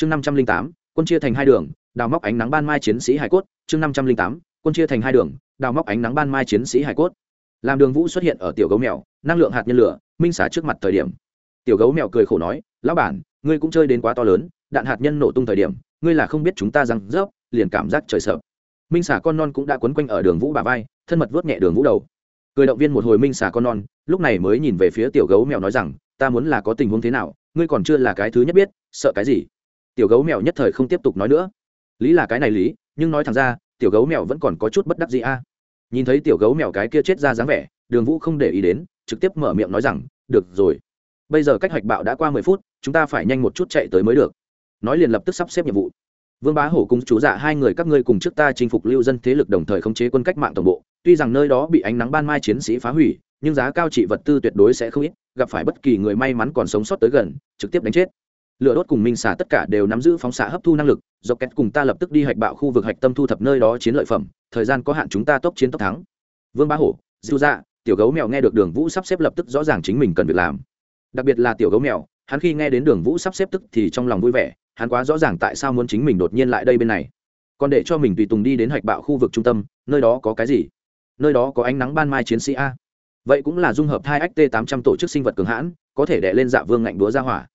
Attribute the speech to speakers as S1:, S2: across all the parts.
S1: chương năm trăm linh tám, quân chia thành hai đường, đào móc ánh nắng ban mai chiến sĩ hải cốt. Chương năm trăm linh tám, quân chia thành hai đường, đào móc ánh nắng ban mai chiến sĩ hải cốt. Làm đường vũ xuất hiện ở tiểu gấu mèo, năng lượng hạt nhân lửa, minh xả trước mặt thời điểm. Tiểu gấu mèo cười khổ nói, lão bản, ngươi cũng chơi đến quá to lớn, đạn hạt nhân nổ tung thời điểm, ngươi là không biết chúng ta răng rớp, liền cảm giác trời sợ. Minh xả con non cũng đã quấn quanh ở đường vũ bà vai, thân mật vớt nhẹ đường vũ đầu. Cười động viên một hồi minh xả con non, lúc này mới nhìn về phía tiểu gấu mèo nói rằng, ta muốn là có tình huống thế nào, ngươi còn chưa là cái thứ nhất biết, sợ cái gì? Tiểu gấu mèo nhất thời không tiếp tục nói nữa. Lý là cái này lý, nhưng nói thẳng ra, tiểu gấu mèo vẫn còn có chút bất đắc gì a. Nhìn thấy tiểu gấu mèo cái kia chết ra dáng vẻ, đường vũ không để ý đến, trực tiếp mở miệng nói rằng, được rồi. Bây giờ cách hoạch bạo đã qua mười phút, chúng ta phải nhanh một chút chạy tới mới được. Nói liền lập tức sắp xếp nhiệm vụ. Vương bá hổ cùng chú dạ hai người các ngươi cùng trước ta chinh phục lưu dân thế lực đồng thời khống chế quân cách mạng tổng bộ. Tuy rằng nơi đó bị ánh nắng ban mai chiến sĩ phá hủy, nhưng giá cao trị vật tư tuyệt đối sẽ không ít, gặp phải bất kỳ người may mắn còn sống sót tới gần, trực tiếp đánh chết lửa đốt cùng minh xả tất cả đều nắm giữ phóng xạ hấp thu năng lực do két cùng ta lập tức đi hạch bạo khu vực hạch tâm thu thập nơi đó chiến lợi phẩm, thời gian có hạn chúng ta tốc chiến tốc thắng. Vương bá hổ dư dạ tiểu gấu mèo nghe được đường vũ sắp xếp lập tức rõ ràng chính mình cần việc làm. Đặc biệt là tiểu gấu mèo, hắn khi nghe đến đường vũ sắp xếp tức thì trong lòng vui vẻ, hắn quá rõ ràng tại sao muốn chính mình đột nhiên lại đây bên này. Còn để cho mình tùy tùng đi đến hạch bạo khu vực trung tâm, nơi đó có cái gì? Nơi đó có ánh nắng ban mai chiến sĩ a. Vậy cũng là dung hợp hai XT tám trăm tổ chức sinh vật cường hãn, có thể đè lên dạ vương ngạnh đúa ra hỏa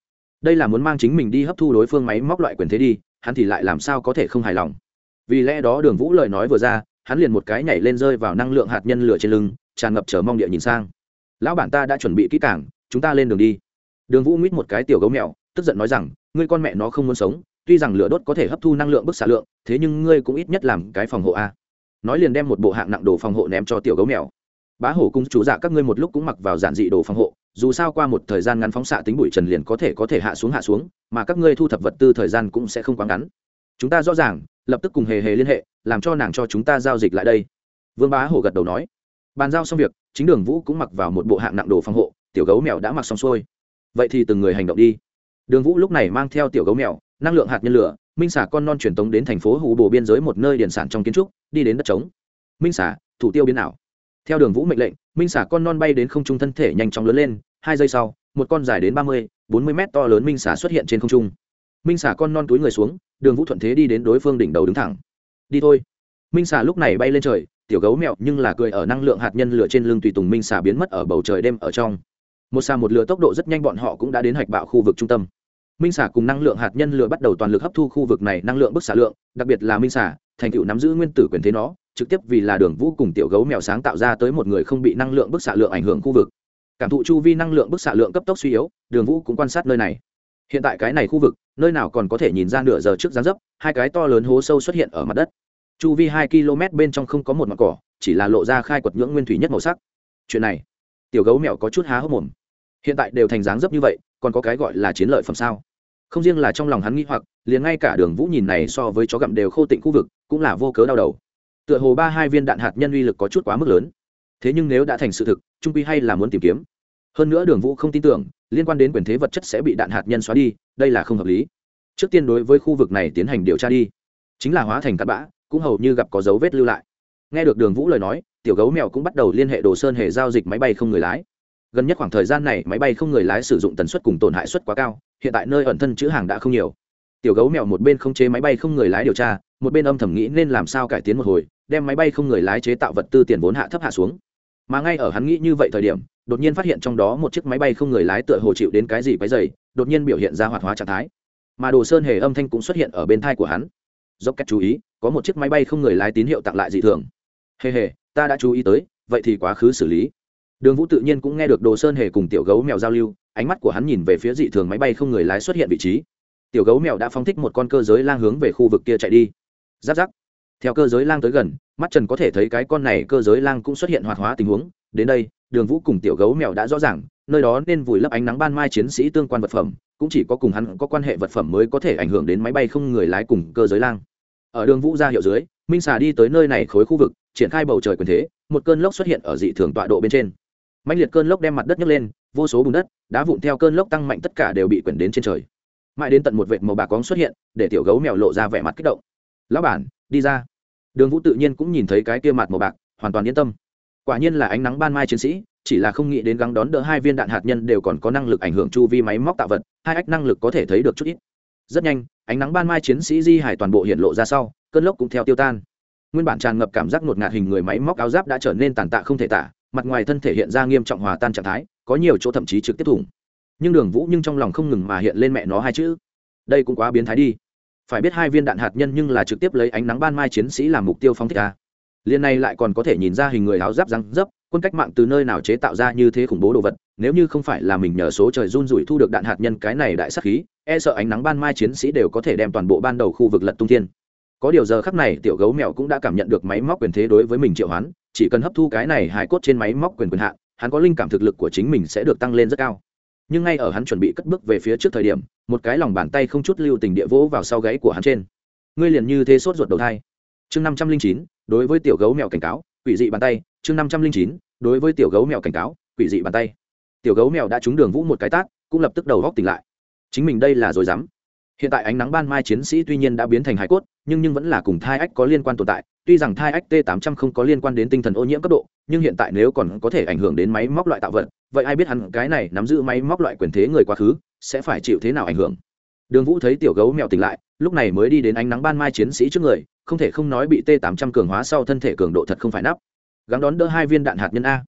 S1: đây là muốn mang chính mình đi hấp thu đối phương máy móc loại quyền thế đi, hắn thì lại làm sao có thể không hài lòng. Vì lẽ đó đường vũ lời nói vừa ra, hắn liền một cái nhảy lên rơi vào năng lượng hạt nhân lửa trên lưng, tràn ngập chờ mong địa nhìn sang. Lão bản ta đã chuẩn bị kỹ cảng chúng ta lên đường đi. Đường vũ mít một cái tiểu gấu mèo, tức giận nói rằng, ngươi con mẹ nó không muốn sống, tuy rằng lửa đốt có thể hấp thu năng lượng bức xạ lượng, thế nhưng ngươi cũng ít nhất làm cái phòng hộ a. Nói liền đem một bộ hạng nặng đồ phòng hộ ném cho tiểu gấu mèo. Bá hổ cung chủ dạ các ngươi một lúc cũng mặc vào giản dị đồ phòng hộ dù sao qua một thời gian ngắn phóng xạ tính bụi trần liền có thể có thể hạ xuống hạ xuống, mà các ngươi thu thập vật tư thời gian cũng sẽ không quá ngắn. Chúng ta rõ ràng, lập tức cùng hề hề liên hệ, làm cho nàng cho chúng ta giao dịch lại đây. Vương bá hổ gật đầu nói. Bàn giao xong việc, chính đường vũ cũng mặc vào một bộ hạng nặng đồ phòng hộ, tiểu gấu mèo đã mặc xong xuôi. Vậy thì từng người hành động đi. Đường vũ lúc này mang theo tiểu gấu mèo, năng lượng hạt nhân lửa, minh xả con non truyền tống đến thành phố hủ bồ biên giới một nơi điển sản trong kiến trúc, đi đến đất trống. Minh xả thủ tiêu biến ảo. Theo đường vũ mệnh lệnh, minh xả con non bay đến không trung thân thể nhanh chóng lớn lên hai giây sau, một con dài đến ba mươi, bốn mươi mét to lớn minh xà xuất hiện trên không trung. Minh xà con non túi người xuống, đường vũ thuận thế đi đến đối phương đỉnh đầu đứng thẳng. Đi thôi. Minh xà lúc này bay lên trời, tiểu gấu mẹo nhưng là cười ở năng lượng hạt nhân lửa trên lưng tùy tùng minh xà biến mất ở bầu trời đêm ở trong. Một xà một lửa tốc độ rất nhanh bọn họ cũng đã đến hạch bạo khu vực trung tâm. Minh xà cùng năng lượng hạt nhân lửa bắt đầu toàn lực hấp thu khu vực này năng lượng bức xả lượng, đặc biệt là minh xà, thành tựu nắm giữ nguyên tử quyền thế nó, trực tiếp vì là đường vũ cùng tiểu gấu mèo sáng tạo ra tới một người không bị năng lượng bức xạ lượng ảnh hưởng khu vực cảm thụ chu vi năng lượng bức xạ lượng cấp tốc suy yếu, đường vũ cũng quan sát nơi này. Hiện tại cái này khu vực, nơi nào còn có thể nhìn ra nửa giờ trước gián dấp, hai cái to lớn hố sâu xuất hiện ở mặt đất. Chu vi hai km bên trong không có một mặt cỏ, chỉ là lộ ra khai quật nhưỡng nguyên thủy nhất màu sắc. Chuyện này, tiểu gấu mèo có chút há hốc mồm. Hiện tại đều thành dáng dấp như vậy, còn có cái gọi là chiến lợi phẩm sao? Không riêng là trong lòng hắn nghĩ hoặc, liền ngay cả đường vũ nhìn này so với chó gặm đều khô tịnh khu vực, cũng là vô cớ đau đầu. Tựa hồ ba hai viên đạn hạt nhân uy lực có chút quá mức lớn. Thế nhưng nếu đã thành sự thực, trung quy hay là muốn tìm kiếm hơn nữa đường vũ không tin tưởng, liên quan đến quyền thế vật chất sẽ bị đạn hạt nhân xóa đi, đây là không hợp lý. Trước tiên đối với khu vực này tiến hành điều tra đi. Chính là hóa thành cát bã, cũng hầu như gặp có dấu vết lưu lại. Nghe được đường vũ lời nói, tiểu gấu mèo cũng bắt đầu liên hệ đồ sơn hệ giao dịch máy bay không người lái. Gần nhất khoảng thời gian này, máy bay không người lái sử dụng tần suất cùng tổn hại suất quá cao, hiện tại nơi ẩn thân chữ hàng đã không nhiều. Tiểu gấu mèo một bên không chế máy bay không người lái điều tra, một bên âm thầm nghĩ nên làm sao cải tiến một hồi, đem máy bay không người lái chế tạo vật tư tiền vốn hạ thấp hạ xuống. Mà ngay ở hắn nghĩ như vậy thời điểm đột nhiên phát hiện trong đó một chiếc máy bay không người lái tựa hồ chịu đến cái gì quấy dày đột nhiên biểu hiện ra hoạt hóa trạng thái. Mà đồ sơn hề âm thanh cũng xuất hiện ở bên thai của hắn. Dốc cách chú ý, có một chiếc máy bay không người lái tín hiệu tặng lại dị thường. Hề hề, ta đã chú ý tới, vậy thì quá khứ xử lý. Đường vũ tự nhiên cũng nghe được đồ sơn hề cùng tiểu gấu mèo giao lưu, ánh mắt của hắn nhìn về phía dị thường máy bay không người lái xuất hiện vị trí. Tiểu gấu mèo đã phóng thích một con cơ giới lang hướng về khu vực kia chạy đi. Giáp giáp. Theo cơ giới lang tới gần, mắt trần có thể thấy cái con này cơ giới lang cũng xuất hiện hoạt hóa tình huống đến đây, đường vũ cùng tiểu gấu mèo đã rõ ràng, nơi đó nên vùi lấp ánh nắng ban mai chiến sĩ tương quan vật phẩm, cũng chỉ có cùng hắn có quan hệ vật phẩm mới có thể ảnh hưởng đến máy bay không người lái cùng cơ giới lang. Ở đường vũ ra hiệu dưới, minh xà đi tới nơi này khối khu vực, triển khai bầu trời quyền thế, một cơn lốc xuất hiện ở dị thường tọa độ bên trên. Mạnh liệt cơn lốc đem mặt đất nhấc lên, vô số bùn đất, đá vụn theo cơn lốc tăng mạnh tất cả đều bị quyển đến trên trời. Mãi đến tận một vệt màu bạc cóng xuất hiện, để tiểu gấu mèo lộ ra vẻ mặt kích động. Lão bản, đi ra. Đường vũ tự nhiên cũng nhìn thấy cái kia mặt màu bạc, hoàn toàn yên tâm quả nhiên là ánh nắng ban mai chiến sĩ, chỉ là không nghĩ đến gắng đón đỡ hai viên đạn hạt nhân đều còn có năng lực ảnh hưởng chu vi máy móc tạo vật, hai ách năng lực có thể thấy được chút ít. Rất nhanh, ánh nắng ban mai chiến sĩ di hải toàn bộ hiện lộ ra sau, cơn lốc cũng theo tiêu tan. Nguyên bản tràn ngập cảm giác ngột ngạt hình người máy móc áo giáp đã trở nên tàn tạ không thể tả, mặt ngoài thân thể hiện ra nghiêm trọng hòa tan trạng thái, có nhiều chỗ thậm chí trực tiếp thủng. Nhưng đường vũ nhưng trong lòng không ngừng mà hiện lên mẹ nó hai chữ. Đây cũng quá biến thái đi. Phải biết hai viên đạn hạt nhân nhưng là trực tiếp lấy ánh nắng ban mai chiến sĩ làm mục tiêu phóng thích ca liên này lại còn có thể nhìn ra hình người áo giáp răng dấp, quân cách mạng từ nơi nào chế tạo ra như thế khủng bố đồ vật, nếu như không phải là mình nhờ số trời run rủi thu được đạn hạt nhân cái này đại sắc khí e sợ ánh nắng ban mai chiến sĩ đều có thể đem toàn bộ ban đầu khu vực lật tung thiên. Có điều giờ khắc này, tiểu gấu mèo cũng đã cảm nhận được máy móc quyền thế đối với mình triệu hoán, chỉ cần hấp thu cái này hài cốt trên máy móc quyền quyền hạn, hắn có linh cảm thực lực của chính mình sẽ được tăng lên rất cao. Nhưng ngay ở hắn chuẩn bị cất bước về phía trước thời điểm, một cái lòng bàn tay không chút lưu tình địa vỗ vào sau gáy của hắn trên. Ngươi liền như thế sốt ruột đầu thai. Chương năm trăm linh chín đối với tiểu gấu mèo cảnh cáo, quỷ dị bàn tay, chương năm trăm linh chín, đối với tiểu gấu mèo cảnh cáo, quỷ dị bàn tay. Tiểu gấu mèo đã trúng đường vũ một cái tát, cũng lập tức đầu góc tỉnh lại. Chính mình đây là rồi dám hiện tại ánh nắng ban mai chiến sĩ tuy nhiên đã biến thành hải cốt, nhưng nhưng vẫn là cùng thai ách có liên quan tồn tại. Tuy rằng thai ách t 800 không có liên quan đến tinh thần ô nhiễm cấp độ, nhưng hiện tại nếu còn có thể ảnh hưởng đến máy móc loại tạo vật, vậy ai biết hắn cái này nắm giữ máy móc loại quyền thế người quá khứ, sẽ phải chịu thế nào ảnh hưởng? Đường vũ thấy tiểu gấu mèo tỉnh lại, lúc này mới đi đến ánh nắng ban mai chiến sĩ trước người không thể không nói bị t 800 cường hóa sau thân thể cường độ thật không phải nắp. Gắng đón đỡ hai viên đạn hạt nhân a.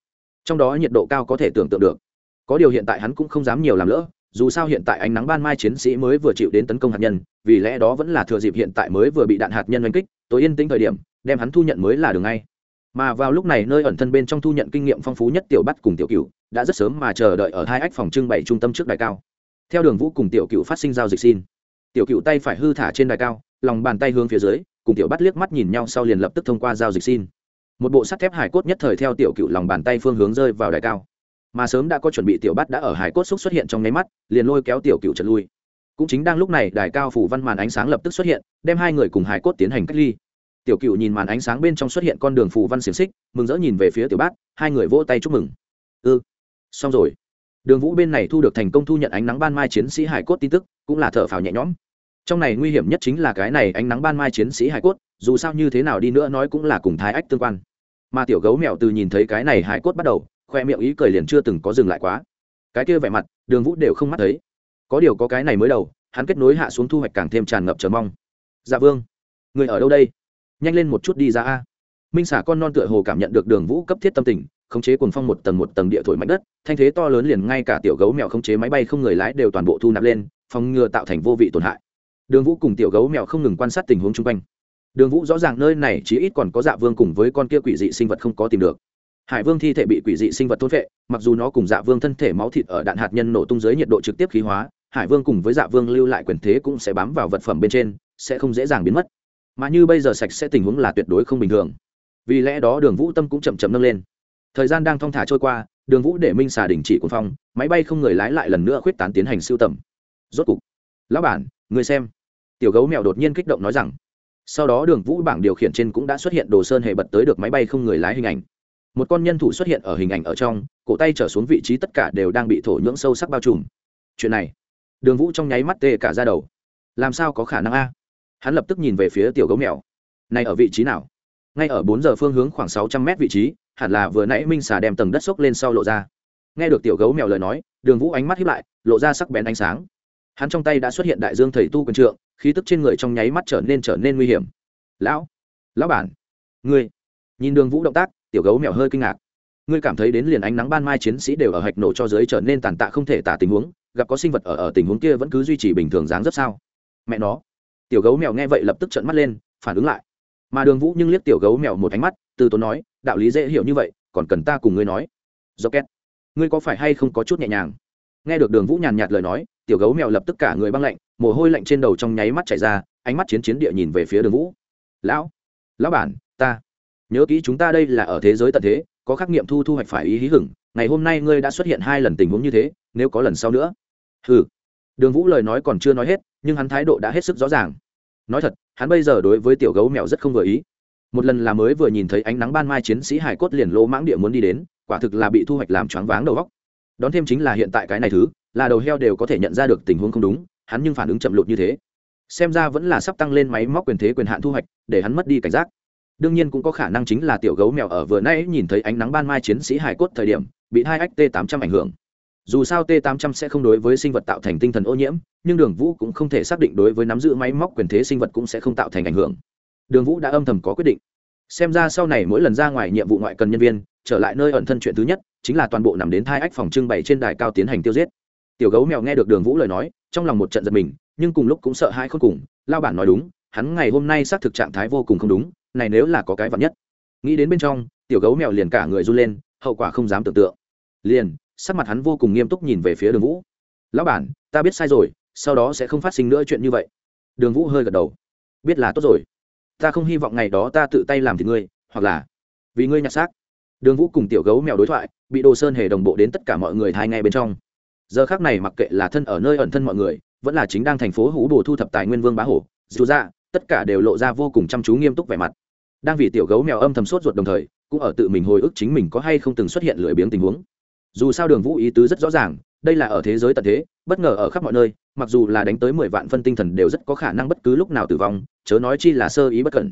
S1: Trong đó nhiệt độ cao có thể tưởng tượng được. Có điều hiện tại hắn cũng không dám nhiều làm lỡ, dù sao hiện tại ánh nắng ban mai chiến sĩ mới vừa chịu đến tấn công hạt nhân, vì lẽ đó vẫn là thừa dịp hiện tại mới vừa bị đạn hạt nhân oanh kích, tối yên tĩnh thời điểm, đem hắn thu nhận mới là đường ngay. Mà vào lúc này nơi ẩn thân bên trong thu nhận kinh nghiệm phong phú nhất tiểu bắt cùng tiểu cựu đã rất sớm mà chờ đợi ở hai ách phòng trưng bày trung tâm trước đài cao. Theo đường vũ cùng tiểu cựu phát sinh giao dịch xin. Tiểu cựu tay phải hư thả trên đài cao, lòng bàn tay hướng phía dưới cùng tiểu bắt liếc mắt nhìn nhau sau liền lập tức thông qua giao dịch xin. Một bộ sắt thép hải cốt nhất thời theo tiểu cựu lòng bàn tay phương hướng rơi vào đài cao. Mà sớm đã có chuẩn bị tiểu bắt đã ở hải cốt xúc xuất hiện trong nháy mắt liền lôi kéo tiểu cựu trật lui. Cũng chính đang lúc này đài cao phủ văn màn ánh sáng lập tức xuất hiện đem hai người cùng hải cốt tiến hành cách ly. Tiểu cựu nhìn màn ánh sáng bên trong xuất hiện con đường phủ văn xiềng xích mừng rỡ nhìn về phía tiểu bát hai người vỗ tay chúc mừng. Ư ừ, xong rồi. Đường vũ bên này thu được thành công thu nhận ánh nắng ban mai chiến sĩ hải cốt tin tức cũng là thở phào nhẹ nhõm trong này nguy hiểm nhất chính là cái này ánh nắng ban mai chiến sĩ hải cốt, dù sao như thế nào đi nữa nói cũng là cùng thái ách tương quan. Mà tiểu gấu mèo từ nhìn thấy cái này hải cốt bắt đầu, khoe miệng ý cười liền chưa từng có dừng lại quá. Cái kia vẻ mặt, đường vũ đều không mắt thấy. Có điều có cái này mới đầu, hắn kết nối hạ xuống thu hoạch càng thêm tràn ngập chờ mong. Dạ vương, người ở đâu đây? Nhanh lên một chút đi ra a. Minh xả con non tựa hồ cảm nhận được đường vũ cấp thiết tâm tình, khống chế cuồng phong một tầng một tầng địa thổi mạnh đất, thanh thế to lớn liền ngay cả tiểu gấu mèo khống chế máy bay không người lái đều toàn bộ thu nạp lên, phòng ngừa tạo thành vô vị tổn hại đường vũ cùng tiểu gấu mèo không ngừng quan sát tình huống chung quanh. Đường vũ rõ ràng nơi này chỉ ít còn có dạ vương cùng với con kia quỷ dị sinh vật không có tìm được. Hải vương thi thể bị quỷ dị sinh vật thốt vệ mặc dù nó cùng dạ vương thân thể máu thịt ở đạn hạt nhân nổ tung dưới nhiệt độ trực tiếp khí hóa, hải vương cùng với dạ vương lưu lại quyền thế cũng sẽ bám vào vật phẩm bên trên, sẽ không dễ dàng biến mất. Mà như bây giờ sạch sẽ tình huống là tuyệt đối không bình thường. Vì lẽ đó đường vũ tâm cũng chậm chậm nâng lên. Thời gian đang thong thả trôi qua, đường vũ để minh xà đình chỉ cuốn phong, máy bay không người lái lại lần nữa khuyết tán tiến hành siêu tầm. Rốt cục, lão bản người xem. Tiểu gấu mèo đột nhiên kích động nói rằng, sau đó đường vũ bảng điều khiển trên cũng đã xuất hiện đồ sơn hề bật tới được máy bay không người lái hình ảnh. Một con nhân thủ xuất hiện ở hình ảnh ở trong, cổ tay trở xuống vị trí tất cả đều đang bị thổ nhưỡng sâu sắc bao trùm. Chuyện này, đường vũ trong nháy mắt tê cả ra đầu. Làm sao có khả năng a? Hắn lập tức nhìn về phía tiểu gấu mèo. Này ở vị trí nào? Ngay ở bốn giờ phương hướng khoảng sáu trăm mét vị trí, hẳn là vừa nãy minh xà đem tầng đất xốc lên sau lộ ra. Nghe được tiểu gấu mèo lời nói, đường vũ ánh mắt hiếp lại, lộ ra sắc bén ánh sáng hắn trong tay đã xuất hiện đại dương thầy tu quân trượng, khí tức trên người trong nháy mắt trở nên trở nên nguy hiểm. Lão lão bản, ngươi, nhìn đường vũ động tác, tiểu gấu mèo hơi kinh ngạc. Ngươi cảm thấy đến liền ánh nắng ban mai chiến sĩ đều ở hạch nổ cho giới trở nên tàn tạ không thể tả tình huống, gặp có sinh vật ở ở tình huống kia vẫn cứ duy trì bình thường dáng rất sao? Mẹ nó. Tiểu gấu mèo nghe vậy lập tức trợn mắt lên, phản ứng lại. Mà đường vũ nhưng liếc tiểu gấu mèo một ánh mắt, từ tốn nói, đạo lý dễ hiểu như vậy, còn cần ta cùng ngươi nói. Do két, ngươi có phải hay không có chút nhẹ nhàng? Nghe được đường vũ nhàn nhạt lời nói tiểu gấu mèo lập tức cả người băng lạnh, mồ hôi lạnh trên đầu trong nháy mắt chảy ra, ánh mắt chiến chiến địa nhìn về phía đường vũ. Lão lão bản, ta, nhớ kỹ chúng ta đây là ở thế giới tận thế, có khắc nghiệm thu thu hoạch phải ý hí hửng, ngày hôm nay ngươi đã xuất hiện hai lần tình huống như thế, nếu có lần sau nữa. Ừ đường vũ lời nói còn chưa nói hết, nhưng hắn thái độ đã hết sức rõ ràng. Nói thật, hắn bây giờ đối với tiểu gấu mèo rất không vừa ý. Một lần là mới vừa nhìn thấy ánh nắng ban mai chiến sĩ hải cốt liền lỗ mãng địa muốn đi đến, quả thực là bị thu hoạch làm choáng váng đầu góc đón thêm chính là hiện tại cái này thứ, là đầu heo đều có thể nhận ra được tình huống không đúng, hắn nhưng phản ứng chậm lụt như thế. Xem ra vẫn là sắp tăng lên máy móc quyền thế quyền hạn thu hoạch, để hắn mất đi cảnh giác. Đương nhiên cũng có khả năng chính là tiểu gấu mèo ở vừa nãy nhìn thấy ánh nắng ban mai chiến sĩ hải cốt thời điểm, bị hai ách t tám trăm ảnh hưởng. Dù sao t 800 sẽ không đối với sinh vật tạo thành tinh thần ô nhiễm, nhưng đường vũ cũng không thể xác định đối với nắm giữ máy móc quyền thế sinh vật cũng sẽ không tạo thành ảnh hưởng. Đường vũ đã âm thầm có quyết định. Xem ra sau này mỗi lần ra ngoài nhiệm vụ ngoại cần nhân viên trở lại nơi ẩn thân chuyện thứ nhất, chính là toàn bộ nằm đến thai ách phòng trưng bày trên đài cao tiến hành tiêu giết. Tiểu gấu mèo nghe được đường vũ lời nói, trong lòng một trận giật mình, nhưng cùng lúc cũng sợ hãi khôn cùng, lao bản nói đúng, hắn ngày hôm nay xác thực trạng thái vô cùng không đúng, này nếu là có cái vật nhất. Nghĩ đến bên trong, tiểu gấu mèo liền cả người run lên, hậu quả không dám tưởng tượng. Liền, sắc mặt hắn vô cùng nghiêm túc nhìn về phía đường vũ. Lão bản, ta biết sai rồi, sau đó sẽ không phát sinh nữa chuyện như vậy. Đường vũ hơi gật đầu. Biết là tốt rồi. Ta không hy vọng ngày đó ta tự tay làm thì ngươi, hoặc là vì ngươi nhặt xác đường vũ cùng tiểu gấu mèo đối thoại, bị đồ sơn hề đồng bộ đến tất cả mọi người thai ngay bên trong. Giờ khác này mặc kệ là thân ở nơi ẩn thân mọi người, vẫn là chính đang thành phố hú bồ thu thập tài nguyên vương bá hổ, dù ra, tất cả đều lộ ra vô cùng chăm chú nghiêm túc vẻ mặt. Đang vì tiểu gấu mèo âm thầm sốt ruột đồng thời, cũng ở tự mình hồi ức chính mình có hay không từng xuất hiện lười biếng tình huống. Dù sao đường vũ ý tứ rất rõ ràng, đây là ở thế giới tận thế, bất ngờ ở khắp mọi nơi, mặc dù là đánh tới mười vạn phân tinh thần đều rất có khả năng bất cứ lúc nào tử vong, chớ nói chi là sơ ý bất cẩn.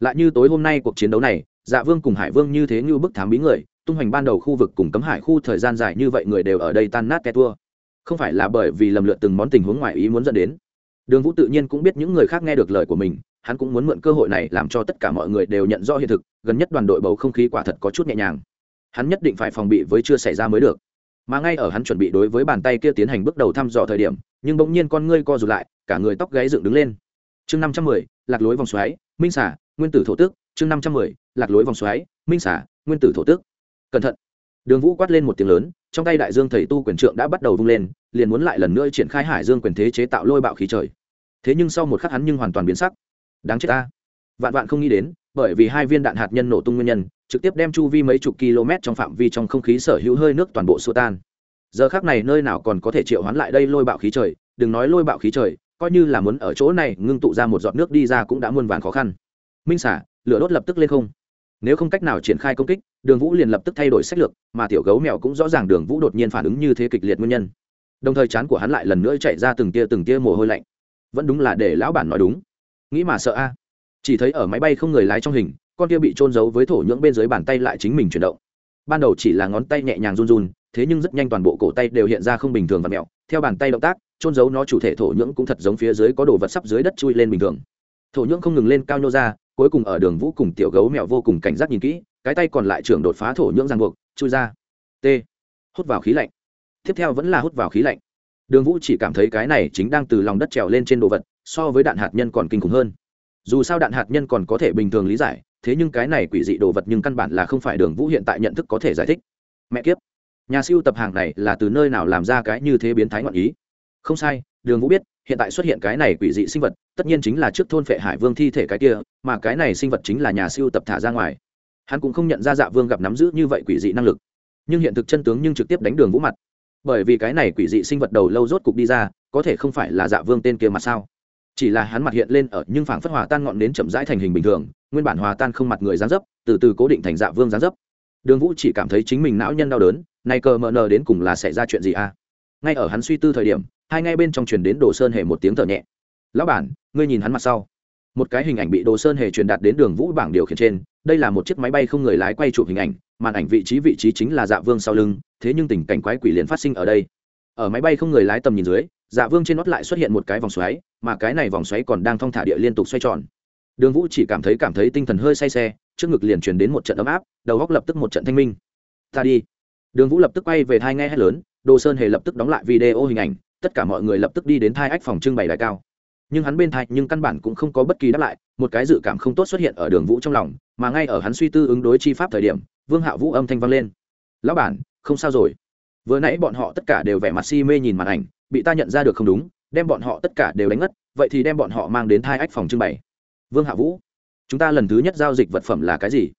S1: Lại như tối hôm nay cuộc chiến đấu này dạ vương cùng hải vương như thế như bức thám bí người, tung hoành ban đầu khu vực cùng cấm hải khu thời gian dài như vậy người đều ở đây tan nát ke tua. Không phải là bởi vì lầm lượt từng món tình huống ngoài ý muốn dẫn đến. Đường vũ tự nhiên cũng biết những người khác nghe được lời của mình, hắn cũng muốn mượn cơ hội này làm cho tất cả mọi người đều nhận rõ hiện thực, gần nhất đoàn đội bầu không khí quả thật có chút nhẹ nhàng. Hắn nhất định phải phòng bị với chưa xảy ra mới được. Mà ngay ở hắn chuẩn bị đối với bàn tay kia tiến hành bước đầu thăm dò thời điểm, nhưng bỗng nhiên con ngươi co rụt lại, cả người tóc gáy dựng đứng lên. Chương năm trăm mười, lạc lối vòng xoáy, minh xả nguyên tử thổ tước chương năm trăm mười, lạc lối vòng xoáy, minh xả, nguyên tử thổ tước cẩn thận. Đường vũ quát lên một tiếng lớn, trong tay đại dương thầy tu quyền trượng đã bắt đầu vung lên, liền muốn lại lần nữa triển khai hải dương quyền thế chế tạo lôi bạo khí trời. Thế nhưng sau một khắc hắn nhưng hoàn toàn biến sắc. Đáng chết ta. Vạn vạn không nghĩ đến, bởi vì hai viên đạn hạt nhân nổ tung nguyên nhân, trực tiếp đem chu vi mấy chục km trong phạm vi trong không khí sở hữu hơi nước toàn bộ xô tan. Giờ khác này nơi nào còn có thể triệu hoán lại đây lôi bạo khí trời, đừng nói lôi bạo khí trời, coi như là muốn ở chỗ này ngưng tụ ra một giọt nước đi ra cũng đã muôn vàn khó khăn. Minh xả lửa đốt lập tức lên không. Nếu không cách nào triển khai công kích, đường vũ liền lập tức thay đổi sách lược, mà tiểu gấu mèo cũng rõ ràng đường vũ đột nhiên phản ứng như thế kịch liệt nguyên nhân. Đồng thời chán của hắn lại lần nữa chạy ra từng tia từng tia mồ hôi lạnh. Vẫn đúng là để lão bản nói đúng. Nghĩ mà sợ a. Chỉ thấy ở máy bay không người lái trong hình, con kia bị trôn giấu với thổ nhưỡng bên dưới bàn tay lại chính mình chuyển động. Ban đầu chỉ là ngón tay nhẹ nhàng run run, thế nhưng rất nhanh toàn bộ cổ tay đều hiện ra không bình thường và mẹo theo bàn tay động tác trôn giấu nó chủ thể thổ nhưỡng cũng thật giống phía dưới có đồ vật sắp dưới đất chui lên bình thường. Thổ nhưỡng không ngừng lên cao nhô ra cuối cùng ở đường vũ cùng tiểu gấu mèo vô cùng cảnh giác nhìn kỹ, cái tay còn lại trưởng đột phá thổ nhưỡng ràng buộc, chui ra. T. Hút vào khí lạnh. Tiếp theo vẫn là hút vào khí lạnh. Đường vũ chỉ cảm thấy cái này chính đang từ lòng đất trèo lên trên đồ vật, so với đạn hạt nhân còn kinh khủng hơn. Dù sao đạn hạt nhân còn có thể bình thường lý giải, thế nhưng cái này quỷ dị đồ vật nhưng căn bản là không phải đường vũ hiện tại nhận thức có thể giải thích. Mẹ kiếp! Nhà siêu tập hàng này là từ nơi nào làm ra cái như thế biến thái ngọn ý? Không sai, đường vũ biết, hiện tại xuất hiện cái này quỷ dị sinh vật tất nhiên chính là trước thôn phệ hải vương thi thể cái kia, mà cái này sinh vật chính là nhà siêu tập thả ra ngoài. Hắn cũng không nhận ra dạ vương gặp nắm giữ như vậy quỷ dị năng lực. Nhưng hiện thực chân tướng nhưng trực tiếp đánh đường vũ mặt. Bởi vì cái này quỷ dị sinh vật đầu lâu rốt cục đi ra, có thể không phải là dạ vương tên kia mà sao? Chỉ là hắn mặt hiện lên ở nhưng phảng phất hòa tan ngọn đến chậm rãi thành hình bình thường, nguyên bản hòa tan không mặt người gián dấp, từ từ cố định thành dạ vương gián dấp. Đường vũ chỉ cảm thấy chính mình não nhân đau đớn, nay cờ mờ nờ đến cùng là xảy ra chuyện gì à? Ngay ở hắn suy tư thời điểm, hai ngay bên trong truyền đến đồ sơn hề một tiếng thở nhẹ lão bản, ngươi nhìn hắn mặt sau. Một cái hình ảnh bị đồ sơn hề truyền đạt đến đường vũ bảng điều khiển trên, đây là một chiếc máy bay không người lái quay chụp hình ảnh, màn ảnh vị trí vị trí chính là dạ vương sau lưng, thế nhưng tình cảnh quái quỷ liền phát sinh ở đây. Ở máy bay không người lái tầm nhìn dưới dạ vương trên nót lại xuất hiện một cái vòng xoáy, mà cái này vòng xoáy còn đang thong thả địa liên tục xoay tròn. Đường vũ chỉ cảm thấy cảm thấy tinh thần hơi say xe, trước ngực liền truyền đến một trận ấm áp, đầu góc lập tức một trận thanh minh. Ta đi. Đường vũ lập tức quay về thai nghe hét lớn, đồ sơn hề lập tức đóng lại video hình ảnh, tất cả mọi người lập tức đi đến thai ách phòng trưng bày đại cao nhưng hắn bên thai nhưng căn bản cũng không có bất kỳ đáp lại, một cái dự cảm không tốt xuất hiện ở đường vũ trong lòng, mà ngay ở hắn suy tư ứng đối chi pháp thời điểm, vương hạ vũ âm thanh vang lên. Lão bản, không sao rồi. Vừa nãy bọn họ tất cả đều vẻ mặt si mê nhìn màn ảnh, bị ta nhận ra được không đúng, đem bọn họ tất cả đều đánh ngất, vậy thì đem bọn họ mang đến thai ách phòng trưng bày. Vương hạ vũ, chúng ta lần thứ nhất giao dịch vật phẩm là cái gì?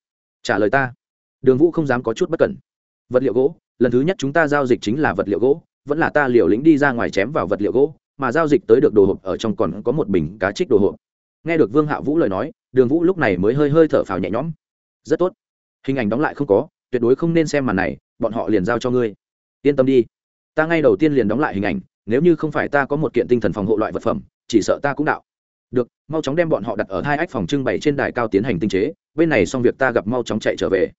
S1: Trả lời ta. Đường vũ không dám có chút bất cẩn. Vật liệu gỗ, lần thứ nhất chúng ta giao dịch chính là vật liệu gỗ, vẫn là ta liều lĩnh đi ra ngoài chém vào vật liệu gỗ mà giao dịch tới được đồ hộp ở trong còn có một bình cá trích đồ hộp. Nghe được vương hạ vũ lời nói, đường vũ lúc này mới hơi hơi thở phào nhẹ nhõm. Rất tốt. Hình ảnh đóng lại không có, tuyệt đối không nên xem màn này, bọn họ liền giao cho ngươi. Yên tâm đi. Ta ngay đầu tiên liền đóng lại hình ảnh, nếu như không phải ta có một kiện tinh thần phòng hộ loại vật phẩm, chỉ sợ ta cũng đạo. Được, mau chóng đem bọn họ đặt ở hai ách phòng trưng bày trên đài cao tiến hành tinh chế, bên này xong việc ta gặp mau chóng chạy trở về.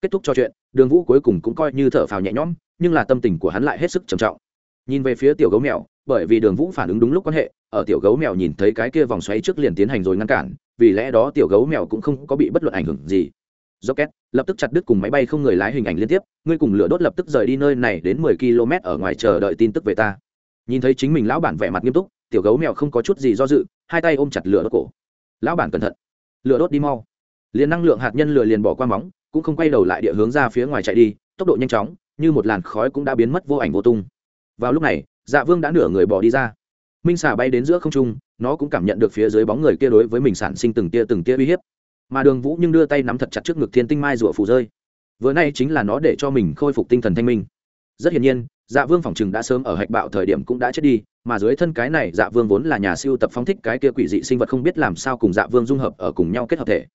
S1: Kết thúc trò chuyện, đường vũ cuối cùng cũng coi như thở phào nhẹ nhõm, nhưng là tâm tình của hắn lại hết sức trầm trọng. Nhìn về phía tiểu gấu mèo bởi vì đường vũ phản ứng đúng lúc quan hệ, ở tiểu gấu mèo nhìn thấy cái kia vòng xoáy trước liền tiến hành rồi ngăn cản, vì lẽ đó tiểu gấu mèo cũng không có bị bất luận ảnh hưởng gì. Rocket, lập tức chặt đứt cùng máy bay không người lái hình ảnh liên tiếp, ngươi cùng lửa đốt lập tức rời đi nơi này đến mười km ở ngoài chờ đợi tin tức về ta. Nhìn thấy chính mình lão bản vẻ mặt nghiêm túc, tiểu gấu mèo không có chút gì do dự, hai tay ôm chặt lửa đốt cổ. Lão bản cẩn thận. Lửa đốt đi mau. Liền năng lượng hạt nhân lửa liền bỏ qua móng, cũng không quay đầu lại địa hướng ra phía ngoài chạy đi, tốc độ nhanh chóng, như một làn khói cũng đã biến mất vô ảnh vô tung. Vào lúc này dạ vương đã nửa người bỏ đi ra. Minh xà bay đến giữa không trung, nó cũng cảm nhận được phía dưới bóng người kia đối với mình sản sinh từng tia từng tia uy hiếp. Mà đường vũ nhưng đưa tay nắm thật chặt trước ngực thiên tinh mai rủa phù rơi. Vừa nay chính là nó để cho mình khôi phục tinh thần thanh minh. Rất hiển nhiên dạ vương phòng chừng đã sớm ở hạch bạo thời điểm cũng đã chết đi, mà dưới thân cái này dạ vương vốn là nhà siêu tập phóng thích cái kia quỷ dị sinh vật không biết làm sao cùng dạ vương dung hợp ở cùng nhau kết hợp thể.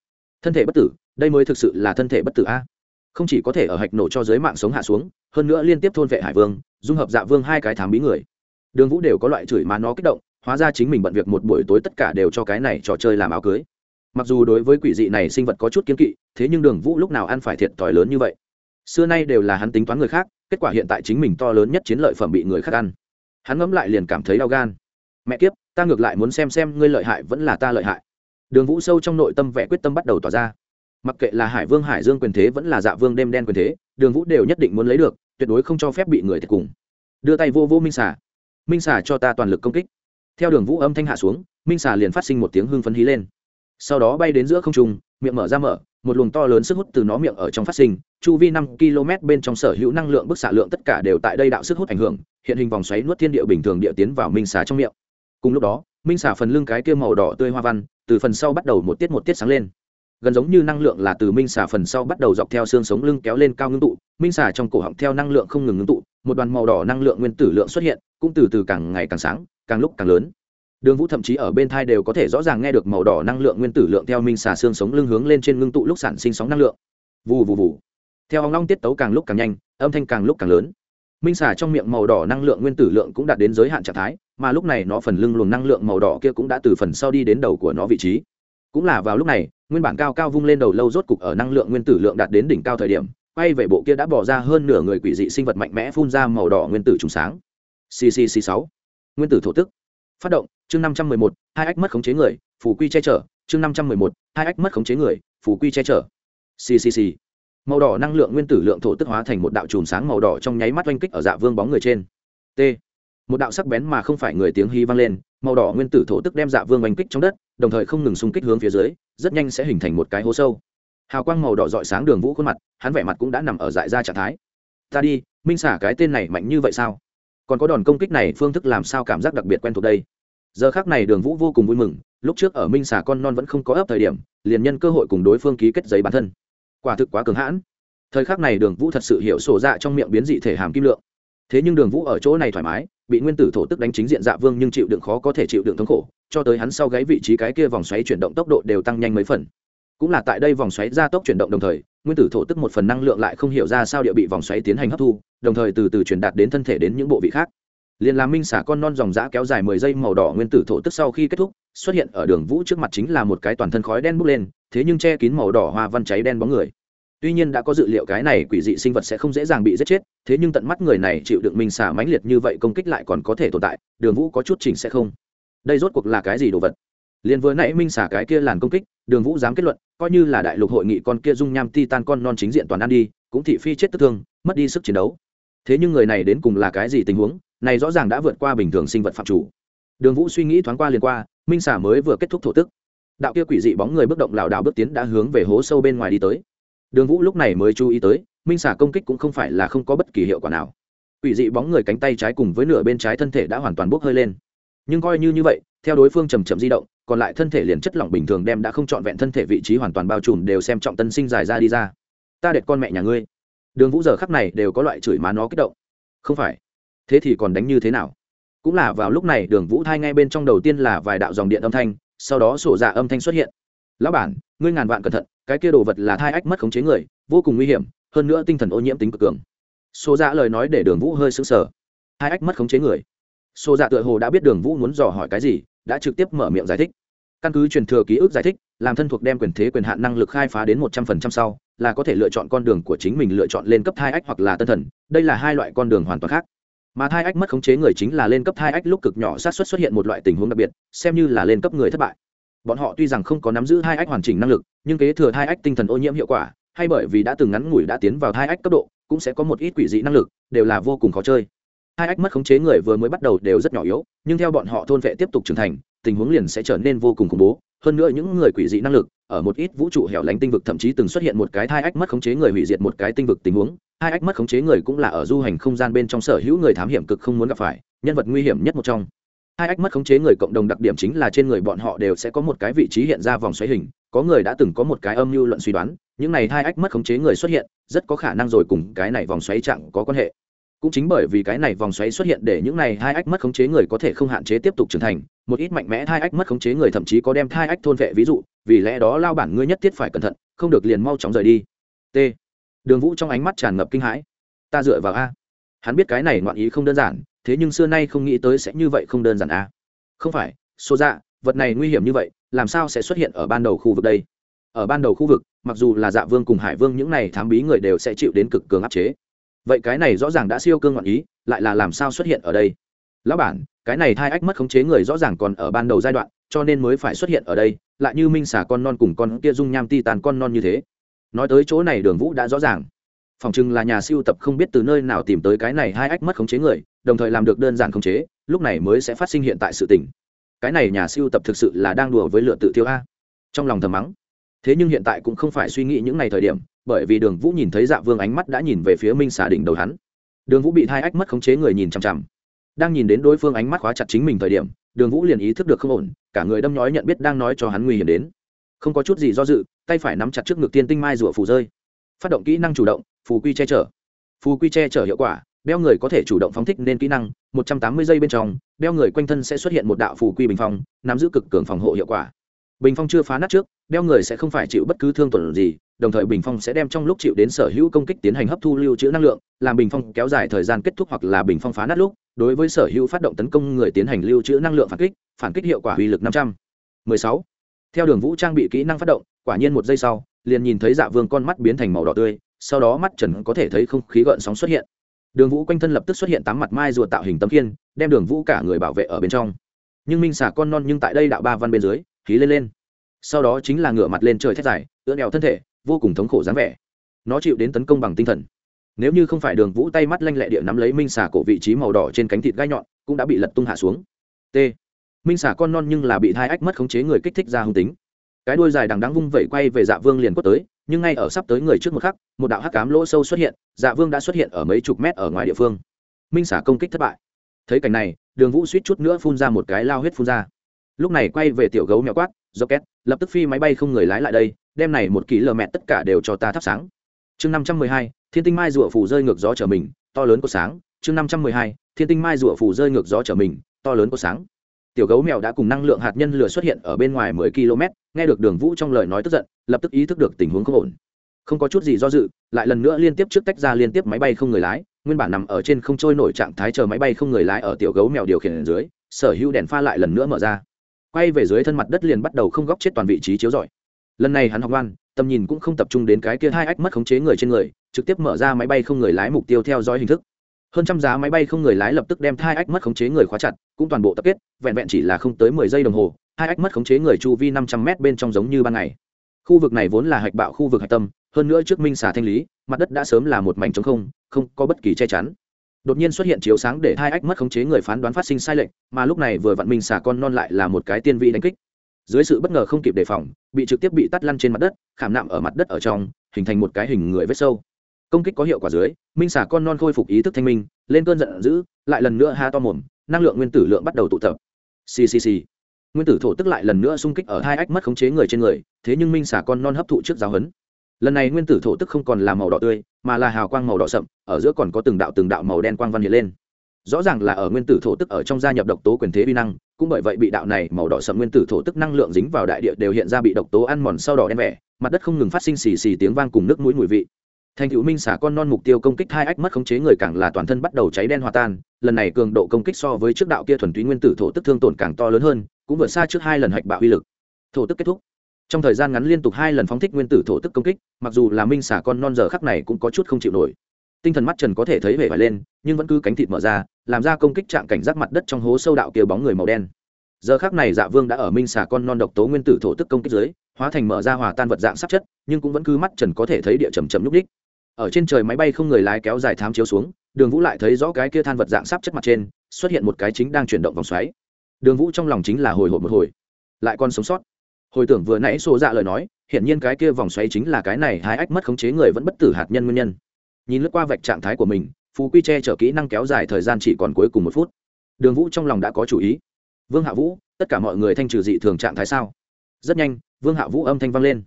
S1: Thân thể bất tử, đây mới thực sự là thân thể bất tử a không chỉ có thể ở hạch nổ cho giới mạng sống hạ xuống, hơn nữa liên tiếp thôn vệ hải vương, dung hợp dạ vương hai cái thám bí người. Đường vũ đều có loại chửi mà nó kích động, hóa ra chính mình bận việc một buổi tối tất cả đều cho cái này trò chơi làm áo cưới. Mặc dù đối với quỷ dị này sinh vật có chút kiến kỵ, thế nhưng đường vũ lúc nào ăn phải thiệt thòi lớn như vậy? Xưa nay đều là hắn tính toán người khác, kết quả hiện tại chính mình to lớn nhất chiến lợi phẩm bị người khác ăn. Hắn ngẫm lại liền cảm thấy đau gan. Mẹ kiếp, ta ngược lại muốn xem xem ngươi lợi hại vẫn là ta lợi hại. Đường vũ sâu trong nội tâm vẽ quyết tâm bắt đầu tỏ ra mặc kệ là hải vương, hải dương quyền thế vẫn là dạ vương đêm đen quyền thế, đường vũ đều nhất định muốn lấy được, tuyệt đối không cho phép bị người thiệt cùng. Đưa tay vô vô minh xả minh xả cho ta toàn lực công kích. Theo đường vũ âm thanh hạ xuống, minh xả liền phát sinh một tiếng hưng phấn hí lên. Sau đó bay đến giữa không trung, miệng mở ra mở, một luồng to lớn sức hút từ nó miệng ở trong phát sinh, chu vi năm km bên trong sở hữu năng lượng bức xạ lượng tất cả đều tại đây đạo sức hút ảnh hưởng, hiện hình vòng xoáy nuốt thiên địa bình thường địa tiến vào minh xà trong miệng. Cùng lúc đó, minh xà phần lưng cái kia màu đỏ tươi hoa văn, từ phần sau bắt đầu một tiết một tiết sáng lên gần giống như năng lượng là từ minh xà phần sau bắt đầu dọc theo xương sống lưng kéo lên cao ngưng tụ, minh xà trong cổ họng theo năng lượng không ngừng ngưng tụ, một đoàn màu đỏ năng lượng nguyên tử lượng xuất hiện, cũng từ từ càng ngày càng sáng, càng lúc càng lớn. Đường vũ thậm chí ở bên thai đều có thể rõ ràng nghe được màu đỏ năng lượng nguyên tử lượng theo minh xà xương sống lưng hướng lên trên ngưng tụ lúc sản sinh sóng năng lượng. Vù vù vù. Theo hóng long tiết tấu càng lúc càng nhanh, âm thanh càng lúc càng lớn. Minh xà trong miệng màu đỏ năng lượng nguyên tử lượng cũng đạt đến giới hạn trạng thái, mà lúc này nó phần lưng luồng năng lượng màu đỏ kia cũng đã từ phần sau đi đến đầu của nó vị trí. Cũng là vào lúc này nguyên bản cao cao vung lên đầu lâu rốt cục ở năng lượng nguyên tử lượng đạt đến đỉnh cao thời điểm, quay về bộ kia đã bỏ ra hơn nửa người quỷ dị sinh vật mạnh mẽ phun ra màu đỏ nguyên tử trùng sáng. Ccc sáu. Nguyên tử thổ tức. Phát động, chương năm trăm mười một, hai ách mất khống chế người phủ quy che chở. Chương năm trăm mười một, hai ách mất khống chế người phủ quy che chở. Ccc màu đỏ năng lượng nguyên tử lượng thổ tức hóa thành một đạo chùm sáng màu đỏ trong nháy mắt oanh kích ở dạ vương bóng người trên. T. Một đạo sắc bén mà không phải người tiếng hy vang lên, màu đỏ nguyên tử thổ tức đem dạ vương oanh kích trong đất, đồng thời không ngừng xung kích hướng phía dưới rất nhanh sẽ hình thành một cái hố sâu. Hào quang màu đỏ dọi sáng đường vũ khuôn mặt, hắn vẻ mặt cũng đã nằm ở dại ra trạng thái. Ta đi, minh xả, cái tên này mạnh như vậy sao? Còn có đòn công kích này phương thức làm sao cảm giác đặc biệt quen thuộc đây? Giờ khác này đường vũ vô cùng vui mừng, lúc trước ở minh xả con non vẫn không có ấp thời điểm, liền nhân cơ hội cùng đối phương ký kết giấy bản thân. Quả thực quá cường hãn. Thời khắc này đường vũ thật sự hiểu sổ dạ trong miệng biến dị thể hàm kim lượng thế nhưng đường vũ ở chỗ này thoải mái, bị nguyên tử thổ tức đánh chính diện dạ vương nhưng chịu đựng khó có thể chịu đựng thống khổ, cho tới hắn sau gáy vị trí cái kia vòng xoáy chuyển động tốc độ đều tăng nhanh mấy phần. Cũng là tại đây vòng xoáy gia tốc chuyển động đồng thời, nguyên tử thổ tức một phần năng lượng lại không hiểu ra sao địa bị vòng xoáy tiến hành hấp thu, đồng thời từ từ truyền đạt đến thân thể đến những bộ vị khác. Liền làm minh xả con non dòng giã kéo dài mười giây màu đỏ nguyên tử thổ tức sau khi kết thúc, xuất hiện ở đường vũ trước mặt chính là một cái toàn thân khói đen bốc lên, thế nhưng che kín màu đỏ hoa văn cháy đen bóng người tuy nhiên đã có dự liệu cái này quỷ dị sinh vật sẽ không dễ dàng bị giết chết, thế nhưng tận mắt người này chịu đựng minh xả mãnh liệt như vậy công kích lại còn có thể tồn tại, đường vũ có chút chỉnh sẽ không. Đây rốt cuộc là cái gì đồ vật? Liền vừa nãy minh xả cái kia làn công kích, đường vũ dám kết luận, coi như là đại lục hội nghị con kia dung nham ti tan con non chính diện toàn ăn đi, cũng thị phi chết tức thương, mất đi sức chiến đấu. Thế nhưng người này đến cùng là cái gì tình huống? Này rõ ràng đã vượt qua bình thường sinh vật phạm chủ. Đường vũ suy nghĩ thoáng qua liền qua, minh xả mới vừa kết thúc thổ tức. Đạo kia quỷ dị bóng người bước động lảo đảo bước tiến đã hướng về hố sâu bên ngoài đi tới đường vũ lúc này mới chú ý tới, minh xả công kích cũng không phải là không có bất kỳ hiệu quả nào. Ủy dị bóng người cánh tay trái cùng với nửa bên trái thân thể đã hoàn toàn bốc hơi lên. Nhưng coi như như vậy, theo đối phương chầm chậm di động, còn lại thân thể liền chất lỏng bình thường đem đã không trọn vẹn thân thể vị trí hoàn toàn bao trùm đều xem trọng tân sinh dài ra đi ra. Ta đệt con mẹ nhà ngươi. Đường vũ giờ khắc này đều có loại chửi má nó kích động. Không phải. Thế thì còn đánh như thế nào? Cũng là vào lúc này, đường vũ thai ngay bên trong đầu tiên là vài đạo dòng điện âm thanh, sau đó sổ dạ âm thanh xuất hiện. Lão bản, ngươi ngàn vạn cẩn thận cái kia đồ vật là thai ách mất khống chế người, vô cùng nguy hiểm, hơn nữa tinh thần ô nhiễm tính cực cường. Xô dạ lời nói để đường vũ hơi sững sờ. Hai ách mất khống chế người. Xô dạ tựa hồ đã biết đường vũ muốn dò hỏi cái gì, đã trực tiếp mở miệng giải thích. Căn cứ truyền thừa ký ức giải thích, làm thân thuộc đem quyền thế quyền hạn năng lực khai phá đến một trăm phần trăm sau, là có thể lựa chọn con đường của chính mình lựa chọn lên cấp thai ách hoặc là tân thần, đây là hai loại con đường hoàn toàn khác. Mà thai ách mất khống chế người chính là lên cấp thai ách lúc cực nhỏ sát xuất xuất hiện một loại tình huống đặc biệt, xem như là lên cấp người thất bại bọn họ tuy rằng không có nắm giữ hai ách hoàn chỉnh năng lực, nhưng kế thừa hai ách tinh thần ô nhiễm hiệu quả, hay bởi vì đã từng ngắn ngủi đã tiến vào hai ách cấp độ, cũng sẽ có một ít quỷ dị năng lực, đều là vô cùng khó chơi. Hai ách mất khống chế người vừa mới bắt đầu đều rất nhỏ yếu, nhưng theo bọn họ thôn vệ tiếp tục trưởng thành, tình huống liền sẽ trở nên vô cùng khủng bố. Hơn nữa những người quỷ dị năng lực, ở một ít vũ trụ hẻo lánh tinh vực thậm chí từng xuất hiện một cái thai ách mất khống chế người hủy diệt một cái tinh vực tình huống. Hai ách mất khống chế người cũng là ở du hành không gian bên trong sở hữu người thám hiểm cực không muốn gặp phải, nhân vật nguy hiểm nhất một trong hai ách mất khống chế người cộng đồng đặc điểm chính là trên người bọn họ đều sẽ có một cái vị trí hiện ra vòng xoáy hình, có người đã từng có một cái âm mưu luận suy đoán, những này hai ách mất khống chế người xuất hiện, rất có khả năng rồi cùng cái này vòng xoáy chặng có quan hệ. Cũng chính bởi vì cái này vòng xoáy xuất hiện để những này hai ách mất khống chế người có thể không hạn chế tiếp tục trưởng thành, một ít mạnh mẽ hai ách mất khống chế người thậm chí có đem hai ách thôn vệ ví dụ, vì lẽ đó lao bản ngươi nhất thiết phải cẩn thận, không được liền mau chóng rời đi. T. Đường vũ trong ánh mắt tràn ngập kinh hãi. Ta dựa vào a. Hắn biết cái này ngoạn ý không đơn giản thế nhưng xưa nay không nghĩ tới sẽ như vậy không đơn giản a không phải số dạ vật này nguy hiểm như vậy, làm sao sẽ xuất hiện ở ban đầu khu vực đây? Ở ban đầu khu vực, mặc dù là dạ vương cùng hải vương những này thám bí người đều sẽ chịu đến cực cường áp chế. Vậy cái này rõ ràng đã siêu cương ngoạn ý, lại là làm sao xuất hiện ở đây? Lão bản, cái này thai ách mất khống chế người rõ ràng còn ở ban đầu giai đoạn, cho nên mới phải xuất hiện ở đây, lại như minh xả con non cùng con kia dung nham ti tàn con non như thế. Nói tới chỗ này đường vũ đã rõ ràng. Phòng chừng là nhà siêu tập không biết từ nơi nào tìm tới cái này hai ách mất khống chế người đồng thời làm được đơn giản khống chế, lúc này mới sẽ phát sinh hiện tại sự tình. Cái này nhà siêu tập thực sự là đang đùa với lựa tự tiêu a. Trong lòng thầm mắng. Thế nhưng hiện tại cũng không phải suy nghĩ những ngày thời điểm, bởi vì đường vũ nhìn thấy dạ vương ánh mắt đã nhìn về phía minh xà đỉnh đầu hắn. Đường vũ bị thai ách mất khống chế người nhìn chằm chằm. Đang nhìn đến đối phương ánh mắt khóa chặt chính mình thời điểm, đường vũ liền ý thức được không ổn, cả người đâm nhói nhận biết đang nói cho hắn nguy hiểm đến. Không có chút gì do dự, tay phải nắm chặt trước ngực tiên tinh mai rủa phù rơi. Phát động kỹ năng chủ động, phù quy che chở. Phù quy che chở hiệu quả đeo người có thể chủ động phóng thích nên kỹ năng, một trăm tám mươi giây bên trong đeo người quanh thân sẽ xuất hiện một đạo phù quy bình phong, nắm giữ cực cường phòng hộ hiệu quả. Bình phong chưa phá nát trước đeo người sẽ không phải chịu bất cứ thương tổn gì, đồng thời bình phong sẽ đem trong lúc chịu đến sở hữu công kích tiến hành hấp thu lưu trữ năng lượng, làm bình phong kéo dài thời gian kết thúc hoặc là bình phong phá nát lúc, đối với sở hữu phát động tấn công người tiến hành lưu trữ năng lượng phản kích phản kích hiệu quả uy lực năm trăm. Mười sáu. Theo đường vũ trang bị kỹ năng phát động, quả nhiên một giây sau, liền nhìn thấy dạ vương con mắt biến thành màu đỏ tươi, sau đó mắt trần có thể thấy không khí gợn sóng xuất hiện đường vũ quanh thân lập tức xuất hiện tám mặt mai ruột tạo hình tấm kiên đem đường vũ cả người bảo vệ ở bên trong. Nhưng minh xà con non nhưng tại đây đạo ba văn bên dưới, khí lên lên. Sau đó chính là ngửa mặt lên trời thét dài, ưỡn đèo thân thể, vô cùng thống khổ dáng vẻ. Nó chịu đến tấn công bằng tinh thần. Nếu như không phải đường vũ tay mắt lanh lẹ địa nắm lấy minh xà cổ vị trí màu đỏ trên cánh thịt gai nhọn, cũng đã bị lật tung hạ xuống. T. Minh xà con non nhưng là bị thai ách mất khống chế người kích thích ra hung tính. Cái đuôi dài đằng đắng vung vẩy quay về dạ vương liền quất tới nhưng ngay ở sắp tới người trước một khắc, một đạo hắc cám lỗ sâu xuất hiện dạ vương đã xuất hiện ở mấy chục mét ở ngoài địa phương. Minh xả công kích thất bại. Thấy cảnh này, đường vũ suýt chút nữa phun ra một cái lao huyết phun ra. Lúc này quay về tiểu gấu mèo quát do két lập tức phi máy bay không người lái lại đây, đem này một kỳ lờ mẹ tất cả đều cho ta thắp sáng. Chương năm trăm mười hai, thiên tinh mai rụa phủ rơi ngược gió trở mình, to lớn của sáng. Chương năm trăm mười hai, thiên tinh mai rụa phủ rơi ngược gió trở mình, to lớn của sáng tiểu gấu mèo đã cùng năng lượng hạt nhân lửa xuất hiện ở bên ngoài mười km, nghe được đường vũ trong lời nói tức giận, lập tức ý thức được tình huống không ổn. Không có chút gì do dự, lại lần nữa liên tiếp trước tách ra liên tiếp máy bay không người lái, nguyên bản nằm ở trên không trôi nổi trạng thái chờ máy bay không người lái ở tiểu gấu mèo điều khiển ở dưới, sở hữu đèn pha lại lần nữa mở ra. Quay về dưới thân mặt đất liền bắt đầu không góc chết toàn vị trí chiếu rọi. Lần này hắn học ngoan, tầm nhìn cũng không tập trung đến cái kia hai ách mất khống chế người trên người, trực tiếp mở ra máy bay không người lái mục tiêu theo dõi hình thức hơn trăm giá máy bay không người lái lập tức đem hai ách mất khống chế người khóa chặt, cũng toàn bộ tập kết, vẹn vẹn chỉ là không tới mười giây đồng hồ hai ách mất khống chế người chu vi năm trăm m bên trong giống như ban ngày. Khu vực này vốn là hạch bạo khu vực hạch tâm, hơn nữa trước minh xả thanh lý, mặt đất đã sớm là một mảnh trống không không có bất kỳ che chắn. Đột nhiên xuất hiện chiếu sáng để hai ách mất khống chế người phán đoán phát sinh sai lệch, mà lúc này vừa vặn minh xả con non lại là một cái tiên vị đánh kích. Dưới sự bất ngờ không kịp đề phòng, bị trực tiếp bị tắt lăn trên mặt đất, khảm nạm ở mặt đất ở trong, hình thành một cái hình người vết sâu công kích có hiệu quả dưới, minh xả con non khôi phục ý thức thanh minh, lên cơn giận dữ, lại lần nữa ha to mồm, năng lượng nguyên tử lượng bắt đầu tụ tập. Ccc nguyên tử thổ tức lại lần nữa xung kích ở hai ách mất khống chế người trên người, thế nhưng minh xả con non hấp thụ trước giáo hấn lần này nguyên tử thổ tức không còn là màu đỏ tươi, mà là hào quang màu đỏ sậm, ở giữa còn có từng đạo từng đạo màu đen quang văn hiện lên. Rõ ràng là ở nguyên tử thổ tức ở trong gia nhập độc tố quyền thế vi năng, cũng bởi vậy bị đạo này màu đỏ sậm nguyên tử thổ tức năng lượng dính vào đại địa đều hiện ra bị độc tố ăn mòn sau đỏ đen vẻ, mặt đất không ngừng phát sinh xì xì tiếng vang cùng nước mũi mùi vị thành cựu minh xả con non mục tiêu công kích hai ách mất khống chế người càng là toàn thân bắt đầu cháy đen hòa tan, lần này cường độ công kích so với trước đạo kia thuần túy nguyên tử thổ tức thương tổn càng to lớn hơn, cũng vượt xa trước hai lần hạch bạo uy lực. Thổ tức kết thúc. Trong thời gian ngắn liên tục hai lần phóng thích nguyên tử thổ tức công kích, mặc dù là minh xả con non giờ khắc này cũng có chút không chịu nổi. Tinh thần mắt trần có thể thấy vẻ vải lên, nhưng vẫn cứ cánh thịt mở ra, làm ra công kích trạng cảnh giác mặt đất trong hố sâu đạo kia bóng người màu đen. Giờ khác này dạ vương đã ở minh xà con non độc tố nguyên tử thổ tức công kích dưới, hóa thành mở ra hòa tan vật dạng sắc chất, nhưng cũng vẫn cứ mắt trần có thể thấy địa chầm chầm nhúc đích ở trên trời máy bay không người lái kéo dài thám chiếu xuống, đường vũ lại thấy rõ cái kia than vật dạng sắp chất mặt trên, xuất hiện một cái chính đang chuyển động vòng xoáy. Đường vũ trong lòng chính là hồi hộp một hồi, lại còn sống sót. Hồi tưởng vừa nãy xô dạ lời nói hiện nhiên cái kia vòng xoáy chính là cái này hai ách mất khống chế người vẫn bất tử hạt nhân nguyên nhân. Nhìn lướt qua vạch trạng thái của mình, phú quy che chở kỹ năng kéo dài thời gian chỉ còn cuối cùng một phút. Đường vũ trong lòng đã có chủ ý. Vương hạ vũ, tất cả mọi người thanh trừ dị thường trạng thái sao? Rất nhanh, vương hạ vũ âm thanh vang lên.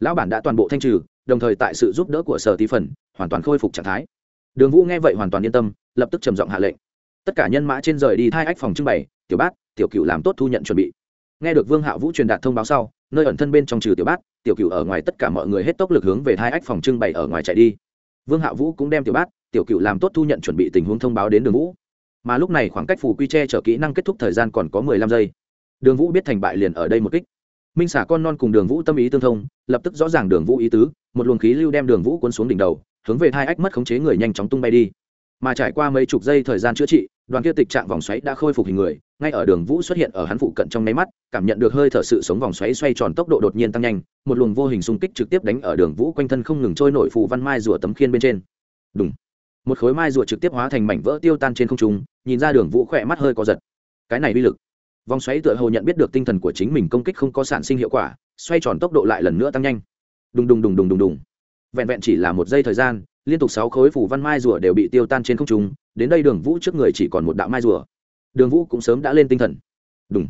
S1: Lão bản đã toàn bộ thanh trừ đồng thời tại sự giúp đỡ của sở tí phần, hoàn toàn khôi phục trạng thái. Đường vũ nghe vậy hoàn toàn yên tâm, lập tức trầm giọng hạ lệnh. Tất cả nhân mã trên rời đi thai ách phòng trưng bày, tiểu bát, tiểu cựu làm tốt thu nhận chuẩn bị. Nghe được vương hạ vũ truyền đạt thông báo sau, nơi ẩn thân bên trong trừ tiểu bát, tiểu cựu ở ngoài tất cả mọi người hết tốc lực hướng về thai ách phòng trưng bày ở ngoài chạy đi. Vương hạ vũ cũng đem tiểu bát, tiểu cựu làm tốt thu nhận chuẩn bị tình huống thông báo đến đường vũ. Mà lúc này khoảng cách phù quy che chở kỹ năng kết thúc thời gian còn có mười lăm giây. Đường vũ biết thành bại liền ở đây một kích minh xả con non cùng đường vũ tâm ý tương thông, lập tức rõ ràng đường vũ ý tứ, một luồng khí lưu đem đường vũ cuốn xuống đỉnh đầu, hướng về hai ách mất khống chế người nhanh chóng tung bay đi. Mà trải qua mấy chục giây thời gian chữa trị, đoàn kia tịch trạng vòng xoáy đã khôi phục hình người, ngay ở đường vũ xuất hiện ở hắn phụ cận trong nháy mắt, cảm nhận được hơi thở sự sống vòng xoáy xoay tròn tốc độ đột nhiên tăng nhanh, một luồng vô hình xung kích trực tiếp đánh ở đường vũ quanh thân không ngừng trôi nổi phù văn mai rùa tấm khiên bên trên. Đúng một khối mai rùa trực tiếp hóa thành mảnh vỡ tiêu tan trên không trung, nhìn ra đường vũ khỏe mắt hơi có giật. Cái này uy lực vòng xoáy tựa hồ nhận biết được tinh thần của chính mình công kích không có sản sinh hiệu quả, xoay tròn tốc độ lại lần nữa tăng nhanh. Đùng đùng đùng đùng đùng đùng. Vẹn vẹn chỉ là một giây thời gian, liên tục sáu khối phủ văn mai rùa đều bị tiêu tan trên không trung, đến đây đường vũ trước người chỉ còn một đạo mai rùa. Đường vũ cũng sớm đã lên tinh thần. Đúng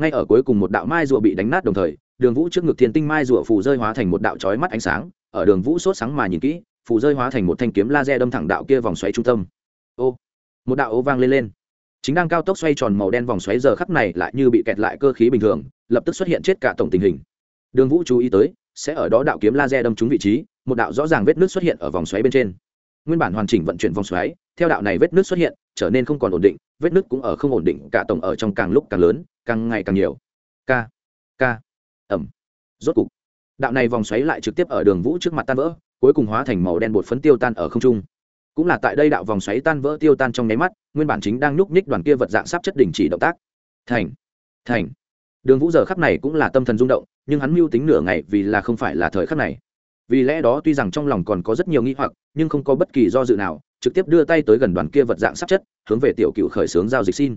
S1: ngay ở cuối cùng một đạo mai rùa bị đánh nát đồng thời, đường vũ trước ngực thiên tinh mai rùa phù rơi hóa thành một đạo trói mắt ánh sáng, ở đường vũ sốt sáng mà nhìn kỹ, phù rơi hóa thành một thanh kiếm laser đâm thẳng đạo kia vòng xoáy trung tâm. Ô. Một đạo ô vang lên lên chính đang cao tốc xoay tròn màu đen vòng xoáy giờ khắp này lại như bị kẹt lại cơ khí bình thường, lập tức xuất hiện chết cả tổng tình hình. Đường vũ chú ý tới, sẽ ở đó đạo kiếm laser đâm trúng vị trí, một đạo rõ ràng vết nước xuất hiện ở vòng xoáy bên trên. Nguyên bản hoàn chỉnh vận chuyển vòng xoáy, theo đạo này vết nước xuất hiện, trở nên không còn ổn định, vết nước cũng ở không ổn định, cả tổng ở trong càng lúc càng lớn, càng ngày càng nhiều. K k ẩm rốt cục, đạo này vòng xoáy lại trực tiếp ở đường vũ trước mặt tan vỡ, cuối cùng hóa thành màu đen bột phấn tiêu tan ở không trung cũng là tại đây đạo vòng xoáy tan vỡ tiêu tan trong nháy mắt, nguyên bản chính đang nhúc nhích đoàn kia vật dạng sắp chất đình chỉ động tác. Thành thành. Đường vũ giờ khắc này cũng là tâm thần rung động, nhưng hắn mưu tính nửa ngày vì là không phải là thời khắc này. Vì lẽ đó tuy rằng trong lòng còn có rất nhiều nghi hoặc, nhưng không có bất kỳ do dự nào, trực tiếp đưa tay tới gần đoàn kia vật dạng sắp chất, hướng về tiểu cựu khởi xướng giao dịch xin.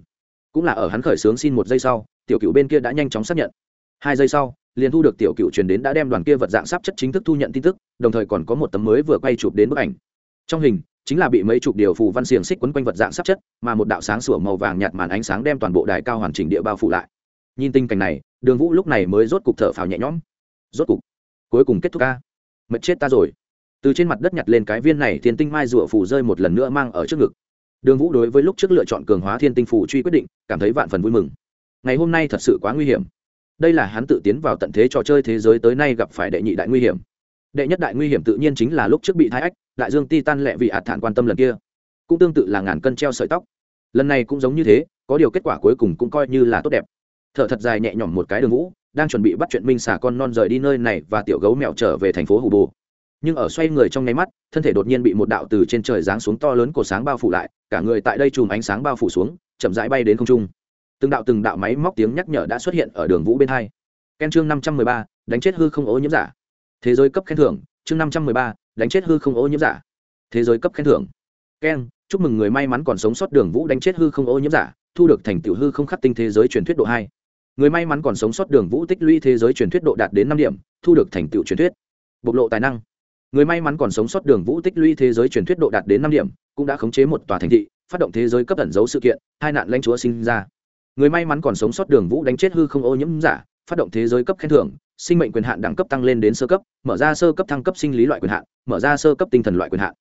S1: Cũng là ở hắn khởi xướng xin một giây sau, tiểu cựu bên kia đã nhanh chóng xác nhận. Hai giây sau, liền thu được tiểu cựu truyền đến đã đem đoàn kia vật dạng sắp chất chính thức thu nhận tin tức, đồng thời còn có một tấm mới vừa quay chụp đến bức ảnh. Trong hình chính là bị mấy chục điều phù văn xiềng xích quấn quanh vật dạng sắp chất, mà một đạo sáng sủa màu vàng nhạt màn ánh sáng đem toàn bộ đài cao hoàn chỉnh địa bao phủ lại. Nhìn tình cảnh này, đường vũ lúc này mới rốt cục thở phào nhẹ nhõm. Rốt cục, cuối cùng kết thúc ca. Mệt chết ta rồi. Từ trên mặt đất nhặt lên cái viên này thiên tinh mai rụa phủ rơi một lần nữa mang ở trước ngực. Đường vũ đối với lúc trước lựa chọn cường hóa thiên tinh phủ truy quyết định, cảm thấy vạn phần vui mừng. Ngày hôm nay thật sự quá nguy hiểm. Đây là hắn tự tiến vào tận thế trò chơi thế giới tới nay gặp phải đệ nhị đại nguy hiểm đệ nhất đại nguy hiểm tự nhiên chính là lúc trước bị thái ách, đại dương ti tan lẹ vì ạt thản quan tâm lần kia. Cũng tương tự là ngàn cân treo sợi tóc. Lần này cũng giống như thế, có điều kết quả cuối cùng cũng coi như là tốt đẹp. Thở thật dài nhẹ nhõm một cái đường vũ, đang chuẩn bị bắt chuyện minh xả con non rời đi nơi này và tiểu gấu mèo trở về thành phố hù bồ. Nhưng ở xoay người trong nháy mắt, thân thể đột nhiên bị một đạo từ trên trời giáng xuống to lớn của sáng bao phủ lại, cả người tại đây chùm ánh sáng bao phủ xuống, chậm rãi bay đến không trung. Từng đạo từng đạo máy móc tiếng nhắc nhở đã xuất hiện ở đường vũ bên hai. Ken chương năm trăm mười ba, đánh chết hư không ô nhiễm giả thế giới cấp khen thưởng, chương năm trăm mười ba, đánh chết hư không ô nhiễm giả. Thế giới cấp khen thưởng. Keng chúc mừng người may mắn còn sống sót đường vũ đánh chết hư không ô nhiễm giả, thu được thành tựu hư không khắc tinh thế giới truyền thuyết độ hai. Người may mắn còn sống sót đường vũ tích lũy thế giới truyền thuyết độ đạt đến năm điểm, thu được thành tựu truyền thuyết. Bộc lộ tài năng. Người may mắn còn sống sót đường vũ tích lũy thế giới truyền thuyết độ đạt đến năm điểm, cũng đã khống chế một tòa thành thị, phát động thế giới cấp ẩn dấu sự kiện, hai nạn lãnh chúa sinh ra. Người may mắn còn sống sót đường vũ đánh chết hư không ô nhiễm giả, phát động thế giới cấp khen thưởng sinh mệnh quyền hạn đẳng cấp tăng lên đến sơ cấp, mở ra sơ cấp thăng cấp sinh lý loại quyền hạn, mở ra sơ cấp tinh thần loại quyền hạn.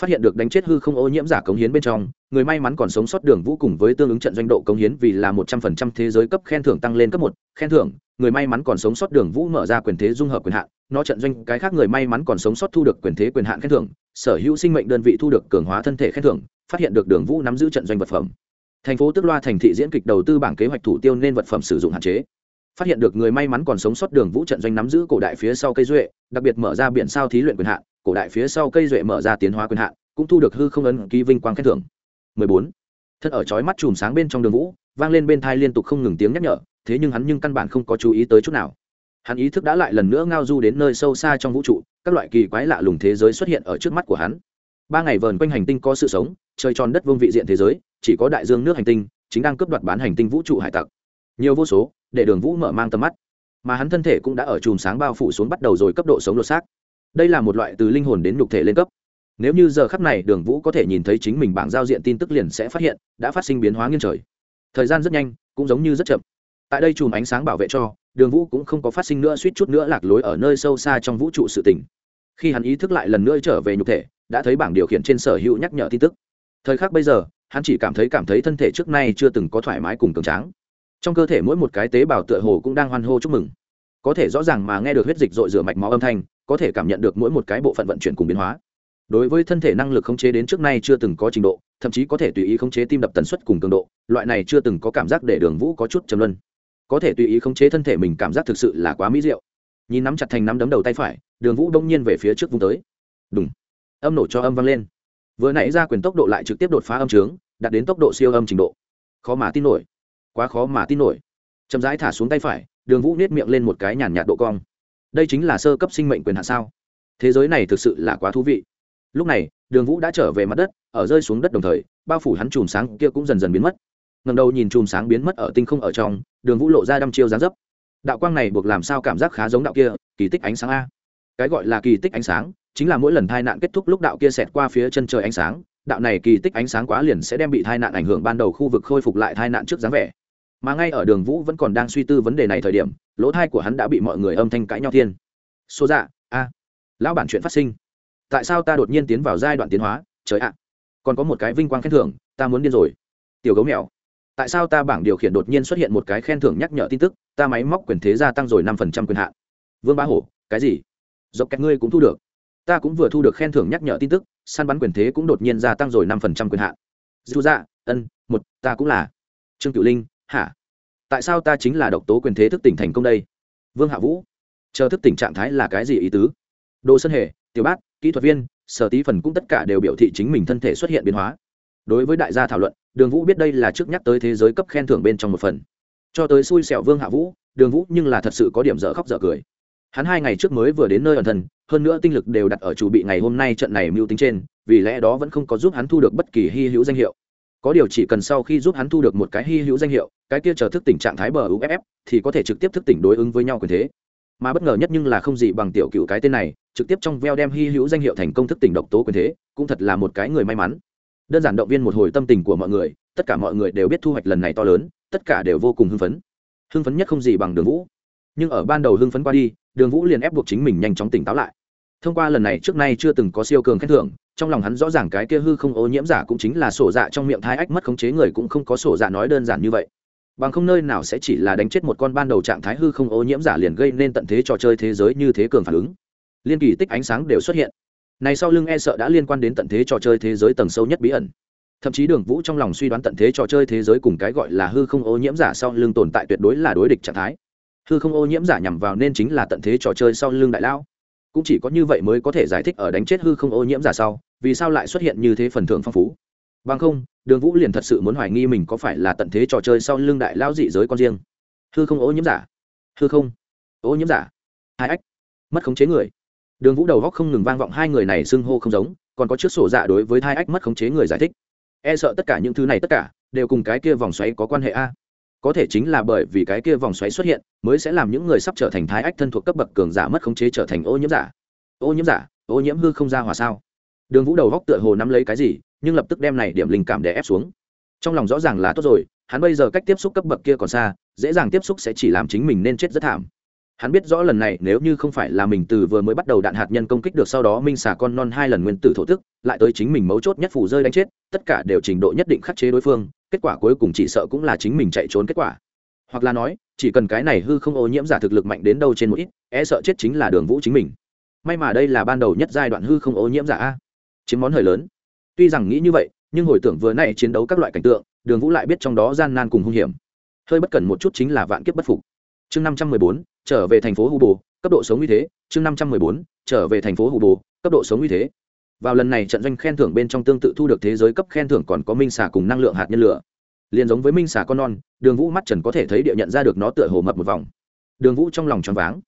S1: Phát hiện được đánh chết hư không ô nhiễm giả cống hiến bên trong, người may mắn còn sống sót đường vũ cùng với tương ứng trận doanh độ cống hiến vì là một trăm phần trăm thế giới cấp khen thưởng tăng lên cấp một, khen thưởng, người may mắn còn sống sót đường vũ mở ra quyền thế dung hợp quyền hạn, nó trận doanh cái khác người may mắn còn sống sót thu được quyền thế quyền hạn khen thưởng, sở hữu sinh mệnh đơn vị thu được cường hóa thân thể khen thưởng, phát hiện được đường vũ nắm giữ trận doanh vật phẩm. Thành phố tức loa thành thị diễn kịch đầu tư bảng kế hoạch thủ tiêu nên vật phẩm sử dụng hạn chế phát hiện được người may mắn còn sống sót đường vũ trận doanh nắm giữ cổ đại phía sau cây duệ, đặc biệt mở ra biển sao thí luyện quyền hạn, cổ đại phía sau cây duệ mở ra tiến hóa quyền hạn, cũng thu được hư không ấn ký vinh quang khen thưởng. 14. thân ở chói mắt chùm sáng bên trong đường vũ, vang lên bên thai liên tục không ngừng tiếng nhắc nhở, thế nhưng hắn nhưng căn bản không có chú ý tới chút nào. Hắn ý thức đã lại lần nữa ngao du đến nơi sâu xa trong vũ trụ, các loại kỳ quái lạ lùng thế giới xuất hiện ở trước mắt của hắn. Ba ngày vờn quanh hành tinh có sự sống, trời tròn đất vương vị diện thế giới, chỉ có đại dương nước hành tinh, chính đang cướp đoạt bán hành tinh vũ trụ hải tặc. Nhiều vô số để đường vũ mở mang tầm mắt. Mà hắn thân thể cũng đã ở chùm sáng bao phủ xuống bắt đầu rồi cấp độ sống lột xác. Đây là một loại từ linh hồn đến nhục thể lên cấp. Nếu như giờ khắp này đường vũ có thể nhìn thấy chính mình bảng giao diện tin tức liền sẽ phát hiện, đã phát sinh biến hóa nghiêng trời. Thời gian rất nhanh, cũng giống như rất chậm. Tại đây chùm ánh sáng bảo vệ cho, đường vũ cũng không có phát sinh nữa suýt chút nữa lạc lối ở nơi sâu xa trong vũ trụ sự tỉnh khi hắn ý thức lại lần nữa trở về nhục thể, đã thấy bảng điều khiển trên sở hữu nhắc nhở tin tức. Thời khắc bây giờ, hắn chỉ cảm thấy cảm thấy thân thể trước nay chưa từng có thoải mái cùng cường tráng trong cơ thể mỗi một cái tế bào tựa hồ cũng đang hoan hô chúc mừng. Có thể rõ ràng mà nghe được huyết dịch dội rửa mạch máu âm thanh, có thể cảm nhận được mỗi một cái bộ phận vận chuyển cùng biến hóa. Đối với thân thể năng lực khống chế đến trước nay chưa từng có trình độ, thậm chí có thể tùy ý khống chế tim đập tần suất cùng cường độ, loại này chưa từng có cảm giác để đường vũ có chút chầm luân. Có thể tùy ý khống chế thân thể mình cảm giác thực sự là quá mỹ diệu. Nhìn nắm chặt thành nắm đấm đầu tay phải, đường vũ đông nhiên về phía trước vùng tới. Đúng âm nổ cho âm vang lên. Vừa nãy ra quyền tốc độ lại trực tiếp đột phá âm trướng, đạt đến tốc độ siêu âm trình độ. Khó mà tin nổi quá khó mà tin nổi. Chậm rãi thả xuống tay phải, đường vũ nết miệng lên một cái nhàn nhạt độ cong. Đây chính là sơ cấp sinh mệnh quyền hạ sao? Thế giới này thực sự là quá thú vị. Lúc này, đường vũ đã trở về mặt đất, ở rơi xuống đất đồng thời, bao phủ hắn chùm sáng kia cũng dần dần biến mất. Ngầm đầu nhìn chùm sáng biến mất ở tinh không ở trong, đường vũ lộ ra đăm chiêu dáng dấp. Đạo quang này buộc làm sao cảm giác khá giống đạo kia, kỳ tích ánh sáng a. Cái gọi là kỳ tích ánh sáng, chính là mỗi lần tai nạn kết thúc lúc đạo kia xẹt qua phía chân trời ánh sáng, đạo này kỳ tích ánh sáng quá liền sẽ đem bị tai nạn ảnh hưởng ban đầu khu vực khôi phục lại tai nạn trước dáng vẻ mà ngay ở đường vũ vẫn còn đang suy tư vấn đề này thời điểm, lỗ thai của hắn đã bị mọi người âm thanh cãi nhau thiên. Số dạ a, lão bản chuyện phát sinh. Tại sao ta đột nhiên tiến vào giai đoạn tiến hóa? Trời ạ, còn có một cái vinh quang khen thưởng, ta muốn điên rồi. Tiểu gấu mèo, tại sao ta bảng điều khiển đột nhiên xuất hiện một cái khen thưởng nhắc nhở tin tức, ta máy móc quyền thế gia tăng rồi năm phần trăm quyền hạn. Vương bá hổ, cái gì? Dọc kẹt ngươi cũng thu được. Ta cũng vừa thu được khen thưởng nhắc nhở tin tức, săn bắn quyền thế cũng đột nhiên gia tăng rồi năm phần trăm quyền hạn. Dù dạ ân, một, ta cũng là. Trương cựu linh hả? Tại sao ta chính là độc tố quyền thế thức tỉnh thành công đây? Vương hạ vũ, chờ thức tỉnh trạng thái là cái gì ý tứ? Đồ sơn hề, tiểu bát kỹ thuật viên, sở tí phần cũng tất cả đều biểu thị chính mình thân thể xuất hiện biến hóa. Đối với đại gia thảo luận, đường vũ biết đây là trước nhắc tới thế giới cấp khen thưởng bên trong một phần. Cho tới xui xẻo vương hạ vũ, đường vũ nhưng là thật sự có điểm dở khóc dở cười. Hắn hai ngày trước mới vừa đến nơi ẩn thân, hơn nữa tinh lực đều đặt ở chủ bị ngày hôm nay trận này mưu tính trên, vì lẽ đó vẫn không có giúp hắn thu được bất kỳ hy hữu danh hiệu có điều chỉ cần sau khi giúp hắn thu được một cái hy hữu danh hiệu, cái kia chờ thức tỉnh trạng thái bờ uff thì có thể trực tiếp thức tỉnh đối ứng với nhau quyền thế. Mà bất ngờ nhất nhưng là không gì bằng tiểu cựu cái tên này, trực tiếp trong veo đem hy hữu danh hiệu thành công thức tỉnh độc tố quyền thế, cũng thật là một cái người may mắn. Đơn giản động viên một hồi tâm tình của mọi người, tất cả mọi người đều biết thu hoạch lần này to lớn, tất cả đều vô cùng hưng phấn. Hưng phấn nhất không gì bằng đường vũ. Nhưng ở ban đầu hưng phấn qua đi, đường vũ liền ép buộc chính mình nhanh chóng tỉnh táo lại. Thông qua lần này trước nay chưa từng có siêu cường khen thưởng trong lòng hắn rõ ràng cái kia hư không ô nhiễm giả cũng chính là sổ dạ trong miệng thai ách mất khống chế người cũng không có sổ dạ nói đơn giản như vậy. Bằng không nơi nào sẽ chỉ là đánh chết một con ban đầu trạng thái hư không ô nhiễm giả liền gây nên tận thế trò chơi thế giới như thế cường phản ứng. Liên kỳ tích ánh sáng đều xuất hiện. Này sau lưng e sợ đã liên quan đến tận thế trò chơi thế giới tầng sâu nhất bí ẩn. Thậm chí đường vũ trong lòng suy đoán tận thế trò chơi thế giới cùng cái gọi là hư không ô nhiễm giả sau lưng tồn tại tuyệt đối là đối địch trạng thái. Hư không ô nhiễm giả nhằm vào nên chính là tận thế trò chơi sau lưng đại lão cũng chỉ có như vậy mới có thể giải thích ở đánh chết hư không ô nhiễm giả sau, vì sao lại xuất hiện như thế phần thưởng phong phú. Bằng không, đường vũ liền thật sự muốn hoài nghi mình có phải là tận thế trò chơi sau lưng đại lão dị giới con riêng. Hư không ô nhiễm giả. Hư không. Ô nhiễm giả. Hai ách. Mất khống chế người. Đường vũ đầu góc không ngừng vang vọng hai người này xưng hô không giống, còn có chiếc sổ dạ đối với hai ách mất khống chế người giải thích. E sợ tất cả những thứ này tất cả, đều cùng cái kia vòng xoáy có quan hệ a. Có thể chính là bởi vì cái kia vòng xoáy xuất hiện mới sẽ làm những người sắp trở thành thái ách thân thuộc cấp bậc cường giả mất khống chế trở thành ô nhiễm giả. Ô nhiễm giả, ô nhiễm hư không ra hòa sao? Đường vũ đầu góc tựa hồ nắm lấy cái gì, nhưng lập tức đem này điểm linh cảm để ép xuống. Trong lòng rõ ràng là tốt rồi, hắn bây giờ cách tiếp xúc cấp bậc kia còn xa, dễ dàng tiếp xúc sẽ chỉ làm chính mình nên chết rất thảm. Hắn biết rõ lần này nếu như không phải là mình từ vừa mới bắt đầu đạn hạt nhân công kích được sau đó minh xả con non hai lần nguyên tử thổ tức, lại tới chính mình mấu chốt nhất phủ rơi đánh chết, tất cả đều trình độ nhất định khắc chế đối phương, kết quả cuối cùng chỉ sợ cũng là chính mình chạy trốn kết quả. Hoặc là nói chỉ cần cái này hư không ô nhiễm giả thực lực mạnh đến đâu trên một ít e sợ chết chính là đường vũ chính mình. May mà đây là ban đầu nhất giai đoạn hư không ô nhiễm giả a. Chiếm món hời lớn. Tuy rằng nghĩ như vậy, nhưng hồi tưởng vừa nay chiến đấu các loại cảnh tượng, đường vũ lại biết trong đó gian nan cùng hung hiểm. Hơi bất cần một chút chính là vạn kiếp bất phục. Chương năm trăm mười bốn, trở về thành phố hù bồ cấp độ sống uy thế. Chương năm trăm mười bốn, trở về thành phố hù bồ cấp độ sống uy thế. Vào lần này trận doanh khen thưởng bên trong tương tự thu được thế giới cấp khen thưởng còn có minh xà cùng năng lượng hạt nhân lửa liền giống với minh xà con non, đường vũ mắt trần có thể thấy địa nhận ra được nó tựa hồ mập một vòng. Đường vũ trong lòng choáng váng.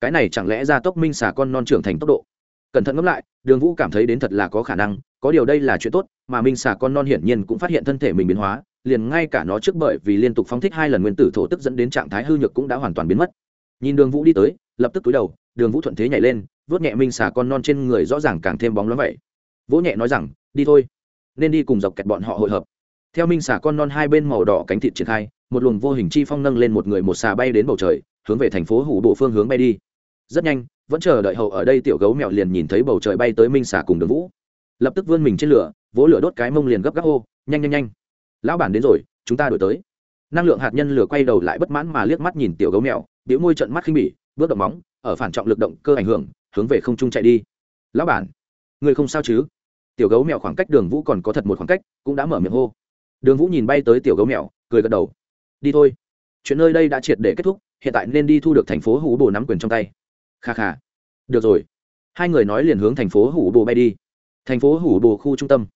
S1: Cái này chẳng lẽ ra tốc minh xà con non trưởng thành tốc độ? Cẩn thận ngẫm lại, đường vũ cảm thấy đến thật là có khả năng, có điều đây là chuyện tốt, mà minh xà con non hiển nhiên cũng phát hiện thân thể mình biến hóa, liền ngay cả nó trước bởi vì liên tục phóng thích hai lần nguyên tử thổ tức dẫn đến trạng thái hư nhược cũng đã hoàn toàn biến mất. Nhìn đường vũ đi tới, lập tức túi đầu, đường vũ thuận thế nhảy lên vớt nhẹ minh xà con non trên người rõ ràng càng thêm bóng lắm vậy. Vỗ nhẹ nói rằng, đi thôi, nên đi cùng dọc kẹt bọn họ hội hợp theo minh xà con non hai bên màu đỏ cánh thịt triển khai, một luồng vô hình chi phong nâng lên một người một xà bay đến bầu trời, hướng về thành phố hủ bộ phương hướng bay đi. Rất nhanh, vẫn chờ đợi hậu ở đây tiểu gấu mèo liền nhìn thấy bầu trời bay tới minh xà cùng đường vũ. Lập tức vươn mình trên lửa, vỗ lửa đốt cái mông liền gấp gáp hô, nhanh nhanh nhanh! Lão bản đến rồi, chúng ta đổi tới. Năng lượng hạt nhân lửa quay đầu lại bất mãn mà liếc mắt nhìn tiểu gấu mèo biểu môi trận mắt khinh bỉ, bước động móng, ở phản trọng lực động cơ ảnh hưởng, hướng về không trung chạy đi. Lão bản, người không sao chứ? Tiểu gấu mèo khoảng cách đường vũ còn có thật một khoảng cách, cũng đã mở miệng hô đường vũ nhìn bay tới tiểu gấu mèo, cười gật đầu. Đi thôi. Chuyện nơi đây đã triệt để kết thúc, hiện tại nên đi thu được thành phố hủ bồ nắm quyền trong tay. Kha kha. Được rồi. Hai người nói liền hướng thành phố hủ bồ bay đi. Thành phố hủ bồ khu trung tâm.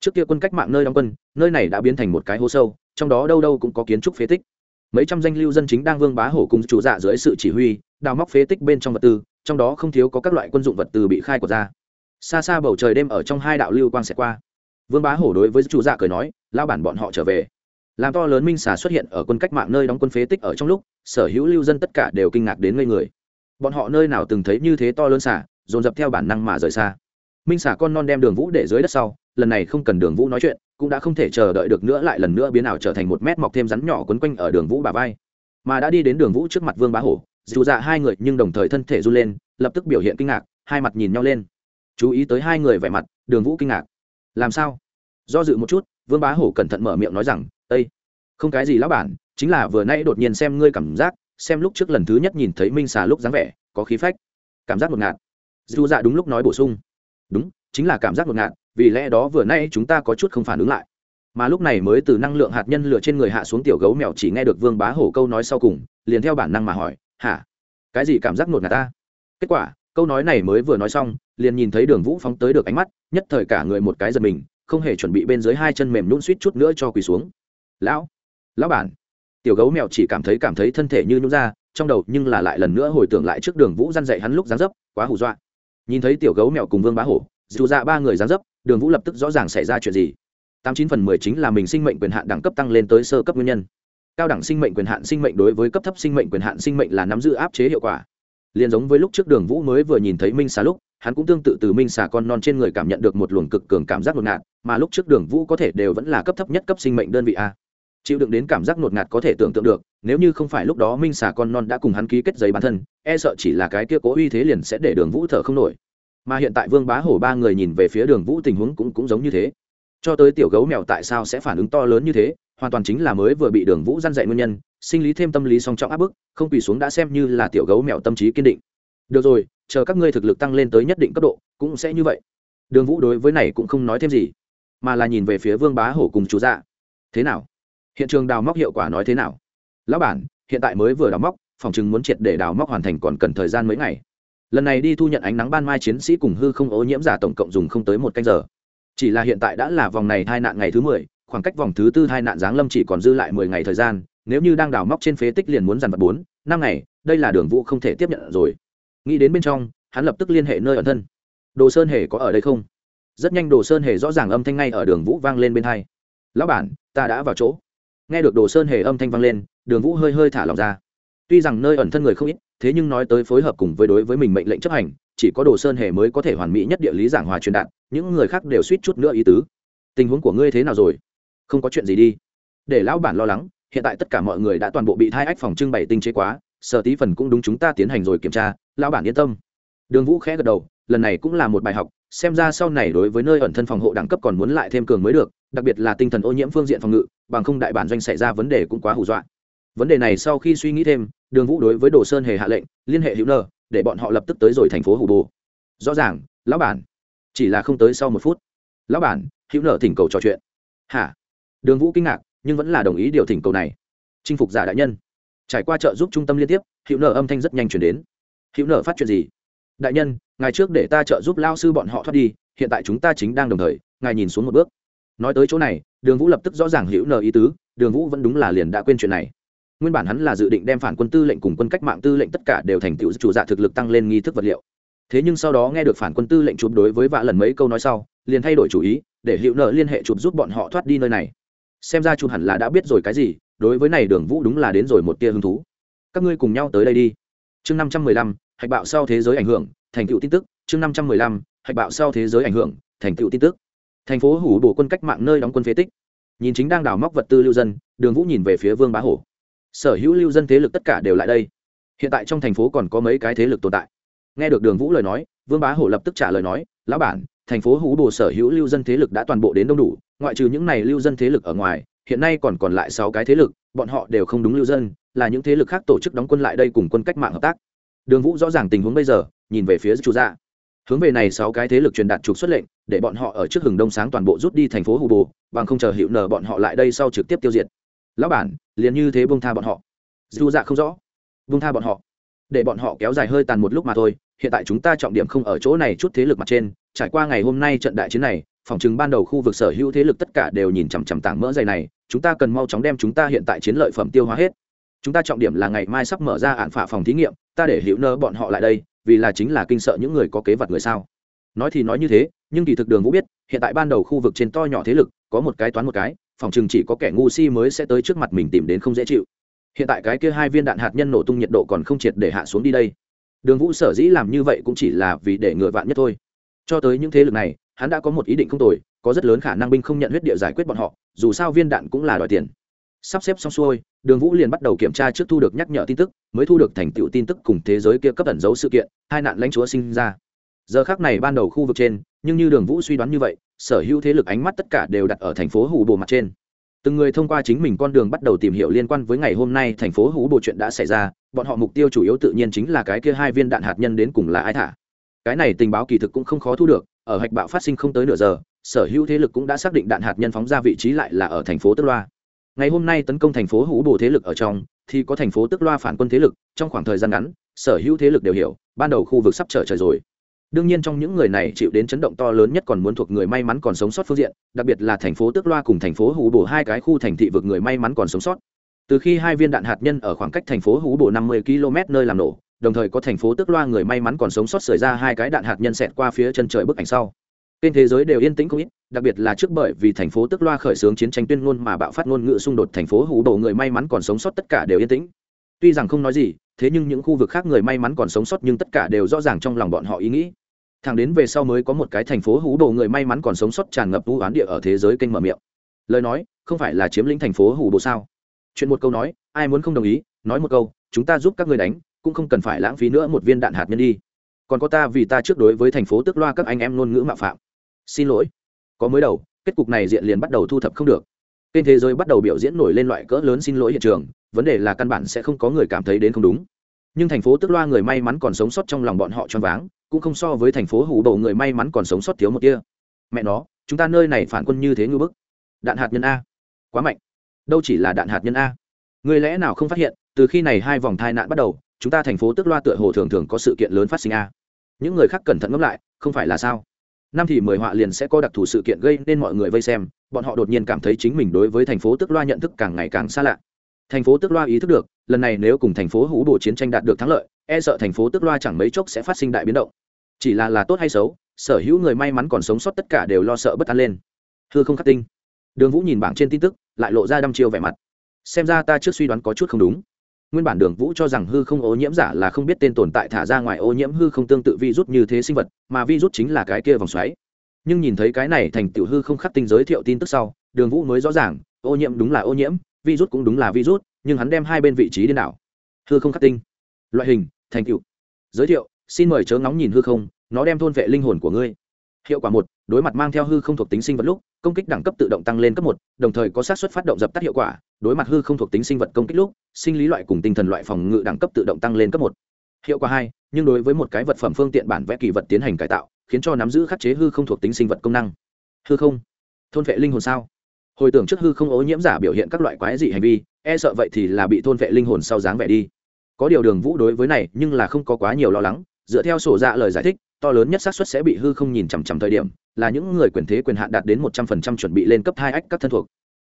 S1: Trước kia quân cách mạng nơi đóng quân, nơi này đã biến thành một cái hố sâu, trong đó đâu đâu cũng có kiến trúc phế tích. Mấy trăm danh lưu dân chính đang vương bá hổ cùng chủ dạ dưới sự chỉ huy, đào móc phế tích bên trong vật tư, trong đó không thiếu có các loại quân dụng vật tư bị khai quật ra. Xa xa bầu trời đêm ở trong hai đạo lưu quang sẽ qua vương bá hổ đối với chủ dạ cười nói lao bản bọn họ trở về. Làm to lớn minh xà xuất hiện ở quân cách mạng nơi đóng quân phế tích ở trong lúc, sở hữu lưu dân tất cả đều kinh ngạc đến ngây người. Bọn họ nơi nào từng thấy như thế to lớn xà, dồn dập theo bản năng mà rời xa. Minh xà con non đem đường vũ để dưới đất sau, lần này không cần đường vũ nói chuyện, cũng đã không thể chờ đợi được nữa lại lần nữa biến ảo trở thành một mét mọc thêm rắn nhỏ quấn quanh ở đường vũ bà vai. Mà đã đi đến đường vũ trước mặt vương bá hổ, dù dạ hai người nhưng đồng thời thân thể run lên, lập tức biểu hiện kinh ngạc, hai mặt nhìn nhau lên. Chú ý tới hai người vẻ mặt, đường vũ kinh ngạc làm sao? Do dự một chút, vương bá hổ cẩn thận mở miệng nói rằng ây không cái gì lão bản, chính là vừa nay đột nhiên xem ngươi cảm giác, xem lúc trước lần thứ nhất nhìn thấy minh xà lúc dáng vẻ, có khí phách. Cảm giác ngột ngạt. Dù dạ đúng lúc nói bổ sung. Đúng, chính là cảm giác ngột ngạt, vì lẽ đó vừa nay chúng ta có chút không phản ứng lại. Mà lúc này mới từ năng lượng hạt nhân lửa trên người hạ xuống tiểu gấu mèo chỉ nghe được vương bá hổ câu nói sau cùng, liền theo bản năng mà hỏi, hả? Cái gì cảm giác ngột ngạt ta? Kết quả, câu nói này mới vừa nói xong liền nhìn thấy đường vũ phóng tới được ánh mắt, nhất thời cả người một cái giật mình, không hề chuẩn bị bên dưới hai chân mềm nhún suýt chút nữa cho quỳ xuống. Lão lão bản. Tiểu gấu mèo chỉ cảm thấy cảm thấy thân thể như nhún ra, trong đầu nhưng là lại lần nữa hồi tưởng lại trước đường vũ răn dậy hắn lúc dáng dấp, quá hù dọa. Nhìn thấy tiểu gấu mèo cùng vương bá hổ, dù ra ba người dáng dấp, đường vũ lập tức rõ ràng xảy ra chuyện gì. Tám chín phần mười chính là mình sinh mệnh quyền hạn đẳng cấp tăng lên tới sơ cấp nguyên nhân. Cao đẳng sinh mệnh quyền hạn sinh mệnh đối với cấp thấp sinh mệnh quyền hạn sinh mệnh là nắm giữ áp chế hiệu quả. Liền giống với lúc trước đường vũ mới vừa nhìn thấy minh xá lúc hắn cũng tương tự từ minh xà con non trên người cảm nhận được một luồng cực cường cảm giác ngột ngạt, mà lúc trước đường vũ có thể đều vẫn là cấp thấp nhất cấp sinh mệnh đơn vị a. Chịu đựng đến cảm giác ngột ngạt có thể tưởng tượng được, nếu như không phải lúc đó minh xà con non đã cùng hắn ký kết giấy bản thân e sợ chỉ là cái kia cố uy thế liền sẽ để đường vũ thở không nổi. Mà hiện tại vương bá hổ ba người nhìn về phía đường vũ tình huống cũng cũng giống như thế. Cho tới tiểu gấu mèo tại sao sẽ phản ứng to lớn như thế, hoàn toàn chính là mới vừa bị đường vũ dăn dạy nguyên nhân, sinh lý thêm tâm lý song trọng áp bức, không quỳ xuống đã xem như là tiểu gấu mèo tâm trí kiên định. Được rồi chờ các ngươi thực lực tăng lên tới nhất định cấp độ, cũng sẽ như vậy. Đường vũ đối với này cũng không nói thêm gì, mà là nhìn về phía vương bá hổ cùng chú dạ. Thế nào? Hiện trường đào móc hiệu quả nói thế nào? Lão bản, hiện tại mới vừa đào móc, phòng chừng muốn triệt để đào móc hoàn thành còn cần thời gian mấy ngày. Lần này đi thu nhận ánh nắng ban mai chiến sĩ cùng hư không ô nhiễm giả tổng cộng dùng không tới một canh giờ. Chỉ là hiện tại đã là vòng này hai nạn ngày thứ mười, khoảng cách vòng thứ tư hai nạn giáng lâm chỉ còn dư lại mười ngày thời gian, nếu như đang đào móc trên phế tích liền muốn dàn vật bốn, năm ngày, đây là đường vũ không thể tiếp nhận rồi nghĩ đến bên trong, hắn lập tức liên hệ nơi ẩn thân. Đồ sơn hề có ở đây không? Rất nhanh đồ sơn hề rõ ràng âm thanh ngay ở đường vũ vang lên bên hai. Lão bản, ta đã vào chỗ. Nghe được đồ sơn hề âm thanh vang lên, đường vũ hơi hơi thả lòng ra. Tuy rằng nơi ẩn thân người không ít, thế nhưng nói tới phối hợp cùng với đối với mình mệnh lệnh chấp hành, chỉ có đồ sơn hề mới có thể hoàn mỹ nhất địa lý giảng hòa truyền đạt, những người khác đều suýt chút nữa ý tứ. Tình huống của ngươi thế nào rồi? Không có chuyện gì đi. Để lão bản lo lắng, hiện tại tất cả mọi người đã toàn bộ bị thai ách phòng trưng bày tinh chế quá, sở tí phần cũng đúng chúng ta tiến hành rồi kiểm tra lão bản yên tâm. Đường vũ khẽ gật đầu, lần này cũng là một bài học, xem ra sau này đối với nơi ẩn thân phòng hộ đẳng cấp còn muốn lại thêm cường mới được, đặc biệt là tinh thần ô nhiễm phương diện phòng ngự, bằng không đại bản doanh xảy ra vấn đề cũng quá hù dọa. Vấn đề này sau khi suy nghĩ thêm, đường vũ đối với đồ sơn hề hạ lệnh, liên hệ hữu nơ, để bọn họ lập tức tới rồi thành phố hủ bồ. Rõ ràng, lão bản. Chỉ là không tới sau một phút. Lão bản, hữu nợ thỉnh cầu trò chuyện. Hả? Đường vũ kinh ngạc, nhưng vẫn là đồng ý điều thỉnh cầu này. Chinh phục giả đại nhân. Trải qua trợ giúp trung tâm liên tiếp, hữu nợ âm thanh rất nhanh chuyển đến. Hữu nợ phát chuyện gì? Đại nhân ngày trước để ta trợ giúp lao sư bọn họ thoát đi, hiện tại chúng ta chính đang đồng thời, ngài nhìn xuống một bước. Nói tới chỗ này, đường vũ lập tức rõ ràng hữu nợ ý tứ, đường vũ vẫn đúng là liền đã quên chuyện này. Nguyên bản hắn là dự định đem phản quân tư lệnh cùng quân cách mạng tư lệnh tất cả đều thành tựu chủ dạ thực lực tăng lên nghi thức vật liệu. Thế nhưng sau đó nghe được phản quân tư lệnh chụp đối với vạ lần mấy câu nói sau, liền thay đổi chủ ý, để hữu nợ liên hệ chụp giúp bọn họ thoát đi nơi này. Xem ra chụp hẳn là đã biết rồi cái gì, đối với này đường vũ đúng là đến rồi một tia hứng thú. Các ngươi cùng nhau tới đây đi. Chương năm trăm mười lăm hạch bạo sau thế giới ảnh hưởng, thành tựu tin tức, chương năm trăm mười lăm, hạch bạo sau thế giới ảnh hưởng, thành tựu tin tức. Thành phố hủ bổ quân cách mạng nơi đóng quân phế tích. Nhìn chính đang đào móc vật tư lưu dân, đường vũ nhìn về phía vương bá hổ. Sở hữu lưu dân thế lực tất cả đều lại đây. Hiện tại trong thành phố còn có mấy cái thế lực tồn tại. Nghe được đường vũ lời nói, vương bá hổ lập tức trả lời nói, lão bản, thành phố hú bồ sở hữu lưu dân thế lực đã toàn bộ đến đông đủ, ngoại trừ những này lưu dân thế lực ở ngoài, hiện nay còn còn lại sáu cái thế lực, bọn họ đều không đúng lưu dân, là những thế lực khác tổ chức đóng quân lại đây cùng quân cách mạng hợp tác đường vũ rõ ràng tình huống bây giờ, nhìn về phía chủ gia dạ. hướng về này sáu cái thế lực truyền đạt trục xuất lệnh, để bọn họ ở trước hừng đông sáng toàn bộ rút đi thành phố hù bồ bằng không chờ hiệu nở bọn họ lại đây sau trực tiếp tiêu diệt. Lão bản, liền như thế bông tha bọn họ. Dù dạ không rõ. Bông tha bọn họ. Để bọn họ kéo dài hơi tàn một lúc mà thôi, hiện tại chúng ta trọng điểm không ở chỗ này chút thế lực mặt trên, trải qua ngày hôm nay trận đại chiến này, phòng chứng ban đầu khu vực sở hữu thế lực tất cả đều nhìn chằm chằm tảng mỡ dày này, chúng ta cần mau chóng đem chúng ta hiện tại chiến lợi phẩm tiêu hóa hết chúng ta trọng điểm là ngày mai sắp mở ra ạn phả phòng thí nghiệm, ta để hiểu nơ bọn họ lại đây, vì là chính là kinh sợ những người có kế vật người sao. Nói thì nói như thế, nhưng kỳ thực đường vũ biết, hiện tại ban đầu khu vực trên to nhỏ thế lực, có một cái toán một cái, phòng chừng chỉ có kẻ ngu si mới sẽ tới trước mặt mình tìm đến không dễ chịu. Hiện tại cái kia hai viên đạn hạt nhân nổ tung nhiệt độ còn không triệt để hạ xuống đi đây. Đường vũ sở dĩ làm như vậy cũng chỉ là vì để ngựa vạn nhất thôi. Cho tới những thế lực này, hắn đã có một ý định không tồi, có rất lớn khả năng binh không nhận huyết địa giải quyết bọn họ, dù sao viên đạn cũng là đòi tiền sắp xếp xong xuôi, đường vũ liền bắt đầu kiểm tra trước thu được nhắc nhở tin tức, mới thu được thành tựu tin tức cùng thế giới kia cấp ẩn dấu sự kiện, hai nạn lãnh chúa sinh ra. Giờ khác này ban đầu khu vực trên, nhưng như đường vũ suy đoán như vậy, sở hữu thế lực ánh mắt tất cả đều đặt ở thành phố hủ bồ mặt trên. Từng người thông qua chính mình con đường bắt đầu tìm hiểu liên quan với ngày hôm nay thành phố hủ bồ chuyện đã xảy ra, bọn họ mục tiêu chủ yếu tự nhiên chính là cái kia hai viên đạn hạt nhân đến cùng là ai thả. Cái này tình báo kỳ thực cũng không khó thu được, ở hạch bạo phát sinh không tới nửa giờ, sở hữu thế lực cũng đã xác định đạn hạt nhân phóng ra vị trí lại là ở thành phố tức loa ngày hôm nay tấn công thành phố hữu bồ thế lực ở trong, thì có thành phố tức loa phản quân thế lực, trong khoảng thời gian ngắn, sở hữu thế lực đều hiểu, ban đầu khu vực sắp trở trời rồi. Đương nhiên trong những người này chịu đến chấn động to lớn nhất còn muốn thuộc người may mắn còn sống sót phương diện, đặc biệt là thành phố tước loa cùng thành phố hữu bồ, hai cái khu thành thị vực người may mắn còn sống sót. Từ khi hai viên đạn hạt nhân ở khoảng cách thành phố hữu bồ năm mươi km nơi làm nổ, đồng thời có thành phố tước loa người may mắn còn sống sót xảy ra hai cái đạn hạt nhân xẹt qua phía chân trời bức ảnh sau. Trên thế giới đều yên tĩnh không ít đặc biệt là trước bởi vì thành phố Tức loa khởi xướng chiến tranh tuyên ngôn mà bạo phát ngôn ngữ xung đột thành phố hủ đổ người may mắn còn sống sót tất cả đều yên tĩnh. Tuy rằng không nói gì, thế nhưng những khu vực khác người may mắn còn sống sót nhưng tất cả đều rõ ràng trong lòng bọn họ ý nghĩ. Thẳng đến về sau mới có một cái thành phố hú đồ người may mắn còn sống sót tràn ngập vũ oán địa ở thế giới kênh mở miệng. Lời nói, không phải là chiếm lĩnh thành phố hủ đồ sao? Chuyện một câu nói, ai muốn không đồng ý, nói một câu, chúng ta giúp các người đánh, cũng không cần phải lãng phí nữa một viên đạn hạt nhân đi. Còn có ta vì ta trước đối với thành phố tức loa các anh em ngôn ngữ mạo phạm. Xin lỗi có mới đầu, kết cục này diện liền bắt đầu thu thập không được. Kênh thế giới bắt đầu biểu diễn nổi lên loại cỡ lớn xin lỗi hiện trường, vấn đề là căn bản sẽ không có người cảm thấy đến không đúng. Nhưng thành phố tức loa người may mắn còn sống sót trong lòng bọn họ choáng váng, cũng không so với thành phố hủ bầu người may mắn còn sống sót thiếu một kia mẹ nó, chúng ta nơi này phản quân như thế ngư bức. Đạn hạt nhân a. Quá mạnh. Đâu chỉ là đạn hạt nhân a. Người lẽ nào không phát hiện, từ khi này hai vòng thai nạn bắt đầu, chúng ta thành phố tức loa tựa hồ thường thường có sự kiện lớn phát sinh a. Những người khác cẩn thận ngẫm lại, không phải là sao? Năm thì mười họa liền sẽ có đặc thù sự kiện gây nên mọi người vây xem, bọn họ đột nhiên cảm thấy chính mình đối với thành phố tức loa nhận thức càng ngày càng xa lạ. Thành phố tức loa ý thức được, lần này nếu cùng thành phố hủ bộ chiến tranh đạt được thắng lợi e sợ thành phố tức loa chẳng mấy chốc sẽ phát sinh đại biến động. Chỉ là là tốt hay xấu, sở hữu người may mắn còn sống sót tất cả đều lo sợ bất an lên. Thưa không khắc tinh. Đường vũ nhìn bảng trên tin tức, lại lộ ra đăm chiêu vẻ mặt. Xem ra ta trước suy đoán có chút không đúng nguyên bản đường vũ cho rằng hư không ô nhiễm giả là không biết tên tồn tại thả ra ngoài ô nhiễm hư không tương tự vi rút như thế sinh vật, mà vi rút chính là cái kia vòng xoáy. Nhưng nhìn thấy cái này thành tiểu hư không khắc tinh giới thiệu tin tức sau, đường vũ mới rõ ràng, ô nhiễm đúng là ô nhiễm vi rút cũng đúng là vi rút nhưng hắn đem hai bên vị trí điên đảo. Hư không khắc tinh. Loại hình, thành tựu. Giới thiệu, xin mời chớ ngóng nhìn hư không, nó đem thôn vệ linh hồn của ngươi hiệu quả một, đối mặt mang theo hư không thuộc tính sinh vật lúc, công kích đẳng cấp tự động tăng lên cấp một, đồng thời có xác suất phát động dập tắt hiệu quả, đối mặt hư không thuộc tính sinh vật công kích lúc, sinh lý loại cùng tinh thần loại phòng ngự đẳng cấp tự động tăng lên cấp một. Hiệu quả hai, nhưng đối với một cái vật phẩm phương tiện bản vẽ kỳ vật tiến hành cải tạo, khiến cho nắm giữ khắc chế hư không thuộc tính sinh vật công năng. Hư không? Thôn vệ linh hồn sao? Hồi tưởng trước hư không ô nhiễm giả biểu hiện các loại quái dị hành vi e sợ vậy thì là bị thôn vệ linh hồn sau dáng vẻ đi. Có điều đường vũ đối với này nhưng là không có quá nhiều lo lắng, dựa theo sổ dạ lời giải thích to lớn nhất xác suất sẽ bị hư không nhìn chằm chằm thời điểm, là những người quyền thế quyền hạn đạt đến một trăm phần trăm chuẩn bị lên cấp hai ách các thân thuộc.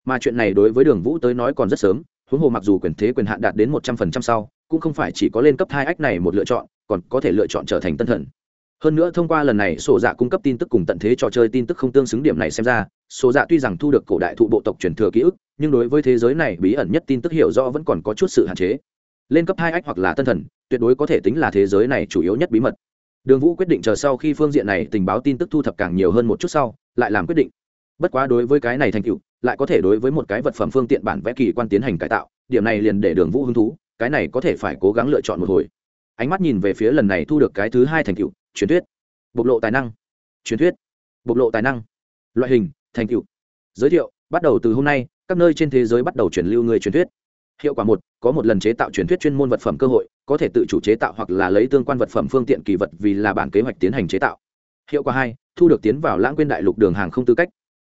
S1: Mà chuyện này đối với đường vũ tới nói còn rất sớm, huống hồ mặc dù quyền thế quyền hạn đạt đến một trăm phần trăm sau, cũng không phải chỉ có lên cấp hai ách này một lựa chọn, còn có thể lựa chọn trở thành tân thần. Hơn nữa thông qua lần này, sổ dạ cung cấp tin tức cùng tận thế trò chơi tin tức không tương xứng điểm này xem ra, sổ dạ tuy rằng thu được cổ đại thụ bộ tộc truyền thừa ký ức, nhưng đối với thế giới này bí ẩn nhất tin tức hiểu rõ vẫn còn có chút sự hạn chế. Lên cấp hai ách hoặc là tân thần, tuyệt đối có thể tính là thế giới này chủ yếu nhất bí mật đường vũ quyết định chờ sau khi phương diện này tình báo tin tức thu thập càng nhiều hơn một chút sau, lại làm quyết định. Bất quá đối với cái này thành tựu, lại có thể đối với một cái vật phẩm phương tiện bản vẽ kỳ quan tiến hành cải tạo, điểm này liền để đường vũ hứng thú, cái này có thể phải cố gắng lựa chọn một hồi. Ánh mắt nhìn về phía lần này thu được cái thứ hai thành tựu, truyền thuyết. Bộc lộ tài năng. Truyền thuyết. Bộc lộ tài năng. Loại hình, thành tựu. Giới thiệu, bắt đầu từ hôm nay, các nơi trên thế giới bắt đầu truyền lưu người truyền thuyết hiệu quả một, có một lần chế tạo truyền thuyết chuyên môn vật phẩm cơ hội, có thể tự chủ chế tạo hoặc là lấy tương quan vật phẩm phương tiện kỳ vật vì là bản kế hoạch tiến hành chế tạo. Hiệu quả hai, thu được tiến vào lãng quên đại lục đường hàng không tư cách.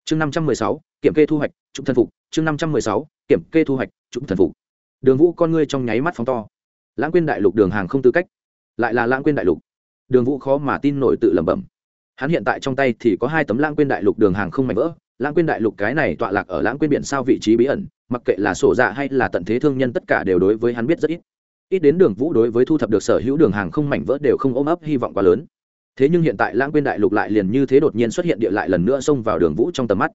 S1: Chương năm trăm mười sáu, kiểm kê thu hoạch trục thần phục. Chương năm trăm mười sáu, kiểm kê thu hoạch trục thần phục. Đường vũ con ngươi trong nháy mắt phóng to. Lãng quên đại lục đường hàng không tư cách. Lại là lãng quên đại lục. Đường vũ khó mà tin nổi tự lẩm bẩm. Hắn hiện tại trong tay thì có hai tấm lãng quên đại lục đường hàng không mảnh vỡ lãng quên đại lục cái này tọa lạc ở lãng quên biển sao vị trí bí ẩn, mặc kệ là sổ dạ hay là tận thế thương nhân tất cả đều đối với hắn biết rất ít. Ít đến đường vũ đối với thu thập được sở hữu đường hàng không mảnh vỡ đều không ôm ấp hy vọng quá lớn. Thế nhưng hiện tại lãng quên đại lục lại liền như thế đột nhiên xuất hiện địa lại lần nữa xông vào đường vũ trong tầm mắt.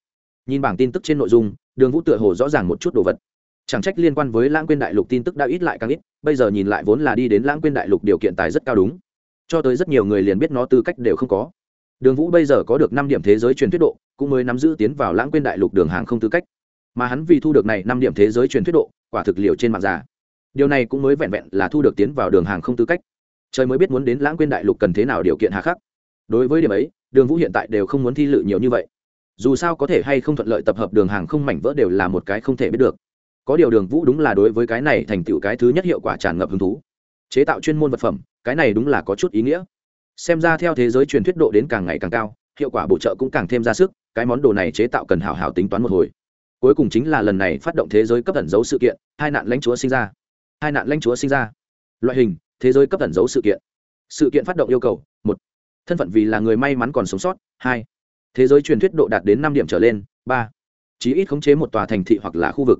S1: Nhìn bảng tin tức trên nội dung, đường vũ tựa hồ rõ ràng một chút đồ vật. Chẳng trách liên quan với lãng quên đại lục tin tức đã ít lại càng ít, bây giờ nhìn lại vốn là đi đến lãng quên đại lục điều kiện tài rất cao đúng. Cho tới rất nhiều người liền biết nó tư cách đều không có đường vũ bây giờ có được năm điểm thế giới truyền thuyết độ, cũng mới nắm giữ tiến vào lãng quên đại lục đường hàng không tư cách. Mà hắn vì thu được này năm điểm thế giới truyền thuyết độ, quả thực liều trên mạng già. Điều này cũng mới vẹn vẹn là thu được tiến vào đường hàng không tư cách. Trời mới biết muốn đến lãng quên đại lục cần thế nào điều kiện hà khắc. Đối với điểm ấy, đường vũ hiện tại đều không muốn thi lự nhiều như vậy. Dù sao có thể hay không thuận lợi tập hợp đường hàng không mảnh vỡ đều là một cái không thể biết được. Có điều đường vũ đúng là đối với cái này thành tựu cái thứ nhất hiệu quả tràn ngập hứng thú. Chế tạo chuyên môn vật phẩm, cái này đúng là có chút ý nghĩa xem ra theo thế giới truyền thuyết độ đến càng ngày càng cao, hiệu quả bổ trợ cũng càng thêm ra sức, cái món đồ này chế tạo cần hào hào tính toán một hồi. Cuối cùng chính là lần này phát động thế giới cấp ẩn dấu sự kiện, hai nạn lãnh chúa sinh ra. Hai nạn lãnh chúa sinh ra. Loại hình, thế giới cấp ẩn dấu sự kiện. Sự kiện phát động yêu cầu, một, thân phận vì là người may mắn còn sống sót, hai, thế giới truyền thuyết độ đạt đến năm điểm trở lên, ba, chí ít khống chế một tòa thành thị hoặc là khu vực.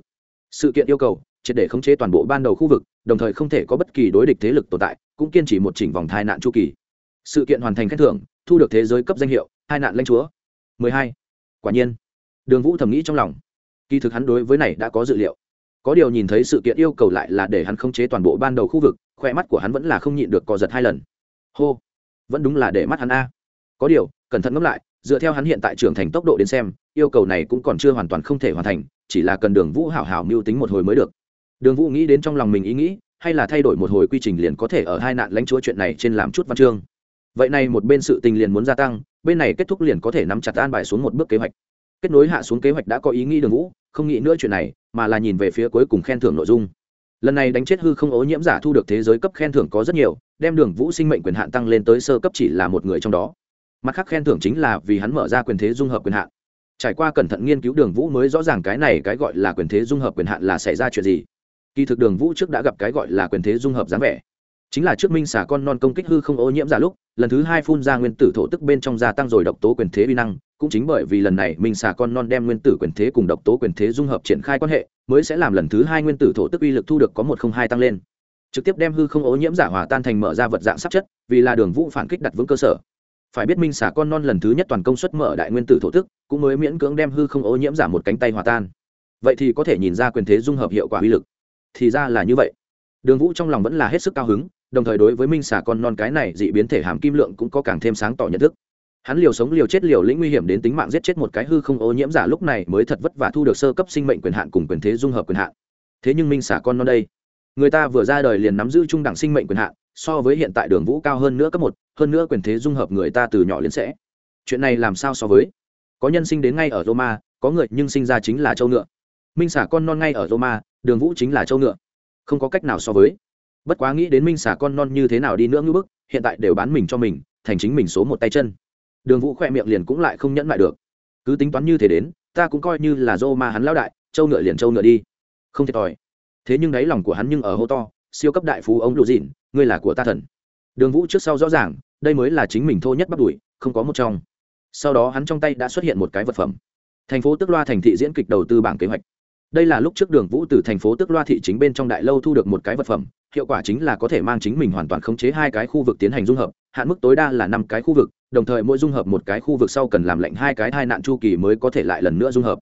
S1: Sự kiện yêu cầu, triệt để khống chế toàn bộ ban đầu khu vực, đồng thời không thể có bất kỳ đối địch thế lực tồn tại, cũng kiên trì một chỉnh vòng thai nạn chu kỳ sự kiện hoàn thành khen thưởng, thu được thế giới cấp danh hiệu, hai nạn lãnh chúa. 12. quả nhiên, đường vũ thầm nghĩ trong lòng. Kỳ thực hắn đối với này đã có dự liệu. Có điều nhìn thấy sự kiện yêu cầu lại là để hắn khống chế toàn bộ ban đầu khu vực khoe mắt của hắn vẫn là không nhịn được co giật hai lần. Hô, vẫn đúng là để mắt hắn a. Có điều, cẩn thận ngẫm lại, dựa theo hắn hiện tại trưởng thành tốc độ đến xem, yêu cầu này cũng còn chưa hoàn toàn không thể hoàn thành, chỉ là cần đường vũ hảo hảo mưu tính một hồi mới được. Đường vũ nghĩ đến trong lòng mình ý nghĩ, hay là thay đổi một hồi quy trình liền có thể ở hai nạn lãnh chúa chuyện này trên làm chút văn chương vậy này một bên sự tình liền muốn gia tăng, bên này kết thúc liền có thể nắm chặt an bài xuống một bước kế hoạch. Kết nối hạ xuống kế hoạch đã có ý nghĩ đường vũ, không nghĩ nữa chuyện này, mà là nhìn về phía cuối cùng khen thưởng nội dung. Lần này đánh chết hư không ô nhiễm giả thu được thế giới cấp khen thưởng có rất nhiều, đem đường vũ sinh mệnh quyền hạn tăng lên tới sơ cấp chỉ là một người trong đó. Mặt khác khen thưởng chính là vì hắn mở ra quyền thế dung hợp quyền hạn. Trải qua cẩn thận nghiên cứu đường vũ mới rõ ràng cái này cái gọi là quyền thế dung hợp quyền hạn là xảy ra chuyện gì. Kỳ thực đường vũ trước đã gặp cái gọi là quyền thế dung hợp dáng vẻ chính là trước minh xả con non công kích hư không ô nhiễm giả lúc, lần thứ hai phun ra nguyên tử thổ tức bên trong gia tăng rồi độc tố quyền thế vi năng, cũng chính bởi vì lần này minh xả con non đem nguyên tử quyền thế cùng độc tố quyền thế dung hợp triển khai quan hệ, mới sẽ làm lần thứ hai nguyên tử thổ tức uy lực thu được có một không hai tăng lên. Trực tiếp đem hư không ô nhiễm giả hòa tan thành mở ra vật dạng sắc chất, vì là đường vũ phản kích đặt vững cơ sở. Phải biết minh xả con non lần thứ nhất toàn công suất mở đại nguyên tử thổ tức, cũng mới miễn cưỡng đem hư không ô nhiễm giả một cánh tay hòa tan. Vậy thì có thể nhìn ra quyền thế dung hợp hiệu quả uy lực. Thì ra là như vậy. Đường vũ trong lòng vẫn là hết sức cao hứng đồng thời đối với minh xà con non cái này dị biến thể hàm kim lượng cũng có càng thêm sáng tỏ nhận thức. Hắn liều sống liều chết liều lĩnh nguy hiểm đến tính mạng giết chết một cái hư không ô nhiễm giả lúc này mới thật vất vả thu được sơ cấp sinh mệnh quyền hạn cùng quyền thế dung hợp quyền hạn. Thế nhưng minh xả con non đây, người ta vừa ra đời liền nắm giữ trung đẳng sinh mệnh quyền hạn, so với hiện tại đường vũ cao hơn nữa cấp một, hơn nữa quyền thế dung hợp người ta từ nhỏ liền sẽ. Chuyện này làm sao so với? Có nhân sinh đến ngay ở roma, có người nhưng sinh ra chính là châu ngựa. Minh xả con non ngay ở roma, đường vũ chính là châu ngựa. Không có cách nào so với bất quá nghĩ đến minh xà con non như thế nào đi nữa ngưỡng bức, hiện tại đều bán mình cho mình, thành chính mình số một tay chân. Đường vũ khoe miệng liền cũng lại không nhẫn lại được. Cứ tính toán như thế đến, ta cũng coi như là dô ma hắn lao đại châu ngựa liền châu ngựa đi. Không thiệt thòi. Thế nhưng đáy lòng của hắn nhưng ở hô to, siêu cấp đại phú ông lụ dịn, ngươi là của ta thần. Đường vũ trước sau rõ ràng, đây mới là chính mình thô nhất bắt đuổi không có một trong. Sau đó hắn trong tay đã xuất hiện một cái vật phẩm. Thành phố tức loa thành thị diễn kịch đầu tư bảng kế hoạch. Đây là lúc trước đường vũ từ thành phố tức loa thị chính bên trong đại lâu thu được một cái vật phẩm hiệu quả chính là có thể mang chính mình hoàn toàn khống chế hai cái khu vực tiến hành dung hợp, hạn mức tối đa là năm cái khu vực, đồng thời mỗi dung hợp một cái khu vực sau cần làm lệnh hai cái hai nạn chu kỳ mới có thể lại lần nữa dung hợp.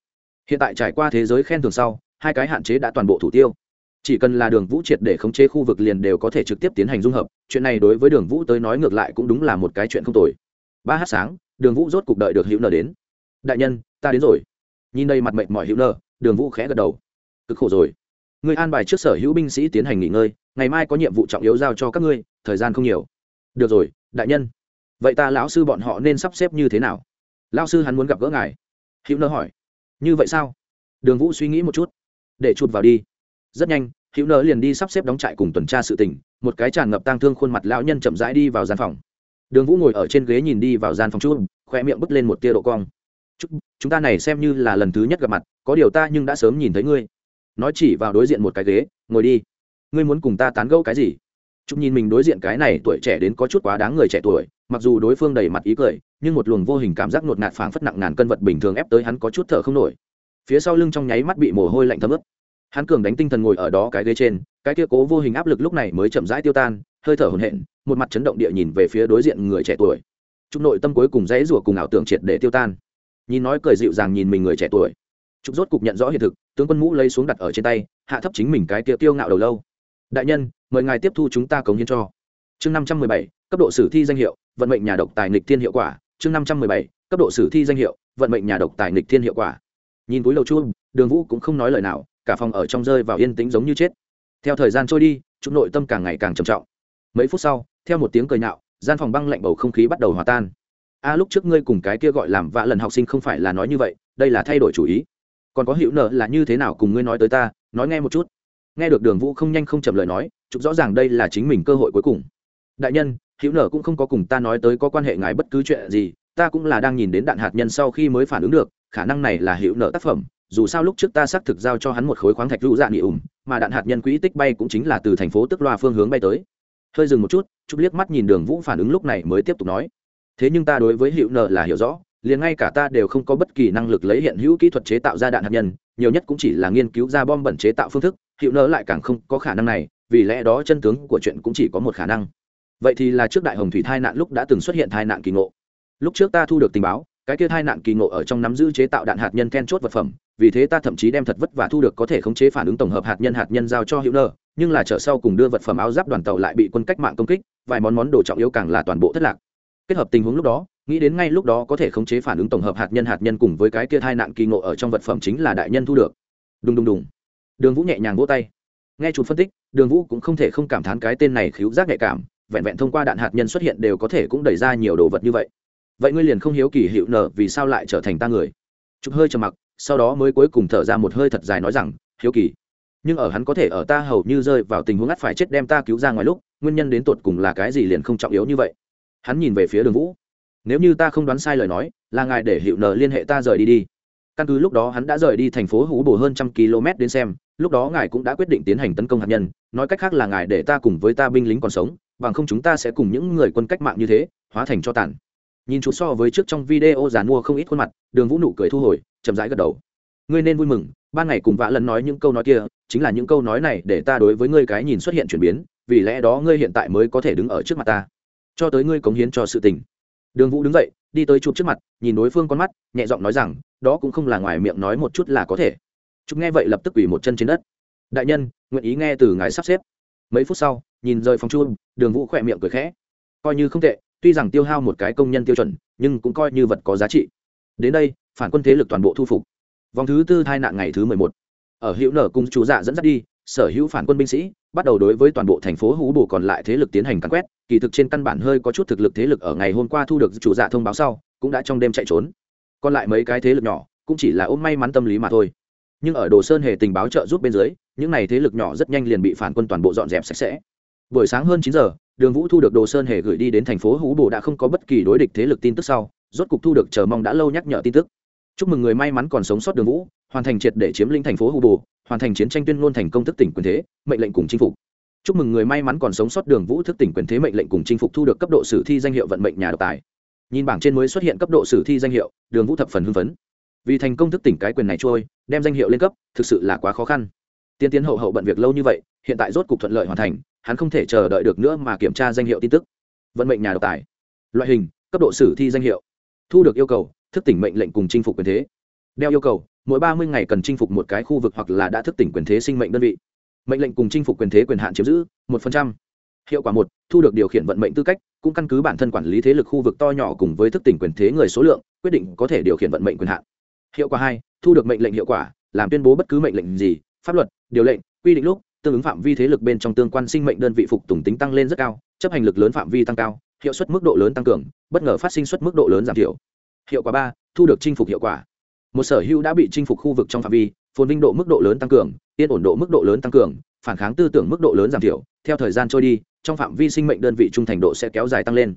S1: Hiện tại trải qua thế giới khen thường sau, hai cái hạn chế đã toàn bộ thủ tiêu. Chỉ cần là đường vũ triệt để khống chế khu vực liền đều có thể trực tiếp tiến hành dung hợp, chuyện này đối với đường vũ tới nói ngược lại cũng đúng là một cái chuyện không tồi. Ba h sáng, đường vũ rốt cuộc đợi được hữu nợ đến. Đại nhân, ta đến rồi. Nhìn đây mặt mệnh mọi hữu nợ đường vũ khẽ gật đầu. Cực khổ rồi người an bài trước sở hữu binh sĩ tiến hành nghỉ ngơi, ngày mai có nhiệm vụ trọng yếu giao cho các ngươi, thời gian không nhiều. Được rồi, đại nhân. Vậy ta lão sư bọn họ nên sắp xếp như thế nào? Lão sư hắn muốn gặp gỡ ngài. Hữu nơ hỏi. Như vậy sao? Đường vũ suy nghĩ một chút. Để chụt vào đi. Rất nhanh, hữu nơ liền đi sắp xếp đóng trại cùng tuần tra sự tình, một cái tràn ngập tang thương khuôn mặt lão nhân chậm rãi đi vào gian phòng. Đường vũ ngồi ở trên ghế nhìn đi vào gian phòng chút khoe miệng bứt lên một tia độ cong. Chúng ta này xem như là lần thứ nhất gặp mặt, có điều ta nhưng đã sớm nhìn thấy ngươi nói chỉ vào đối diện một cái ghế, ngồi đi. Ngươi muốn cùng ta tán gẫu cái gì? Chúc nhìn mình đối diện cái này tuổi trẻ đến có chút quá đáng người trẻ tuổi, mặc dù đối phương đầy mặt ý cười, nhưng một luồng vô hình cảm giác ngột ngạt phảng phất nặng ngàn cân vật bình thường ép tới hắn có chút thở không nổi. Phía sau lưng trong nháy mắt bị mồ hôi lạnh thấm ướt. Hắn cường đánh tinh thần ngồi ở đó cái ghế trên, cái kia cố vô hình áp lực lúc này mới chậm rãi tiêu tan, hơi thở hổn hển, một mặt chấn động địa nhìn về phía đối diện người trẻ tuổi. Chúc nội tâm cuối cùng dãy rủa cùng ảo tưởng triệt để tiêu tan. Nhìn nói cười dịu dàng nhìn mình người trẻ tuổi trục rốt cục nhận rõ hiện thực, tướng quân mũ lấy xuống đặt ở trên tay, hạ thấp chính mình cái tiêu tiêu ngạo đầu lâu. Đại nhân, mời ngài tiếp thu chúng ta cống hiến cho. Chương năm trăm mười bảy, cấp độ sử thi danh hiệu, vận mệnh nhà độc tài nghịch thiên hiệu quả. Chương năm trăm mười bảy, cấp độ sử thi danh hiệu, vận mệnh nhà độc tài nghịch thiên hiệu quả. Nhìn túi lầu chuông đường vũ cũng không nói lời nào, cả phòng ở trong rơi vào yên tĩnh giống như chết. Theo thời gian trôi đi chút nội tâm càng ngày càng trầm trọng. Mấy phút sau, theo một tiếng cười nhạo, gian phòng băng lạnh bầu không khí bắt đầu hòa tan. A, lúc trước ngươi cùng cái kia gọi làm vạ lần học sinh không phải là nói như vậy, đây là thay đổi chủ ý còn có hữu nợ là như thế nào cùng ngươi nói tới ta, nói nghe một chút. Nghe được đường vũ không nhanh không chậm lời nói, chụp rõ ràng đây là chính mình cơ hội cuối cùng. Đại nhân, hữu nợ cũng không có cùng ta nói tới có quan hệ ngài bất cứ chuyện gì, ta cũng là đang nhìn đến đạn hạt nhân sau khi mới phản ứng được, khả năng này là hữu nợ tác phẩm, dù sao lúc trước ta xác thực giao cho hắn một khối khoáng thạch rũ dạ nghỉ ủng, mà đạn hạt nhân quỹ tích bay cũng chính là từ thành phố tức loa phương hướng bay tới. Hơi dừng một chút, chụp liếc mắt nhìn đường vũ phản ứng lúc này mới tiếp tục nói. Thế nhưng ta đối với hữu nợ là hiểu rõ liền ngay cả ta đều không có bất kỳ năng lực lấy hiện hữu kỹ thuật chế tạo ra đạn hạt nhân, nhiều nhất cũng chỉ là nghiên cứu ra bom bẩn chế tạo phương thức, hiệu nỡ lại càng không có khả năng này, vì lẽ đó chân tướng của chuyện cũng chỉ có một khả năng. Vậy thì là trước đại hồng thủy thai nạn lúc đã từng xuất hiện thai nạn kỳ ngộ. Lúc trước ta thu được tình báo, cái kia thai nạn kỳ ngộ ở trong nắm giữ chế tạo đạn hạt nhân then chốt vật phẩm, vì thế ta thậm chí đem thật vất và thu được có thể khống chế phản ứng tổng hợp hạt nhân hạt nhân giao cho hữu nơ nhưng là trở sau cùng đưa vật phẩm áo giáp đoàn tàu lại bị quân cách mạng công kích, vài món món đồ trọng yếu càng là toàn bộ thất lạc. Kết hợp tình huống lúc đó nghĩ đến ngay lúc đó có thể khống chế phản ứng tổng hợp hạt nhân hạt nhân cùng với cái kia thai nạn kỳ ngộ ở trong vật phẩm chính là đại nhân thu được. Đùng đùng đùng. Đường vũ nhẹ nhàng vỗ tay. Nghe chụp phân tích, đường vũ cũng không thể không cảm thán cái tên này khiếu giác nhạy cảm, vẹn vẹn thông qua đạn hạt nhân xuất hiện đều có thể cũng đẩy ra nhiều đồ vật như vậy. Vậy ngươi liền không hiếu kỳ hiệu nở vì sao lại trở thành ta người? Chụp hơi trầm mặc, sau đó mới cuối cùng thở ra một hơi thật dài nói rằng, hiếu kỳ. Nhưng ở hắn có thể ở ta hầu như rơi vào tình huống ngắt phải chết đem ta cứu ra ngoài lúc, nguyên nhân đến tột cùng là cái gì liền không trọng yếu như vậy. Hắn nhìn về phía đường vũ nếu như ta không đoán sai lời nói, là ngài để hiệu nợ liên hệ ta rời đi đi. Căn cứ lúc đó hắn đã rời đi thành phố hú bồ hơn trăm km đến xem, lúc đó ngài cũng đã quyết định tiến hành tấn công hạt nhân. Nói cách khác là ngài để ta cùng với ta binh lính còn sống, bằng không chúng ta sẽ cùng những người quân cách mạng như thế, hóa thành cho tàn. Nhìn chút so với trước trong video giàn mua không ít khuôn mặt, đường vũ nụ cười thu hồi, chậm rãi gật đầu. Ngươi nên vui mừng, ban ngày cùng vã lần nói những câu nói kia, chính là những câu nói này để ta đối với ngươi cái nhìn xuất hiện chuyển biến, vì lẽ đó ngươi hiện tại mới có thể đứng ở trước mặt ta. Cho tới ngươi cống hiến cho sự tình đường vũ đứng dậy, đi tới chụp trước mặt, nhìn đối phương con mắt, nhẹ giọng nói rằng, đó cũng không là ngoài miệng nói một chút là có thể. Chụp nghe vậy lập tức quỳ một chân trên đất. Đại nhân, nguyện ý nghe từ ngài sắp xếp. Mấy phút sau, nhìn rời phòng chuông đường vũ khỏe miệng cười khẽ. Coi như không tệ, tuy rằng tiêu hao một cái công nhân tiêu chuẩn, nhưng cũng coi như vật có giá trị. Đến đây, phản quân thế lực toàn bộ thu phục. Vòng thứ tư thai nạn ngày thứ mười một. Ở hữu nở cung chú dạ dẫn dắt đi sở hữu phản quân binh sĩ, bắt đầu đối với toàn bộ thành phố hú bù còn lại thế lực tiến hành cắn quét, kỳ thực trên căn bản hơi có chút thực lực thế lực ở ngày hôm qua thu được chủ dạ thông báo sau, cũng đã trong đêm chạy trốn. Còn lại mấy cái thế lực nhỏ, cũng chỉ là ôm may mắn tâm lý mà thôi. Nhưng ở đồ sơn hề tình báo trợ giúp bên dưới, những này thế lực nhỏ rất nhanh liền bị phản quân toàn bộ dọn dẹp sạch sẽ. Buổi sáng hơn chín giờ, đường vũ thu được đồ sơn hề gửi đi đến thành phố hú bồ đã không có bất kỳ đối địch thế lực tin tức sau, rốt cục thu được chờ mong đã lâu nhắc nhở tin tức. Chúc mừng người may mắn còn sống sót đường vũ hoàn thành triệt để chiếm lĩnh thành phố hù bồ hoàn thành chiến tranh tuyên ngôn thành công thức tỉnh quyền thế, mệnh lệnh cùng chinh phục. Chúc mừng người may mắn còn sống sót đường vũ thức tỉnh quyền thế mệnh lệnh cùng chinh phục thu được cấp độ sử thi danh hiệu vận mệnh nhà độc tài. Nhìn bảng trên mới xuất hiện cấp độ sử thi danh hiệu, đường vũ thập phần hưng phấn. Vì thành công thức tỉnh cái quyền này trôi, đem danh hiệu lên cấp, thực sự là quá khó khăn. Tiên tiến hậu hậu bận việc lâu như vậy, hiện tại rốt cục thuận lợi hoàn thành, hắn không thể chờ đợi được nữa mà kiểm tra danh hiệu tin tức. Vận mệnh nhà độc tài. Loại hình, cấp độ sử thi danh hiệu. Thu được yêu cầu, thức tỉnh mệnh lệnh cùng chinh phục quyền thế. Đeo yêu cầu mỗi ba mươi ngày cần chinh phục một cái khu vực hoặc là đã thức tỉnh quyền thế sinh mệnh đơn vị. Mệnh lệnh cùng chinh phục quyền thế quyền hạn chiếm giữ, một phần trăm. Hiệu quả một, thu được điều khiển vận mệnh tư cách, cũng căn cứ bản thân quản lý thế lực khu vực to nhỏ cùng với thức tỉnh quyền thế người số lượng, quyết định có thể điều khiển vận mệnh quyền hạn. Hiệu quả hai, thu được mệnh lệnh hiệu quả, làm tuyên bố bất cứ mệnh lệnh gì, pháp luật, điều lệnh, quy định lúc, tương ứng phạm vi thế lực bên trong tương quan sinh mệnh đơn vị phục tùng tính tăng lên rất cao, chấp hành lực lớn phạm vi tăng cao, hiệu suất mức độ lớn tăng cường, bất ngờ phát sinh suất mức độ lớn giảm thiểu. Hiệu quả ba, thu được chinh phục hiệu quả một sở hữu đã bị chinh phục khu vực trong phạm vi, phồn vinh độ mức độ lớn tăng cường, yên ổn độ mức độ lớn tăng cường, phản kháng tư tưởng mức độ lớn giảm thiểu, theo thời gian trôi đi, trong phạm vi sinh mệnh đơn vị trung thành độ sẽ kéo dài tăng lên.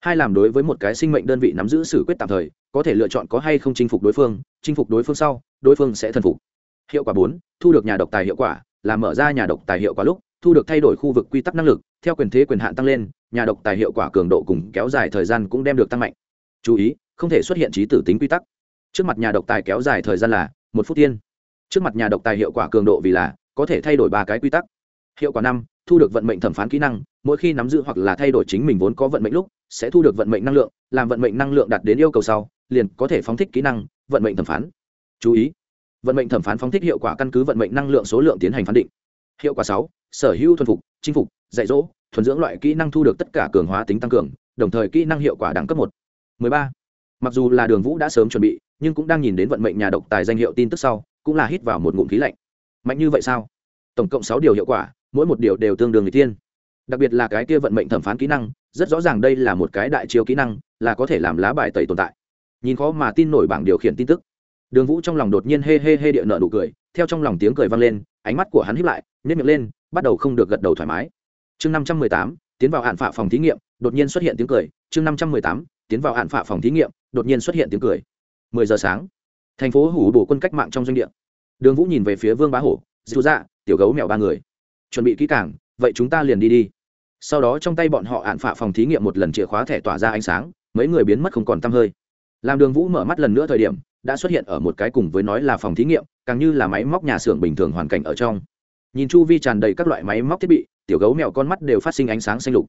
S1: Hai làm đối với một cái sinh mệnh đơn vị nắm giữ xử quyết tạm thời, có thể lựa chọn có hay không chinh phục đối phương, chinh phục đối phương sau, đối phương sẽ thần phục. Hiệu quả bốn, thu được nhà độc tài hiệu quả, là mở ra nhà độc tài hiệu quả lúc, thu được thay đổi khu vực quy tắc năng lực, theo quyền thế quyền hạn tăng lên, nhà độc tài hiệu quả cường độ cùng kéo dài thời gian cũng đem được tăng mạnh. Chú ý, không thể xuất hiện trí tử tính quy tắc trước mặt nhà độc tài kéo dài thời gian là một phút tiên. Trước mặt nhà độc tài hiệu quả cường độ vì là có thể thay đổi ba cái quy tắc. Hiệu quả năm, thu được vận mệnh thẩm phán kỹ năng, mỗi khi nắm giữ hoặc là thay đổi chính mình vốn có vận mệnh lúc, sẽ thu được vận mệnh năng lượng, làm vận mệnh năng lượng đạt đến yêu cầu sau, liền có thể phóng thích kỹ năng, vận mệnh thẩm phán. Chú ý, vận mệnh thẩm phán phóng thích hiệu quả căn cứ vận mệnh năng lượng số lượng tiến hành phán định. Hiệu quả sáu, sở hữu thuần phục, chinh phục, dạy dỗ, thuần dưỡng loại kỹ năng thu được tất cả cường hóa tính tăng cường, đồng thời kỹ năng hiệu quả đẳng cấp một. Mười ba mặc dù là đường vũ đã sớm chuẩn bị, nhưng cũng đang nhìn đến vận mệnh nhà độc tài danh hiệu tin tức sau, cũng là hít vào một ngụm khí lạnh. Mạnh như vậy sao? Tổng cộng sáu điều hiệu quả, mỗi một điều đều tương đương người tiên đặc biệt là cái kia vận mệnh thẩm phán kỹ năng, rất rõ ràng đây là một cái đại chiêu kỹ năng, là có thể làm lá bài tẩy tồn tại. Nhìn khó mà tin nổi bảng điều khiển tin tức. Đường vũ trong lòng đột nhiên hê hê hê địa nợ nụ cười, theo trong lòng tiếng cười vang lên, ánh mắt của hắn hiếp lại nếp miệng lên, bắt đầu không được gật đầu thoải mái. Chương năm trăm mười tám, tiến vào hạn phạ phòng thí nghiệm, đột nhiên xuất hiện tiếng cười. Chương năm trăm mười tám, tiến vào hạn phạ phòng thí nghiệm đột nhiên xuất hiện tiếng cười. Mười giờ sáng, thành phố hủ bổ quân cách mạng trong doanh địa. Đường vũ nhìn về phía vương bá hổ dịu dạ tiểu gấu mèo ba người. Chuẩn bị kỹ càng, vậy chúng ta liền đi đi. Sau đó trong tay bọn họ hạn phạ phòng thí nghiệm một lần chìa khóa thẻ tỏa ra ánh sáng, mấy người biến mất không còn t hơi. Làm đường vũ mở mắt lần nữa thời điểm, đã xuất hiện ở một cái cùng với nói là phòng thí nghiệm, càng như là máy móc nhà xưởng bình thường hoàn cảnh ở trong. Nhìn chu vi tràn đầy các loại máy móc thiết bị, tiểu gấu mèo con mắt đều phát sinh ánh sáng xanh lục.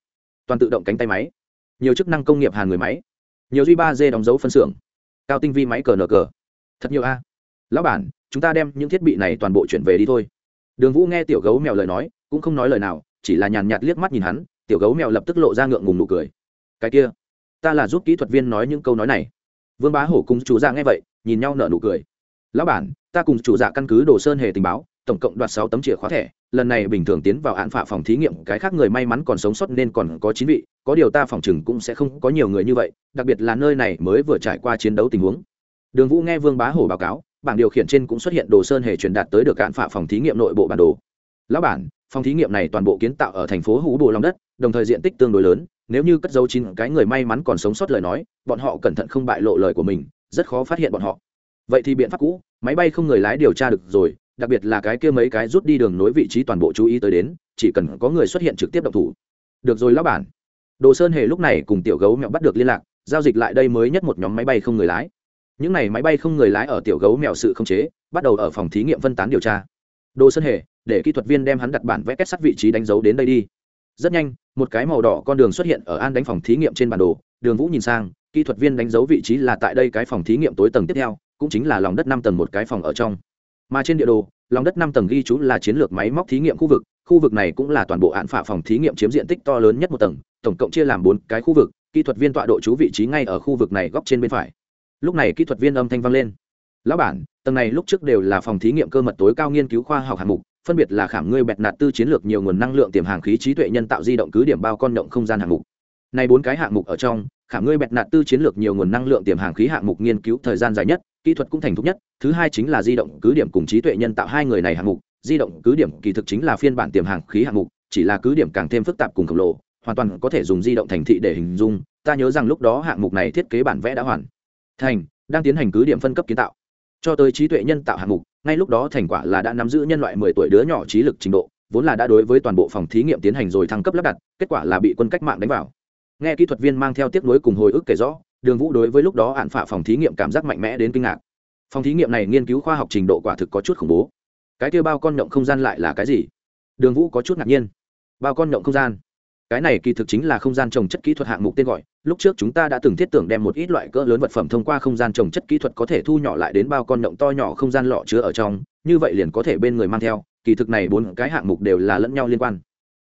S1: Toàn tự động cánh tay máy. Nhiều chức năng công nghiệp hàn người máy nhiều duy ba d đóng dấu phân xưởng. Cao tinh vi máy cờ nờ cờ. Thật nhiều a. Lão bản, chúng ta đem những thiết bị này toàn bộ chuyển về đi thôi. Đường vũ nghe tiểu gấu mèo lời nói, cũng không nói lời nào, chỉ là nhàn nhạt liếc mắt nhìn hắn, tiểu gấu mèo lập tức lộ ra ngượng ngùng nụ cười. Cái kia, ta là giúp kỹ thuật viên nói những câu nói này. Vương bá hổ cùng chủ dạ nghe vậy, nhìn nhau nở nụ cười. Lão bản, ta cùng chủ dạ căn cứ đồ sơn hề tình báo tổng cộng đoạt sáu tấm chìa khóa thẻ. Lần này bình thường tiến vào hạn phạ phòng thí nghiệm, cái khác người may mắn còn sống sót nên còn có chín vị. Có điều ta phòng chừng cũng sẽ không có nhiều người như vậy, đặc biệt là nơi này mới vừa trải qua chiến đấu tình huống. Đường vũ nghe vương bá hổ báo cáo, bảng điều khiển trên cũng xuất hiện đồ sơn hề truyền đạt tới được hạn phạ phòng thí nghiệm nội bộ bản đồ. Lão bản, phòng thí nghiệm này toàn bộ kiến tạo ở thành phố hú bộ lòng đất, đồng thời diện tích tương đối lớn. Nếu như cất dấu chín cái người may mắn còn sống sót lời nói, bọn họ cẩn thận không bại lộ lời của mình, rất khó phát hiện bọn họ. Vậy thì biện pháp cũ, máy bay không người lái điều tra được rồi đặc biệt là cái kia mấy cái rút đi đường nối vị trí toàn bộ chú ý tới đến, chỉ cần có người xuất hiện trực tiếp động thủ. Được rồi lão bản. Đồ sơn hề lúc này cùng tiểu gấu mèo bắt được liên lạc, giao dịch lại đây mới nhất một nhóm máy bay không người lái. Những này máy bay không người lái ở tiểu gấu mèo sự không chế, bắt đầu ở phòng thí nghiệm phân tán điều tra. Đồ sơn hề, để kỹ thuật viên đem hắn đặt bản vẽ kết sắt vị trí đánh dấu đến đây đi. Rất nhanh, một cái màu đỏ con đường xuất hiện ở an đánh phòng thí nghiệm trên bản đồ, đường vũ nhìn sang, kỹ thuật viên đánh dấu vị trí là tại đây cái phòng thí nghiệm tối tầng tiếp theo, cũng chính là lòng đất năm tầng một cái phòng ở trong mà trên địa đồ, lòng đất năm tầng ghi chú là chiến lược máy móc thí nghiệm khu vực. Khu vực này cũng là toàn bộ hạn phả phòng thí nghiệm chiếm diện tích to lớn nhất một tầng, tổng cộng chia làm bốn cái khu vực, kỹ thuật viên tọa độ chú vị trí ngay ở khu vực này góc trên bên phải. Lúc này kỹ thuật viên âm thanh vang lên. Lão bản, tầng này lúc trước đều là phòng thí nghiệm cơ mật tối cao nghiên cứu khoa học hạng mục, phân biệt là khảm ngươi bẹt nạt tư chiến lược nhiều nguồn năng lượng tiềm hàng khí trí tuệ nhân tạo di động cứ điểm bao con động không gian hạng mục. Này bốn cái hạng mục ở trong, khảm ngươi bẹt nạt tư chiến lược nhiều nguồn năng lượng tiềm hàng khí hạng mục nghiên cứu thời gian dài nhất kỹ thuật cũng thành thục nhất, thứ hai chính là di động cứ điểm cùng trí tuệ nhân tạo hai người này hạng mục, di động cứ điểm kỳ thực chính là phiên bản tiềm hàng khí hạng mục, chỉ là cứ điểm càng thêm phức tạp cùng khổng lồ, hoàn toàn có thể dùng di động thành thị để hình dung, ta nhớ rằng lúc đó hạng mục này thiết kế bản vẽ đã hoàn thành, đang tiến hành cứ điểm phân cấp kiến tạo. Cho tới trí tuệ nhân tạo hạng mục, ngay lúc đó thành quả là đã nắm giữ nhân loại mười tuổi đứa nhỏ trí lực trình độ, vốn là đã đối với toàn bộ phòng thí nghiệm tiến hành rồi thăng cấp lắp đặt, kết quả là bị quân cách mạng đánh vào. Nghe kỹ thuật viên mang theo tiếc nuối cùng hồi ức kể rõ đường vũ đối với lúc đó hạn phạ phòng thí nghiệm cảm giác mạnh mẽ đến kinh ngạc. Phòng thí nghiệm này nghiên cứu khoa học trình độ quả thực có chút khủng bố. Cái kêu bao con nhộng không gian lại là cái gì? Đường vũ có chút ngạc nhiên. Bao con nhộng không gian. Cái này kỳ thực chính là không gian trồng chất kỹ thuật hạng mục tên gọi. Lúc trước chúng ta đã từng thiết tưởng đem một ít loại cỡ lớn vật phẩm thông qua không gian trồng chất kỹ thuật có thể thu nhỏ lại đến bao con nhộng to nhỏ không gian lọ chứa ở trong, như vậy liền có thể bên người mang theo. Kỳ thực này bốn cái hạng mục đều là lẫn nhau liên quan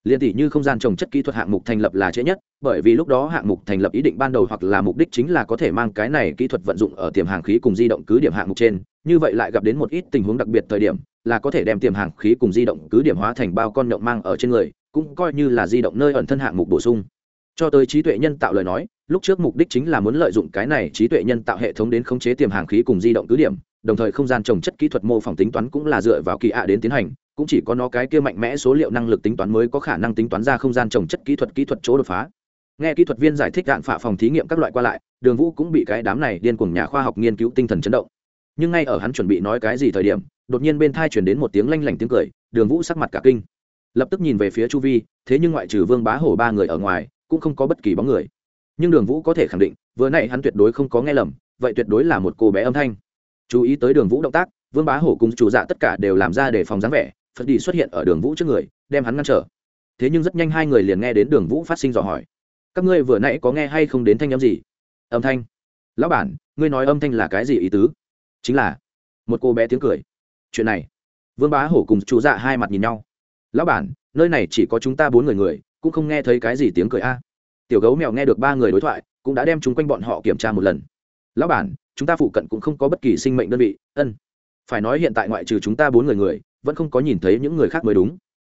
S1: liên tỷ như không gian trồng chất kỹ thuật hạng mục thành lập là trễ nhất, bởi vì lúc đó hạng mục thành lập ý định ban đầu hoặc là mục đích chính là có thể mang cái này kỹ thuật vận dụng ở tiềm hàng khí cùng di động cứ điểm hạng mục trên. Như vậy lại gặp đến một ít tình huống đặc biệt thời điểm, là có thể đem tiềm hàng khí cùng di động cứ điểm hóa thành bao con nhộng mang ở trên người, cũng coi như là di động nơi ẩn thân hạng mục bổ sung. Cho tới trí tuệ nhân tạo lời nói, lúc trước mục đích chính là muốn lợi dụng cái này trí tuệ nhân tạo hệ thống đến khống chế tiềm hàng khí cùng di động cứ điểm, đồng thời không gian trồng chất kỹ thuật mô phỏng tính toán cũng là dựa vào kỳ ạ đến tiến hành cũng chỉ có nó cái kia mạnh mẽ số liệu năng lực tính toán mới có khả năng tính toán ra không gian trồng chất kỹ thuật kỹ thuật chỗ đột phá. Nghe kỹ thuật viên giải thích đạn phạ phòng thí nghiệm các loại qua lại, đường vũ cũng bị cái đám này điên cuồng nhà khoa học nghiên cứu tinh thần chấn động. Nhưng ngay ở hắn chuẩn bị nói cái gì thời điểm, đột nhiên bên thai chuyển đến một tiếng lanh lảnh tiếng cười, đường vũ sắc mặt cả kinh. Lập tức nhìn về phía chu vi, thế nhưng ngoại trừ vương bá hổ ba người ở ngoài, cũng không có bất kỳ bóng người. Nhưng đường vũ có thể khẳng định, vừa n hắn tuyệt đối không có nghe lầm, vậy tuyệt đối là một cô bé âm thanh. Chú ý tới đường vũ động tác, vương bá hổ cùng chủ dạ tất cả đều làm ra để phòng dáng vẻ phật đi xuất hiện ở đường vũ trước người, đem hắn ngăn trở. Thế nhưng rất nhanh hai người liền nghe đến đường vũ phát sinh dò hỏi. Các ngươi vừa nãy có nghe hay không đến thanh âm gì? Âm thanh. Lão bản, ngươi nói âm thanh là cái gì ý tứ? Chính là, một cô bé tiếng cười. Chuyện này. Vương bá hổ cùng chú dạ hai mặt nhìn nhau. Lão bản, nơi này chỉ có chúng ta bốn người người, cũng không nghe thấy cái gì tiếng cười a. Tiểu gấu mèo nghe được ba người đối thoại, cũng đã đem chúng quanh bọn họ kiểm tra một lần. Lão bản, chúng ta phụ cận cũng không có bất kỳ sinh mệnh đơn vị. Ân. Phải nói hiện tại ngoại trừ chúng ta bốn người người vẫn không có nhìn thấy những người khác mới đúng.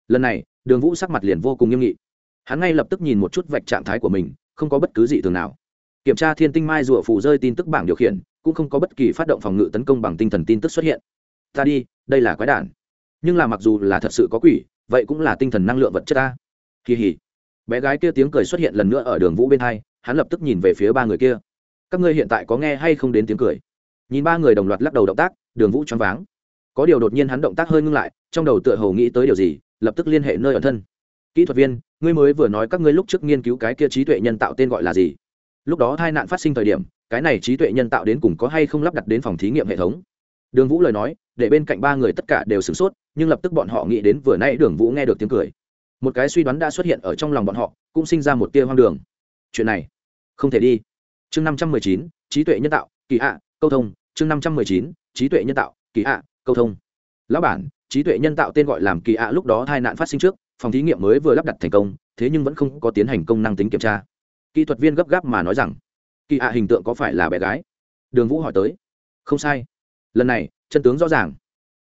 S1: Lần này, đường vũ sắc mặt liền vô cùng nghiêm nghị. Hắn ngay lập tức nhìn một chút vạch trạng thái của mình, không có bất cứ gì thường nào. Kiểm tra thiên tinh mai rùa phủ rơi tin tức bảng điều khiển, cũng không có bất kỳ phát động phòng ngự tấn công bằng tinh thần tin tức xuất hiện. Ta đi, đây là quái đản. Nhưng là mặc dù là thật sự có quỷ, vậy cũng là tinh thần năng lượng vật chất ta. Kỳ hỉ. Bé gái kia tiếng cười xuất hiện lần nữa ở đường vũ bên hai, hắn lập tức nhìn về phía ba người kia. Các ngươi hiện tại có nghe hay không đến tiếng cười? Nhìn ba người đồng loạt lắc đầu động tác, đường vũ choáng váng có điều đột nhiên hắn động tác hơi ngưng lại, trong đầu tựa hồ nghĩ tới điều gì, lập tức liên hệ nơi ở thân. Kỹ thuật viên, ngươi mới vừa nói các ngươi lúc trước nghiên cứu cái kia trí tuệ nhân tạo tên gọi là gì? Lúc đó tai nạn phát sinh thời điểm, cái này trí tuệ nhân tạo đến cùng có hay không lắp đặt đến phòng thí nghiệm hệ thống? Đường vũ lời nói, để bên cạnh ba người tất cả đều sửng sốt, nhưng lập tức bọn họ nghĩ đến vừa nay đường vũ nghe được tiếng cười. Một cái suy đoán đã xuất hiện ở trong lòng bọn họ, cũng sinh ra một tia hoang đường. Chuyện này, không thể đi. Chương năm trăm mười chín, trí tuệ nhân tạo, kỳ hạ câu thông. Chương năm trăm mười chín, trí tuệ nhân tạo, kỳ hạ câu thông. Lão bản, trí tuệ nhân tạo tên gọi làm kỳ ạ lúc đó tai nạn phát sinh trước, phòng thí nghiệm mới vừa lắp đặt thành công, thế nhưng vẫn không có tiến hành công năng tính kiểm tra. Kỹ thuật viên gấp gáp mà nói rằng, kỳ ạ hình tượng có phải là bé gái? Đường vũ hỏi tới. Không sai. Lần này, chân tướng rõ ràng.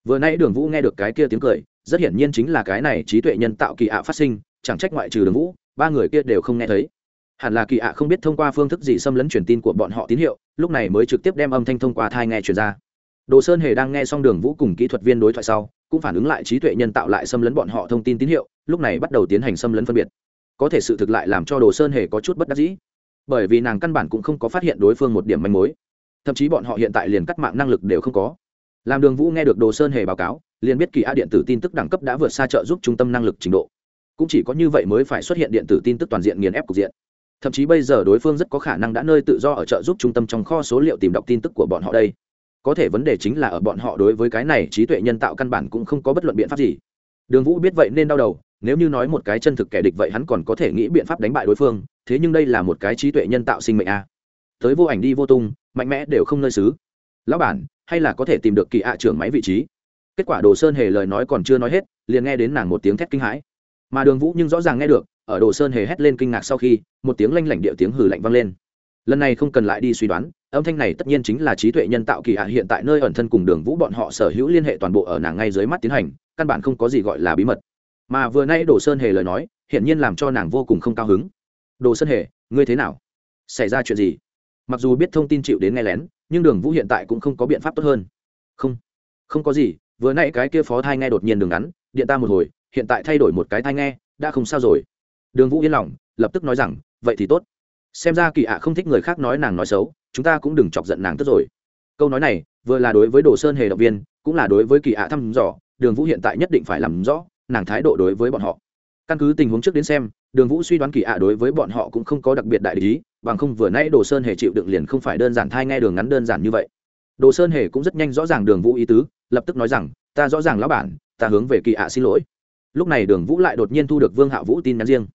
S1: Vừa nay đường vũ nghe được cái kia tiếng cười, rất hiển nhiên chính là cái này trí tuệ nhân tạo kỳ ạ phát sinh, chẳng trách ngoại trừ đường vũ, ba người kia đều không nghe thấy. Hẳn là kỳ ạ không biết thông qua phương thức gì xâm lấn truyền tin của bọn họ tín hiệu, lúc này mới trực tiếp đem âm thanh thông qua thai nghe truyền ra đồ sơn hề đang nghe xong đường vũ cùng kỹ thuật viên đối thoại sau, cũng phản ứng lại trí tuệ nhân tạo lại xâm lấn bọn họ thông tin tín hiệu, lúc này bắt đầu tiến hành xâm lấn phân biệt. Có thể sự thực lại làm cho đồ sơn hề có chút bất đắc dĩ, bởi vì nàng căn bản cũng không có phát hiện đối phương một điểm manh mối. Thậm chí bọn họ hiện tại liền cắt mạng năng lực đều không có. Làm đường vũ nghe được đồ sơn hề báo cáo, liền biết kỳ a điện tử tin tức đẳng cấp đã vượt xa trợ giúp trung tâm năng lực trình độ. Cũng chỉ có như vậy mới phải xuất hiện điện tử tin tức toàn diện nghiền ép cục diện. Thậm chí bây giờ đối phương rất có khả năng đã nơi tự do ở trợ giúp trung tâm trong kho số liệu tìm đọc tin tức của bọn họ đây có thể vấn đề chính là ở bọn họ đối với cái này trí tuệ nhân tạo căn bản cũng không có bất luận biện pháp gì. Đường vũ biết vậy nên đau đầu, nếu như nói một cái chân thực kẻ địch vậy hắn còn có thể nghĩ biện pháp đánh bại đối phương, thế nhưng đây là một cái trí tuệ nhân tạo sinh mệnh a. Tới vô ảnh đi vô tung, mạnh mẽ đều không nơi xứ. Lão bản, hay là có thể tìm được kỳ ạ trưởng máy vị trí? Kết quả đồ sơn hề lời nói còn chưa nói hết, liền nghe đến nàng một tiếng thét kinh hãi. Mà đường vũ nhưng rõ ràng nghe được, ở đồ sơn hề hét lên kinh ngạc sau khi, một tiếng lanh lảnh điệu tiếng hử lạnh vang lên. Lần này không cần lại đi suy đoán âm thanh này tất nhiên chính là trí tuệ nhân tạo kỳ hạ hiện tại nơi ẩn thân cùng đường vũ bọn họ sở hữu liên hệ toàn bộ ở nàng ngay dưới mắt tiến hành, căn bản không có gì gọi là bí mật. Mà vừa nay đồ sơn hề lời nói hiện nhiên làm cho nàng vô cùng không cao hứng. Đồ sơn hề, ngươi thế nào? Xảy ra chuyện gì? Mặc dù biết thông tin chịu đến nghe lén, nhưng đường vũ hiện tại cũng không có biện pháp tốt hơn. Không không có gì, vừa nay cái kia phó thai nghe đột nhiên đường ngắn, điện ta một hồi, hiện tại thay đổi một cái thai nghe, đã không sao rồi. Đường vũ yên lòng, lập tức nói rằng, vậy thì tốt. Xem ra kỳ ạ không thích người khác nói nàng nói xấu chúng ta cũng đừng chọc giận nàng tức rồi. Câu nói này, vừa là đối với đồ sơn hề động viên, cũng là đối với kỳ ạ thăm dò, đường vũ hiện tại nhất định phải làm rõ, nàng thái độ đối với bọn họ. Căn cứ tình huống trước đến xem, đường vũ suy đoán kỳ ạ đối với bọn họ cũng không có đặc biệt đại lý, bằng không vừa nãy đồ sơn hề chịu đựng liền không phải đơn giản thai nghe đường ngắn đơn giản như vậy. Đồ sơn hề cũng rất nhanh rõ ràng đường vũ ý tứ, lập tức nói rằng, ta rõ ràng lão bản, ta hướng về kỳ ạ xin lỗi. Lúc này đường vũ lại đột nhiên thu được vương hạ vũ tin nhắn riêng.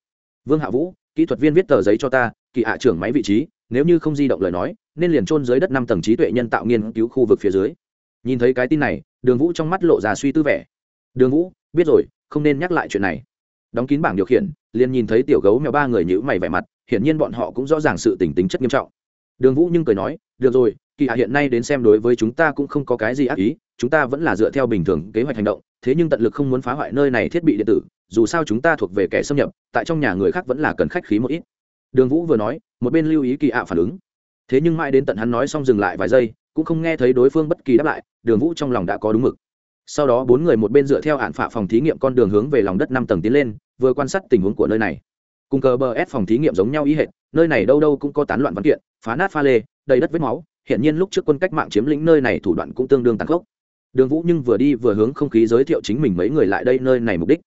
S1: Vương hạ vũ, kỹ thuật viên viết tờ giấy cho ta, kỳ ạ trưởng máy vị trí, nếu như không di động lời nói nên liền trôn dưới đất năm tầng trí tuệ nhân tạo nghiên cứu khu vực phía dưới. Nhìn thấy cái tin này, đường vũ trong mắt lộ ra suy tư vẻ. Đường vũ, biết rồi, không nên nhắc lại chuyện này. Đóng kín bảng điều khiển, liền nhìn thấy tiểu gấu mèo ba người nhữ mày vẻ mặt, hiển nhiên bọn họ cũng rõ ràng sự tình tính chất nghiêm trọng. Đường vũ nhưng cười nói, được rồi, kỳ hạ hiện nay đến xem đối với chúng ta cũng không có cái gì ác ý, chúng ta vẫn là dựa theo bình thường kế hoạch hành động, thế nhưng tận lực không muốn phá hoại nơi này thiết bị điện tử, dù sao chúng ta thuộc về kẻ xâm nhập, tại trong nhà người khác vẫn là cần khách khí một ít. Đường vũ vừa nói, một bên lưu ý kỳ ạ phản ứng thế nhưng mãi đến tận hắn nói xong dừng lại vài giây, cũng không nghe thấy đối phương bất kỳ đáp lại, đường vũ trong lòng đã có đúng mực. Sau đó bốn người một bên dựa theo hạn phả phòng thí nghiệm con đường hướng về lòng đất năm tầng tiến lên, vừa quan sát tình huống của nơi này. Cùng cờ bờ ép phòng thí nghiệm giống nhau ý hệ nơi này đâu đâu cũng có tán loạn văn kiện, phá nát pha lê, đầy đất vết máu hiện nhiên lúc trước quân cách mạng chiếm lĩnh nơi này thủ đoạn cũng tương đương tàn khốc. Đường vũ nhưng vừa đi vừa hướng không khí giới thiệu chính mình mấy người lại đây nơi này mục đích.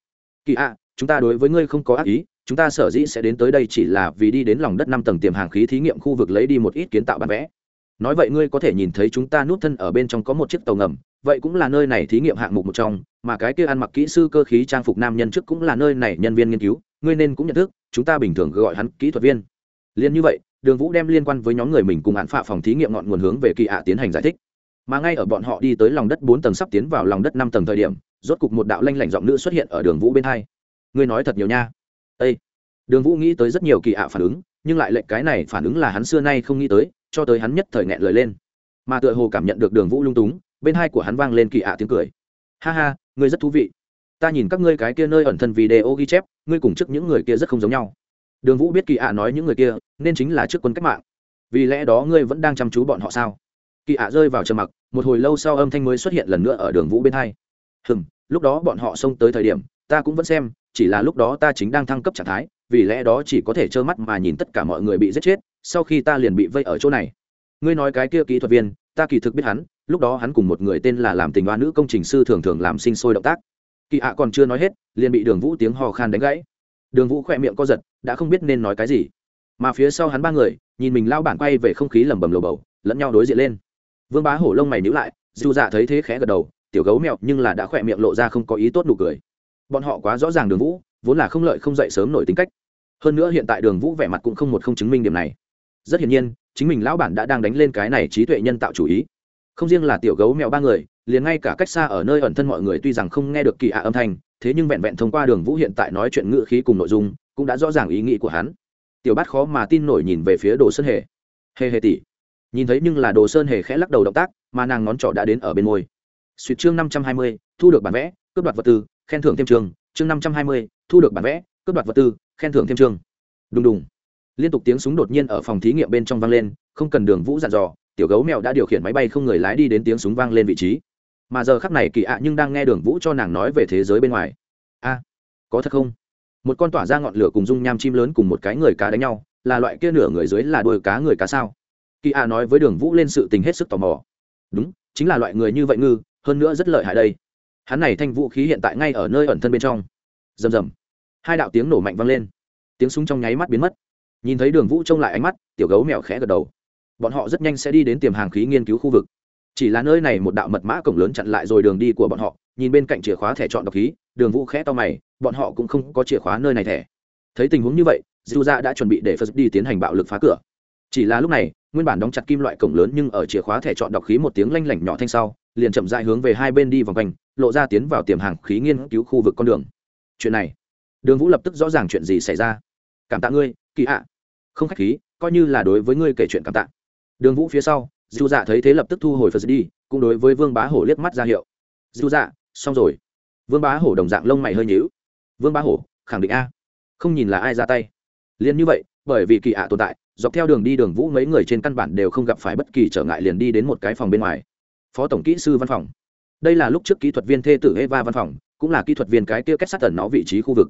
S1: Kỳ ạ chúng ta đối với ngươi không có ác ý chúng ta sở dĩ sẽ đến tới đây chỉ là vì đi đến lòng đất năm tầng tiềm hàng khí thí nghiệm khu vực lấy đi một ít kiến tạo bản vẽ. Nói vậy ngươi có thể nhìn thấy chúng ta núp thân ở bên trong có một chiếc tàu ngầm, vậy cũng là nơi này thí nghiệm hạng mục một trong, mà cái kia ăn mặc kỹ sư cơ khí trang phục nam nhân trước cũng là nơi này nhân viên nghiên cứu, ngươi nên cũng nhận thức, chúng ta bình thường gọi hắn kỹ thuật viên. Liên như vậy, đường vũ đem liên quan với nhóm người mình cùng hạn phạ phòng thí nghiệm ngọn nguồn hướng về kỳ ạ tiến hành giải thích. Mà ngay ở bọn họ đi tới lòng đất bốn tầng sắp tiến vào lòng đất năm tầng thời điểm, rốt cục một đạo lanh lảnh giọng nữ xuất hiện ở đường vũ bên hai. Ngươi nói thật nhiều nha. Ê! đường vũ nghĩ tới rất nhiều kỳ ạ phản ứng, nhưng lại lệnh cái này phản ứng là hắn xưa nay không nghĩ tới, cho tới hắn nhất thời nghẹn lời lên. Mà tựa hồ cảm nhận được đường vũ lung túng, bên hai của hắn vang lên kỳ ạ tiếng cười. Ha ha, ngươi rất thú vị. Ta nhìn các ngươi cái kia nơi ẩn thân video ghi chép, ngươi cùng trước những người kia rất không giống nhau. Đường vũ biết kỳ ạ nói những người kia, nên chính là trước quân cách mạng. Vì lẽ đó ngươi vẫn đang chăm chú bọn họ sao? Kỳ ạ rơi vào trầm mặc, một hồi lâu sau âm thanh mới xuất hiện lần nữa ở đường vũ bên hai. Hừm, lúc đó bọn họ xông tới thời điểm, ta cũng vẫn xem chỉ là lúc đó ta chính đang thăng cấp trạng thái, vì lẽ đó chỉ có thể trơ mắt mà nhìn tất cả mọi người bị giết chết, sau khi ta liền bị vây ở chỗ này. Ngươi nói cái kia kỹ thuật viên, ta kỳ thực biết hắn, lúc đó hắn cùng một người tên là làm tình oa nữ công trình sư thường thường làm sinh sôi động tác. Kỳ ạ còn chưa nói hết, liền bị đường vũ tiếng hò khan đánh gãy. Đường vũ khỏe miệng co giật, đã không biết nên nói cái gì. Mà phía sau hắn ba người, nhìn mình lao bản quay về không khí lẩm bẩm lồ bầu, lẫn nhau đối diện lên. Vương bá hổ lông mày nhữ lại, dù dạ thấy thế khẽ gật đầu, tiểu gấu mẹo nhưng là đã khỏe miệng lộ ra không có ý tốt nụ cười bọn họ quá rõ ràng đường vũ, vốn là không lợi không dậy sớm nổi tính cách. Hơn nữa hiện tại đường vũ vẻ mặt cũng không một không chứng minh điểm này. Rất hiển nhiên, chính mình lão bản đã đang đánh lên cái này trí tuệ nhân tạo chủ ý. Không riêng là tiểu gấu mèo ba người, liền ngay cả cách xa ở nơi ẩn thân mọi người tuy rằng không nghe được kỳ ạ âm thanh, thế nhưng vẹn vẹn thông qua đường vũ hiện tại nói chuyện ngữ khí cùng nội dung, cũng đã rõ ràng ý nghĩ của hắn. Tiểu bát khó mà tin nổi nhìn về phía đồ sơn hề. Hề hề tỷ. Nhìn thấy nhưng là đồ sơn hề khẽ lắc đầu động tác, mà nàng ngón trỏ đã đến ở bên môi. Suýt chương năm trăm hai mươi, thu được bản vẽ, cướp đoạt vật tư khen thưởng thêm trường, chương năm trăm hai mươi, thu được bản vẽ, cướp đoạt vật tư, khen thưởng thêm trường. Đùng đùng. Liên tục tiếng súng đột nhiên ở phòng thí nghiệm bên trong vang lên, không cần đường vũ dặn dò, tiểu gấu mèo đã điều khiển máy bay không người lái đi đến tiếng súng vang lên vị trí. Mà giờ khắc này kỳ ạ nhưng đang nghe đường vũ cho nàng nói về thế giới bên ngoài. A, có thật không? Một con tỏa ra ngọn lửa cùng dung nham chim lớn cùng một cái người cá đánh nhau, là loại kia nửa người dưới là đuôi cá người cá sao? Kỳ ạ nói với đường vũ lên sự tình hết sức tò mò. Đúng, chính là loại người như vậy ngư, hơn nữa rất lợi hại đây hắn này thanh vũ khí hiện tại ngay ở nơi ẩn thân bên trong. Rầm rầm. Hai đạo tiếng nổ mạnh vang lên. Tiếng súng trong nháy mắt biến mất. Nhìn thấy đường vũ trông lại ánh mắt, tiểu gấu mèo khẽ gật đầu. Bọn họ rất nhanh sẽ đi đến tiềm hàng khí nghiên cứu khu vực. Chỉ là nơi này một đạo mật mã cổng lớn chặn lại rồi đường đi của bọn họ, nhìn bên cạnh chìa khóa thẻ chọn đọc khí, đường vũ khẽ to mày, bọn họ cũng không có chìa khóa nơi này thẻ. Thấy tình huống như vậy dư dạ ra đã chuẩn bị để phật đi tiến hành bạo lực phá cửa. Chỉ là lúc này, nguyên bản đóng chặt kim loại cổng lớn nhưng ở chìa khóa thẻ chọn đọc khí một tiếng lanh lảnh nhỏ thanh sau liền chậm dại hướng về hai bên đi vòng quanh, lộ ra tiến vào tiềm hàng khí nghiên cứu khu vực con đường. Chuyện này, đường vũ lập tức rõ ràng chuyện gì xảy ra. Cảm tạ ngươi, kỳ ạ. Không khách khí, coi như là đối với ngươi kể chuyện cảm tạ. Đường vũ phía sau dù dạ thấy thế lập tức thu hồi phật đi, cũng đối với vương bá hổ liếc mắt ra hiệu. Dù dạ xong rồi. Vương bá hổ đồng dạng lông mày hơi nhíu. Vương bá hổ, khẳng định a. Không nhìn là ai ra tay. Liền như vậy, bởi vì kỳ ạ tồn tại, dọc theo đường đi đường vũ mấy người trên căn bản đều không gặp phải bất kỳ trở ngại liền đi đến một cái phòng bên ngoài phó tổng kỹ sư văn phòng. Đây là lúc trước kỹ thuật viên thê tử eva văn phòng, cũng là kỹ thuật viên cái tiêu kết sát tần nó vị trí khu vực.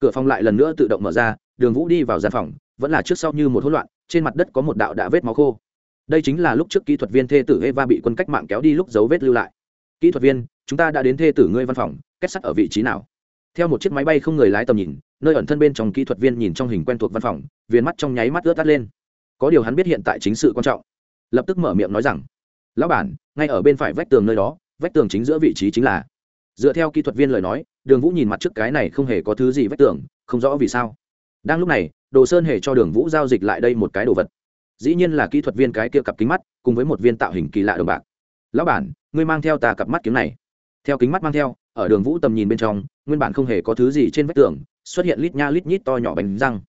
S1: Cửa phòng lại lần nữa tự động mở ra, đường vũ đi vào gian phòng, vẫn là trước sau như một hỗn loạn, trên mặt đất có một đạo đã vết máu khô. Đây chính là lúc trước kỹ thuật viên thê tử eva bị quân cách mạng kéo đi lúc dấu vết lưu lại. Kỹ thuật viên, chúng ta đã đến thê tử ngươi văn phòng, kết sắt ở vị trí nào? Theo một chiếc máy bay không người lái tầm nhìn, nơi ẩn thân bên trong kỹ thuật viên nhìn trong hình quen thuộc văn phòng viên mắt trong nháy mắt ướt tắt lên. Có điều hắn biết hiện tại chính sự quan trọng. Lập tức mở miệng nói rằng lão bản, ngay ở bên phải vách tường nơi đó, vách tường chính giữa vị trí chính là. Dựa theo kỹ thuật viên lời nói, đường vũ nhìn mặt trước cái này không hề có thứ gì vách tường, không rõ vì sao. Đang lúc này, đồ sơn hề cho đường vũ giao dịch lại đây một cái đồ vật. Dĩ nhiên là kỹ thuật viên cái kia cặp kính mắt, cùng với một viên tạo hình kỳ lạ đồng bạc. Lão bản, ngươi mang theo ta cặp mắt kiếm này. Theo kính mắt mang theo, ở đường vũ tầm nhìn bên trong, nguyên bản không hề có thứ gì trên vách tường, xuất hiện lít nha lít nhít to nhỏ bánh răng.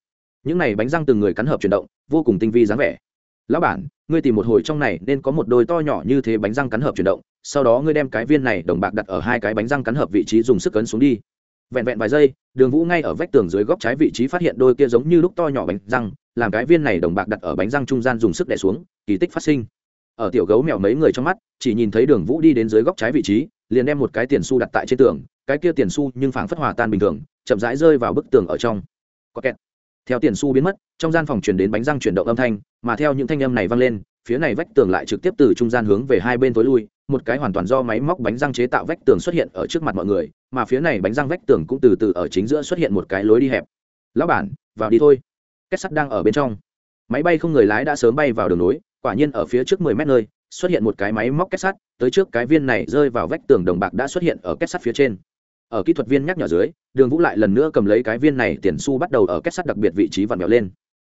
S1: Những này bánh răng từng người cắn hợp chuyển động, vô cùng tinh vi dáng vẻ lão bản, ngươi tìm một hồi trong này nên có một đôi to nhỏ như thế bánh răng cắn hợp chuyển động, sau đó ngươi đem cái viên này đồng bạc đặt ở hai cái bánh răng cắn hợp vị trí dùng sức cấn xuống đi. Vẹn vẹn vài giây, đường vũ ngay ở vách tường dưới góc trái vị trí phát hiện đôi kia giống như lúc to nhỏ bánh răng, làm cái viên này đồng bạc đặt ở bánh răng trung gian dùng sức đẻ xuống, kỳ tích phát sinh. Ở tiểu gấu mèo mấy người trong mắt, chỉ nhìn thấy đường vũ đi đến dưới góc trái vị trí, liền đem một cái tiền xu đặt tại trên tường, cái kia tiền xu nhưng phảng phất hòa tan bình thường, chậm rãi rơi vào bức tường ở trong. Có kẹt theo tiền xu biến mất, trong gian phòng truyền đến bánh răng chuyển động âm thanh, mà theo những thanh âm này vang lên, phía này vách tường lại trực tiếp từ trung gian hướng về hai bên tối lui, một cái hoàn toàn do máy móc bánh răng chế tạo vách tường xuất hiện ở trước mặt mọi người, mà phía này bánh răng vách tường cũng từ từ ở chính giữa xuất hiện một cái lối đi hẹp. Lão bản, vào đi thôi. Kết sắt đang ở bên trong. Máy bay không người lái đã sớm bay vào đường nối, quả nhiên ở phía trước mười mét nơi, xuất hiện một cái máy móc kết sắt, tới trước cái viên này rơi vào vách tường đồng bạc đã xuất hiện ở kết sắt phía trên ở kỹ thuật viên nhắc nhở dưới, đường vũ lại lần nữa cầm lấy cái viên này tiền su bắt đầu ở kết sắt đặc biệt vị trí vặn vẹo lên.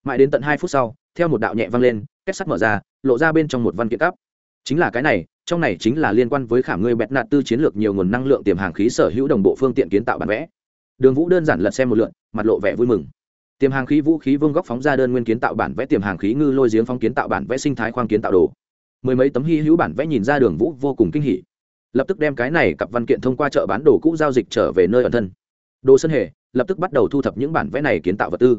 S1: Mãi đến tận hai phút sau, theo một đạo nhẹ văng lên kết sắt mở ra, lộ ra bên trong một văn kiện cắp chính là cái này, trong này chính là liên quan với khả ngươi bẹt nạt tư chiến lược nhiều nguồn năng lượng tiềm hàng khí sở hữu đồng bộ phương tiện kiến tạo bản vẽ. Đường vũ đơn giản lật xem một lượn mặt lộ vẻ vui mừng. Tiềm hàng khí vũ khí vương góc phóng ra đơn nguyên kiến tạo bản vẽ tiềm hàng khí ngư lôi giếng phóng kiến tạo bản vẽ sinh thái khoang kiến tạo đồ. Mười mấy tấm hy hữu bản vẽ nhìn ra đường vũ vô cùng kinh hỉ lập tức đem cái này cặp văn kiện thông qua chợ bán đồ cũ giao dịch trở về nơi ẩn thân. Đồ sân hề lập tức bắt đầu thu thập những bản vẽ này kiến tạo vật tư.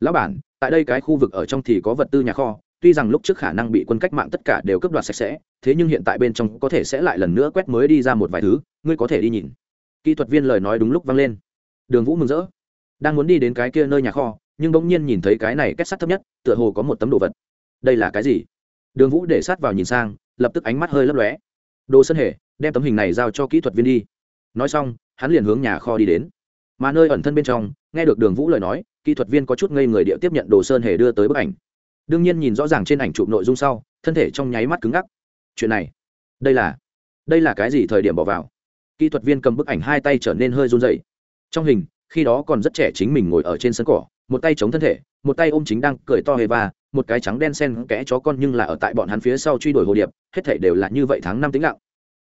S1: Lão bản, tại đây cái khu vực ở trong thì có vật tư nhà kho, tuy rằng lúc trước khả năng bị quân cách mạng tất cả đều cướp đoạt sạch sẽ, thế nhưng hiện tại bên trong có thể sẽ lại lần nữa quét mới đi ra một vài thứ, ngươi có thể đi nhìn. Kỹ thuật viên lời nói đúng lúc vang lên. Đường vũ mừng rỡ. Đang muốn đi đến cái kia nơi nhà kho, nhưng bỗng nhiên nhìn thấy cái này kết sắt thấp nhất, tựa hồ có một tấm đồ vật. Đây là cái gì? Đường vũ để sát vào nhìn sang, lập tức ánh mắt hơi lấp lóe. Đồ sân hề đem tấm hình này giao cho kỹ thuật viên đi. Nói xong, hắn liền hướng nhà kho đi đến. Mà nơi ẩn thân bên trong, nghe được đường vũ lời nói, kỹ thuật viên có chút ngây người địa tiếp nhận đồ sơn hề đưa tới bức ảnh. Đương nhiên nhìn rõ ràng trên ảnh chụp nội dung sau, thân thể trong nháy mắt cứng ngắc. Chuyện này, đây là đây là cái gì thời điểm bỏ vào? Kỹ thuật viên cầm bức ảnh hai tay trở nên hơi run dậy trong hình, khi đó còn rất trẻ chính mình ngồi ở trên sân cỏ, một tay chống thân thể, một tay ôm chính đang cười to hề và một cái trắng đen sen kẽ chó con nhưng là ở tại bọn hắn phía sau truy đuổi hồ điệp, hết thể đều là như vậy tháng năm tính lặng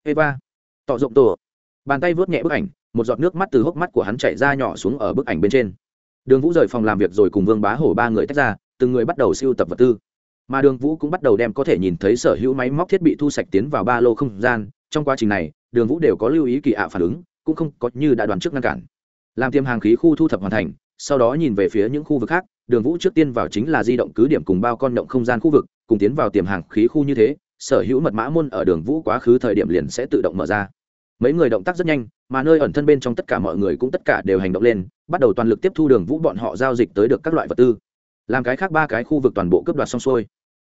S1: eva. Tỏ rộng tổ. Bàn tay vớt nhẹ bức ảnh, một giọt nước mắt từ hốc mắt của hắn chảy ra nhỏ xuống ở bức ảnh bên trên. Đường vũ rời phòng làm việc rồi cùng vương bá hổ ba người tách ra, từng người bắt đầu siêu tập vật tư. Mà đường vũ cũng bắt đầu đem có thể nhìn thấy sở hữu máy móc thiết bị thu sạch tiến vào ba lô không gian. Trong quá trình này, đường vũ đều có lưu ý kỳ ạ phản ứng, cũng không có như đã đoán trước ngăn cản. Làm tiêm hàng khí khu thu thập hoàn thành, sau đó nhìn về phía những khu vực khác, đường vũ trước tiên vào chính là di động cứ điểm cùng bao con động không gian khu vực, cùng tiến vào tiềm hàng khí khu như thế sở hữu mật mã môn ở đường vũ quá khứ thời điểm liền sẽ tự động mở ra. Mấy người động tác rất nhanh mà nơi ẩn thân bên trong tất cả mọi người cũng tất cả đều hành động lên bắt đầu toàn lực tiếp thu đường vũ bọn họ giao dịch tới được các loại vật tư. Làm cái khác ba cái khu vực toàn bộ cướp đoạt xong xuôi.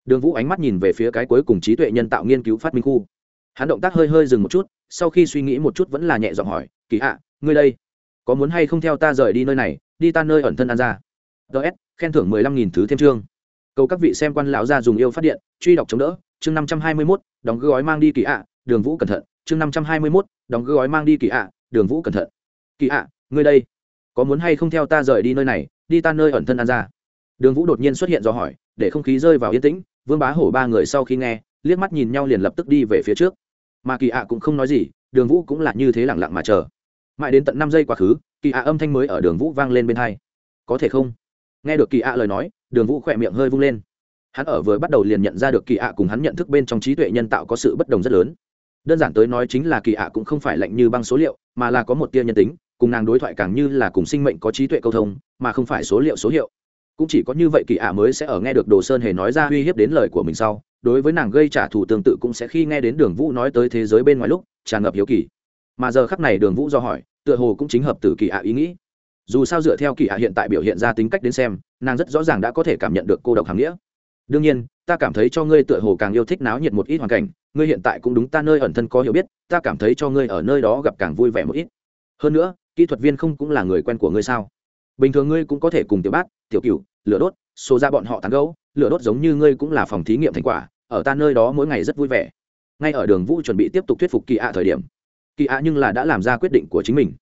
S1: Đường vũ ánh mắt nhìn về phía cái cuối cùng trí tuệ nhân tạo nghiên cứu phát minh khu. Hắn động tác hơi hơi dừng một chút sau khi suy nghĩ một chút vẫn là nhẹ giọng hỏi kỳ hạ, ngươi đây có muốn hay không theo ta rời đi nơi này đi ta nơi ẩn thân ăn ra? Ts khen thưởng mười lăm nghìn thứ thêm chương. Cầu các vị xem quan lão gia dùng yêu phát điện truy đọc chống đỡ chương năm trăm hai mươi mốt, đóng gói mang đi kỳ ạ, đường vũ cẩn thận, chương năm trăm hai mươi mốt, đóng gói mang đi kỳ ạ, đường vũ cẩn thận. Kỳ ạ, ngươi đây, có muốn hay không theo ta rời đi nơi này, đi ta nơi ẩn thân ăn ra? Đường vũ đột nhiên xuất hiện do hỏi, để không khí rơi vào yên tĩnh, vương bá hổ ba người sau khi nghe, liếc mắt nhìn nhau liền lập tức đi về phía trước. Mà kỳ ạ cũng không nói gì, đường vũ cũng là như thế lẳng lặng mà chờ. Mãi đến tận năm giây quá khứ, kỳ ạ âm thanh mới ở đường vũ vang lên bên hai. Có thể không? Nghe được kỳ ạ lời nói, đường vũ khỏe miệng hơi vung lên hắn ở vừa bắt đầu liền nhận ra được kỳ ạ cùng hắn nhận thức bên trong trí tuệ nhân tạo có sự bất đồng rất lớn. Đơn giản tới nói chính là kỳ ạ cũng không phải lạnh như băng số liệu, mà là có một tia nhân tính, cùng nàng đối thoại càng như là cùng sinh mệnh có trí tuệ câu thông, mà không phải số liệu số hiệu. Cũng chỉ có như vậy kỳ ạ mới sẽ ở nghe được đồ sơn hề nói ra uy hiếp đến lời của mình sau, đối với nàng gây trả thù tương tự cũng sẽ khi nghe đến đường vũ nói tới thế giới bên ngoài lúc, tràn ngập hiếu kỳ. Mà giờ khắc này đường vũ do hỏi, tựa hồ cũng chính hợp từ kỳ ạ ý nghĩ. Dù sao dựa theo kỳ ạ hiện tại biểu hiện ra tính cách đến xem, nàng rất rõ ràng đã có thể cảm nhận được cô độc hàm nghĩa đương nhiên, ta cảm thấy cho ngươi tựa hồ càng yêu thích náo nhiệt một ít hoàn cảnh, ngươi hiện tại cũng đúng ta nơi ẩn thân có hiểu biết, ta cảm thấy cho ngươi ở nơi đó gặp càng vui vẻ một ít. Hơn nữa, kỹ thuật viên không cũng là người quen của ngươi sao? Bình thường ngươi cũng có thể cùng tiểu bác, tiểu cửu, lửa đốt, số ra bọn họ tán gấu lửa đốt giống như ngươi cũng là phòng thí nghiệm thành quả, ở ta nơi đó mỗi ngày rất vui vẻ. Ngay ở đường vũ chuẩn bị tiếp tục thuyết phục kỳ ạ thời điểm, kỳ ạ nhưng là đã làm ra quyết định của chính mình.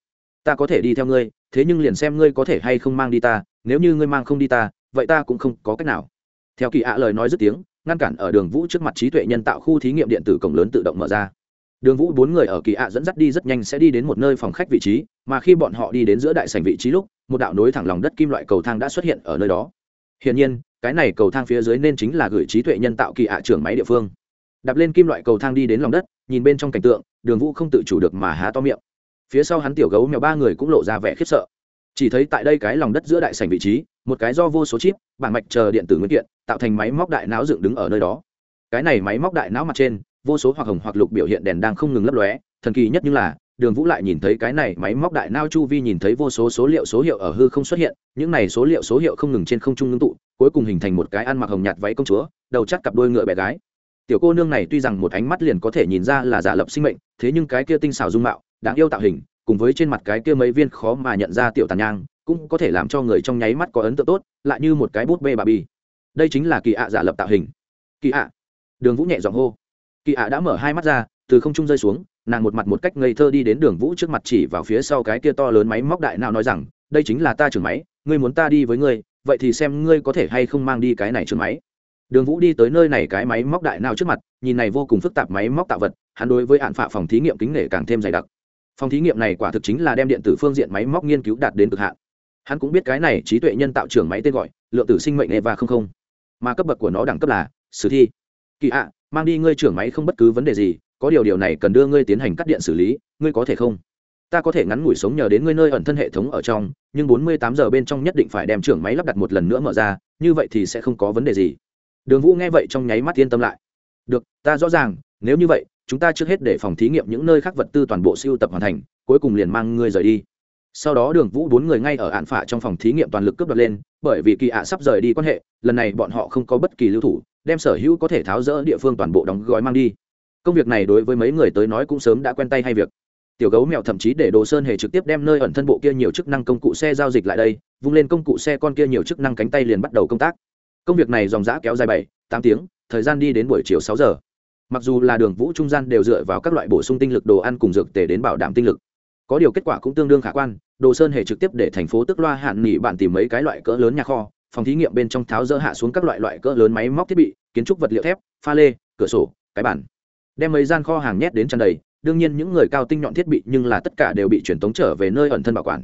S1: Ta có thể đi theo ngươi, thế nhưng liền xem ngươi có thể hay không mang đi ta, nếu như ngươi mang không đi ta, vậy ta cũng không có cách nào theo kỳ ạ lời nói dứt tiếng, ngăn cản ở đường vũ trước mặt trí tuệ nhân tạo khu thí nghiệm điện tử cổng lớn tự động mở ra. Đường vũ bốn người ở kỳ ạ dẫn dắt đi rất nhanh sẽ đi đến một nơi phòng khách vị trí, mà khi bọn họ đi đến giữa đại sành vị trí lúc, một đạo nối thẳng lòng đất kim loại cầu thang đã xuất hiện ở nơi đó. Hiển nhiên, cái này cầu thang phía dưới nên chính là gửi trí tuệ nhân tạo kỳ ạ trưởng máy địa phương. Đạp lên kim loại cầu thang đi đến lòng đất, nhìn bên trong cảnh tượng, đường vũ không tự chủ được mà há to miệng. Phía sau hắn tiểu gấu mèo ba người cũng lộ ra vẻ khiếp sợ chỉ thấy tại đây cái lòng đất giữa đại sảnh vị trí, một cái do vô số chip, bảng mạch chờ điện tử nguyên kiện, tạo thành máy móc đại não dựng đứng ở nơi đó. Cái này máy móc đại não mặt trên, vô số hoặc hồng hoặc lục biểu hiện đèn đang không ngừng lấp lóe, thần kỳ nhất như là, đường vũ lại nhìn thấy cái này máy móc đại não chu vi nhìn thấy vô số số liệu số hiệu ở hư không xuất hiện, những này số liệu số hiệu không ngừng trên không trung ngưng tụ, cuối cùng hình thành một cái ăn mặc hồng nhạt váy công chúa, đầu chắc cặp đôi ngựa bé gái. Tiểu cô nương này tuy rằng một ánh mắt liền có thể nhìn ra là giả lập sinh mệnh, thế nhưng cái kia tinh xảo dung mạo, đáng yêu tạo hình cùng với trên mặt cái kia mấy viên khó mà nhận ra tiểu tàn nhang, cũng có thể làm cho người trong nháy mắt có ấn tượng tốt, lại như một cái bút bê bà bi. Đây chính là kỳ ạ giả lập tạo hình. Kỳ ạ. Đường vũ nhẹ giọng hô. Kỳ ạ đã mở hai mắt ra, từ không trung rơi xuống, nàng một mặt một cách ngây thơ đi đến đường vũ trước mặt chỉ vào phía sau cái kia to lớn máy móc đại nào nói rằng, đây chính là ta trưởng máy, ngươi muốn ta đi với ngươi, vậy thì xem ngươi có thể hay không mang đi cái này trưởng máy. Đường vũ đi tới nơi này cái máy móc đại nào trước mặt, nhìn này vô cùng phức tạp máy móc tạo vật, hắn đối với hạn phạ phòng thí nghiệm kính nể càng thêm dày đặc phòng thí nghiệm này quả thực chính là đem điện tử phương diện máy móc nghiên cứu đạt đến cực hạn. Hắn cũng biết cái này trí tuệ nhân tạo trưởng máy tên gọi, lượng tử sinh mệnh eva không không. Mà cấp bậc của nó đẳng cấp là, sử thi. Kỳ ạ, mang đi ngươi trưởng máy không bất cứ vấn đề gì, có điều điều này cần đưa ngươi tiến hành cắt điện xử lý, ngươi có thể không? Ta có thể ngắn ngủi sống nhờ đến ngươi nơi ẩn thân hệ thống ở trong, nhưng 48 giờ bên trong nhất định phải đem trưởng máy lắp đặt một lần nữa mở ra, như vậy thì sẽ không có vấn đề gì. Đường vũ nghe vậy trong nháy mắt yên tâm lại. Được, ta rõ ràng nếu như vậy, chúng ta trước hết để phòng thí nghiệm những nơi khác vật tư toàn bộ siêu tập hoàn thành, cuối cùng liền mang ngươi rời đi. Sau đó đường vũ bốn người ngay ở hạn phả trong phòng thí nghiệm toàn lực cướp đoạt lên, bởi vì kỳ ạ sắp rời đi quan hệ, lần này bọn họ không có bất kỳ lưu thủ, đem sở hữu có thể tháo rỡ địa phương toàn bộ đóng gói mang đi. Công việc này đối với mấy người tới nói cũng sớm đã quen tay hay việc. Tiểu gấu mèo thậm chí để đồ sơn hề trực tiếp đem nơi ẩn thân bộ kia nhiều chức năng công cụ xe giao dịch lại đây, vung lên công cụ xe con kia nhiều chức năng cánh tay liền bắt đầu công tác. Công việc này dòng dã kéo dài bảy, tám tiếng, thời gian đi đến buổi chiều sáu giờ mặc dù là đường vũ trung gian đều dựa vào các loại bổ sung tinh lực đồ ăn cùng dược tể đến bảo đảm tinh lực. Có điều kết quả cũng tương đương khả quan, đồ sơn hề trực tiếp để thành phố tức loa hạn nghỉ bạn tìm mấy cái loại cỡ lớn nhà kho, phòng thí nghiệm bên trong tháo dỡ hạ xuống các loại loại cỡ lớn máy móc thiết bị, kiến trúc vật liệu thép, pha lê, cửa sổ, cái bản đem mấy gian kho hàng nhét đến tràn đầy, đương nhiên những người cao tinh nhọn thiết bị nhưng là tất cả đều bị truyền tống trở về nơi ẩn thân bảo quản.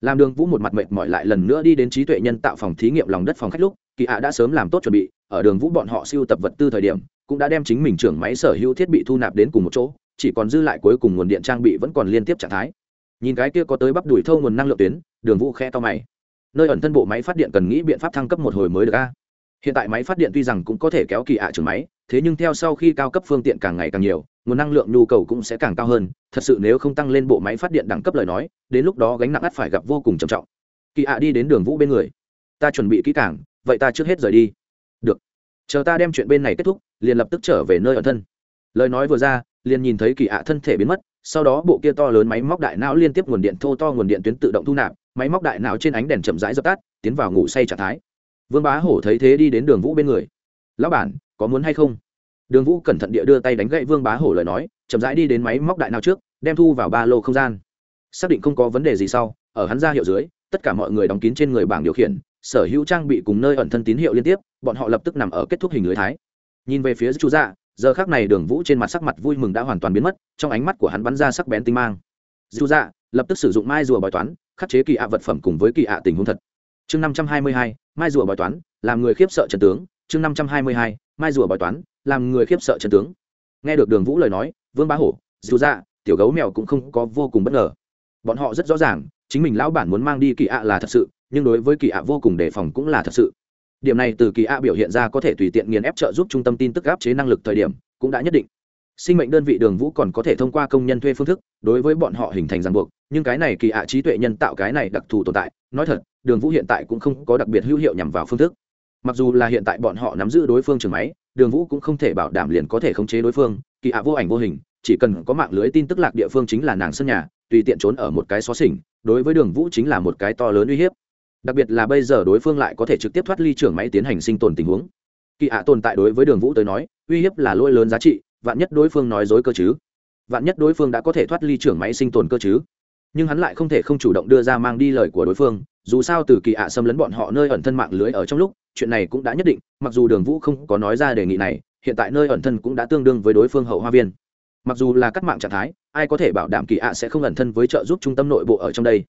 S1: Làm đường vũ một mặt mệt mỏi lại lần nữa đi đến trí tuệ nhân tạo phòng thí nghiệm lòng đất phòng khách lúc, kỳ ạ đã sớm làm tốt chuẩn bị, ở đường vũ bọn họ siêu tập vật tư thời điểm cũng đã đem chính mình trưởng máy sở hữu thiết bị thu nạp đến cùng một chỗ, chỉ còn dư lại cuối cùng nguồn điện trang bị vẫn còn liên tiếp trạng thái. Nhìn cái kia có tới bắp đùi thâu nguồn năng lượng tuyến, đường vũ khe to mày. Nơi ẩn thân bộ máy phát điện cần nghĩ biện pháp thăng cấp một hồi mới được a. Hiện tại máy phát điện tuy rằng cũng có thể kéo kỳ ạ trưởng máy, thế nhưng theo sau khi cao cấp phương tiện càng ngày càng nhiều, nguồn năng lượng nhu cầu cũng sẽ càng cao hơn, thật sự nếu không tăng lên bộ máy phát điện đẳng cấp lời nói, đến lúc đó gánh nặng ắt phải gặp vô cùng trầm trọng. Kỳ ạ đi đến đường vũ bên người. Ta chuẩn bị kỹ càng, vậy ta trước hết rời đi chờ ta đem chuyện bên này kết thúc, liền lập tức trở về nơi ở thân. Lời nói vừa ra, liền nhìn thấy kỳ ạ thân thể biến mất, sau đó bộ kia to lớn máy móc đại não liên tiếp nguồn điện thô to nguồn điện tuyến tự động thu nạp, máy móc đại não trên ánh đèn chậm rãi dập tắt, tiến vào ngủ say trạng thái. Vương bá hổ thấy thế đi đến đường vũ bên người. Lão bản, có muốn hay không? Đường vũ cẩn thận địa đưa tay đánh gậy vương bá hổ lời nói, chậm rãi đi đến máy móc đại não trước, đem thu vào ba lô không gian. Xác định không có vấn đề gì sau, ở hắn ra hiệu dưới, tất cả mọi người đóng kín trên người bảng điều khiển, sở hữu trang bị cùng nơi ẩn thân tín hiệu liên tiếp bọn họ lập tức nằm ở kết thúc hình lưới thái. Nhìn về phía chú dạ giờ khác này đường vũ trên mặt sắc mặt vui mừng đã hoàn toàn biến mất, trong ánh mắt của hắn bắn ra sắc bén tinh mang. Chú dạ lập tức sử dụng mai rùa bói toán, khắc chế kỳ ạ vật phẩm cùng với kỳ ạ tình huống thật. Chương năm trăm hai mươi hai, mai rùa bói toán, làm người khiếp sợ trần tướng. Chương năm trăm hai mươi hai, mai rùa bói toán, làm người khiếp sợ trần tướng. Nghe được đường vũ lời nói, vương bá hổ dù dạ tiểu gấu mèo cũng không có vô cùng bất ngờ. Bọn họ rất rõ ràng, chính mình lão bản muốn mang đi kỳ ạ là thật sự, nhưng đối với kỳ ạ vô cùng đề phòng cũng là thật sự điểm này từ kỳ ạ biểu hiện ra có thể tùy tiện nghiền ép trợ giúp trung tâm tin tức áp chế năng lực thời điểm, cũng đã nhất định. Sinh mệnh đơn vị đường vũ còn có thể thông qua công nhân thuê phương thức, đối với bọn họ hình thành ràng buộc, nhưng cái này kỳ ạ trí tuệ nhân tạo cái này đặc thù tồn tại, nói thật, đường vũ hiện tại cũng không có đặc biệt hữu hiệu nhằm vào phương thức. Mặc dù là hiện tại bọn họ nắm giữ đối phương trường máy, đường vũ cũng không thể bảo đảm liền có thể khống chế đối phương, kỳ ạ vô ảnh vô hình, chỉ cần có mạng lưới tin tức lạc địa phương chính là nàng sân nhà, tùy tiện trốn ở một cái xó xỉnh, đối với đường vũ chính là một cái to lớn uy hiếp đặc biệt là bây giờ đối phương lại có thể trực tiếp thoát ly trưởng máy tiến hành sinh tồn tình huống. Kỳ ạ tồn tại đối với đường vũ tới nói, uy hiếp là lỗi lớn giá trị, vạn nhất đối phương nói dối cơ chứ? Vạn nhất đối phương đã có thể thoát ly trưởng máy sinh tồn cơ chứ? Nhưng hắn lại không thể không chủ động đưa ra mang đi lời của đối phương, dù sao từ kỳ ạ xâm lấn bọn họ nơi ẩn thân mạng lưới ở trong lúc, chuyện này cũng đã nhất định, mặc dù đường vũ không có nói ra đề nghị này, hiện tại nơi ẩn thân cũng đã tương đương với đối phương hậu hoa viên. Mặc dù là cắt mạng trạng thái, ai có thể bảo đảm kỳ ạ sẽ không ẩn thân với trợ giúp trung tâm nội bộ ở trong đây?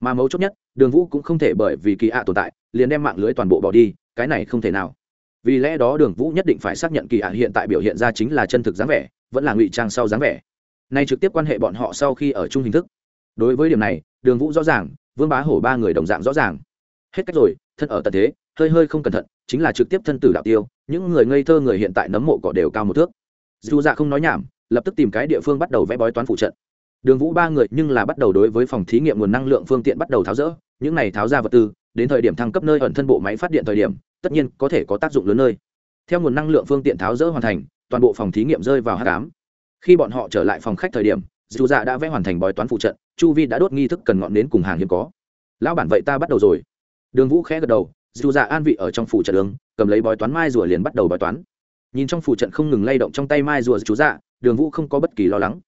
S1: Mà mấu chốt nhất, đường vũ cũng không thể bởi vì kỳ ạ tồn tại, liền đem mạng lưới toàn bộ bỏ đi, cái này không thể nào. Vì lẽ đó đường vũ nhất định phải xác nhận kỳ ạ hiện tại biểu hiện ra chính là chân thực dáng vẻ, vẫn là ngụy trang sau dáng vẻ. Nay trực tiếp quan hệ bọn họ sau khi ở chung hình thức. Đối với điểm này, đường vũ rõ ràng, vương bá hổ ba người đồng dạng rõ ràng. Hết cách rồi, thân ở tận thế, hơi hơi không cẩn thận, chính là trực tiếp thân tử đạo tiêu, những người ngây thơ người hiện tại nấm mộ cỏ đều cao một thước. Dù dạ không nói nhảm, lập tức tìm cái địa phương bắt đầu vẽ bói toán phụ trận đường vũ ba người nhưng là bắt đầu đối với phòng thí nghiệm nguồn năng lượng phương tiện bắt đầu tháo rỡ, những này tháo ra vật tư, đến thời điểm thăng cấp nơi ẩn thân bộ máy phát điện thời điểm, tất nhiên có thể có tác dụng lớn nơi. Theo nguồn năng lượng phương tiện tháo rỡ hoàn thành, toàn bộ phòng thí nghiệm rơi vào h tám khi bọn họ trở lại phòng khách thời điểm, dù dạ đã vẽ hoàn thành bói toán phụ trận, chu vi đã đốt nghi thức cần ngọn nến cùng hàng hiếm có. Lão bản vậy ta bắt đầu rồi. Đường vũ khẽ gật đầu, dù dạ an vị ở trong phủ trận đường cầm lấy bói toán mai rùa liền bắt đầu bói toán. Nhìn trong phủ trận không ngừng lay động trong tay mai rùa chú dạ đường vũ không có bất kỳ lo lắng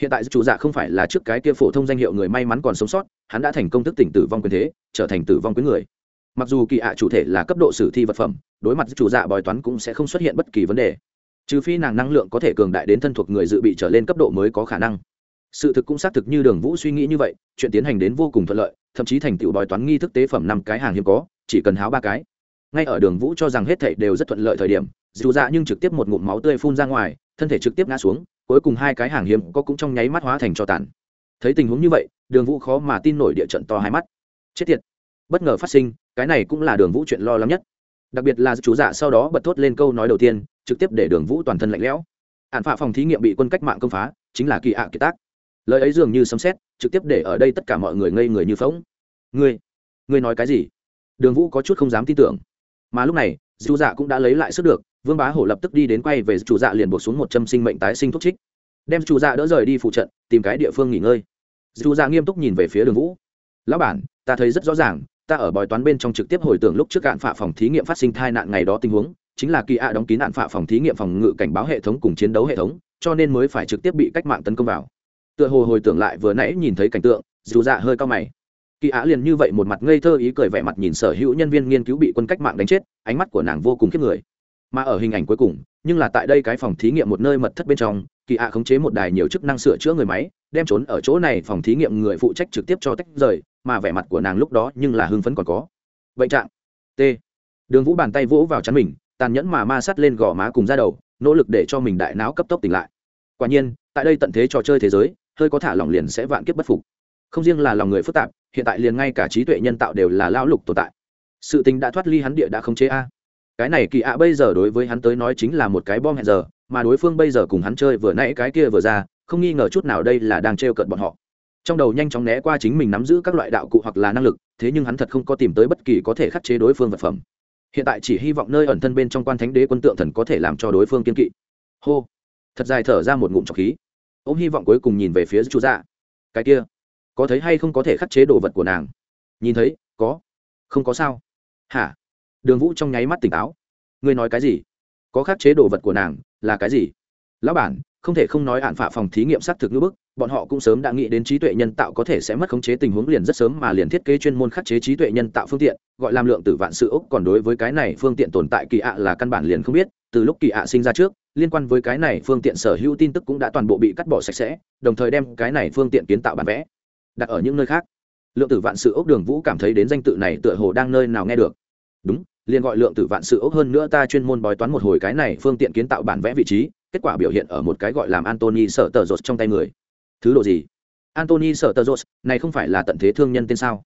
S1: hiện tại chủ dạ không phải là trước cái kia phổ thông danh hiệu người may mắn còn sống sót, hắn đã thành công thức tỉnh tử vong quyền thế, trở thành tử vong quyến người. Mặc dù kỳ ạ chủ thể là cấp độ sử thi vật phẩm, đối mặt chủ dạ bói toán cũng sẽ không xuất hiện bất kỳ vấn đề. Trừ phi nàng năng lượng có thể cường đại đến thân thuộc người dự bị trở lên cấp độ mới có khả năng. Sự thực cũng xác thực như đường vũ suy nghĩ như vậy, chuyện tiến hành đến vô cùng thuận lợi, thậm chí thành tựu bói toán nghi thức tế phẩm năm cái hàng hiếm có, chỉ cần háo ba cái. Ngay ở đường vũ cho rằng hết thảy đều rất thuận lợi thời điểm, dù dạ nhưng trực tiếp một ngụm máu tươi phun ra ngoài, thân thể trực tiếp ngã xuống cuối cùng hai cái hàng hiếm có cũng trong nháy mắt hóa thành cho tàn. Thấy tình huống như vậy, đường vũ khó mà tin nổi địa trận to hai mắt. Chết tiệt! Bất ngờ phát sinh, cái này cũng là đường vũ chuyện lo lắng nhất. Đặc biệt là chú dạ sau đó bật thốt lên câu nói đầu tiên, trực tiếp để đường vũ toàn thân lạnh lẽo. Hạn phạ phòng thí nghiệm bị quân cách mạng công phá, chính là kỳ ạ kiệt tác. Lời ấy dường như sấm xét trực tiếp để ở đây tất cả mọi người ngây người như phóng ngươi ngươi nói cái gì? Đường vũ có chút không dám tin tưởng. Mà lúc này, dù dạ cũng đã lấy lại sức được vương bá hổ lập tức đi đến quay về chủ dạ liền buộc xuống một châm sinh mệnh tái sinh thuốc trích. Đem chủ dạ đỡ rời đi phụ trận, tìm cái địa phương nghỉ ngơi. Chủ dạ nghiêm túc nhìn về phía đường vũ. Lão bản, ta thấy rất rõ ràng, ta ở bói toán bên trong trực tiếp hồi tưởng lúc trước cạn phạ phòng thí nghiệm phát sinh tai nạn ngày đó tình huống, chính là kỳ ạ đóng kín nạn phạ phòng thí nghiệm phòng ngự cảnh báo hệ thống cùng chiến đấu hệ thống, cho nên mới phải trực tiếp bị cách mạng tấn công vào. Tựa hồ hồi tưởng lại vừa nãy nhìn thấy cảnh tượng dù dạ hơi cao mày. Kỳ ạ liền như vậy một mặt ngây thơ ý cười vẻ mặt nhìn sở hữu nhân viên nghiên cứu bị quân cách mạng đánh chết, ánh mắt của nàng vô cùng khiếp người mà ở hình ảnh cuối cùng, nhưng là tại đây cái phòng thí nghiệm một nơi mật thất bên trong, kỳ ạ khống chế một đài nhiều chức năng sửa chữa người máy, đem trốn ở chỗ này phòng thí nghiệm người phụ trách trực tiếp cho tách rời, mà vẻ mặt của nàng lúc đó nhưng là hưng phấn còn có. Bệnh trạng. T. Đường vũ bàn tay vỗ vào chắn mình, tàn nhẫn mà ma sát lên gò má cùng ra đầu, nỗ lực để cho mình đại não cấp tốc tỉnh lại. Quả nhiên, tại đây tận thế trò chơi thế giới, hơi có thả lỏng liền sẽ vạn kiếp bất phục. Không riêng là lòng người phức tạp, hiện tại liền ngay cả trí tuệ nhân tạo đều là lão lục tồn tại. Sự tình đã thoát ly hắn địa đã không chế a cái này kỳ ạ bây giờ đối với hắn tới nói chính là một cái bom hẹn giờ, mà đối phương bây giờ cùng hắn chơi vừa nãy cái kia vừa ra, không nghi ngờ chút nào đây là đang trêu cợt bọn họ. Trong đầu nhanh chóng né qua chính mình nắm giữ các loại đạo cụ hoặc là năng lực, thế nhưng hắn thật không có tìm tới bất kỳ có thể khắc chế đối phương vật phẩm. Hiện tại chỉ hy vọng nơi ẩn thân bên trong quan thánh đế quân tượng thần có thể làm cho đối phương kiên kỵ. Hô. Thật dài thở ra một ngụm trọc khí. Ôm hy vọng cuối cùng nhìn về phía chú dạ. Cái kia, có thấy hay không có thể khắc chế đồ vật của nàng? Nhìn thấy, có. Không có sao. Hả? Đường vũ trong nháy mắt tỉnh táo. Ngươi nói cái gì? Có khắc chế đồ vật của nàng, là cái gì? Lão bản, không thể không nói hạn phạ phòng thí nghiệm xác thực ngữ bức, bọn họ cũng sớm đã nghĩ đến trí tuệ nhân tạo có thể sẽ mất khống chế tình huống liền rất sớm mà liền thiết kế chuyên môn khắc chế trí tuệ nhân tạo phương tiện, gọi làm lượng tử vạn sự ốc còn đối với cái này phương tiện tồn tại kỳ ạ là căn bản liền không biết, từ lúc kỳ ạ sinh ra trước, liên quan với cái này phương tiện sở hữu tin tức cũng đã toàn bộ bị cắt bỏ sạch sẽ, đồng thời đem cái này phương tiện kiến tạo bản vẽ đặt ở những nơi khác. Lượng tử vạn sự ốc đường vũ cảm thấy đến danh tự này tựa hồ đang nơi nào nghe được. Đúng liền gọi lượng tử vạn sự ốc hơn nữa ta chuyên môn bói toán một hồi cái này phương tiện kiến tạo bản vẽ vị trí, kết quả biểu hiện ở một cái gọi làm antony sợ tờ rột trong tay người. Thứ độ gì? Antony sợ tờ rột này không phải là tận thế thương nhân tên sao?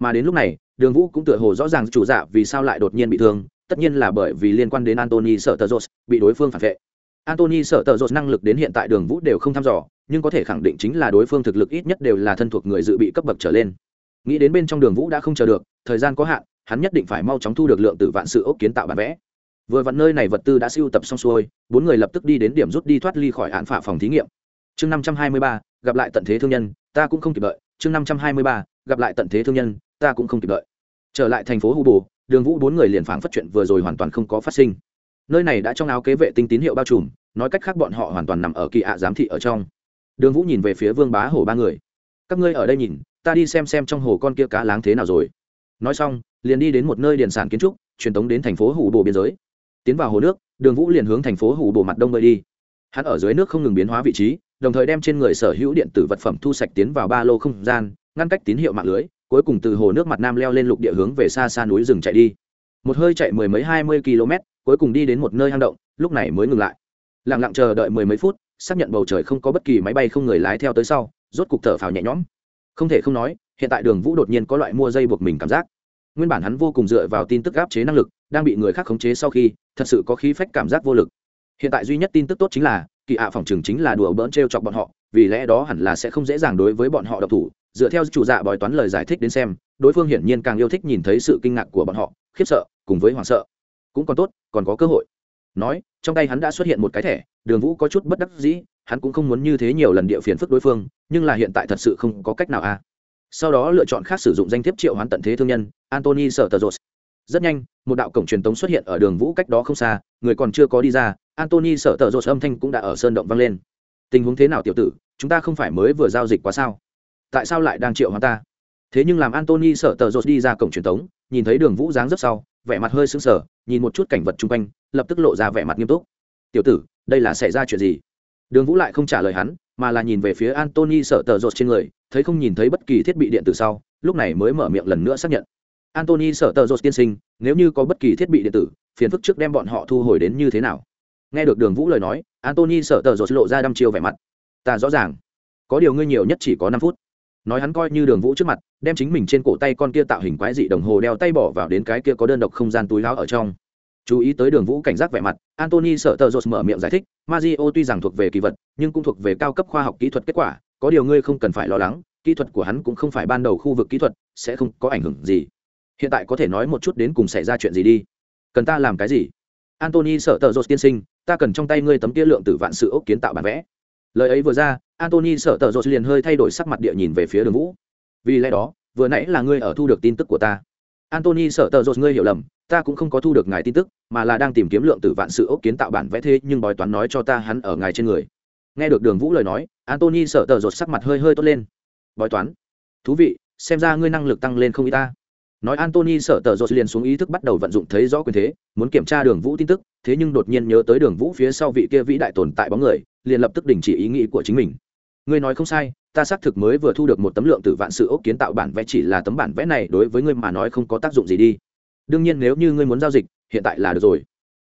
S1: Mà đến lúc này, đường vũ cũng tựa hồ rõ ràng chủ dạ vì sao lại đột nhiên bị thương, tất nhiên là bởi vì liên quan đến antony sợ tờ rột bị đối phương phản vệ. Antony sợ tờ rột năng lực đến hiện tại đường vũ đều không thăm dò, nhưng có thể khẳng định chính là đối phương thực lực ít nhất đều là thân thuộc người dự bị cấp bậc trở lên. Nghĩ đến bên trong đường vũ đã không chờ được, thời gian có hạn hắn nhất định phải mau chóng thu được lượng tử vạn sự ốc kiến tạo bản vẽ. Vừa vặn nơi này vật tư đã siêu tập xong xuôi, bốn người lập tức đi đến điểm rút đi thoát ly khỏi án phả phòng thí nghiệm. Chương năm trăm hai mươi ba, gặp lại tận thế thương nhân, ta cũng không kịp đợi. Chương năm trăm hai mươi ba, gặp lại tận thế thương nhân, ta cũng không kịp đợi. Trở lại thành phố hu bồ đường vũ bốn người liền phảng phát chuyện vừa rồi hoàn toàn không có phát sinh. Nơi này đã trong áo kế vệ tinh tín hiệu bao trùm, nói cách khác bọn họ hoàn toàn nằm ở kỳ ạ giám thị ở trong. Đường vũ nhìn về phía vương bá hổ ba người. Các ngươi ở đây nhìn, ta đi xem xem trong hồ con kia cá láng thế nào rồi. Nói xong liền đi đến một nơi điện sản kiến trúc, truyền tống đến thành phố hủ bồ biên giới. Tiến vào hồ nước, đường vũ liền hướng thành phố hủ bồ mặt đông bơi đi. Hắn ở dưới nước không ngừng biến hóa vị trí, đồng thời đem trên người sở hữu điện tử vật phẩm thu sạch tiến vào ba lô không gian, ngăn cách tín hiệu mạng lưới, cuối cùng từ hồ nước mặt nam leo lên lục địa hướng về xa xa núi rừng chạy đi. Một hơi chạy mười mấy hai mươi km, cuối cùng đi đến một nơi hang động, lúc này mới ngừng lại. Lặng lặng chờ đợi mười mấy phút, xác nhận bầu trời không có bất kỳ máy bay không người lái theo tới sau, rốt cục thở phào nhẹ nhõm. Không thể không nói, hiện tại đường vũ đột nhiên có loại mua dây buộc mình cảm giác nguyên bản hắn vô cùng dựa vào tin tức áp chế năng lực, đang bị người khác khống chế sau khi, thật sự có khí phách cảm giác vô lực. Hiện tại duy nhất tin tức tốt chính là, kỳ ạ phòng trường chính là đùa bỡn t r e o chọc bọn họ, vì lẽ đó hẳn là sẽ không dễ dàng đối với bọn họ độc thủ. Dựa theo chủ dạ bói toán lời giải thích đến xem, đối phương hiển nhiên càng yêu thích nhìn thấy sự kinh ngạc của bọn họ, khiếp sợ, cùng với hoảng sợ. Cũng còn tốt, còn có cơ hội. Nói, trong tay hắn đã xuất hiện một cái thẻ, đường vũ có chút bất đắc dĩ, hắn cũng không muốn như thế nhiều lần địa phiền phức đối phương, nhưng là hiện tại thật sự không có cách nào à? Sau đó lựa chọn khác sử dụng danh thiếp triệu hoán tận thế thương nhân antony sợ tờ rột rất nhanh, một đạo cổng truyền tống xuất hiện ở đường vũ cách đó không xa, người còn chưa có đi ra antony sợ tờ rột âm thanh cũng đã ở sơn động vang lên. Tình huống thế nào tiểu tử, chúng ta không phải mới vừa giao dịch quá sao? Tại sao lại đang triệu hoán ta? Thế nhưng làm antony sợ tờ rột đi ra cổng truyền tống, nhìn thấy đường vũ dáng rất sau, vẻ mặt hơi sững sờ, nhìn một chút cảnh vật chung quanh, lập tức lộ ra vẻ mặt nghiêm túc. Tiểu tử, đây là xảy ra chuyện gì? Đường vũ lại không trả lời hắn, mà là nhìn về phía antony sợ tờ rột trên người, thấy không nhìn thấy bất kỳ thiết bị điện tử sau, lúc này mới mở miệng lần nữa xác nhận. Antony sợ tờ rột tiên sinh, nếu như có bất kỳ thiết bị điện tử, phiền phức trước đem bọn họ thu hồi đến như thế nào? Nghe được đường vũ lời nói antony sợ tờ rột lộ ra đăm chiêu vẻ mặt. Ta rõ ràng. Có điều ngươi nhiều nhất chỉ có năm phút. Nói hắn coi như đường vũ trước mặt, đem chính mình trên cổ tay con kia tạo hình quái dị đồng hồ đeo tay bỏ vào đến cái kia có đơn độc không gian túi láo ở trong chú ý tới đường vũ cảnh giác vẻ mặt antony sợ tờ rột mở miệng giải thích mazio tuy rằng thuộc về kỳ vật, nhưng cũng thuộc về cao cấp khoa học kỹ thuật kết quả, có điều ngươi không cần phải lo lắng, kỹ thuật của hắn cũng không phải ban đầu khu vực kỹ thuật, sẽ không có ảnh hưởng gì. Hiện tại có thể nói một chút đến cùng xảy ra chuyện gì đi. Cần ta làm cái gì? Antony sợ tờ rột tiên sinh, ta cần trong tay ngươi tấm kia lượng tử vạn sự ốc kiến tạo bản vẽ. Lời ấy vừa ra antony sợ tờ rột liền hơi thay đổi sắc mặt địa nhìn về phía đường vũ. Vì lẽ đó, vừa nãy là ngươi ở thu được tin tức của ta. Antony sợ tờ rột ngươi hiểu lầm ta cũng không có thu được ngài tin tức, mà là đang tìm kiếm lượng tử vạn sự ốc kiến tạo bản vẽ thế, nhưng bói toán nói cho ta hắn ở ngài trên người. Nghe được đường vũ lời nói antony sợ tờ rột sắc mặt hơi hơi tốt lên. Bói toán, thú vị, xem ra ngươi năng lực tăng lên không y ta. Nói antony sợ tờ rột liền xuống ý thức bắt đầu vận dụng thấy rõ quyền thế, muốn kiểm tra đường vũ tin tức, thế nhưng đột nhiên nhớ tới đường vũ phía sau vị kia vĩ đại tồn tại bóng người, liền lập tức đình chỉ ý nghĩ của chính mình. Ngươi nói không sai, ta xác thực mới vừa thu được một tấm lượng từ vạn sự ốc kiến tạo bản vẽ chỉ là tấm bản vẽ này đối với ngươi mà nói không có tác dụng gì đi đương nhiên nếu như ngươi muốn giao dịch, hiện tại là được rồi.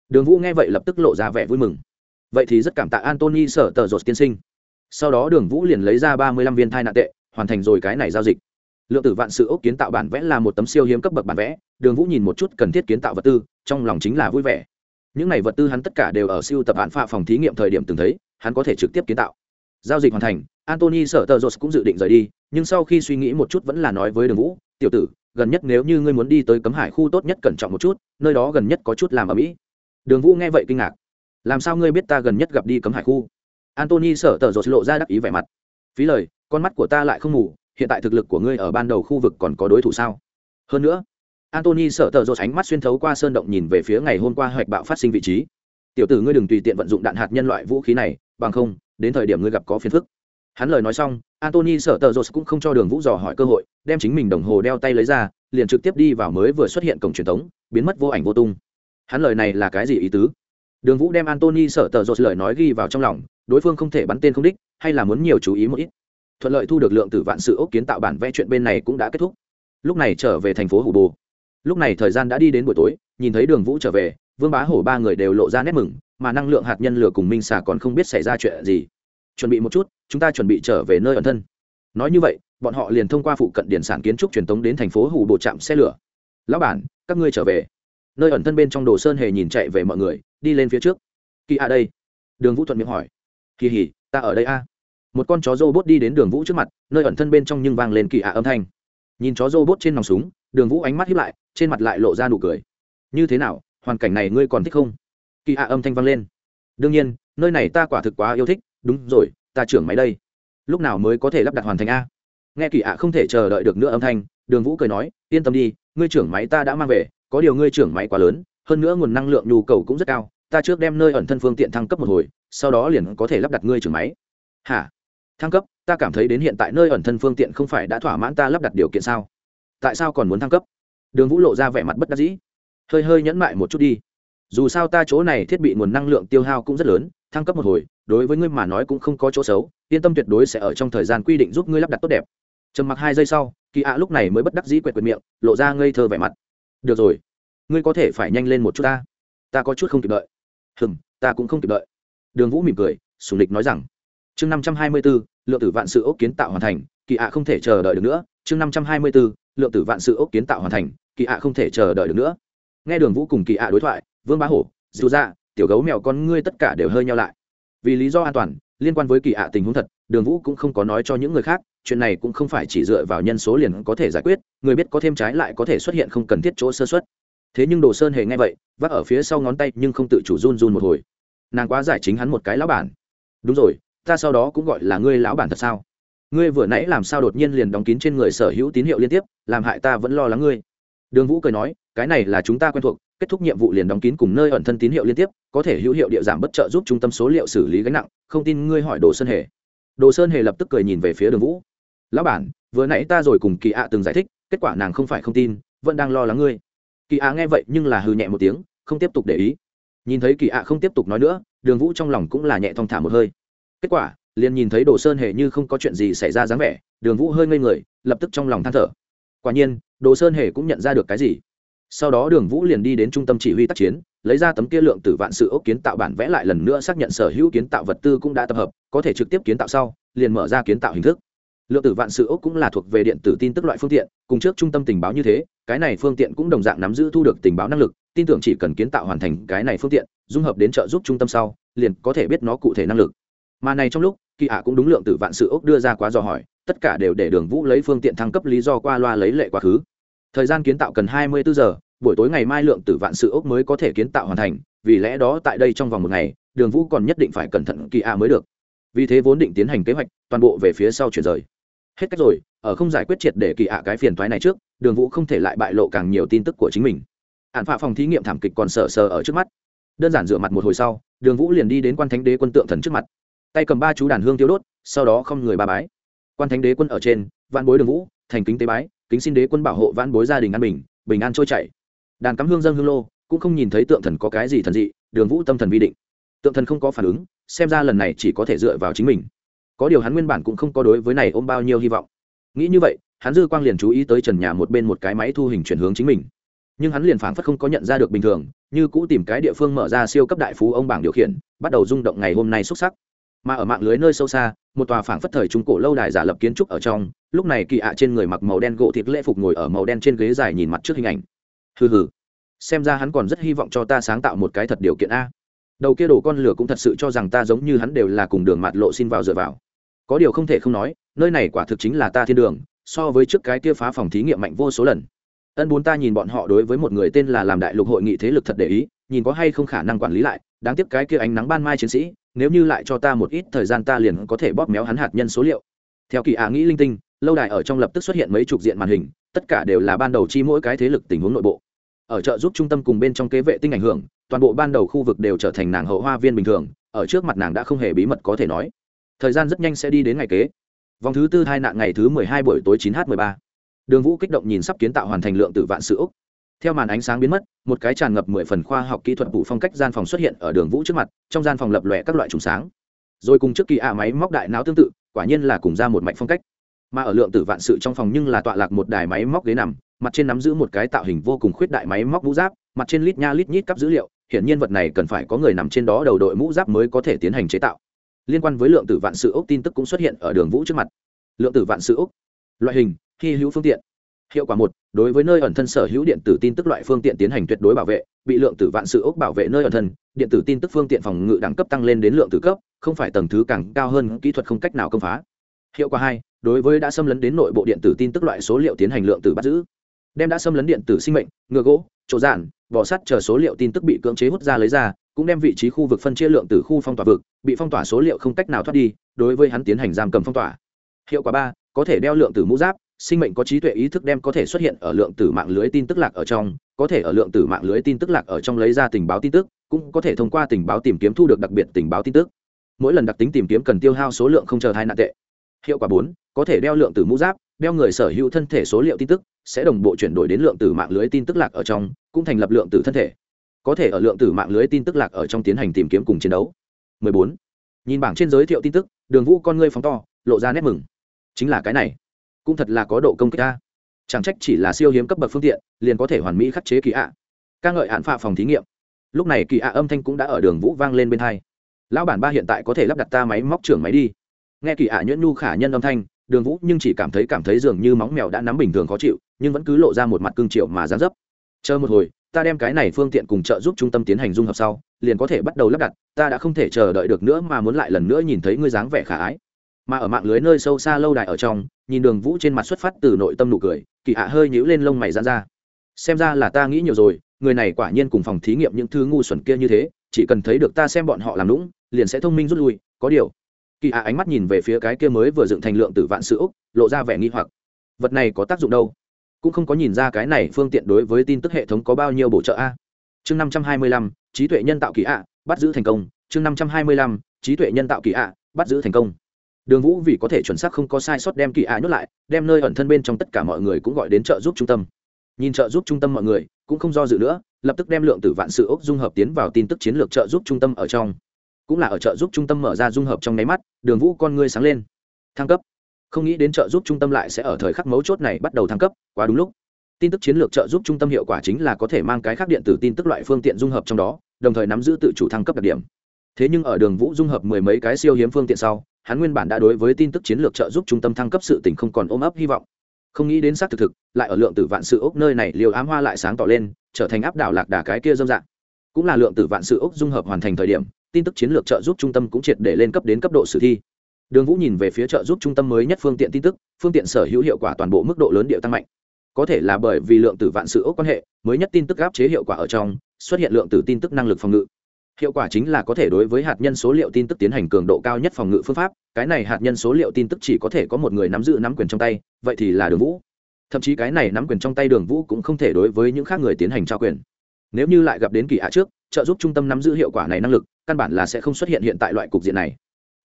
S1: Đường vũ nghe vậy lập tức lộ ra vẻ vui mừng. Vậy thì rất cảm tạ antony sở tờ rột tiên sinh. Sau đó đường vũ liền lấy ra ba mươi lăm viên thai nạn tệ, hoàn thành rồi cái này giao dịch. Lượng tử vạn sự ốc kiến tạo bản vẽ là một tấm siêu hiếm cấp bậc bản vẽ, đường vũ nhìn một chút cần thiết kiến tạo vật tư, trong lòng chính là vui vẻ. Những này vật tư hắn tất cả đều ở siêu tập hạn phạ phòng thí nghiệm thời điểm từng thấy, hắn có thể trực tiếp kiến tạo. Giao dịch hoàn thành antony sở tờ rột cũng dự định rời đi, nhưng sau khi suy nghĩ một chút vẫn là nói với đường vũ tiểu tử, gần nhất nếu như ngươi muốn đi tới cấm hải khu tốt nhất cẩn trọng một chút, nơi đó gần nhất có chút làm ở mỹ đường vũ nghe vậy kinh ngạc. Làm sao ngươi biết ta gần nhất gặp đi cấm hải khu? Antony sở tờ rột lộ ra đắc ý vẻ mặt. Phí lời, con mắt của ta lại không ngủ hiện tại thực lực của ngươi ở ban đầu khu vực còn có đối thủ sao? Hơn nữa antony sợ tờ rột ánh mắt xuyên thấu qua sơn động nhìn về phía ngày hôm qua hoạch bạo phát sinh vị trí. Tiểu tử ngươi đừng tùy tiện vận dụng đạn hạt nhân loại vũ khí này, bằng không, đến thời điểm ngươi gặp có phiền phức hắn lời nói xong antony sợ tờ rột cũng không cho đường vũ dò hỏi cơ hội, đem chính mình đồng hồ đeo tay lấy ra, liền trực tiếp đi vào mới vừa xuất hiện cổng truyền thống biến mất vô ảnh vô tung. Hắn lời này là cái gì ý tứ? Đường vũ đem antony sợ tờ rột lời nói ghi vào trong lòng, đối phương không thể bắn tên không đích, hay là muốn nhiều chú ý một ít. Thuận lợi thu được lượng tử vạn sự ốc kiến tạo bản vẽ chuyện bên này cũng đã kết thúc. Lúc này trở về thành phố hủ bồ. Lúc này thời gian đã đi đến buổi tối, nhìn thấy đường vũ trở về, vương bá hổ ba người đều lộ ra nét mừng, mà năng lượng hạt nhân lửa cùng minh xà còn không biết xảy ra chuyện gì chuẩn bị một chút, chúng ta chuẩn bị trở về nơi ẩn thân. Nói như vậy, bọn họ liền thông qua phụ cận điển sản kiến trúc truyền tống đến thành phố hủ bộ trạm xe lửa. Lão bản, các ngươi trở về. Nơi ẩn thân bên trong đồ sơn hề nhìn chạy về mọi người, đi lên phía trước. Kỳ a đây. Đường vũ thuận miệng hỏi. Kỳ hỉ, ta ở đây a. Một con chó robot đi đến đường vũ trước mặt, nơi ẩn thân bên trong nhưng vang lên kỳ a âm thanh. Nhìn chó robot trên nòng súng, đường vũ ánh mắt hiếp lại, trên mặt lại lộ ra nụ cười. Như thế nào, hoàn cảnh này ngươi còn thích không? Kỳ a âm thanh vang lên. Đương nhiên, nơi này ta quả thực quá yêu thích đúng rồi, ta trưởng máy đây. Lúc nào mới có thể lắp đặt hoàn thành a? Nghe kỳ ạ không thể chờ đợi được nữa âm thanh, đường vũ cười nói, yên tâm đi, ngươi trưởng máy ta đã mang về, có điều ngươi trưởng máy quá lớn, hơn nữa nguồn năng lượng nhu cầu cũng rất cao, ta trước đem nơi ẩn thân phương tiện thăng cấp một hồi, sau đó liền có thể lắp đặt ngươi trưởng máy. Hả? Thăng cấp? Ta cảm thấy đến hiện tại nơi ẩn thân phương tiện không phải đã thỏa mãn ta lắp đặt điều kiện sao? Tại sao còn muốn thăng cấp? Đường vũ lộ ra vẻ mặt bất đắc dĩ. Hơi hơi nhẫn mại một chút đi. Dù sao ta chỗ này thiết bị nguồn năng lượng tiêu hao cũng rất lớn, thăng cấp một hồi đối với ngươi mà nói cũng không có chỗ xấu, yên tâm tuyệt đối sẽ ở trong thời gian quy định giúp ngươi lắp đặt tốt đẹp. Trầm mặc hai giây sau, kỳ ạ lúc này mới bất đắc dĩ quẹt quẹt miệng, lộ ra ngây thơ vẻ mặt. Được rồi, ngươi có thể phải nhanh lên một chút ta. Ta có chút không kịp đợi. Hừng ta cũng không kịp đợi. Đường vũ mỉm cười, sùng Lịch nói rằng, chương năm trăm hai mươi bốn lượng tử vạn sự ốc kiến tạo hoàn thành, kỳ ạ không thể chờ đợi được nữa. Chương năm trăm hai mươi bốn lượng tử vạn sự ốc kiến tạo hoàn thành, kỳ ạ không thể chờ đợi được nữa. Nghe đường vũ cùng kỳ ạ đối thoại, vương bá hổ, dù ra tiểu gấu mèo con ngươi tất cả đều hơi nhau lại vì lý do an toàn, liên quan với kỳ ạ tình huống thật, đường vũ cũng không có nói cho những người khác, chuyện này cũng không phải chỉ dựa vào nhân số liền có thể giải quyết, người biết có thêm trái lại có thể xuất hiện không cần thiết chỗ sơ xuất thế nhưng đồ sơn hề nghe vậy, vác ở phía sau ngón tay nhưng không tự chủ run run một hồi. Nàng quá giải chính hắn một cái lão bản. Đúng rồi, ta sau đó cũng gọi là ngươi lão bản thật sao? Ngươi vừa nãy làm sao đột nhiên liền đóng kín trên người sở hữu tín hiệu liên tiếp, làm hại ta vẫn lo lắng ngươi. Đường vũ cười nói, cái này là chúng ta quen thuộc, kết thúc nhiệm vụ liền đóng kín cùng nơi ẩn thân tín hiệu liên tiếp có thể hữu hiệu địa giảm bất trợ giúp trung tâm số liệu xử lý gánh nặng, không tin ngươi hỏi đồ sơn hề. Đồ sơn hề lập tức cười nhìn về phía đường vũ. Lão bản, vừa nãy ta rồi cùng kỳ ạ từng giải thích, kết quả nàng không phải không tin, vẫn đang lo lắng ngươi. Kỳ ạ nghe vậy nhưng là hừ nhẹ một tiếng, không tiếp tục để ý. Nhìn thấy kỳ ạ không tiếp tục nói nữa, đường vũ trong lòng cũng là nhẹ thong thả một hơi. Kết quả, liền nhìn thấy đồ sơn hề như không có chuyện gì xảy ra dáng vẻ, đường vũ hơi ngây người, lập tức trong lòng than thở. Quả nhiên, đồ sơn hề cũng nhận ra được cái gì. Sau đó đường vũ liền đi đến trung tâm chỉ huy tác chiến lấy ra tấm kia lượng tử vạn sự ốc kiến tạo bản vẽ lại lần nữa xác nhận sở hữu kiến tạo vật tư cũng đã tập hợp, có thể trực tiếp kiến tạo sau, liền mở ra kiến tạo hình thức. Lượng tử vạn sự ốc cũng là thuộc về điện tử tin tức loại phương tiện, cùng trước trung tâm tình báo như thế, cái này phương tiện cũng đồng dạng nắm giữ thu được tình báo năng lực, tin tưởng chỉ cần kiến tạo hoàn thành cái này phương tiện, dung hợp đến trợ giúp trung tâm sau, liền có thể biết nó cụ thể năng lực. Mà này trong lúc, kỳ hạ cũng đúng lượng tử vạn sự ốc đưa ra quá dò hỏi, tất cả đều để đường vũ lấy phương tiện thăng cấp lý do qua loa lấy lệ quá khứ. Thời gian kiến tạo cần hai mươi bốn giờ buổi tối ngày mai lượng tử vạn sự ốc mới có thể kiến tạo hoàn thành, vì lẽ đó tại đây trong vòng một ngày, đường vũ còn nhất định phải cẩn thận kỳ a mới được. Vì thế vốn định tiến hành kế hoạch, toàn bộ về phía sau chuyển rời. Hết cách rồi, ở không giải quyết triệt để kỳ ạ cái phiền thoái này trước, đường vũ không thể lại bại lộ càng nhiều tin tức của chính mình. Hạn phạ phòng thí nghiệm thảm kịch còn sợ sờ ở trước mắt. Đơn giản rửa mặt một hồi sau, đường vũ liền đi đến quan thánh đế quân tượng thần trước mặt. Tay cầm ba chú đàn hương tiêu đốt, sau đó không người ba bái. Quan thánh đế quân ở trên, vạn bối đường vũ, thành kính tế bái, kính xin đế quân bảo hộ vãn bối gia đình an bình bình an trôi chảy đàn cắm hương dân hương lô, cũng không nhìn thấy tượng thần có cái gì thần dị, đường vũ tâm thần vi định. Tượng thần không có phản ứng, xem ra lần này chỉ có thể dựa vào chính mình. Có điều hắn nguyên bản cũng không có đối với này ôm bao nhiêu hy vọng. Nghĩ như vậy, hắn dư quang liền chú ý tới trần nhà một bên một cái máy thu hình chuyển hướng chính mình. Nhưng hắn liền phảng phất không có nhận ra được bình thường, như cũ tìm cái địa phương mở ra siêu cấp đại phú ông bảng điều khiển, bắt đầu rung động ngày hôm nay xuất sắc. Mà ở mạng lưới nơi sâu xa, một tòa phảng phất thời trung cổ lâu đài giả lập kiến trúc ở trong, lúc này kỳ ạ trên người mặc màu đen gỗ thịt lễ phục ngồi ở màu đen trên ghế dài nhìn mặt trước hình ảnh hừ hừ. Xem ra hắn còn rất hy vọng cho ta sáng tạo một cái thật điều kiện a. Đầu kia đồ con lửa cũng thật sự cho rằng ta giống như hắn đều là cùng đường mạt lộ xin vào dựa vào. Có điều không thể không nói, nơi này quả thực chính là ta thiên đường, so với trước cái kia phá phòng thí nghiệm mạnh vô số lần. Ân bốn ta nhìn bọn họ đối với một người tên là làm đại lục hội nghị thế lực thật để ý, nhìn có hay không khả năng quản lý lại, đáng tiếc cái kia ánh nắng ban mai chiến sĩ, nếu như lại cho ta một ít thời gian ta liền có thể bóp méo hắn hạt nhân số liệu. Theo kỳ ạ nghĩ linh tinh lâu đài ở trong lập tức xuất hiện mấy chục diện màn hình, tất cả đều là ban đầu chi mỗi cái thế lực tình huống nội bộ. Ở chợ giúp trung tâm cùng bên trong kế vệ tinh ảnh hưởng, toàn bộ ban đầu khu vực đều trở thành nàng hậu hoa viên bình thường, ở trước mặt nàng đã không hề bí mật có thể nói. Thời gian rất nhanh sẽ đi đến ngày kế. Vòng thứ tư hai nạn ngày thứ mười hai buổi tối chín h mười ba. Đường vũ kích động nhìn sắp kiến tạo hoàn thành lượng tử vạn sự úc. Theo màn ánh sáng biến mất, một cái tràn ngập mười phần khoa học kỹ thuật vụ phong cách gian phòng xuất hiện ở đường vũ trước mặt, trong gian phòng lập lòe các loại trùng sáng. Rồi cùng trước kỳ ạ máy móc đại não tương tự, quả nhiên là cùng ra một mạch phong cách mà ở lượng tử vạn sự trong phòng nhưng là tọa lạc một đài máy móc ghế nằm, mặt trên nắm giữ một cái tạo hình vô cùng khuyết đại máy móc mũ giáp, mặt trên lít nha lít nhít cắp dữ liệu hiện nhiên vật này cần phải có người nằm trên đó đầu đội mũ giáp mới có thể tiến hành chế tạo. Liên quan với lượng tử vạn sự ốc tin tức cũng xuất hiện ở đường vũ trước mặt. Lượng tử vạn sự ốc, loại hình, hy hữu phương tiện. Hiệu quả một, đối với nơi ẩn thân sở hữu điện tử tin tức loại phương tiện tiến hành tuyệt đối bảo vệ, bị lượng tử vạn sự ốc bảo vệ nơi ẩn thân, điện tử tin tức phương tiện phòng ngự đẳng cấp tăng lên đến lượng tử cấp, không phải tầng thứ càng cao hơn kỹ thuật không cách nào công phá hiệu quả hai đối với đã xâm lấn đến nội bộ điện tử tin tức loại số liệu tiến hành lượng tử bắt giữ. Đem đã xâm lấn điện tử sinh mệnh ngựa gỗ chỗ giản, vỏ sắt chờ số liệu tin tức bị cưỡng chế hút ra lấy ra cũng đem vị trí khu vực phân chia lượng từ khu phong tỏa vực bị phong tỏa số liệu không cách nào thoát đi đối với hắn tiến hành giam cầm phong tỏa. Hiệu quả ba có thể đeo lượng từ mũ giáp sinh mệnh có trí tuệ ý thức đem có thể xuất hiện ở lượng tử mạng lưới tin tức lạc ở trong có thể ở lượng tử mạng lưới tin tức lạc ở trong lấy ra tình báo tin tức cũng có thể thông qua tình báo tìm kiếm thu được đặc biệt tình báo tin tức. Mỗi lần đặc tính tìm kiếm cần tiêu hao số lượng không chờ hai nạn tệ hiệu quả bốn, có thể đeo lượng tử mũ giáp, đeo người sở hữu thân thể số liệu tin tức, sẽ đồng bộ chuyển đổi đến lượng tử mạng lưới tin tức lạc ở trong, cũng thành lập lượng tử thân thể. Có thể ở lượng tử mạng lưới tin tức lạc ở trong tiến hành tìm kiếm cùng chiến đấu. 14. nhìn bảng trên giới thiệu tin tức, đường vũ con ngươi phóng to, lộ ra nét mừng. Chính là cái này. Cũng thật là có độ công kích ta chẳng trách chỉ là siêu hiếm cấp bậc phương tiện, liền có thể hoàn mỹ khắc chế kỳ ạ. Ca ngợi hạn phạ phòng thí nghiệm. Lúc này kỳ ạ âm thanh cũng đã ở đường vũ vang lên bên hai. Lão bản ba hiện tại có thể lắp đặt ta máy móc trưởng máy đi nghe kỳ ạ nhuyễn nhu khả nhân âm thanh, đường vũ nhưng chỉ cảm thấy cảm thấy dường như móng mèo đã nắm bình thường khó chịu, nhưng vẫn cứ lộ ra một mặt cương triệu mà dán dấp. Chờ một hồi, ta đem cái này phương tiện cùng trợ giúp trung tâm tiến hành dung hợp sau, liền có thể bắt đầu lắp đặt, ta đã không thể chờ đợi được nữa mà muốn lại lần nữa nhìn thấy ngươi dáng vẻ khả ái. Mà ở mạng lưới nơi sâu xa lâu đài ở trong, nhìn đường vũ trên mặt xuất phát từ nội tâm nụ cười, kỳ ạ hơi nhíu lên lông mày dán ra. Xem ra là ta nghĩ nhiều rồi, người này quả nhiên cùng phòng thí nghiệm những thứ ngu xuẩn kia như thế, chỉ cần thấy được ta xem bọn họ làm lũng liền sẽ thông minh rút lui, có điều kỳ ạ ánh mắt nhìn về phía cái kia mới vừa dựng thành lượng tử vạn sự úc, lộ ra vẻ nghi hoặc. Vật này có tác dụng đâu? Cũng không có nhìn ra cái này phương tiện đối với tin tức hệ thống có bao nhiêu bổ trợ a. Chương năm trăm hai mươi lăm, trí tuệ nhân tạo kỳ ạ, bắt giữ thành công. Chương năm trăm hai mươi lăm, trí tuệ nhân tạo kỳ ạ, bắt giữ thành công. Đường vũ vì có thể chuẩn xác không có sai sót đem kỳ ạ nhốt lại, đem nơi ẩn thân bên trong tất cả mọi người cũng gọi đến trợ giúp trung tâm. Nhìn trợ giúp trung tâm mọi người, cũng không do dự nữa, lập tức đem lượng tử vạn sự ốc dung hợp tiến vào tin tức chiến lược trợ giúp trung tâm ở trong cũng là ở trợ giúp trung tâm mở ra dung hợp trong nháy mắt, đường vũ con ngươi sáng lên. Thăng cấp. Không nghĩ đến trợ giúp trung tâm lại sẽ ở thời khắc mấu chốt này bắt đầu thăng cấp, quá đúng lúc. Tin tức chiến lược trợ giúp trung tâm hiệu quả chính là có thể mang cái khác điện tử tin tức loại phương tiện dung hợp trong đó, đồng thời nắm giữ tự chủ thăng cấp đặc điểm. Thế nhưng ở đường vũ dung hợp mười mấy cái siêu hiếm phương tiện sau, hắn nguyên bản đã đối với tin tức chiến lược trợ giúp trung tâm thăng cấp sự tình không còn ôm ấp hy vọng. Không nghĩ đến xác thực thực, lại ở lượng tử vạn sự ốc nơi này liều ám hoa lại sáng tỏ lên, trở thành áp đảo lạc đà cái kia dâm dạng. Cũng là lượng tử vạn sự ốc dung hợp hoàn thành thời điểm tin tức chiến lược trợ giúp trung tâm cũng triệt để lên cấp đến cấp độ sử thi. Đường vũ nhìn về phía trợ giúp trung tâm mới nhất phương tiện tin tức, phương tiện sở hữu hiệu quả toàn bộ mức độ lớn điệu tăng mạnh. Có thể là bởi vì lượng tử vạn sự ốc quan hệ, mới nhất tin tức gáp chế hiệu quả ở trong, xuất hiện lượng tử tin tức năng lực phòng ngự. Hiệu quả chính là có thể đối với hạt nhân số liệu tin tức tiến hành cường độ cao nhất phòng ngự phương pháp, cái này hạt nhân số liệu tin tức chỉ có thể có một người nắm giữ nắm quyền trong tay, vậy thì là đường vũ. Thậm chí cái này nắm quyền trong tay đường vũ cũng không thể đối với những khác người tiến hành trao quyền. Nếu như lại gặp đến kỳ hạ trước trợ giúp trung tâm nắm giữ hiệu quả này năng lực, căn bản là sẽ không xuất hiện hiện tại loại cục diện này.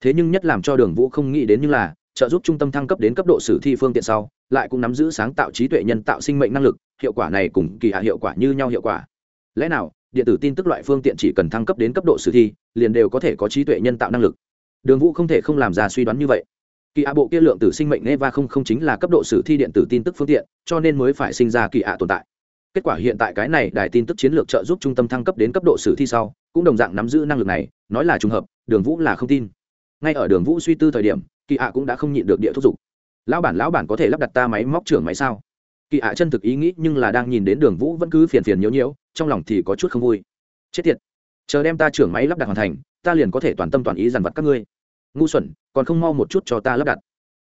S1: Thế nhưng nhất làm cho đường vũ không nghĩ đến như là, trợ giúp trung tâm thăng cấp đến cấp độ sử thi phương tiện sau, lại cũng nắm giữ sáng tạo trí tuệ nhân tạo sinh mệnh năng lực, hiệu quả này cùng kỳ hạ hiệu quả như nhau hiệu quả. Lẽ nào, điện tử tin tức loại phương tiện chỉ cần thăng cấp đến cấp độ sử thi, liền đều có thể có trí tuệ nhân tạo năng lực? Đường vũ không thể không làm ra suy đoán như vậy. Kỳ hạ bộ kia lượng tử sinh mệnh neva không không chính là cấp độ sử thi điện tử tin tức phương tiện, cho nên mới phải sinh ra kỳ hạ tồn tại kết quả hiện tại cái này đài tin tức chiến lược trợ giúp trung tâm thăng cấp đến cấp độ sử thi sau, cũng đồng dạng nắm giữ năng lực này, nói là trùng hợp, đường vũ là không tin. Ngay ở đường vũ suy tư thời điểm, kỳ hạ cũng đã không nhịn được địa thúc giục. Lão bản lão bản có thể lắp đặt ta máy móc trưởng máy sao? Kỳ hạ chân thực ý nghĩ nhưng là đang nhìn đến đường vũ vẫn cứ phiền phiền nhiễu nhiễu, trong lòng thì có chút không vui. Chết tiệt! Chờ đem ta trưởng máy lắp đặt hoàn thành, ta liền có thể toàn tâm toàn ý dằn vặt các ngươi. Ngu xuẩn, còn không mau một chút cho ta lắp đặt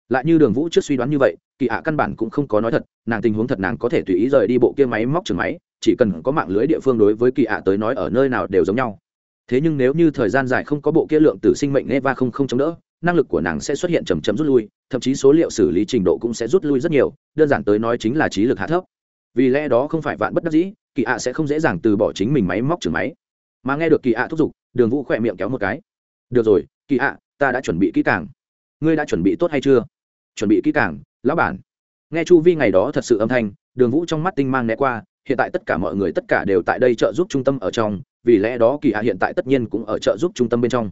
S1: lại như đường vũ trước suy đoán như vậy, kỳ hạ căn bản cũng không có nói thật, nàng tình huống thật nàng có thể tùy ý rời đi bộ kia máy móc trường máy, chỉ cần có mạng lưới địa phương đối với kỳ hạ tới nói ở nơi nào đều giống nhau. Thế nhưng nếu như thời gian dài không có bộ kia lượng tử sinh mệnh neva không không chống đỡ, năng lực của nàng sẽ xuất hiện chầm chấm rút lui, thậm chí số liệu xử lý trình độ cũng sẽ rút lui rất nhiều, đơn giản tới nói chính là trí lực hạ thấp. Vì lẽ đó không phải vạn bất đắc dĩ, kỳ hạ sẽ không dễ dàng từ bỏ chính mình máy móc trường máy. Mà nghe được kỳ ạ thúc giục, đường vũ khỏe miệng kéo một cái. Được rồi, kỳ ạ ta đã chuẩn bị kỹ càng. Ngươi đã chuẩn bị tốt hay chưa? Chuẩn bị kỹ càng, lão bản. Nghe chu vi ngày đó thật sự âm thanh, đường vũ trong mắt tinh mang né qua, hiện tại tất cả mọi người tất cả đều tại đây trợ giúp trung tâm ở trong, vì lẽ đó kỳ hạ hiện tại tất nhiên cũng ở trợ giúp trung tâm bên trong.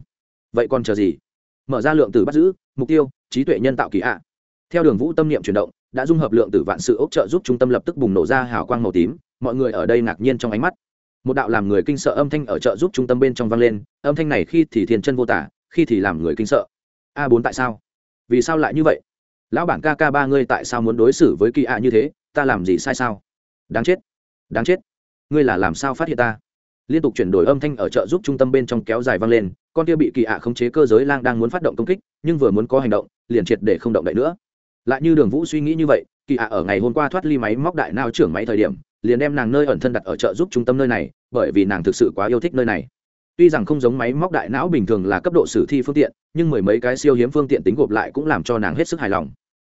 S1: Vậy còn chờ gì? Mở ra lượng tử bắt giữ, mục tiêu, trí tuệ nhân tạo kỳ hạ. Theo đường vũ tâm niệm chuyển động, đã dung hợp lượng tử vạn sự ốc trợ giúp trung tâm lập tức bùng nổ ra hào quang màu tím, mọi người ở đây ngạc nhiên trong ánh mắt. Một đạo làm người kinh sợ âm thanh ở trợ giúp trung tâm bên trong vang lên, âm thanh này khi thì thiền chân vô tả, khi thì làm người kinh sợ. A bốn tại sao? Vì sao lại như vậy? Lão bản ca ca ba ngươi tại sao muốn đối xử với kỳ ạ như thế? Ta làm gì sai sao? Đáng chết đáng chết. Ngươi là làm sao phát hiện ta? Liên tục chuyển đổi âm thanh ở chợ giúp trung tâm bên trong kéo dài vang lên, con kia bị kỳ ạ khống chế cơ giới lang đang muốn phát động công kích, nhưng vừa muốn có hành động, liền triệt để không động đậy nữa. Lại như đường vũ suy nghĩ như vậy, kỳ ạ ở ngày hôm qua thoát ly máy móc đại nao trưởng máy thời điểm, liền đem nàng nơi ẩn thân đặt ở chợ giúp trung tâm nơi này, bởi vì nàng thực sự quá yêu thích nơi này. Tuy rằng không giống máy móc đại não bình thường là cấp độ sử thi phương tiện, nhưng mười mấy cái siêu hiếm phương tiện tính gộp lại cũng làm cho nàng hết sức hài lòng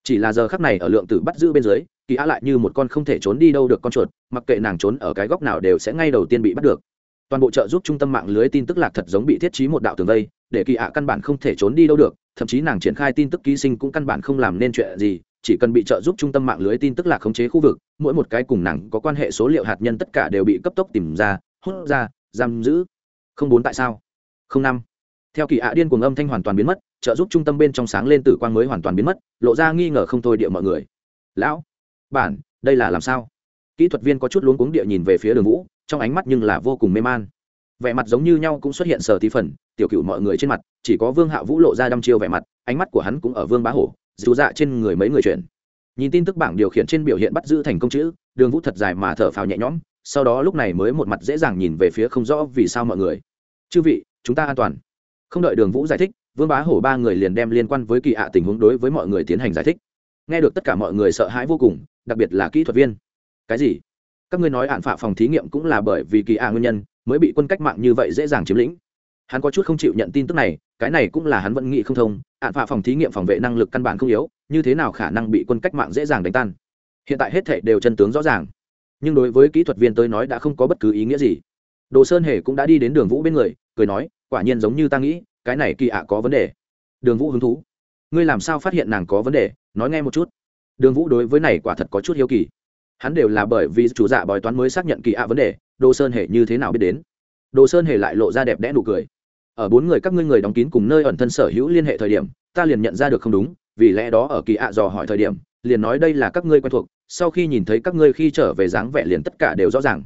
S1: chỉ là giờ khắc này ở lượng tử bắt giữ bên dưới, kỳ á lại như một con không thể trốn đi đâu được con chuột, mặc kệ nàng trốn ở cái góc nào đều sẽ ngay đầu tiên bị bắt được. Toàn bộ trợ giúp trung tâm mạng lưới tin tức lạc thật giống bị thiết trí một đạo tường vây, để kỳ ạ căn bản không thể trốn đi đâu được, thậm chí nàng triển khai tin tức ký sinh cũng căn bản không làm nên chuyện gì, chỉ cần bị trợ giúp trung tâm mạng lưới tin tức lạc khống chế khu vực, mỗi một cái cùng nàng có quan hệ số liệu hạt nhân tất cả đều bị cấp tốc tìm ra, hút ra, giam giữ. Không bốn tại sao? Không năm. Theo kỳ ạ điên cuồng âm thanh hoàn toàn biến mất trợ giúp trung tâm bên trong sáng lên tử quang mới hoàn toàn biến mất, lộ ra nghi ngờ không thôi địa mọi người. Lão bản, đây là làm sao? Kỹ thuật viên có chút luống cuống địa nhìn về phía đường vũ, trong ánh mắt nhưng là vô cùng mê man. Vẻ mặt giống như nhau cũng xuất hiện sờ tí phần, tiểu cựu mọi người trên mặt, chỉ có vương hạ vũ lộ ra đăm chiêu vẻ mặt, ánh mắt của hắn cũng ở vương bá hổ, dù dạ trên người mấy người chuyển. Nhìn tin tức bảng điều khiển trên biểu hiện bắt giữ thành công chữ, đường vũ thật dài mà thở phào nhẹ nhõm, sau đó lúc này mới một mặt dễ dàng nhìn về phía không rõ vì sao mọi người. Chư vị, chúng ta an toàn. Không đợi đường vũ giải thích vương bá hổ ba người liền đem liên quan với kỳ ạ tình huống đối với mọi người tiến hành giải thích. Nghe được tất cả mọi người sợ hãi vô cùng, đặc biệt là kỹ thuật viên. Cái gì? Các ngươi nói hạn phạ phòng thí nghiệm cũng là bởi vì kỳ ạ nguyên nhân, mới bị quân cách mạng như vậy dễ dàng chiếm lĩnh. Hắn có chút không chịu nhận tin tức này, cái này cũng là hắn vẫn nghĩ không thông hạn phạ phòng thí nghiệm phòng vệ năng lực căn bản không yếu, như thế nào khả năng bị quân cách mạng dễ dàng đánh tan? Hiện tại hết thệ đều chân tướng rõ ràng. Nhưng đối với kỹ thuật viên tới nói đã không có bất cứ ý nghĩa gì. Đồ sơn hề cũng đã đi đến đường vũ bên người, cười nói, quả nhiên giống như ta nghĩ cái này kỳ ạ có vấn đề. Đường vũ hứng thú. Ngươi làm sao phát hiện nàng có vấn đề? Nói nghe một chút. Đường vũ đối với này quả thật có chút hiếu kỳ. Hắn đều là bởi vì chủ dạ bói toán mới xác nhận kỳ ạ vấn đề đồ sơn hề như thế nào biết đến? Đồ sơn hề lại lộ ra đẹp đẽ nụ cười. Ở bốn người các ngươi người đóng kín cùng nơi ẩn thân sở hữu liên hệ thời điểm, ta liền nhận ra được không đúng, vì lẽ đó ở kỳ ạ dò hỏi thời điểm, liền nói đây là các ngươi quen thuộc, sau khi nhìn thấy các ngươi khi trở về dáng vẻ liền tất cả đều rõ ràng.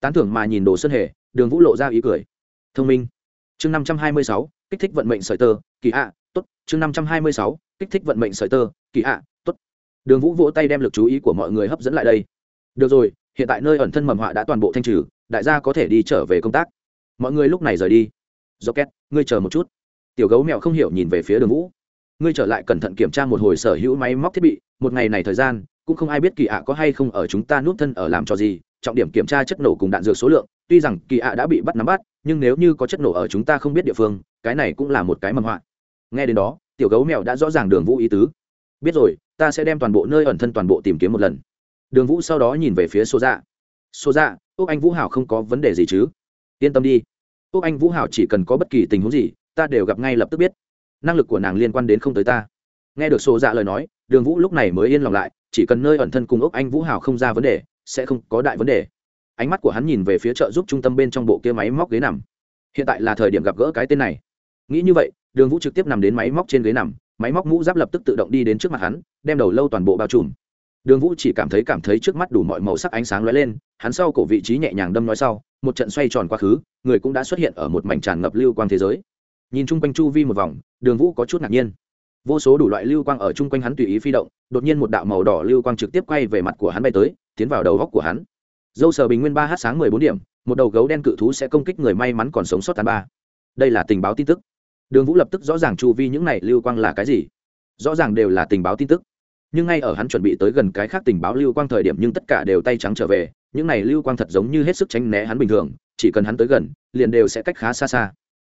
S1: Tán thưởng mà nhìn đồ sơn hề, đường vũ lộ ra ý cười. Thông minh. Chương năm trăm hai mươi sáu kích thích vận mệnh sợi tơ, kỳ ạ, tốt, chương năm trăm hai mươi sáu, kích thích vận mệnh sợi tơ, kỳ ạ, tốt. Đường vũ vỗ tay đem lực chú ý của mọi người hấp dẫn lại đây. Được rồi, hiện tại nơi ẩn thân mầm họa đã toàn bộ thanh trừ, đại gia có thể đi trở về công tác. Mọi người lúc này rời đi. Do két ngươi chờ một chút. Tiểu gấu mèo không hiểu nhìn về phía đường vũ. Ngươi trở lại cẩn thận kiểm tra một hồi sở hữu máy móc thiết bị, một ngày này thời gian, cũng không ai biết kỳ ạ có hay không ở chúng ta núp thân ở làm cho gì, trọng điểm kiểm tra chất nổ cùng đạn dược số lượng, tuy rằng kỳ ạ đã bị bắt nắm bắt, nhưng nếu như có chất nổ ở chúng ta không biết địa phương cái này cũng là một cái mầm họa. Nghe đến đó, tiểu gấu mèo đã rõ ràng đường vũ ý tứ. Biết rồi, ta sẽ đem toàn bộ nơi ẩn thân toàn bộ tìm kiếm một lần. Đường vũ sau đó nhìn về phía số dạ số dạ úc anh vũ hảo không có vấn đề gì chứ? Yên tâm đi. Úc anh vũ hảo chỉ cần có bất kỳ tình huống gì, ta đều gặp ngay lập tức biết. Năng lực của nàng liên quan đến không tới ta. Nghe được số dạ lời nói, đường vũ lúc này mới yên lòng lại, chỉ cần nơi ẩn thân cùng úc anh vũ hảo không ra vấn đề, sẽ không có đại vấn đề. Ánh mắt của hắn nhìn về phía chợ giúp trung tâm bên trong bộ kia máy móc ghế nằm. Hiện tại là thời điểm gặp gỡ cái tên này nghĩ như vậy, đường vũ trực tiếp nằm đến máy móc trên ghế nằm, máy móc mũ giáp lập tức tự động đi đến trước mặt hắn, đem đầu lâu toàn bộ bao trùm. Đường vũ chỉ cảm thấy cảm thấy trước mắt đủ mọi màu sắc ánh sáng lóe lên, hắn sau cổ vị trí nhẹ nhàng đâm nói sau, một trận xoay tròn quá khứ, người cũng đã xuất hiện ở một mảnh tràn ngập lưu quang thế giới. Nhìn chung quanh chu vi một vòng, đường vũ có chút ngạc nhiên. Vô số đủ loại lưu quang ở chung quanh hắn tùy ý phi động, đột nhiên một đạo màu đỏ lưu quang trực tiếp quay về mặt của hắn bay tới, tiến vào đầu góc của hắn. Dâu sờ bình nguyên ba h sáng mười bốn điểm, một đầu gấu đen cự thú sẽ công kích người may mắn còn sống sót tàn ba. Đây là tình báo tin tức đường vũ lập tức rõ ràng chu vi những này lưu quang là cái gì. Rõ ràng đều là tình báo tin tức. Nhưng ngay ở hắn chuẩn bị tới gần cái khác tình báo lưu quang thời điểm nhưng tất cả đều tay trắng trở về, những này lưu quang thật giống như hết sức tránh né hắn bình thường, chỉ cần hắn tới gần, liền đều sẽ cách khá xa xa.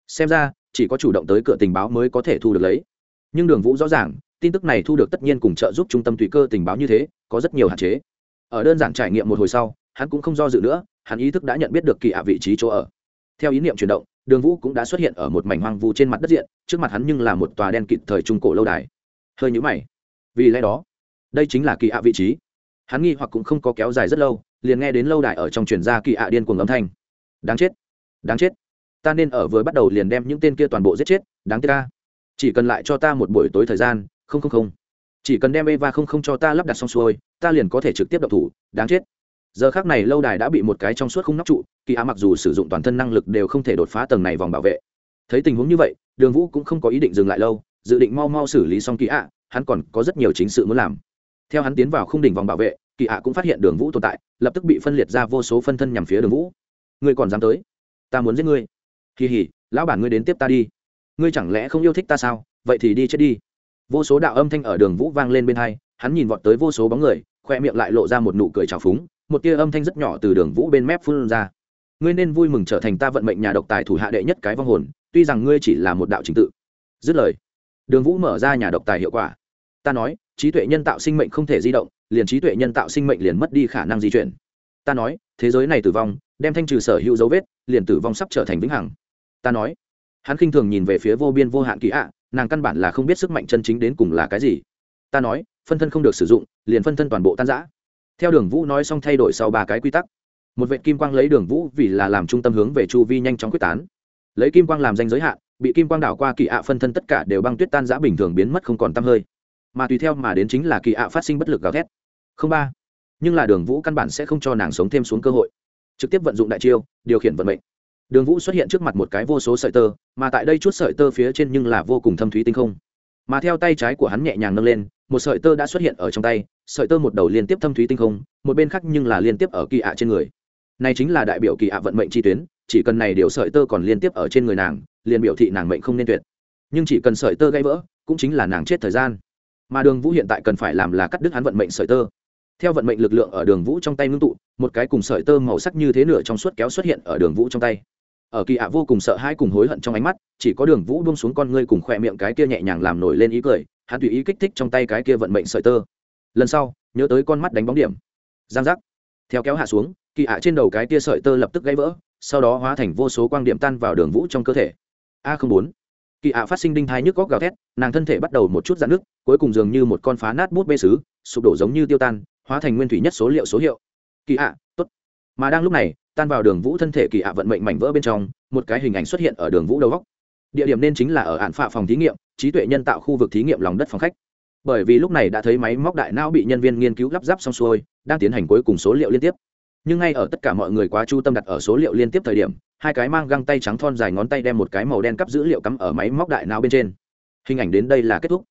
S1: Xem ra, chỉ có chủ động tới cửa tình báo mới có thể thu được lấy. Nhưng đường vũ rõ ràng, tin tức này thu được tất nhiên cùng trợ giúp trung tâm tùy cơ tình báo như thế, có rất nhiều hạn chế. Ở đơn giản trải nghiệm một hồi sau, hắn cũng không do dự nữa, hắn ý thức đã nhận biết được kỳ ạ vị trí chỗ ở. Theo ý niệm chuyển động đường vũ cũng đã xuất hiện ở một mảnh hoang vu trên mặt đất diện, trước mặt hắn nhưng là một tòa đen kịt thời trung cổ lâu đài. Hơi nhũ mày. Vì lẽ đó, đây chính là kỳ ạ vị trí. Hắn nghi hoặc cũng không có kéo dài rất lâu, liền nghe đến lâu đài ở trong truyền ra kỳ ạ điên cuồng âm thanh. Đáng chết đáng chết. Ta nên ở vừa bắt đầu liền đem những tên kia toàn bộ giết chết, đáng tiếc ta. Chỉ cần lại cho ta một buổi tối thời gian, không không không. Chỉ cần đem eva không không cho ta lắp đặt xong xuôi, ta liền có thể trực tiếp đập thủ, đáng chết giờ khác này lâu đài đã bị một cái trong suốt không nóc trụ, kỳ á mặc dù sử dụng toàn thân năng lực đều không thể đột phá tầng này vòng bảo vệ. Thấy tình huống như vậy, đường vũ cũng không có ý định dừng lại lâu, dự định mau mau xử lý xong kỳ ạ hắn còn có rất nhiều chính sự muốn làm. Theo hắn tiến vào khung đỉnh vòng bảo vệ, kỳ ạ cũng phát hiện đường vũ tồn tại, lập tức bị phân liệt ra vô số phân thân nhằm phía đường vũ. Ngươi còn dám tới? Ta muốn giết ngươi. Kỳ hỉ lão bản ngươi đến tiếp ta đi. Ngươi chẳng lẽ không yêu thích ta sao? Vậy thì đi chết đi. Vô số đạo âm thanh ở đường vũ vang lên bên hai, hắn nhìn vọt tới vô số bóng người, khoe miệng lại lộ ra một nụ cười trào phúng một tia âm thanh rất nhỏ từ đường vũ bên mép phun ra. Ngươi nên vui mừng trở thành ta vận mệnh nhà độc tài thủ hạ đệ nhất cái vong hồn, tuy rằng ngươi chỉ là một đạo trình tự. Dứt lời, đường vũ mở ra nhà độc tài hiệu quả. Ta nói, trí tuệ nhân tạo sinh mệnh không thể di động, liền trí tuệ nhân tạo sinh mệnh liền mất đi khả năng di chuyển. Ta nói, thế giới này tử vong, đem thanh trừ sở hữu dấu vết, liền tử vong sắp trở thành vĩnh hằng. Ta nói, hắn khinh thường nhìn về phía vô biên vô hạn kỳ ạ, nàng căn bản là không biết sức mạnh chân chính đến cùng là cái gì. Ta nói, phân thân không được sử dụng, liền phân thân toàn bộ tan giã theo đường vũ nói xong thay đổi sau ba cái quy tắc. Một vệ kim quang lấy đường vũ vì là làm trung tâm hướng về chu vi nhanh chóng quyết tán. Lấy kim quang làm danh giới hạn, bị kim quang đảo qua kỳ ạ phân thân tất cả đều băng tuyết tan giã bình thường biến mất không còn t hơi. Mà tùy theo mà đến chính là kỳ ạ phát sinh bất lực gào thét. Không ba. Nhưng là đường vũ căn bản sẽ không cho nàng sống thêm xuống cơ hội. Trực tiếp vận dụng đại chiêu, điều khiển vận mệnh. Đường vũ xuất hiện trước mặt một cái vô số sợi tơ, mà tại đây chút sợi tơ phía trên nhưng là vô cùng thâm thúy tinh không. Mà theo tay trái của hắn nhẹ nhàng nâng lên một sợi tơ đã xuất hiện ở trong tay, sợi tơ một đầu liên tiếp thâm thúy tinh không, một bên khác nhưng là liên tiếp ở kỳ ạ trên người. Này chính là đại biểu kỳ ạ vận mệnh chi tuyến, chỉ cần này điều sợi tơ còn liên tiếp ở trên người nàng, liền biểu thị nàng mệnh không nên tuyệt. Nhưng chỉ cần sợi tơ gãy vỡ, cũng chính là nàng chết thời gian. Mà đường vũ hiện tại cần phải làm là cắt đứt hắn vận mệnh sợi tơ. Theo vận mệnh lực lượng ở đường vũ trong tay ngưng tụ, một cái cùng sợi tơ màu sắc như thế nửa trong suốt kéo xuất hiện ở đường vũ trong tay. Ở kỳ ạ vô cùng sợ hãi cùng hối hận trong ánh mắt, chỉ có đường vũ buông xuống con ngươi cùng khoe miệng cái kia nhẹ nhàng làm nổi lên ý cười hắn tùy ý kích thích trong tay cái kia vận mệnh sợi tơ. Lần sau, nhớ tới con mắt đánh bóng điểm. Giang giác. Theo kéo hạ xuống, kỳ ạ trên đầu cái kia sợi tơ lập tức gãy vỡ, sau đó hóa thành vô số quang điểm tan vào đường vũ trong cơ thể. A không bốn. Kỳ ạ phát sinh đinh thai nhức góc gào thét, nàng thân thể bắt đầu một chút dạn nước cuối cùng dường như một con phá nát bút bê xứ sụp đổ giống như tiêu tan, hóa thành nguyên thủy nhất số liệu số hiệu. Kỳ ạ, tốt. Mà đang lúc này, tan vào đường vũ thân thể kỳ ạ vận mệnh mảnh vỡ bên trong, một cái hình ảnh xuất hiện ở đường vũ đầu góc địa điểm nên chính là ở ạn phạ phòng thí nghiệm, trí tuệ nhân tạo khu vực thí nghiệm lòng đất phòng khách. Bởi vì lúc này đã thấy máy móc đại não bị nhân viên nghiên cứu lắp ráp xong xuôi, đang tiến hành cuối cùng số liệu liên tiếp. Nhưng ngay ở tất cả mọi người quá chu tâm đặt ở số liệu liên tiếp thời điểm, hai cái mang găng tay trắng thon dài ngón tay đem một cái màu đen cắp dữ liệu cắm ở máy móc đại não bên trên. Hình ảnh đến đây là kết thúc.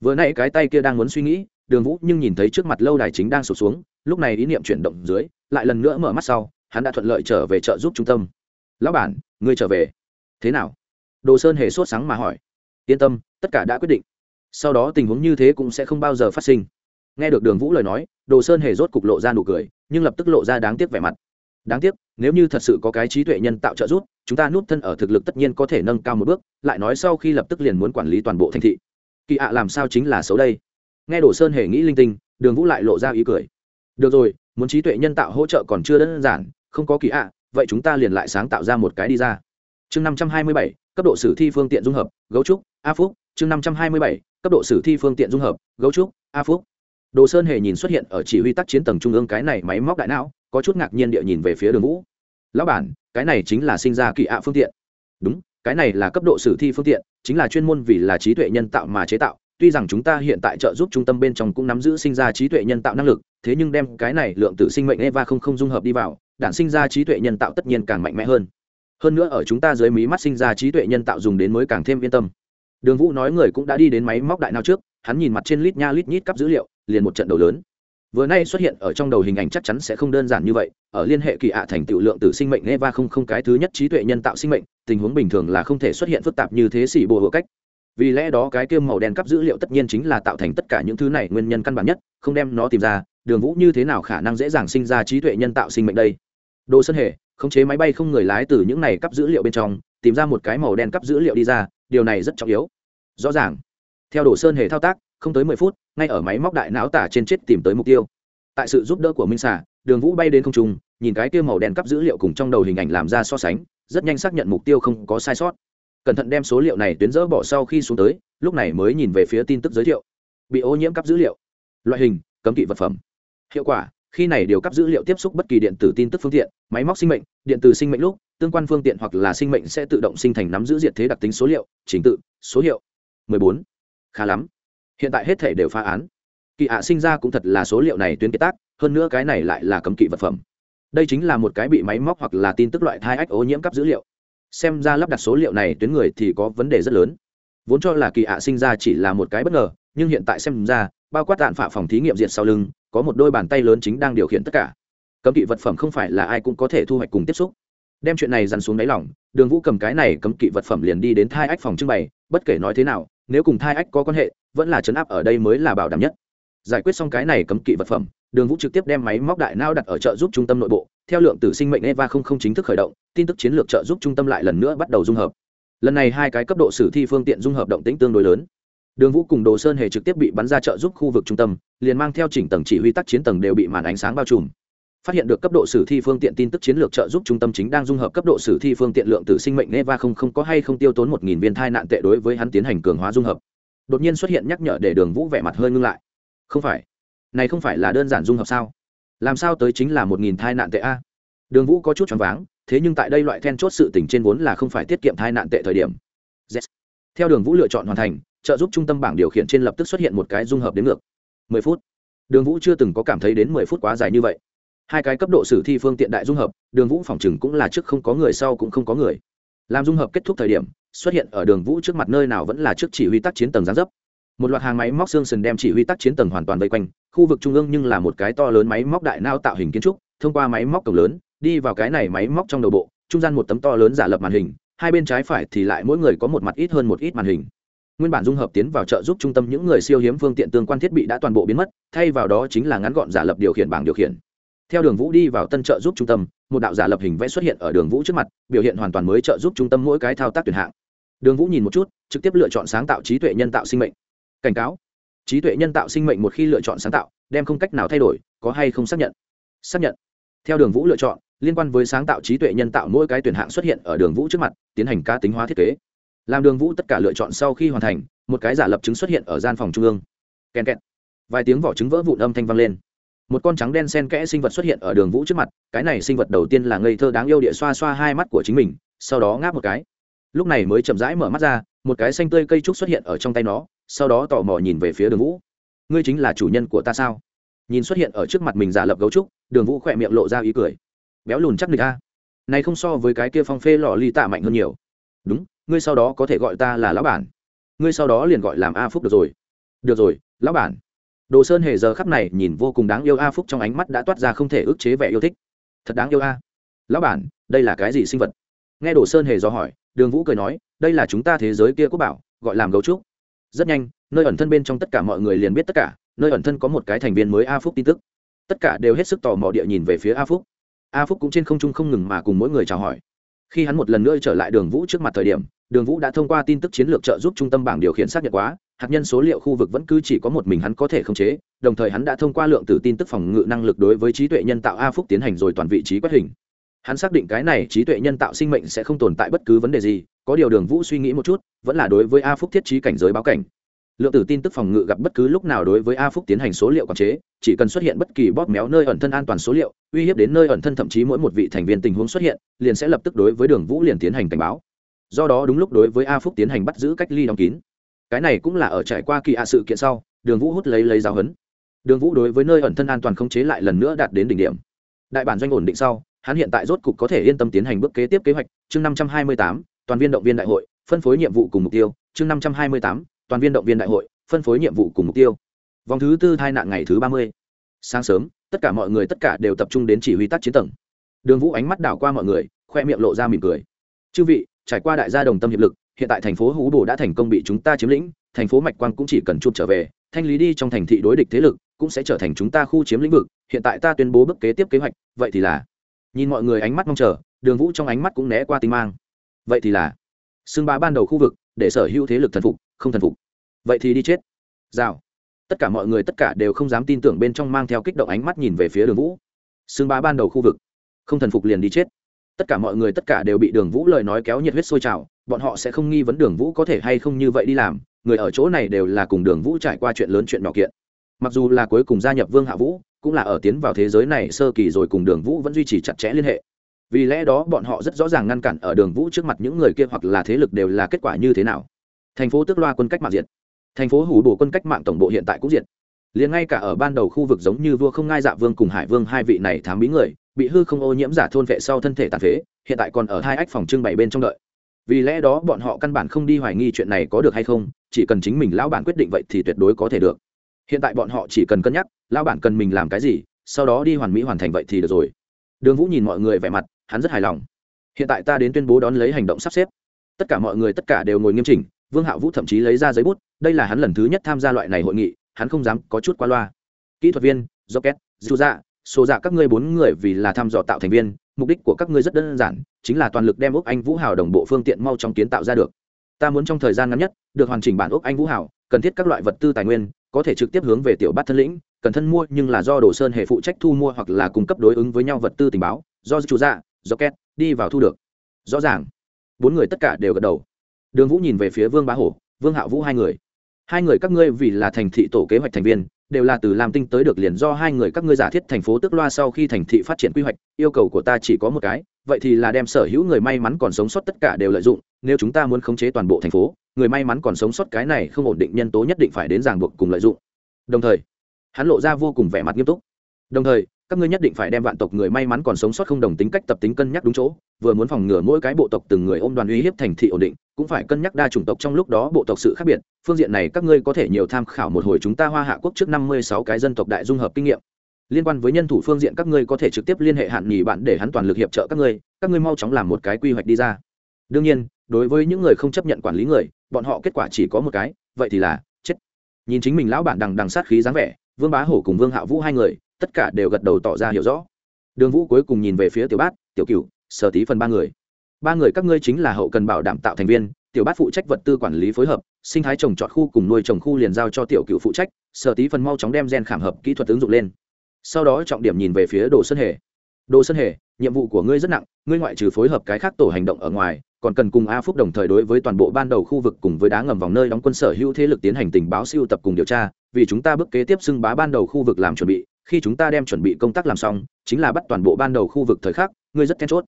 S1: Vừa nãy cái tay kia đang muốn suy nghĩ, đường vũ nhưng nhìn thấy trước mặt lâu đài chính đang sụp xuống, lúc này ý niệm chuyển động dưới, lại lần nữa mở mắt sau, hắn đã thuận lợi trở về trợ giúp trung tâm. Lão bản, ngươi trở về. Thế nào? Đồ sơn hề sốt sáng mà hỏi. Yên tâm, tất cả đã quyết định. Sau đó tình huống như thế cũng sẽ không bao giờ phát sinh. Nghe được đường vũ lời nói, đồ sơn hề rốt cục lộ ra nụ cười, nhưng lập tức lộ ra đáng tiếc vẻ mặt. Đáng tiếc, nếu như thật sự có cái trí tuệ nhân tạo trợ giúp, chúng ta nút thân ở thực lực tất nhiên có thể nâng cao một bước, lại nói sau khi lập tức liền muốn quản lý toàn bộ thành thị. Kỳ ạ làm sao chính là xấu đây? Nghe đồ sơn hề nghĩ linh tinh, đường vũ lại lộ ra ý cười. Được rồi, muốn trí tuệ nhân tạo hỗ trợ còn chưa đơn giản, không có kỳ ạ, vậy chúng ta liền lại sáng tạo ra một cái đi ra chương năm trăm hai mươi bảy, cấp độ sử thi phương tiện dung hợp, gấu trúc, a phúc, chương năm trăm hai mươi bảy, cấp độ sử thi phương tiện dung hợp, gấu trúc, a phúc. Đồ sơn hề nhìn xuất hiện ở chỉ huy tác chiến tầng trung ương cái này máy móc đại não, có chút ngạc nhiên địa nhìn về phía đường vũ. Lão bản, cái này chính là sinh ra kỳ ạ phương tiện. Đúng, cái này là cấp độ sử thi phương tiện, chính là chuyên môn vì là trí tuệ nhân tạo mà chế tạo, tuy rằng chúng ta hiện tại trợ giúp trung tâm bên trong cũng nắm giữ sinh ra trí tuệ nhân tạo năng lực, thế nhưng đem cái này lượng tử sinh mệnh eva không không dung hợp đi vào, đản sinh ra trí tuệ nhân tạo tất nhiên càng mạnh mẽ hơn hơn nữa ở chúng ta dưới mí mắt sinh ra trí tuệ nhân tạo dùng đến mới càng thêm yên tâm. Đường vũ nói người cũng đã đi đến máy móc đại nào trước, hắn nhìn mặt trên lít nha lít nhít cắp dữ liệu, liền một trận đầu lớn. Vừa nay xuất hiện ở trong đầu hình ảnh chắc chắn sẽ không đơn giản như vậy, ở liên hệ kỳ ạ thành tựu lượng tử sinh mệnh neva không không cái thứ nhất trí tuệ nhân tạo sinh mệnh, tình huống bình thường là không thể xuất hiện phức tạp như thế xỉ bộ hộ cách. Vì lẽ đó cái kia màu đen cắp dữ liệu tất nhiên chính là tạo thành tất cả những thứ này nguyên nhân căn bản nhất, không đem nó tìm ra, đường vũ như thế nào khả năng dễ dàng sinh ra trí tuệ nhân tạo sinh mệnh đây? Đồ sân hệ khống chế máy bay không người lái từ những này cắp dữ liệu bên trong, tìm ra một cái màu đen cắp dữ liệu đi ra, điều này rất trọng yếu. Rõ ràng, theo đồ sơn hề thao tác, không tới mười phút, ngay ở máy móc đại não tả trên chết tìm tới mục tiêu. Tại sự giúp đỡ của minh xả đường vũ bay đến không trung, nhìn cái kia màu đen cắp dữ liệu cùng trong đầu hình ảnh làm ra so sánh, rất nhanh xác nhận mục tiêu không có sai sót. Cẩn thận đem số liệu này tuyến dỡ bỏ sau khi xuống tới, lúc này mới nhìn về phía tin tức giới thiệu. Bị ô nhiễm cắp dữ liệu. Loại hình, cấm kỵ vật phẩm. Hiệu quả khi này điều cấp dữ liệu tiếp xúc bất kỳ điện tử tin tức phương tiện, máy móc sinh mệnh, điện tử sinh mệnh lúc, tương quan phương tiện hoặc là sinh mệnh sẽ tự động sinh thành nắm giữ diệt thế đặc tính số liệu, trình tự, số hiệu. 14. khá lắm. Hiện tại hết thể đều phá án. Kỳ ạ sinh ra cũng thật là số liệu này tuyến kết tác, hơn nữa cái này lại là cấm kỵ vật phẩm. Đây chính là một cái bị máy móc hoặc là tin tức loại thai ách ô nhiễm cấp dữ liệu. Xem ra lắp đặt số liệu này tuyến người thì có vấn đề rất lớn. Vốn cho là kỳ ạ sinh ra chỉ là một cái bất ngờ, nhưng hiện tại xem ra bao quát tạn phạ phòng thí nghiệm diện sau lưng, có một đôi bàn tay lớn chính đang điều khiển tất cả. Cấm kỵ vật phẩm không phải là ai cũng có thể thu hoạch cùng tiếp xúc. Đem chuyện này dằn xuống đáy lỏng đường vũ cầm cái này cấm kỵ vật phẩm liền đi đến thai ách phòng trưng bày, bất kể nói thế nào, nếu cùng thai ách có quan hệ, vẫn là chấn áp ở đây mới là bảo đảm nhất. Giải quyết xong cái này cấm kỵ vật phẩm, đường vũ trực tiếp đem máy móc đại nao đặt ở trợ giúp trung tâm nội bộ, theo lượng tử sinh mệnh eva không không chính thức khởi động, tin tức chiến lược trợ giúp trung tâm lại lần nữa bắt đầu dung hợp. Lần này hai cái cấp độ sử thi phương tiện dung hợp động tĩnh tương đối lớn đường vũ cùng đồ sơn hề trực tiếp bị bắn ra trợ giúp khu vực trung tâm, liền mang theo chỉnh tầng chỉ huy tác chiến tầng đều bị màn ánh sáng bao trùm. Phát hiện được cấp độ sử thi phương tiện tin tức chiến lược trợ giúp trung tâm chính đang dung hợp cấp độ sử thi phương tiện lượng tử sinh mệnh eva không không có hay không tiêu tốn một nghìn viên thai nạn tệ đối với hắn tiến hành cường hóa dung hợp. Đột nhiên xuất hiện nhắc nhở để đường vũ vẻ mặt hơi ngưng lại. Không phải. Này không phải là đơn giản dung hợp sao? Làm sao tới chính là một nghìn thai nạn tệ a? Đường vũ có chút choáng váng, thế nhưng tại đây loại then chốt sự tỉnh trên vốn là không phải tiết kiệm thai nạn tệ thời điểm. Yes. theo đường vũ lựa chọn hoàn thành trợ giúp trung tâm bảng điều khiển trên lập tức xuất hiện một cái dung hợp đến ngược. Mười phút. Đường vũ chưa từng có cảm thấy đến mười phút quá dài như vậy. Hai cái cấp độ sử thi phương tiện đại dung hợp, đường vũ phòng chừng cũng là trước không có người sau cũng không có người. Làm dung hợp kết thúc thời điểm, xuất hiện ở đường vũ trước mặt nơi nào vẫn là trước chỉ huy tác chiến tầng gián dấp. Một loạt hàng máy móc xương sần đem chỉ huy tác chiến tầng hoàn toàn vây quanh, khu vực trung ương nhưng là một cái to lớn máy móc đại nao tạo hình kiến trúc, thông qua máy móc cổng lớn, đi vào cái này máy móc trong đầu bộ, trung gian một tấm to lớn giả lập màn hình, hai bên trái phải thì lại mỗi người có một mặt ít hơn một ít màn hình nguyên bản dung hợp tiến vào trợ giúp trung tâm những người siêu hiếm phương tiện tương quan thiết bị đã toàn bộ biến mất, thay vào đó chính là ngắn gọn giả lập điều khiển bảng điều khiển. Theo đường vũ đi vào tân trợ giúp trung tâm, một đạo giả lập hình vẽ xuất hiện ở đường vũ trước mặt, biểu hiện hoàn toàn mới trợ giúp trung tâm mỗi cái thao tác tuyển hạng. Đường vũ nhìn một chút, trực tiếp lựa chọn sáng tạo trí tuệ nhân tạo sinh mệnh. Cảnh cáo. Trí tuệ nhân tạo sinh mệnh một khi lựa chọn sáng tạo, đem không cách nào thay đổi, có hay không xác nhận? Xác nhận. Theo đường vũ lựa chọn, liên quan với sáng tạo trí tuệ nhân tạo mỗi cái tuyển hạng xuất hiện ở đường vũ trước mặt, tiến hành cá tính hóa thiết kế làm đường vũ tất cả lựa chọn sau khi hoàn thành, một cái giả lập trứng xuất hiện ở gian phòng trung ương. Kèn kẹt. Vài tiếng vỏ trứng vỡ vụn âm thanh vang lên. Một con trắng đen sen kẽ sinh vật xuất hiện ở đường vũ trước mặt, cái này sinh vật đầu tiên là ngây thơ đáng yêu địa xoa xoa hai mắt của chính mình, sau đó ngáp một cái. Lúc này mới chậm rãi mở mắt ra, một cái xanh tươi cây trúc xuất hiện ở trong tay nó, sau đó tò mò nhìn về phía đường vũ. Ngươi chính là chủ nhân của ta sao? Nhìn xuất hiện ở trước mặt mình giả lập gấu trúc, đường vũ khỏe miệng lộ ra ý cười. Béo lùn chắc nịch a. Này không so với cái kia phong phê lò ly tạ mạnh hơn nhiều. Đúng ngươi sau đó có thể gọi ta là lão bản. Ngươi sau đó liền gọi làm a phúc được rồi. Được rồi, lão bản. Đồ sơn hề giờ khắp này nhìn vô cùng đáng yêu a phúc trong ánh mắt đã toát ra không thể ức chế vẻ yêu thích. Thật đáng yêu a. Lão bản, đây là cái gì sinh vật? Nghe đồ sơn hề do hỏi, đường vũ cười nói, đây là chúng ta thế giới kia quốc bảo, gọi làm gấu trúc. Rất nhanh, nơi ẩn thân bên trong tất cả mọi người liền biết tất cả, nơi ẩn thân có một cái thành viên mới a phúc tin tức. Tất cả đều hết sức tò mò địa nhìn về phía a phúc. A phúc cũng trên không trung không ngừng mà cùng mỗi người chào hỏi khi hắn một lần nữa trở lại đường vũ trước mặt thời điểm, đường vũ đã thông qua tin tức chiến lược trợ giúp trung tâm bảng điều khiển xác nhận quá, hạt nhân số liệu khu vực vẫn cứ chỉ có một mình hắn có thể khống chế, đồng thời hắn đã thông qua lượng tử tin tức phòng ngự năng lực đối với trí tuệ nhân tạo a phúc tiến hành rồi toàn vị trí quét hình. Hắn xác định cái này trí tuệ nhân tạo sinh mệnh sẽ không tồn tại bất cứ vấn đề gì, có điều đường vũ suy nghĩ một chút, vẫn là đối với a phúc thiết trí cảnh giới báo cảnh lượng tử tin tức phòng ngự gặp bất cứ lúc nào đối với a phúc tiến hành số liệu quản chế, chỉ cần xuất hiện bất kỳ bóp méo nơi ẩn thân an toàn số liệu, uy hiếp đến nơi ẩn thân thậm chí mỗi một vị thành viên tình huống xuất hiện, liền sẽ lập tức đối với đường vũ liền tiến hành cảnh báo. Do đó đúng lúc đối với a phúc tiến hành bắt giữ cách ly đóng kín. Cái này cũng là ở trải qua kỳ a sự kiện sau, đường vũ hút lấy lấy giáo hấn. đường vũ đối với nơi ẩn thân an toàn không chế lại lần nữa đạt đến đỉnh điểm. Đại bản doanh ổn định sau, hắn hiện tại rốt cục có thể yên tâm tiến hành bước kế tiếp kế hoạch, chương năm trăm hai mươi tám, toàn viên động viên đại hội, phân phối nhiệm vụ cùng mục tiêu, chương năm trăm hai mươi tám toàn viên động viên đại hội, phân phối nhiệm vụ cùng mục tiêu. Vòng thứ tư tai nạn ngày thứ ba mươi. Sáng sớm, tất cả mọi người tất cả đều tập trung đến chỉ huy tác chiến tầng. Đường vũ ánh mắt đảo qua mọi người, khoe miệng lộ ra mỉm cười. Chư vị, trải qua đại gia đồng tâm hiệp lực, hiện tại thành phố hú bồ đã thành công bị chúng ta chiếm lĩnh, thành phố mạch quang cũng chỉ cần chụp trở về, thanh lý đi trong thành thị đối địch thế lực, cũng sẽ trở thành chúng ta khu chiếm lĩnh vực, hiện tại ta tuyên bố bước kế tiếp kế hoạch, vậy thì là nhìn mọi người ánh mắt mong chờ, đường vũ trong ánh mắt cũng né qua tinh mang. Vậy thì là, xưng bá ban đầu khu vực, để sở hữu thế lực thần phục, không thần phục vậy thì đi chết. Rào. Tất cả mọi người tất cả đều không dám tin tưởng bên trong mang theo kích động ánh mắt nhìn về phía đường vũ. Xương bá ban đầu khu vực. Không thần phục liền đi chết. Tất cả mọi người tất cả đều bị đường vũ lời nói kéo nhiệt huyết sôi trào, bọn họ sẽ không nghi vấn đường vũ có thể hay không như vậy đi làm, người ở chỗ này đều là cùng đường vũ trải qua chuyện lớn chuyện nhỏ kiện. Mặc dù là cuối cùng gia nhập vương hạ vũ, cũng là ở tiến vào thế giới này sơ kỳ rồi cùng đường vũ vẫn duy trì chặt chẽ liên hệ. Vì lẽ đó bọn họ rất rõ ràng ngăn cản ở đường vũ trước mặt những người kia hoặc là thế lực đều là kết quả như thế nào. Thành phố tước loa quân cách mạng diệt thành phố hủ bổ quân cách mạng tổng bộ hiện tại cũng diệt. Liền ngay cả ở ban đầu khu vực giống như vua không ngai dạ vương cùng hải vương hai vị này thám bí người, bị hư không ô nhiễm giả thôn vệ sau thân thể tàn phế, hiện tại còn ở hai ách phòng trưng bày bên trong đợi. Vì lẽ đó bọn họ căn bản không đi hoài nghi chuyện này có được hay không, chỉ cần chính mình lão bản quyết định vậy thì tuyệt đối có thể được. Hiện tại bọn họ chỉ cần cân nhắc, lão bản cần mình làm cái gì, sau đó đi hoàn mỹ hoàn thành vậy thì được rồi. Đường vũ nhìn mọi người vẻ mặt, hắn rất hài lòng. Hiện tại ta đến tuyên bố đón lấy hành động sắp xếp. Tất cả mọi người tất cả đều ngồi nghiêm chỉnh, vương hạ vũ thậm chí lấy ra giấy bút đây là hắn lần thứ nhất tham gia loại này hội nghị, hắn không dám có chút qua loa. Kỹ thuật viên, rocket dù dạ số dạ các ngươi bốn người vì là thăm dò tạo thành viên, mục đích của các ngươi rất đơn giản, chính là toàn lực đem ốc anh vũ hào đồng bộ phương tiện mau chóng kiến tạo ra được. Ta muốn trong thời gian ngắn nhất, được hoàn chỉnh bản ốc anh vũ hào, cần thiết các loại vật tư tài nguyên, có thể trực tiếp hướng về tiểu bát thân lĩnh, cần thân mua nhưng là do đồ sơn hệ phụ trách thu mua hoặc là cung cấp đối ứng với nhau vật tư tình báo, do chủ dạ do két đi vào thu được. Rõ ràng. Bốn người tất cả đều gật đầu. Đường vũ nhìn về phía vương bá hổ, vương hạ vũ hai người hai người các ngươi vì là thành thị tổ kế hoạch thành viên, đều là từ làm tinh tới được liền do hai người các ngươi giả thiết thành phố tức loa sau khi thành thị phát triển quy hoạch, yêu cầu của ta chỉ có một cái, vậy thì là đem sở hữu người may mắn còn sống sót tất cả đều lợi dụng, nếu chúng ta muốn khống chế toàn bộ thành phố, người may mắn còn sống sót cái này không ổn định nhân tố nhất định phải đến ràng buộc cùng lợi dụng. Đồng thời, hắn lộ ra vô cùng vẻ mặt nghiêm túc. Đồng thời các ngươi nhất định phải đem vạn tộc người may mắn còn sống sót không đồng tính cách tập tính cân nhắc đúng chỗ, vừa muốn phòng ngừa mỗi cái bộ tộc từng người ôm đoàn uy hiếp thành thị ổn định, cũng phải cân nhắc đa chủng tộc trong lúc đó bộ tộc sự khác biệt. Phương diện này các ngươi có thể nhiều tham khảo một hồi chúng ta hoa hạ quốc trước năm mươi sáu cái dân tộc đại dung hợp kinh nghiệm. Liên quan với nhân thủ phương diện các ngươi có thể trực tiếp liên hệ hạn nghỉ bạn để hắn toàn lực hiệp trợ các ngươi các ngươi mau chóng làm một cái quy hoạch đi ra. Đương nhiên, đối với những người không chấp nhận quản lý người, bọn họ kết quả chỉ có một cái, vậy thì là chết. Nhìn chính mình lão bản đằng đằng sát khí dáng vẻ, vương bá hổ cùng vương hạ vũ hai người tất cả đều gật đầu tỏ ra hiểu rõ. Đường vũ cuối cùng nhìn về phía tiểu bát, tiểu cựu sở tí phần ba người. Ba người các ngươi chính là hậu cần bảo đảm tạo thành viên, tiểu bát phụ trách vật tư quản lý phối hợp, sinh thái trồng trọt khu cùng nuôi trồng khu liền giao cho tiểu cựu phụ trách, sở tí phần mau chóng đem gen khảm hợp kỹ thuật ứng dụng lên. Sau đó trọng điểm nhìn về phía đồ sơn hề. Đồ sơn hề, nhiệm vụ của ngươi rất nặng, ngươi ngoại trừ phối hợp cái khác tổ hành động ở ngoài, còn cần cùng a phúc đồng thời đối với toàn bộ ban đầu khu vực cùng với đá ngầm vòng nơi đóng quân sở hữu thế lực tiến hành tình báo siêu tập cùng điều tra, vì chúng ta bước kế tiếp xưng bá ban đầu khu vực làm chuẩn bị khi chúng ta đem chuẩn bị công tác làm xong, chính là bắt toàn bộ ban đầu khu vực thời khắc, ngươi rất then chốt.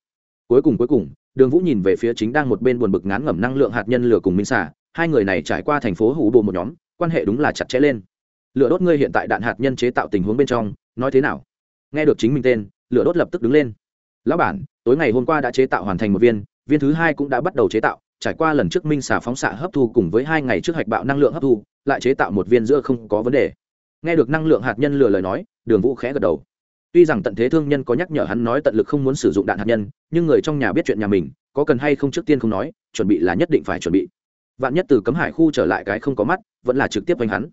S1: Cuối cùng cuối cùng, đường vũ nhìn về phía chính đang một bên buồn bực ngán ngẩm năng lượng hạt nhân lửa cùng minh xả hai người này trải qua thành phố hủ bộ một nhóm, quan hệ đúng là chặt chẽ lên. Lửa đốt ngươi hiện tại đạn hạt nhân chế tạo tình huống bên trong, nói thế nào? Nghe được chính mình tên, lửa đốt lập tức đứng lên. Lão bản, tối ngày hôm qua đã chế tạo hoàn thành một viên viên thứ hai cũng đã bắt đầu chế tạo, trải qua lần trước minh xả phóng xạ hấp thu cùng với hai ngày trước hạch bạo năng lượng hấp thu, lại chế tạo một viên giữa không có vấn đề nghe được năng lượng hạt nhân lừa lời nói, đường vũ khẽ gật đầu. Tuy rằng tận thế thương nhân có nhắc nhở hắn nói tận lực không muốn sử dụng đạn hạt nhân, nhưng người trong nhà biết chuyện nhà mình, có cần hay không trước tiên không nói, chuẩn bị là nhất định phải chuẩn bị. Vạn nhất từ cấm hải khu trở lại cái không có mắt, vẫn là trực tiếp đánh hắn.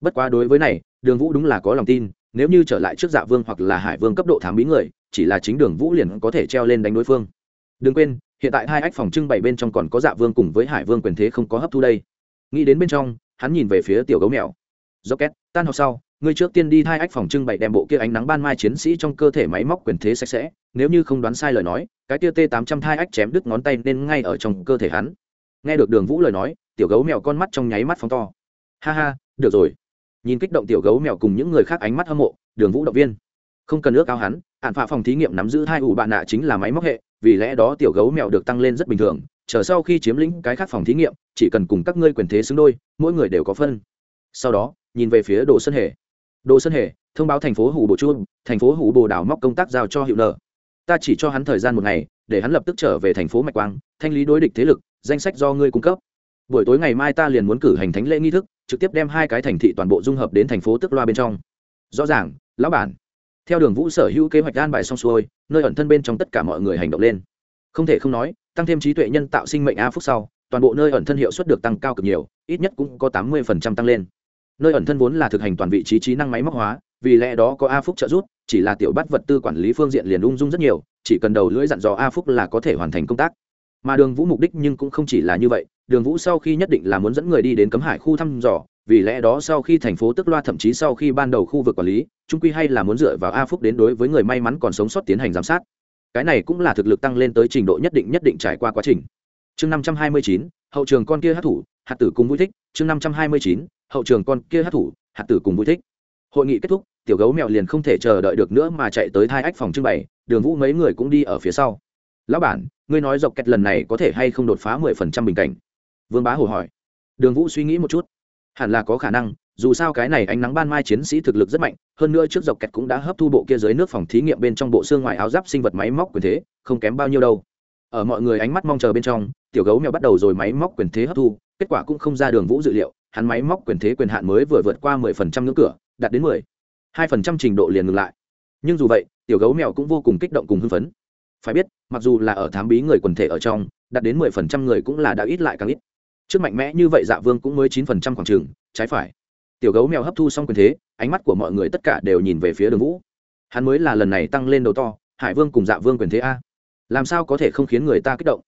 S1: Bất quá đối với này, đường vũ đúng là có lòng tin, nếu như trở lại trước dạ vương hoặc là hải vương cấp độ thám bí người, chỉ là chính đường vũ liền có thể treo lên đánh đối phương. Đừng quên, hiện tại hai ách phòng trưng bày bên trong còn có dạ vương cùng với hải vương quyền thế không có hấp thu đây. Nghĩ đến bên trong, hắn nhìn về phía tiểu gấu mèo do két tan học sau, ngươi trước tiên đi hai ách phòng trưng bày đem bộ kia ánh nắng ban mai chiến sĩ trong cơ thể máy móc quyền thế sạch sẽ, nếu như không đoán sai lời nói, cái tia t tám trăm thai ách chém đứt ngón tay nên ngay ở trong cơ thể hắn. Nghe được đường vũ lời nói, tiểu gấu mèo con mắt trong nháy mắt phóng to. Ha ha, được rồi. Nhìn kích động tiểu gấu mèo cùng những người khác ánh mắt hâm mộ, đường vũ động viên. Không cần ước ao hắn ạn phạ phòng thí nghiệm nắm giữ hai ủ bạn nạ chính là máy móc hệ, vì lẽ đó tiểu gấu mèo được tăng lên rất bình thường, chờ sau khi chiếm lĩnh cái khác phòng thí nghiệm, chỉ cần cùng các ngươi quyền thế xứng đôi, mỗi người đều có phân. Sau đó nhìn về phía đồ sơn hề. Đồ sơn hề thông báo thành phố hủ bồ chu, thành phố hủ bồ đảo móc công tác giao cho hiệu nợ. Ta chỉ cho hắn thời gian một ngày để hắn lập tức trở về thành phố mạch quang thanh lý đối địch thế lực danh sách do ngươi cung cấp. Buổi tối ngày mai ta liền muốn cử hành thánh lễ nghi thức trực tiếp đem hai cái thành thị toàn bộ dung hợp đến thành phố tức loa bên trong. Rõ ràng lão bản. Theo đường vũ sở hữu kế hoạch an bài xong xuôi nơi ẩn thân bên trong tất cả mọi người hành động lên. Không thể không nói tăng thêm trí tuệ nhân tạo sinh mệnh a phúc sau toàn bộ nơi ẩn thân hiệu suất được tăng cao cực nhiều ít nhất cũng có tám mươi tăng lên nơi ẩn thân vốn là thực hành toàn vị trí trí năng máy móc hóa, vì lẽ đó có a phúc trợ giúp, chỉ là tiểu bắt vật tư quản lý phương diện liền ung dung rất nhiều, chỉ cần đầu lưỡi dặn dò a phúc là có thể hoàn thành công tác. Mà đường vũ mục đích nhưng cũng không chỉ là như vậy, đường vũ sau khi nhất định là muốn dẫn người đi đến cấm hải khu thăm dò, vì lẽ đó sau khi thành phố tức loa thậm chí sau khi ban đầu khu vực quản lý trung quy hay là muốn dựa vào a phúc đến đối với người may mắn còn sống sót tiến hành giám sát. Cái này cũng là thực lực tăng lên tới trình độ nhất định nhất định trải qua quá trình. Chương năm trăm hai mươi chín, hậu trường con kia hát thủ hạt tử cùng vui thích, chương năm trăm hai mươi chín hậu trường con kia hát thủ, hạt tử cùng vui thích. Hội nghị kết thúc, tiểu gấu mèo liền không thể chờ đợi được nữa mà chạy tới thai ách phòng trưng bày, đường vũ mấy người cũng đi ở phía sau. Lão bản, ngươi nói dọc kẹt lần này có thể hay không đột phá mười phần trăm bình cảnh? Vương bá hồ hỏi. Đường vũ suy nghĩ một chút. Hẳn là có khả năng, dù sao cái này ánh nắng ban mai chiến sĩ thực lực rất mạnh, hơn nữa trước dọc kẹt cũng đã hấp thu bộ kia dưới nước phòng thí nghiệm bên trong bộ xương ngoài áo giáp sinh vật máy móc quyền thế, không kém bao nhiêu đâu. Ở mọi người ánh mắt mong chờ bên trong, tiểu gấu mèo bắt đầu rồi máy móc quyền thế hấp thu, kết quả cũng không ra đường vũ dự liệu hắn máy móc quyền thế quyền hạn mới vừa vượt qua mười phần trăm ngưỡng cửa, đạt đến mười. hai phần trăm trình độ liền ngừng lại. Nhưng dù vậy, tiểu gấu mèo cũng vô cùng kích động cùng hưng phấn. Phải biết, mặc dù là ở thám bí người quần thể ở trong, đạt đến mười phần trăm người cũng là đã ít lại càng ít. Trước mạnh mẽ như vậy dạ vương cũng mới chín phần trăm khoảng trường, trái phải. Tiểu gấu mèo hấp thu xong quyền thế, ánh mắt của mọi người tất cả đều nhìn về phía đường vũ. Hắn mới là lần này tăng lên đầu to, hải vương cùng dạ vương quyền thế a. Làm sao có thể không khiến người ta kích động?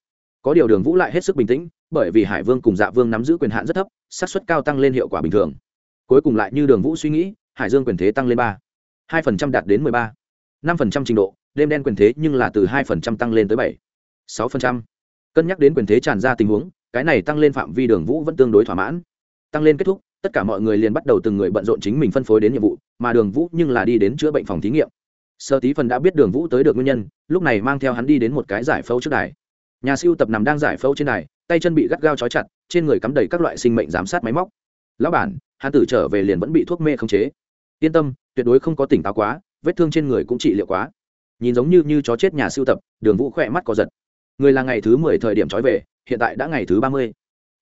S1: Có điều đường vũ lại hết sức bình tĩnh, bởi vì hải vương cùng dạ vương nắm giữ quyền hạn rất thấp xác suất cao tăng lên hiệu quả bình thường. Cuối cùng lại như đường vũ suy nghĩ, hải dương quyền thế tăng lên ba, hai phần trăm đạt đến mười ba, năm phần trăm trình độ, đêm đen quyền thế nhưng là từ hai phần trăm tăng lên tới bảy, sáu phần trăm. Cân nhắc đến quyền thế tràn ra tình huống, cái này tăng lên phạm vi đường vũ vẫn tương đối thỏa mãn. Tăng lên kết thúc, tất cả mọi người liền bắt đầu từng người bận rộn chính mình phân phối đến nhiệm vụ, mà đường vũ nhưng là đi đến chữa bệnh phòng thí nghiệm. Sơ tí phần đã biết đường vũ tới được nguyên nhân, lúc này mang theo hắn đi đến một cái giải phẫu trước đài. Nhà siêu tập nằm đang giải phẫu trên đài, tay chân bị gắt gao trói chặt trên người cắm đầy các loại sinh mệnh giám sát máy móc. Lão bản hắn tử trở về liền vẫn bị thuốc mê khống chế. Yên tâm, tuyệt đối không có tỉnh táo quá, vết thương trên người cũng trị liệu quá. Nhìn giống như như chó chết nhà siêu tập, đường vũ khỏe mắt có giật. Người là ngày thứ mười thời điểm trói về, hiện tại đã ngày thứ ba mươi.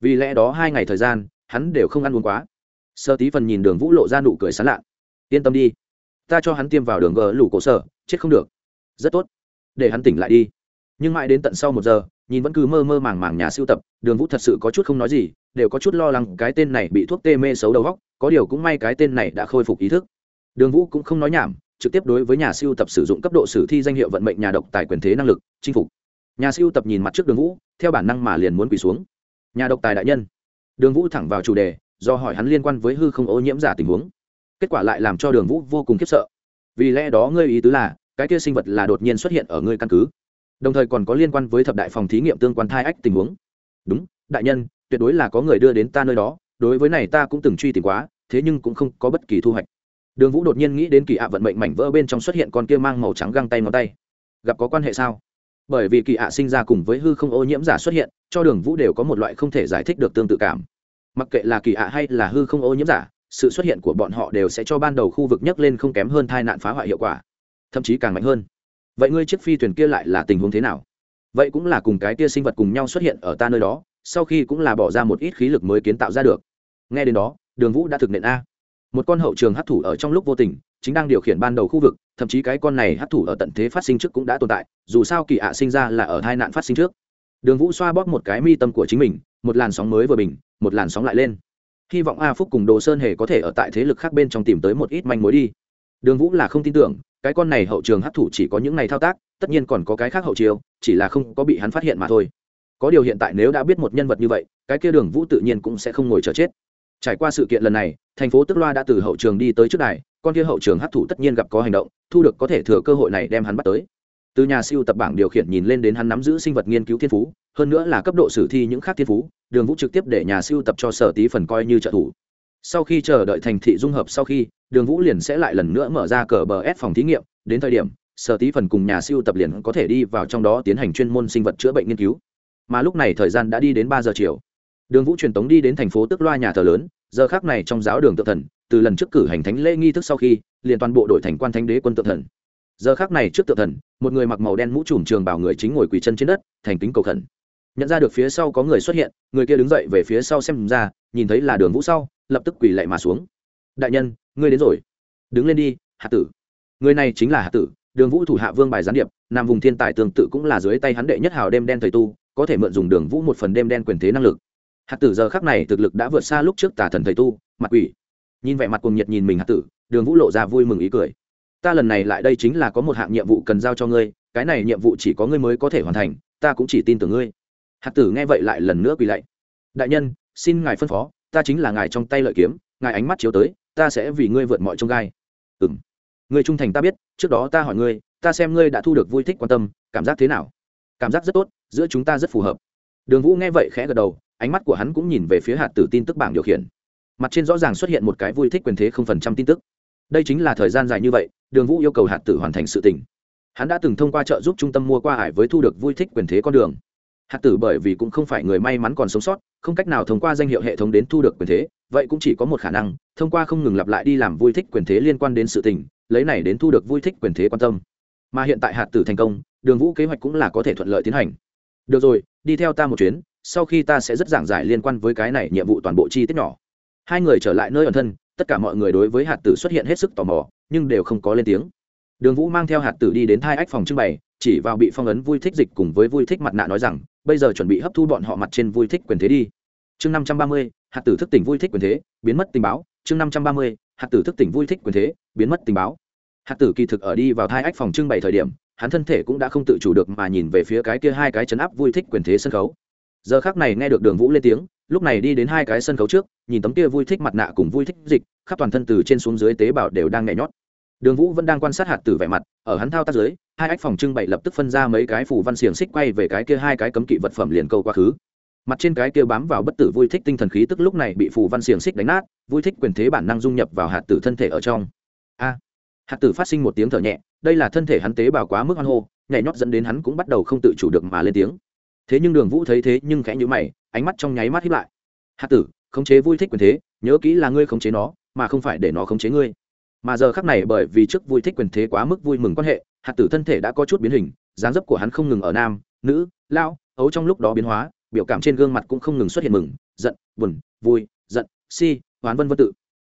S1: Vì lẽ đó hai ngày thời gian, hắn đều không ăn uống quá. Sơ tí phần nhìn đường vũ lộ ra nụ cười sán lạ. Yên tâm đi, ta cho hắn tiêm vào đường gờ lủ cổ sở, chết không được. Rất tốt, để hắn tỉnh lại đi. Nhưng mãi đến tận sau một giờ nhìn vẫn cứ mơ mơ màng màng nhà siêu tập, đường vũ thật sự có chút không nói gì, đều có chút lo lắng cái tên này bị thuốc tê mê xấu đầu góc có điều cũng may cái tên này đã khôi phục ý thức. Đường vũ cũng không nói nhảm, trực tiếp đối với nhà siêu tập sử dụng cấp độ sử thi danh hiệu vận mệnh nhà độc tài quyền thế năng lực, chinh phục. Nhà siêu tập nhìn mặt trước đường vũ, theo bản năng mà liền muốn quỳ xuống. Nhà độc tài đại nhân. Đường vũ thẳng vào chủ đề, do hỏi hắn liên quan với hư không ô nhiễm giả tình huống. Kết quả lại làm cho đường vũ vô cùng khiếp sợ. Vì lẽ đó ngươi ý tứ là, cái kia sinh vật là đột nhiên xuất hiện ở ngươi căn cứ đồng thời còn có liên quan với thập đại phòng thí nghiệm tương quan thai ách tình huống. Đúng, đại nhân, tuyệt đối là có người đưa đến ta nơi đó, đối với này ta cũng từng truy tìm quá, thế nhưng cũng không có bất kỳ thu hoạch. Đường vũ đột nhiên nghĩ đến kỳ ạ vận mệnh mảnh vỡ bên trong xuất hiện con kia mang màu trắng găng tay ngón tay. Gặp có quan hệ sao? Bởi vì kỳ ạ sinh ra cùng với hư không ô nhiễm giả xuất hiện, cho đường vũ đều có một loại không thể giải thích được tương tự cảm. Mặc kệ là kỳ ạ hay là hư không ô nhiễm giả, sự xuất hiện của bọn họ đều sẽ cho ban đầu khu vực nhấc lên không kém hơn tai nạn phá hoại hiệu quả, thậm chí càng mạnh hơn vậy ngươi chiếc phi thuyền kia lại là tình huống thế nào? Vậy cũng là cùng cái kia sinh vật cùng nhau xuất hiện ở ta nơi đó, sau khi cũng là bỏ ra một ít khí lực mới kiến tạo ra được. Nghe đến đó, đường vũ đã thực nện a. Một con hậu trường hấp thủ ở trong lúc vô tình, chính đang điều khiển ban đầu khu vực, thậm chí cái con này hấp thủ ở tận thế phát sinh trước cũng đã tồn tại, dù sao kỳ ạ sinh ra là ở hai nạn phát sinh trước. Đường vũ xoa bóp một cái mi tâm của chính mình, một làn sóng mới vừa bình, một làn sóng lại lên. Hy vọng a phúc cùng đồ sơn hề có thể ở tại thế lực khác bên trong tìm tới một ít manh mối đi. Đường vũ là không tin tưởng cái con này hậu trường hấp thụ chỉ có những ngày thao tác, tất nhiên còn có cái khác hậu chiêu, chỉ là không có bị hắn phát hiện mà thôi. Có điều hiện tại nếu đã biết một nhân vật như vậy, cái kia đường vũ tự nhiên cũng sẽ không ngồi chờ chết. Trải qua sự kiện lần này, thành phố tức loa đã từ hậu trường đi tới trước đài, con kia hậu trường hấp thụ tất nhiên gặp có hành động, thu được có thể thừa cơ hội này đem hắn bắt tới. Từ nhà siêu tập bảng điều khiển nhìn lên đến hắn nắm giữ sinh vật nghiên cứu thiên phú, hơn nữa là cấp độ sử thi những khác thiên phú, đường vũ trực tiếp để nhà siêu tập cho sở tí phần coi như trợ thủ sau khi chờ đợi thành thị dung hợp sau khi, đường vũ liền sẽ lại lần nữa mở ra cờ bờ s phòng thí nghiệm. Đến thời điểm, sở tí phần cùng nhà siêu tập liền có thể đi vào trong đó tiến hành chuyên môn sinh vật chữa bệnh nghiên cứu. Mà lúc này thời gian đã đi đến ba giờ chiều. Đường vũ truyền tống đi đến thành phố tức loa nhà thờ lớn. Giờ khác này trong giáo đường tự thần, từ lần trước cử hành thánh lễ nghi thức sau khi, liền toàn bộ đội thành quan thánh đế quân tự thần. Giờ khác này trước tự thần, một người mặc màu đen mũ trùm trường bảo người chính ngồi quỳ chân trên đất, thành kính cầu khẩn nhận ra được phía sau có người xuất hiện, người kia đứng dậy về phía sau xem ra, nhìn thấy là đường vũ sau, lập tức quỳ lạy mà xuống. Đại nhân, ngươi đến rồi. Đứng lên đi, hạ tử. Người này chính là hạ tử, đường vũ thủ hạ vương bài gián điệp, nam vùng thiên tài tương tự cũng là dưới tay hắn đệ nhất hào đêm đen Thầy tu, có thể mượn dùng đường vũ một phần đêm đen quyền thế năng lực. Hạt tử giờ khắc này thực lực đã vượt xa lúc trước tà thần thầy tu, mặt quỷ. Nhìn vẻ mặt cùng nhiệt nhìn mình hạt tử, đường vũ lộ ra vui mừng ý cười. Ta lần này lại đây chính là có một hạng nhiệm vụ cần giao cho ngươi, cái này nhiệm vụ chỉ có ngươi mới có thể hoàn thành, ta cũng chỉ tin tưởng ngươi hạt tử nghe vậy lại lần nữa quỳ lạy. Đại nhân, xin ngài phân phó, ta chính là ngài trong tay lợi kiếm, ngài ánh mắt chiếu tới, ta sẽ vì ngươi vượt mọi trông gai. Ừ m người trung thành ta biết, trước đó ta hỏi ngươi, ta xem ngươi đã thu được vui thích quan tâm, cảm giác thế nào? Cảm giác rất tốt, giữa chúng ta rất phù hợp. Đường vũ nghe vậy khẽ gật đầu, ánh mắt của hắn cũng nhìn về phía hạt tử tin tức bảng điều khiển. Mặt trên rõ ràng xuất hiện một cái vui thích quyền thế không phần trăm tin tức. Đây chính là thời gian dài như vậy, đường vũ yêu cầu hạt tử hoàn thành sự tình. Hắn đã từng thông qua trợ giúp trung tâm mua qua ải với thu được vui thích quyền thế con đường hạt tử bởi vì cũng không phải người may mắn còn sống sót, không cách nào thông qua danh hiệu hệ thống đến thu được quyền thế, vậy cũng chỉ có một khả năng, thông qua không ngừng lặp lại đi làm vui thích quyền thế liên quan đến sự tình, lấy này đến thu được vui thích quyền thế quan tâm. Mà hiện tại hạt tử thành công, đường vũ kế hoạch cũng là có thể thuận lợi tiến hành. Được rồi, đi theo ta một chuyến, sau khi ta sẽ rất giảng giải liên quan với cái này nhiệm vụ toàn bộ chi tiết nhỏ. Hai người trở lại nơi ẩn thân, tất cả mọi người đối với hạt tử xuất hiện hết sức tò mò, nhưng đều không có lên tiếng đường vũ mang theo hạt tử đi đến thai ách phòng trưng bày, chỉ vào bị phong ấn vui thích dịch cùng với vui thích mặt nạ nói rằng, bây giờ chuẩn bị hấp thu bọn họ mặt trên vui thích quyền thế đi. Chương năm trăm ba mươi, hạt tử thức tỉnh vui thích quyền thế, biến mất tình báo. Chương năm trăm ba mươi, hạt tử thức tỉnh vui thích quyền thế, biến mất tình báo. Hạt tử kỳ thực ở đi vào thai ách phòng trưng bày thời điểm, hắn thân thể cũng đã không tự chủ được mà nhìn về phía cái kia hai cái chấn áp vui thích quyền thế sân khấu. Giờ khác này nghe được đường vũ lên tiếng, lúc này đi đến hai cái sân khấu trước, nhìn tấm kia vui thích mặt nạ cùng vui thích dịch, khắp toàn thân từ trên xuống dưới tế bào đều đang nhảy nhót đường vũ vẫn đang quan sát hạt tử vẻ mặt, ở hắn thao tác dưới, hai ách phòng trưng bày lập tức phân ra mấy cái phủ văn xiềng xích quay về cái kia hai cái cấm kỵ vật phẩm liền câu quá khứ. Mặt trên cái kia bám vào bất tử vui thích tinh thần khí tức lúc này bị phù văn xiềng xích đánh nát, vui thích quyền thế bản năng dung nhập vào hạt tử thân thể ở trong. A! Hạt tử phát sinh một tiếng thở nhẹ, đây là thân thể hắn tế bào quá mức hoan hô, nhảy nhót dẫn đến hắn cũng bắt đầu không tự chủ được mà lên tiếng. Thế nhưng đường vũ thấy thế nhưng khẽ nhữ mày, ánh mắt trong nháy mắt hiếp lại. Hạt tử, khống chế vui thích quyền thế, nhớ kỹ là ngươi khống chế nó, mà không phải để nó khống chế ngươi mà giờ khắc này bởi vì trước vui thích quyền thế quá mức vui mừng quan hệ, hạt tử thân thể đã có chút biến hình, dáng dấp của hắn không ngừng ở nam, nữ, lao, ấu trong lúc đó biến hóa, biểu cảm trên gương mặt cũng không ngừng xuất hiện mừng, giận, buồn, vui, giận, si, hoán vân vân tự.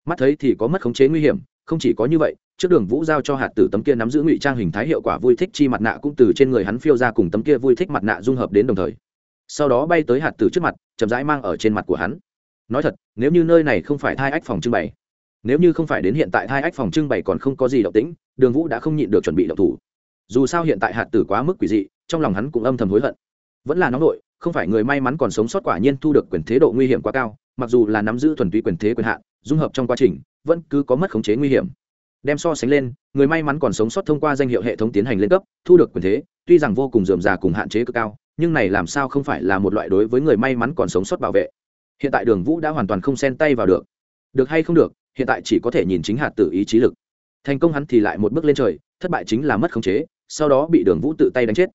S1: Mắt thấy thì có mất khống chế nguy hiểm, không chỉ có như vậy, trước đường vũ giao cho hạt tử tấm kia nắm giữ ngụy trang hình thái hiệu quả vui thích chi mặt nạ cũng từ trên người hắn phiêu ra cùng tấm kia vui thích mặt nạ dung hợp đến đồng thời. Sau đó bay tới hạt tử trước mặt, chậm rãi mang ở trên mặt của hắn. Nói thật, nếu như nơi này không phải thai ách phòng trưng bày nếu như không phải đến hiện tại thai ách phòng trưng bày còn không có gì động tĩnh, đường vũ đã không nhịn được chuẩn bị động thủ. Dù sao hiện tại hạt tử quá mức quỷ dị, trong lòng hắn cũng âm thầm hối hận. Vẫn là nóng nội không phải người may mắn còn sống sót quả nhiên thu được quyền thế độ nguy hiểm quá cao, mặc dù là nắm giữ thuần túy quyền thế quyền hạn, dung hợp trong quá trình, vẫn cứ có mất khống chế nguy hiểm. Đem so sánh lên, người may mắn còn sống sót thông qua danh hiệu hệ thống tiến hành lên cấp, thu được quyền thế, tuy rằng vô cùng dườm già cùng hạn chế cực cao, nhưng này làm sao không phải là một loại đối với người may mắn còn sống sót bảo vệ. Hiện tại đường vũ đã hoàn toàn không xen tay vào được. Được hay không được hiện tại chỉ có thể nhìn chính hạt tử ý chí lực. Thành công hắn thì lại một bước lên trời, thất bại chính là mất khống chế, sau đó bị đường vũ tự tay đánh chết.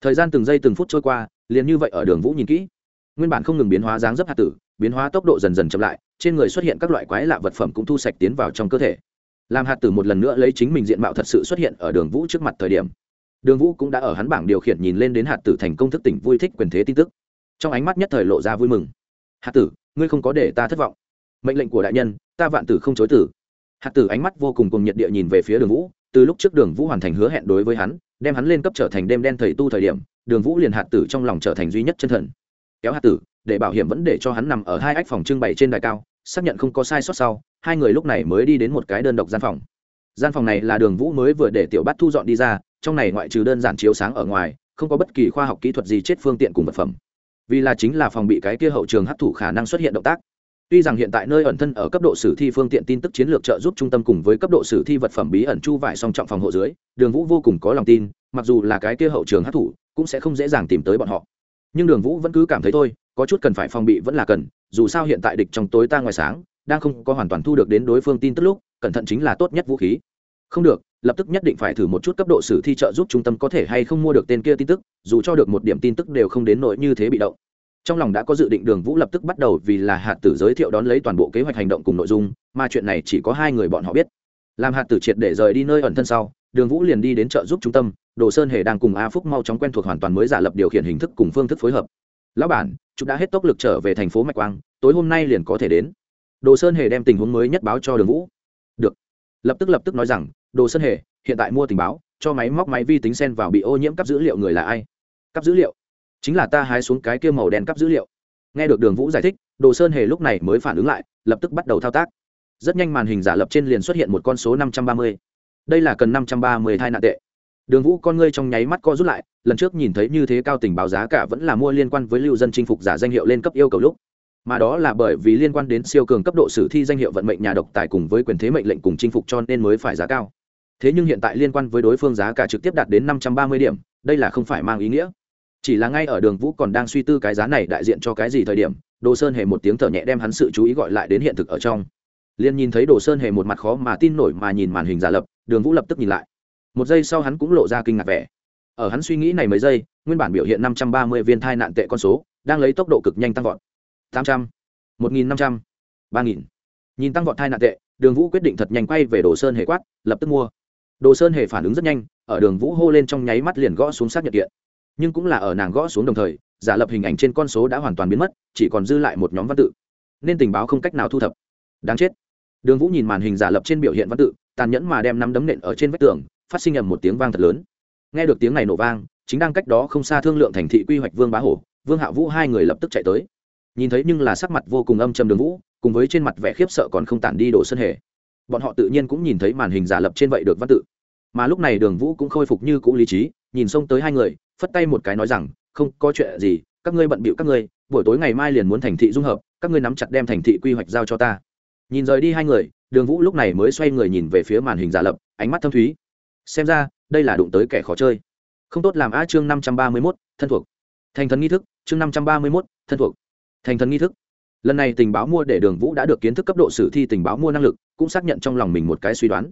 S1: Thời gian từng giây từng phút trôi qua, liền như vậy ở đường vũ nhìn kỹ. Nguyên bản không ngừng biến hóa dáng dấp hạt tử, biến hóa tốc độ dần dần chậm lại, trên người xuất hiện các loại quái lạ vật phẩm cũng thu sạch tiến vào trong cơ thể. Làm hạt tử một lần nữa lấy chính mình diện mạo thật sự xuất hiện ở đường vũ trước mặt thời điểm, đường vũ cũng đã ở hắn bảng điều khiển nhìn lên đến hạt tử thành công thức tỉnh vui thích quyền thế tin tức. Trong ánh mắt nhất thời lộ ra vui mừng. Hạt tử, ngươi không có để ta thất vọng. Mệnh lệnh của đại nhân ta vạn tử không chối tử. Hạt tử ánh mắt vô cùng cùng nhiệt địa nhìn về phía đường vũ, từ lúc trước đường vũ hoàn thành hứa hẹn đối với hắn, đem hắn lên cấp trở thành đêm đen thầy tu thời điểm, đường vũ liền hạt tử trong lòng trở thành duy nhất chân thần. Kéo hạt tử, để bảo hiểm vẫn để cho hắn nằm ở hai ách phòng trưng bày trên đài cao, xác nhận không có sai sót sau, hai người lúc này mới đi đến một cái đơn độc gian phòng. Gian phòng này là đường vũ mới vừa để tiểu Bát thu dọn đi ra, trong này ngoại trừ đơn giản chiếu sáng ở ngoài, không có bất kỳ khoa học kỹ thuật gì chết phương tiện cùng vật phẩm. Vì là chính là phòng bị cái kia hậu trường hấp thụ khả năng xuất hiện động tác tuy rằng hiện tại nơi ẩn thân ở cấp độ sử thi phương tiện tin tức chiến lược trợ giúp trung tâm cùng với cấp độ sử thi vật phẩm bí ẩn chu vải song trọng phòng hộ dưới, đường vũ vô cùng có lòng tin, mặc dù là cái kia hậu trường hấp thụ, cũng sẽ không dễ dàng tìm tới bọn họ. Nhưng đường vũ vẫn cứ cảm thấy thôi, có chút cần phải phòng bị vẫn là cần, dù sao hiện tại địch trong tối ta ngoài sáng, đang không có hoàn toàn thu được đến đối phương tin tức lúc, cẩn thận chính là tốt nhất vũ khí. Không được, lập tức nhất định phải thử một chút cấp độ sử thi trợ giúp trung tâm có thể hay không mua được tên kia tin tức, dù cho được một điểm tin tức đều không đến nỗi như thế bị động trong lòng đã có dự định đường vũ lập tức bắt đầu vì là hạt tử giới thiệu đón lấy toàn bộ kế hoạch hành động cùng nội dung, mà chuyện này chỉ có hai người bọn họ biết. Làm hạt tử triệt để rời đi nơi ẩn thân sau, đường vũ liền đi đến trợ giúp trung tâm, đồ sơn hề đang cùng a phúc mau chóng quen thuộc hoàn toàn mới giả lập điều khiển hình thức cùng phương thức phối hợp. Lão bản, chúng đã hết tốc lực trở về thành phố mạch quang, tối hôm nay liền có thể đến. Đồ sơn hề đem tình huống mới nhất báo cho đường vũ. Được. Lập tức lập tức nói rằng, đồ sơn hề, hiện tại mua tình báo, cho máy móc máy vi tính sen vào bị ô nhiễm cắp dữ liệu người là ai? Cắp dữ liệu? Chính là ta hái xuống cái kia màu đen cắp dữ liệu. Nghe được đường vũ giải thích, đồ sơn hề lúc này mới phản ứng lại, lập tức bắt đầu thao tác. Rất nhanh màn hình giả lập trên liền xuất hiện một con số năm trăm ba mươi. Đây là cần năm trăm ba mươi thai nạn tệ. Đường vũ con ngươi trong nháy mắt co rút lại, lần trước nhìn thấy như thế cao tình báo giá cả vẫn là mua liên quan với lưu dân chinh phục giả danh hiệu lên cấp yêu cầu lúc. Mà đó là bởi vì liên quan đến siêu cường cấp độ sử thi danh hiệu vận mệnh nhà độc tài cùng với quyền thế mệnh lệnh cùng chinh phục cho nên mới phải giá cao. Thế nhưng hiện tại liên quan với đối phương giá cả trực tiếp đạt đến năm trăm ba mươi điểm, đây là không phải mang ý nghĩa chỉ là ngay ở đường vũ còn đang suy tư cái giá này đại diện cho cái gì thời điểm, đồ sơn hề một tiếng thở nhẹ đem hắn sự chú ý gọi lại đến hiện thực ở trong. Liền nhìn thấy đồ sơn hề một mặt khó mà tin nổi mà nhìn màn hình giả lập, đường vũ lập tức nhìn lại. Một giây sau hắn cũng lộ ra kinh ngạc vẻ. Ở hắn suy nghĩ này mấy giây, nguyên bản biểu hiện năm trăm ba mươi viên thai nạn tệ con số, đang lấy tốc độ cực nhanh tăng vọt. tám trăm, một nghìn năm trăm, ba nghìn. Nhìn tăng vọt thai nạn tệ, đường vũ quyết định thật nhanh quay về đồ sơn hề quát, lập tức mua. Đồ sơn hề phản ứng rất nhanh, ở đường vũ hô lên trong nháy mắt liền gõ xuống xác nhận kiện nhưng cũng là ở nàng gõ xuống đồng thời, giả lập hình ảnh trên con số đã hoàn toàn biến mất, chỉ còn dư lại một nhóm văn tự. Nên tình báo không cách nào thu thập. Đáng chết. Đường vũ nhìn màn hình giả lập trên biểu hiện văn tự, tàn nhẫn mà đem nắm đấm nện ở trên vách tường, phát sinh ầm một tiếng vang thật lớn. Nghe được tiếng này nổ vang, chính đang cách đó không xa thương lượng thành thị quy hoạch vương bá hổ, vương hạ vũ hai người lập tức chạy tới. Nhìn thấy nhưng là sắc mặt vô cùng âm trầm đường vũ, cùng với trên mặt vẻ khiếp sợ còn không tản đi đổ sân hề. Bọn họ tự nhiên cũng nhìn thấy màn hình giả lập trên vậy được văn tự. Mà lúc này đường vũ cũng khôi phục như cũ lý trí, nhìn xông tới hai người phất tay một cái nói rằng, không, có chuyện gì, các ngươi bận bịu các ngươi, buổi tối ngày mai liền muốn thành thị dung hợp, các ngươi nắm chặt đem thành thị quy hoạch giao cho ta. Nhìn rời đi hai người, đường vũ lúc này mới xoay người nhìn về phía màn hình giả lập, ánh mắt thâm thúy. Xem ra, đây là đụng tới kẻ khó chơi. Không tốt làm a chương năm trăm ba mươi mốt, thân thuộc. Thành thần nghi thức, chương năm trăm ba mươi mốt, thân thuộc. Thành thần nghi thức. Lần này tình báo mua để đường vũ đã được kiến thức cấp độ sử thi tình báo mua năng lực, cũng xác nhận trong lòng mình một cái suy đoán.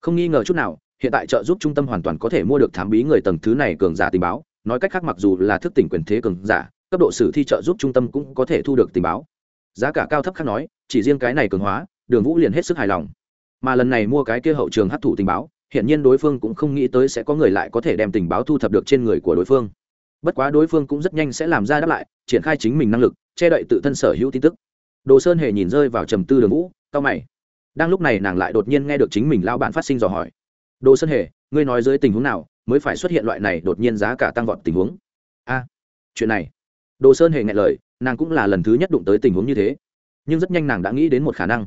S1: Không nghi ngờ chút nào, hiện tại trợ giúp trung tâm hoàn toàn có thể mua được thám bí người tầng thứ này cường giả tình báo nói cách khác mặc dù là thức tỉnh quyền thế cường giả, cấp độ sử thi trợ giúp trung tâm cũng có thể thu được tình báo. Giá cả cao thấp khác nói, chỉ riêng cái này cường hóa, đường vũ liền hết sức hài lòng. Mà lần này mua cái kia hậu trường hấp thụ tình báo hiện nhiên đối phương cũng không nghĩ tới sẽ có người lại có thể đem tình báo thu thập được trên người của đối phương. Bất quá đối phương cũng rất nhanh sẽ làm ra đáp lại, triển khai chính mình năng lực, che đậy tự thân sở hữu tin tức. Đồ sơn hề nhìn rơi vào trầm tư đường vũ cao mày. Đang lúc này nàng lại đột nhiên nghe được chính mình lao bản phát sinh dò hỏi. Đồ sơn hề, ngươi nói dưới tình huống nào mới phải xuất hiện loại này đột nhiên giá cả tăng vọt tình huống. A, chuyện này. Đồ sơn hề nghe lời, nàng cũng là lần thứ nhất đụng tới tình huống như thế. Nhưng rất nhanh nàng đã nghĩ đến một khả năng.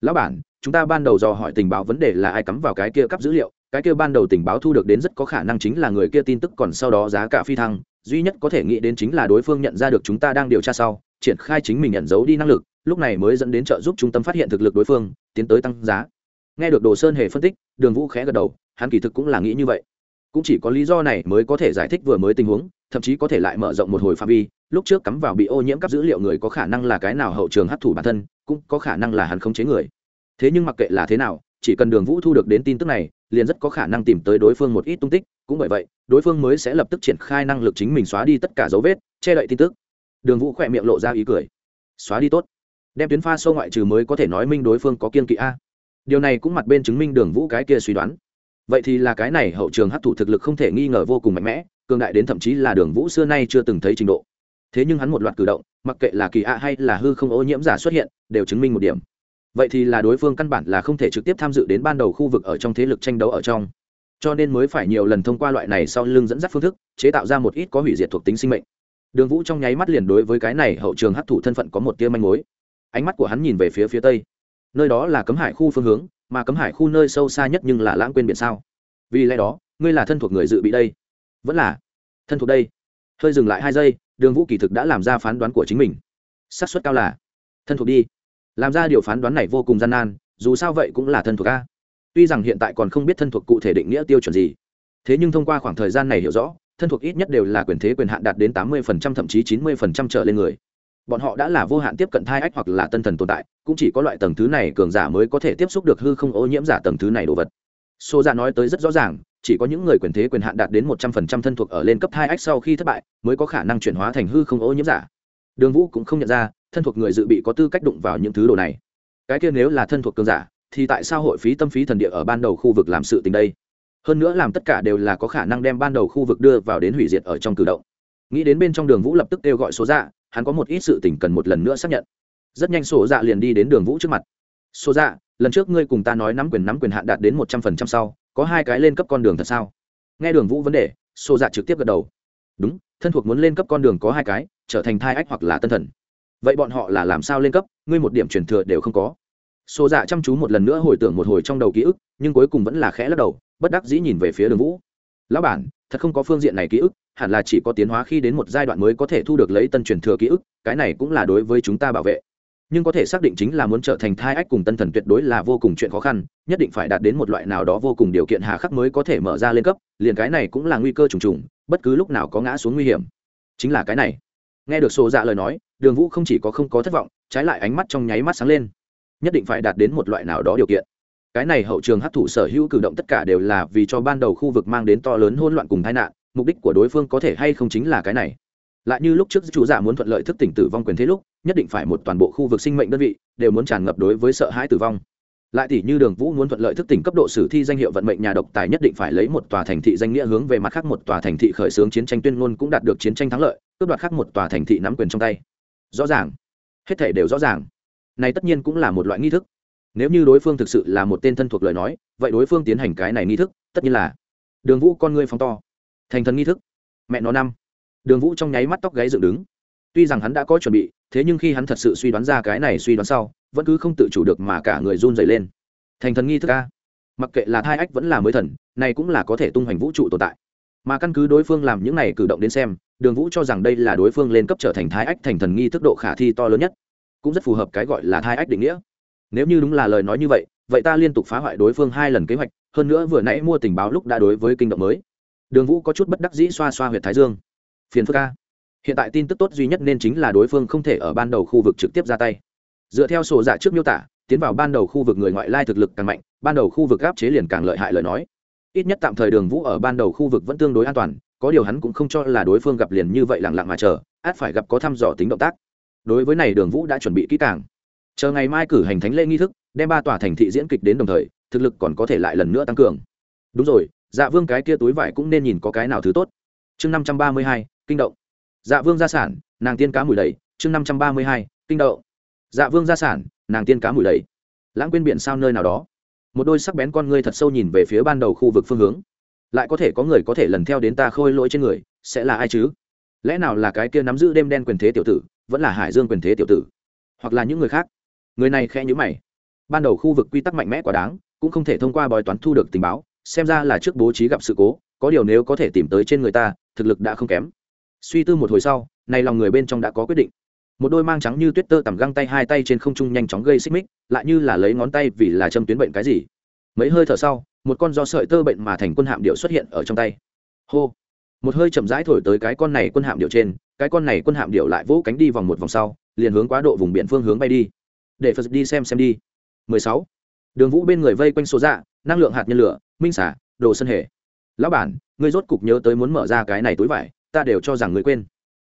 S1: Lão bản, chúng ta ban đầu dò hỏi tình báo vấn đề là ai cắm vào cái kia cắp dữ liệu, cái kia ban đầu tình báo thu được đến rất có khả năng chính là người kia tin tức còn sau đó giá cả phi thăng, duy nhất có thể nghĩ đến chính là đối phương nhận ra được chúng ta đang điều tra sau, triển khai chính mình nhận giấu đi năng lực, lúc này mới dẫn đến trợ giúp trung tâm phát hiện thực lực đối phương, tiến tới tăng giá. Nghe được đồ sơn hề phân tích, đường vũ khẽ gật đầu, hắn kỳ thực cũng là nghĩ như vậy cũng chỉ có lý do này mới có thể giải thích vừa mới tình huống, thậm chí có thể lại mở rộng một hồi phạm vi. Lúc trước cắm vào bị ô nhiễm các dữ liệu người có khả năng là cái nào hậu trường hấp thụ bản thân, cũng có khả năng là hắn khống chế người. Thế nhưng mặc kệ là thế nào, chỉ cần đường vũ thu được đến tin tức này, liền rất có khả năng tìm tới đối phương một ít tung tích. Cũng bởi vậy, đối phương mới sẽ lập tức triển khai năng lực chính mình xóa đi tất cả dấu vết, che đậy tin tức. Đường vũ khỏe miệng lộ ra ý cười. Xóa đi tốt. Đem tuyến pha sâu ngoại trừ mới có thể nói minh đối phương có kiên kỵ a. Điều này cũng mặt bên chứng minh đường vũ cái kia suy đoán vậy thì là cái này hậu trường hấp thụ thực lực không thể nghi ngờ vô cùng mạnh mẽ, cường đại đến thậm chí là đường vũ xưa nay chưa từng thấy trình độ. Thế nhưng hắn một loạt cử động, mặc kệ là kỳ a hay là hư không ô nhiễm giả xuất hiện, đều chứng minh một điểm. Vậy thì là đối phương căn bản là không thể trực tiếp tham dự đến ban đầu khu vực ở trong thế lực tranh đấu ở trong. Cho nên mới phải nhiều lần thông qua loại này sau lưng dẫn dắt phương thức, chế tạo ra một ít có hủy diệt thuộc tính sinh mệnh. Đường vũ trong nháy mắt liền đối với cái này hậu trường hấp thụ thân phận có một tia manh mối. Ánh mắt của hắn nhìn về phía phía tây. Nơi đó là cấm hải khu phương hướng mà cấm hải khu nơi sâu xa nhất nhưng là lãng quên biển sao? Vì lẽ đó, ngươi là thân thuộc người dự bị đây. Vẫn là thân thuộc đây. Hơi dừng lại hai giây, đường vũ kỳ thực đã làm ra phán đoán của chính mình. Xác suất cao là thân thuộc đi. Làm ra điều phán đoán này vô cùng gian nan, dù sao vậy cũng là thân thuộc a. Tuy rằng hiện tại còn không biết thân thuộc cụ thể định nghĩa tiêu chuẩn gì, thế nhưng thông qua khoảng thời gian này hiểu rõ, thân thuộc ít nhất đều là quyền thế quyền hạn đạt đến tám mươi thậm chí chín mươi trở lên người bọn họ đã là vô hạn tiếp cận thai ách hoặc là tân thần tồn tại, cũng chỉ có loại tầng thứ này cường giả mới có thể tiếp xúc được hư không ô nhiễm giả tầng thứ này đồ vật. Xô ra dạ nói tới rất rõ ràng, chỉ có những người quyền thế quyền hạn đạt đến một trăm phần trăm thân thuộc ở lên cấp hai ách sau khi thất bại, mới có khả năng chuyển hóa thành hư không ô nhiễm giả. Đường vũ cũng không nhận ra, thân thuộc người dự bị có tư cách đụng vào những thứ đồ này. Cái kia nếu là thân thuộc cường giả, thì tại sao hội phí tâm phí thần địa ở ban đầu khu vực làm sự tình đây? Hơn nữa làm tất cả đều là có khả năng đem ban đầu khu vực đưa vào đến hủy diệt ở trong cử động. Nghĩ đến bên trong đường vũ lập tức kêu gọi số dạ hắn có một ít sự tình cần một lần nữa xác nhận. Rất nhanh sổ dạ liền đi đến đường vũ trước mặt. Sổ dạ lần trước ngươi cùng ta nói nắm quyền nắm quyền hạn đạt đến một trăm phần trăm sau, có hai cái lên cấp con đường thật sao? Nghe đường vũ vấn đề, sổ dạ trực tiếp gật đầu. Đúng, thân thuộc muốn lên cấp con đường có hai cái, trở thành thai ách hoặc là tân thần. Vậy bọn họ là làm sao lên cấp, ngươi một điểm truyền thừa đều không có. Sổ dạ chăm chú một lần nữa hồi tưởng một hồi trong đầu ký ức, nhưng cuối cùng vẫn là khẽ lắc đầu, bất đắc dĩ nhìn về phía đường vũ. Lão bản, thật không có phương diện này ký ức hẳn là chỉ có tiến hóa khi đến một giai đoạn mới có thể thu được lấy tân truyền thừa ký ức, cái này cũng là đối với chúng ta bảo vệ. Nhưng có thể xác định chính là muốn trở thành thai ách cùng tân thần tuyệt đối là vô cùng chuyện khó khăn, nhất định phải đạt đến một loại nào đó vô cùng điều kiện hà khắc mới có thể mở ra lên cấp, liền cái này cũng là nguy cơ trùng trùng, bất cứ lúc nào có ngã xuống nguy hiểm. Chính là cái này. Nghe được sổ dạ lời nói, đường vũ không chỉ có không có thất vọng, trái lại ánh mắt trong nháy mắt sáng lên. Nhất định phải đạt đến một loại nào đó điều kiện. Cái này hậu trường hấp thụ sở hữu cử động tất cả đều là vì cho ban đầu khu vực mang đến to lớn hỗn loạn cùng tai nạn mục đích của đối phương có thể hay không chính là cái này. Lại như lúc trước chủ giả muốn thuận lợi thức tỉnh tử vong quyền thế lúc, nhất định phải một toàn bộ khu vực sinh mệnh đơn vị đều muốn tràn ngập đối với sợ hãi tử vong. Lại tỷ như đường vũ muốn thuận lợi thức tỉnh cấp độ sử thi danh hiệu vận mệnh nhà độc tài nhất định phải lấy một tòa thành thị danh nghĩa hướng về mặt khác một tòa thành thị khởi xướng chiến tranh tuyên ngôn cũng đạt được chiến tranh thắng lợi, cướp đoạt khác một tòa thành thị nắm quyền trong tay. Rõ ràng. Hết thể đều rõ ràng. Này tất nhiên cũng là một loại nghi thức. Nếu như đối phương thực sự là một tên thân thuộc lời nói, vậy đối phương tiến hành cái này nghi thức, tất nhiên là. Đường vũ con ngươi phóng to thành thần nghi thức. Mẹ nó năm. Đường vũ trong nháy mắt tóc gáy dựng đứng. Tuy rằng hắn đã có chuẩn bị, thế nhưng khi hắn thật sự suy đoán ra cái này suy đoán sau, vẫn cứ không tự chủ được mà cả người run dày lên. Thành thần nghi thức a. Mặc kệ là thai ách vẫn là mới thần, này cũng là có thể tung hoành vũ trụ tồn tại. Mà căn cứ đối phương làm những này cử động đến xem, đường vũ cho rằng đây là đối phương lên cấp trở thành thai ách thành thần nghi thức độ khả thi to lớn nhất. Cũng rất phù hợp cái gọi là thai ách định nghĩa. Nếu như đúng là lời nói như vậy vậy ta liên tục phá hoại đối phương hai lần kế hoạch, hơn nữa vừa nãy mua tình báo lúc đã đối với kinh động mới đường vũ có chút bất đắc dĩ xoa xoa h u y ệ t thái dương. Phiền phức ca hiện tại tin tức tốt duy nhất nên chính là đối phương không thể ở ban đầu khu vực trực tiếp ra tay. Dựa theo sổ dạ trước miêu tả, tiến vào ban đầu khu vực người ngoại lai thực lực càng mạnh, ban đầu khu vực áp chế liền càng lợi hại lời nói. Ít nhất tạm thời đường vũ ở ban đầu khu vực vẫn tương đối an toàn, có điều hắn cũng không cho là đối phương gặp liền như vậy lẳng lặng mà chờ, át phải gặp có thăm dò tính động tác. Đối với này đường vũ đã chuẩn bị kỹ càng. Chờ ngày mai cử hành thánh lễ nghi thức, đem ba tòa thành thị diễn kịch đến đồng thời, thực lực còn có thể lại lần nữa tăng cường. Đúng rồi dạ vương cái kia túi vải cũng nên nhìn có cái nào thứ tốt. Chương năm trăm ba mươi hai, kinh động. Dạ vương gia sản, nàng tiên cá mùi đầy. Chương năm trăm ba mươi hai, kinh động. Dạ vương gia sản, nàng tiên cá mùi đầy. Lãng quên biển sao nơi nào đó. Một đôi sắc bén con ngươi thật sâu nhìn về phía ban đầu khu vực phương hướng. Lại có thể có người có thể lần theo đến ta khôi lỗi trên người, sẽ là ai chứ? Lẽ nào là cái kia nắm giữ đêm đen quyền thế tiểu tử, vẫn là hải dương quyền thế tiểu tử? Hoặc là những người khác? Người này khe nhữ mày. Ban đầu khu vực quy tắc mạnh mẽ quá đáng, cũng không thể thông qua bói toán thu được tình báo xem ra là trước bố trí gặp sự cố, có điều nếu có thể tìm tới trên người ta, thực lực đã không kém. Suy tư một hồi sau, này lòng người bên trong đã có quyết định. Một đôi mang trắng như tuyết tơ tằm găng tay hai tay trên không trung nhanh chóng gây xích mích, lại như là lấy ngón tay vì là châm tuyến bệnh cái gì. Mấy hơi thở sau, một con do sợi tơ bệnh mà thành quân hạm điệu xuất hiện ở trong tay. Hô! Một hơi chậm rãi thổi tới cái con này quân hạm điệu trên, cái con này quân hạm điệu lại vỗ cánh đi vòng một vòng sau, liền hướng quá độ vùng biển phương hướng bay đi. Để phật đi xem xem đi. 16. đường vũ bên người vây quanh số dạ năng lượng hạt nhân lửa minh xả đồ sân hề. Lão bản, ngươi rốt cục nhớ tới muốn mở ra cái này túi vải, ta đều cho rằng ngươi quên.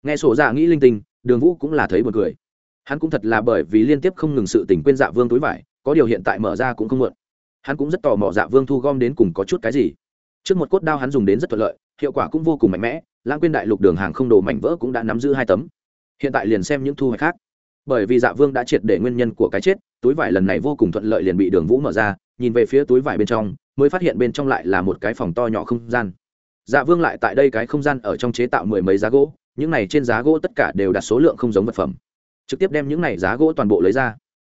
S1: Nghe sổ dạ nghĩ linh tinh, đường vũ cũng là thấy buồn cười. Hắn cũng thật là bởi vì liên tiếp không ngừng sự tình quên dạ vương túi vải, có điều hiện tại mở ra cũng không muộn. Hắn cũng rất tò mò dạ vương thu gom đến cùng có chút cái gì. Trước một cốt đao hắn dùng đến rất thuận lợi, hiệu quả cũng vô cùng mạnh mẽ, lãng quên đại lục đường hàng không đồ mảnh vỡ cũng đã nắm giữ hai tấm. Hiện tại liền xem những thu hoạch khác. Bởi vì dạ vương đã triệt để nguyên nhân của cái chết, túi vải lần này vô cùng thuận lợi liền bị đường vũ mở ra, nhìn về phía túi vải bên trong mới phát hiện bên trong lại là một cái phòng to nhỏ không gian. Dạ vương lại tại đây cái không gian ở trong chế tạo mười mấy giá gỗ, những này trên giá gỗ tất cả đều đặt số lượng không giống vật phẩm. Trực tiếp đem những này giá gỗ toàn bộ lấy ra.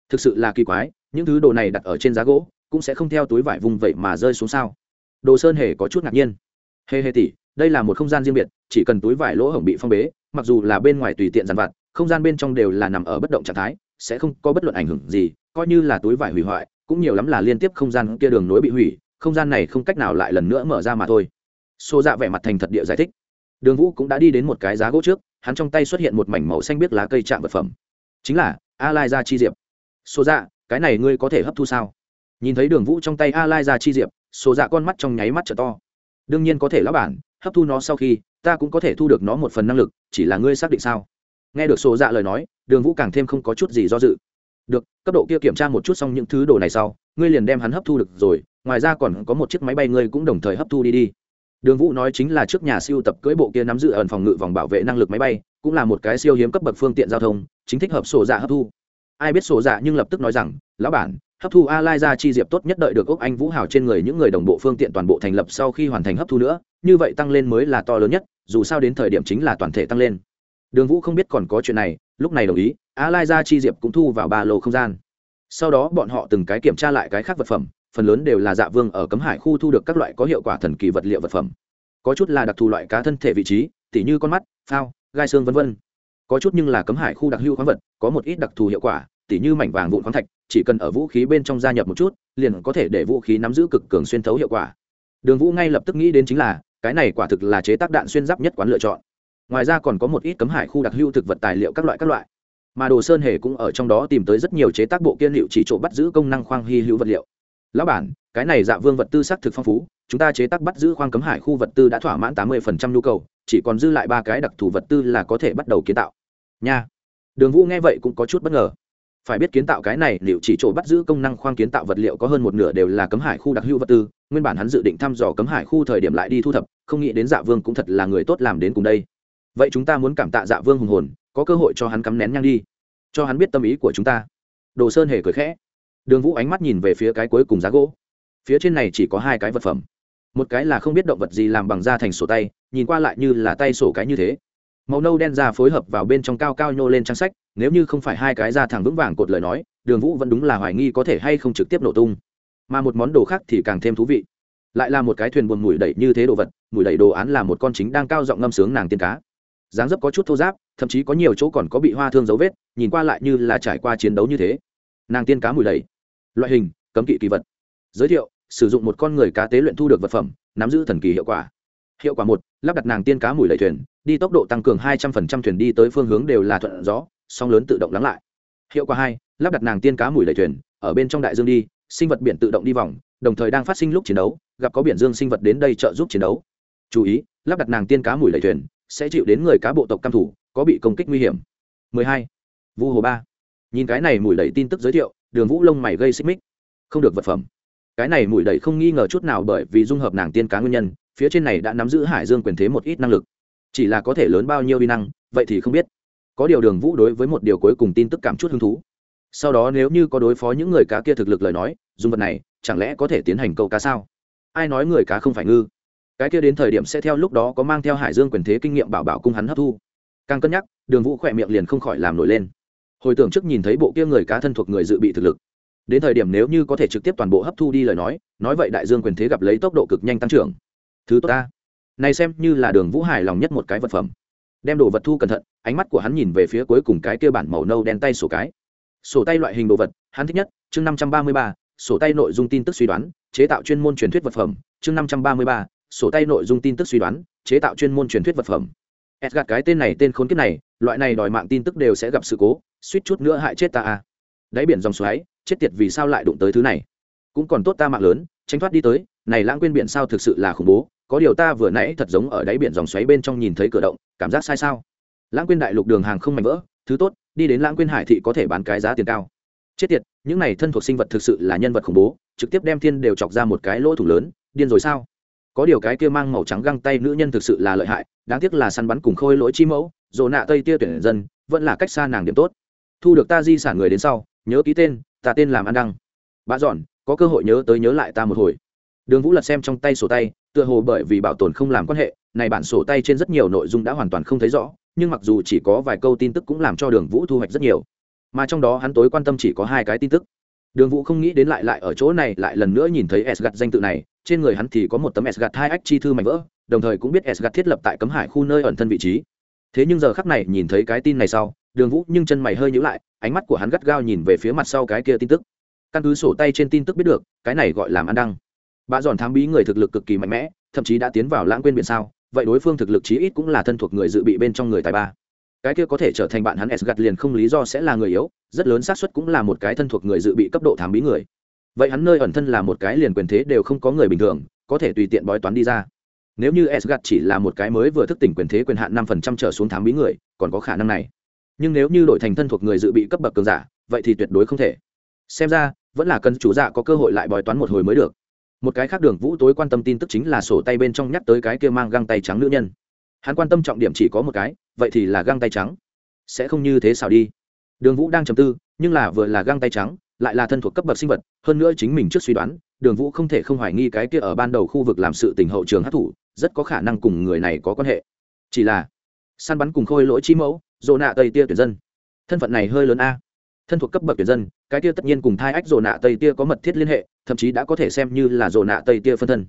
S1: Thực sự là kỳ quái, những thứ đồ này đặt ở trên giá gỗ cũng sẽ không theo túi vải vùng vậy mà rơi xuống sao? Đồ sơn hề có chút ngạc nhiên. Hề hề tỷ, đây là một không gian riêng biệt, chỉ cần túi vải lỗ hổng bị phong bế, mặc dù là bên ngoài tùy tiện dàn vặt, không gian bên trong đều là nằm ở bất động trạng thái, sẽ không có bất luận ảnh hưởng gì, coi như là túi vải hủy hoại, cũng nhiều lắm là liên tiếp không gian kia đường nối bị hủy không gian này không cách nào lại lần nữa mở ra mà thôi. Xô dạ vẻ mặt thành thật địa giải thích. Đường vũ cũng đã đi đến một cái giá gỗ trước, hắn trong tay xuất hiện một mảnh màu xanh biết lá cây chạm vật phẩm. Chính là a lai ra chi diệp. Xô dạ cái này ngươi có thể hấp thu sao? Nhìn thấy đường vũ trong tay a lai ra chi diệp xô dạ con mắt trong nháy mắt trở to. Đương nhiên có thể lão bản, hấp thu nó sau khi, ta cũng có thể thu được nó một phần năng lực, chỉ là ngươi xác định sao? Nghe được xô dạ lời nói, đường vũ càng thêm không có chút gì do dự. Được, cấp độ kia kiểm tra một chút xong những thứ đồ này sau ngươi liền đem hắn hấp thu được rồi, ngoài ra còn có một chiếc máy bay ngươi cũng đồng thời hấp thu đi đi. Đường vũ nói chính là trước nhà siêu tập cưỡi bộ kia nắm giữ ẩn phòng ngự vòng bảo vệ năng lực máy bay, cũng là một cái siêu hiếm cấp bậc phương tiện giao thông, chính thích hợp sổ dạ hấp thu. Ai biết sổ dạ nhưng lập tức nói rằng, lão bản, hấp thu a lai ra chi diệp tốt nhất đợi được ốc anh vũ hào trên người những người đồng bộ phương tiện toàn bộ thành lập sau khi hoàn thành hấp thu nữa, như vậy tăng lên mới là to lớn nhất, dù sao đến thời điểm chính là toàn thể tăng lên. Đường vũ không biết còn có chuyện này, lúc này đồng ý a lai ra chi diệp cũng thu vào ba lô không gian sau đó bọn họ từng cái kiểm tra lại cái khác vật phẩm, phần lớn đều là dạ vương ở cấm hải khu thu được các loại có hiệu quả thần kỳ vật liệu vật phẩm. Có chút là đặc thù loại cá thân thể vị trí, tỉ như con mắt, phao, gai xương v v có chút nhưng là cấm hải khu đặc hưu khoáng vật, có một ít đặc thù hiệu quả, tỉ như mảnh vàng vụn khoáng thạch, chỉ cần ở vũ khí bên trong gia nhập một chút, liền có thể để vũ khí nắm giữ cực cường xuyên thấu hiệu quả. Đường vũ ngay lập tức nghĩ đến chính là, cái này quả thực là chế tác đạn xuyên giáp nhất quán lựa chọn. Ngoài ra còn có một ít cấm hải khu đặc hưu thực vật tài liệu các loại các loại mà đồ sơn hề cũng ở trong đó tìm tới rất nhiều chế tác bộ kiên liệu chỉ chỗ bắt giữ công năng khoang hy hữu vật liệu. Lão bản, cái này dạ vương vật tư xác thực phong phú, chúng ta chế tác bắt giữ khoang cấm hải khu vật tư đã thỏa mãn tám mươi nhu cầu, chỉ còn dư lại ba cái đặc thù vật tư là có thể bắt đầu kiến tạo. Nha. Đường vũ nghe vậy cũng có chút bất ngờ. Phải biết kiến tạo cái này, liệu chỉ chỗ bắt giữ công năng khoang kiến tạo vật liệu có hơn một nửa đều là cấm hải khu đặc hữu vật tư, nguyên bản hắn dự định thăm dò cấm hải khu thời điểm lại đi thu thập, không nghĩ đến dạ vương cũng thật là người tốt làm đến cùng đây. Vậy chúng ta muốn cảm tạ dạ vương hùng hồn có cơ hội cho hắn cắm nén nhang đi, cho hắn biết tâm ý của chúng ta. Đồ sơn hề cười khẽ. Đường vũ ánh mắt nhìn về phía cái cuối cùng giá gỗ. Phía trên này chỉ có hai cái vật phẩm. Một cái là không biết động vật gì làm bằng da thành sổ tay, nhìn qua lại như là tay sổ cái như thế. Màu nâu đen da phối hợp vào bên trong cao cao nhô lên trang sách, nếu như không phải hai cái da thẳng vững vàng cột lời nói, đường vũ vẫn đúng là hoài nghi có thể hay không trực tiếp nổ tung. Mà một món đồ khác thì càng thêm thú vị. Lại là một cái thuyền buồn mùi đẩy như thế đồ vật, mùi đẩy đồ án là một con chính đang cao giọng ngâm sướng nàng tiên cá dáng dấp có chút thô giáp, thậm chí có nhiều chỗ còn có bị hoa thương dấu vết, nhìn qua lại như là trải qua chiến đấu như thế. Nàng tiên cá mùi đầy. Loại hình, cấm kỵ kỳ vật. Giới thiệu, sử dụng một con người cá tế luyện thu được vật phẩm, nắm giữ thần kỳ hiệu quả. Hiệu quả một, lắp đặt nàng tiên cá mùi đầy thuyền, đi tốc độ tăng cường hai trăm phần trăm thuyền đi tới phương hướng đều là thuận gió song lớn tự động lắng lại. Hiệu quả hai, lắp đặt nàng tiên cá mùi đầy thuyền, ở bên trong đại dương đi, sinh vật biển tự động đi vòng, đồng thời đang phát sinh lúc chiến đấu, gặp có biển dương sinh vật đến đây trợ giúp chiến đấu. Chú ý, lắp đặt nàng tiên cá mùi lầy thuyền sẽ chịu đến người cá bộ tộc cam thủ, có bị công kích nguy hiểm. 12. vu hồ ba. Nhìn cái này mùi đẩy tin tức giới thiệu, đường vũ lông mày gây xích mích. Không được vật phẩm. Cái này mùi đẩy không nghi ngờ chút nào bởi vì dung hợp nàng tiên cá nguyên nhân, phía trên này đã nắm giữ hải dương quyền thế một ít năng lực. Chỉ là có thể lớn bao nhiêu vi năng, vậy thì không biết. Có điều đường vũ đối với một điều cuối cùng tin tức cảm chút hứng thú. Sau đó nếu như có đối phó những người cá kia thực lực lời nói dùng vật này chẳng lẽ có thể tiến hành câu cá sao? Ai nói người cá không phải ngư? Cái kia đến thời điểm sẽ theo lúc đó có mang theo hải dương quyền thế kinh nghiệm bảo bảo cung hắn hấp thu. Càng cân nhắc, đường vũ khỏe miệng liền không khỏi làm nổi lên. Hồi tưởng trước nhìn thấy bộ kia người cá thân thuộc người dự bị thực lực. Đến thời điểm nếu như có thể trực tiếp toàn bộ hấp thu đi lời nói nói vậy đại dương quyền thế gặp lấy tốc độ cực nhanh tăng trưởng. Thứ tốt ta. Này xem như là đường vũ hài lòng nhất một cái vật phẩm. Đem đồ vật thu cẩn thận, ánh mắt của hắn nhìn về phía cuối cùng cái kia bản màu nâu đen tay sổ cái. Sổ tay loại hình đồ vật, hắn thích nhất, chương năm trăm ba mươi ba, sổ tay nội dung tin tức suy đoán, chế tạo chuyên môn truyền thuyết vật phẩm, chương năm trăm ba mươi ba sổ tay nội dung tin tức suy đoán, chế tạo chuyên môn truyền thuyết vật phẩm. Edgar, cái tên này, tên khốn kiếp này, loại này đòi mạng tin tức đều sẽ gặp sự cố, suýt chút nữa hại chết ta à. Đáy biển dòng xoáy, chết tiệt vì sao lại đụng tới thứ này? Cũng còn tốt ta mạng lớn, tránh thoát đi tới, này lãng quên biển sao thực sự là khủng bố, có điều ta vừa nãy thật giống ở đáy biển dòng xoáy bên trong nhìn thấy cửa động, cảm giác sai sao? Lãng quên đại lục đường hàng không mạnh vỡ, thứ tốt, đi đến lãng quên hải thị có thể bán cái giá tiền cao. Chết tiệt, những này thân thuộc sinh vật thực sự là nhân vật khủng bố, trực tiếp đem thiên đều chọc ra một cái lỗ thủ lớn, điên rồi sao? Có điều cái kia mang màu trắng găng tay nữ nhân thực sự là lợi hại, đáng tiếc là săn bắn cùng khôi lỗi chi mẫu dồ nạ tây tia tuyển dân, vẫn là cách xa nàng điểm tốt. Thu được ta di sản người đến sau, nhớ ký tên, ta tên làm ăn đăng. Bà dọn, có cơ hội nhớ tới nhớ lại ta một hồi. Đường vũ lật xem trong tay sổ tay, tựa hồ bởi vì bảo tồn không làm quan hệ, này bản sổ tay trên rất nhiều nội dung đã hoàn toàn không thấy rõ, nhưng mặc dù chỉ có vài câu tin tức cũng làm cho đường vũ thu hoạch rất nhiều. Mà trong đó hắn tối quan tâm chỉ có hai cái tin tức. Đường vũ không nghĩ đến lại lại ở chỗ này lại lần nữa nhìn thấy s gặt danh tự này trên người hắn thì có một tấm Esgard hai ách chi thư mảnh vỡ, đồng thời cũng biết Esgard thiết lập tại cấm hải khu nơi ẩn thân vị trí. Thế nhưng giờ khắc này nhìn thấy cái tin này sau, đường vũ nhưng chân mày hơi nhíu lại, ánh mắt của hắn gắt gao nhìn về phía mặt sau cái kia tin tức. Căn cứ sổ tay trên tin tức biết được, cái này gọi là ăn đăng. Bạ giòn thám bí người thực lực cực kỳ mạnh mẽ, thậm chí đã tiến vào lãng quên biển sao, vậy đối phương thực lực chí ít cũng là thân thuộc người dự bị bên trong người tài ba. Cái kia có thể trở thành bạn hắn Esgard liền không lý do sẽ là người yếu, rất lớn xác suất cũng là một cái thân thuộc người dự bị cấp độ thám bí người vậy hắn nơi ẩn thân là một cái liền quyền thế đều không có người bình thường, có thể tùy tiện bói toán đi ra. Nếu như s gặt chỉ là một cái mới vừa thức tỉnh quyền thế quyền hạn năm phần trăm trở xuống thám bí người, còn có khả năng này. Nhưng nếu như đổi thành thân thuộc người dự bị cấp bậc cường giả, vậy thì tuyệt đối không thể. Xem ra, vẫn là cần chủ dạ có cơ hội lại bói toán một hồi mới được. Một cái khác đường vũ tối quan tâm tin tức chính là sổ tay bên trong nhắc tới cái kia mang găng tay trắng nữ nhân. Hắn quan tâm trọng điểm chỉ có một cái, vậy thì là găng tay trắng. Sẽ không như thế xảo đi. Đường vũ đang trầm tư, nhưng là vừa là găng tay trắng lại là thân thuộc cấp bậc sinh vật, hơn nữa chính mình trước suy đoán, đường vũ không thể không hoài nghi cái kia ở ban đầu khu vực làm sự tình hậu trường hát thủ rất có khả năng cùng người này có quan hệ. Chỉ là, săn bắn cùng khôi lỗi chi mẫu dồ nạ tây tia tuyển dân. Thân phận này hơi lớn a. Thân thuộc cấp bậc tuyển dân, cái tia tất nhiên cùng thai ách dồ nạ tây tia có mật thiết liên hệ, thậm chí đã có thể xem như là dồ nạ tây tia phân thân.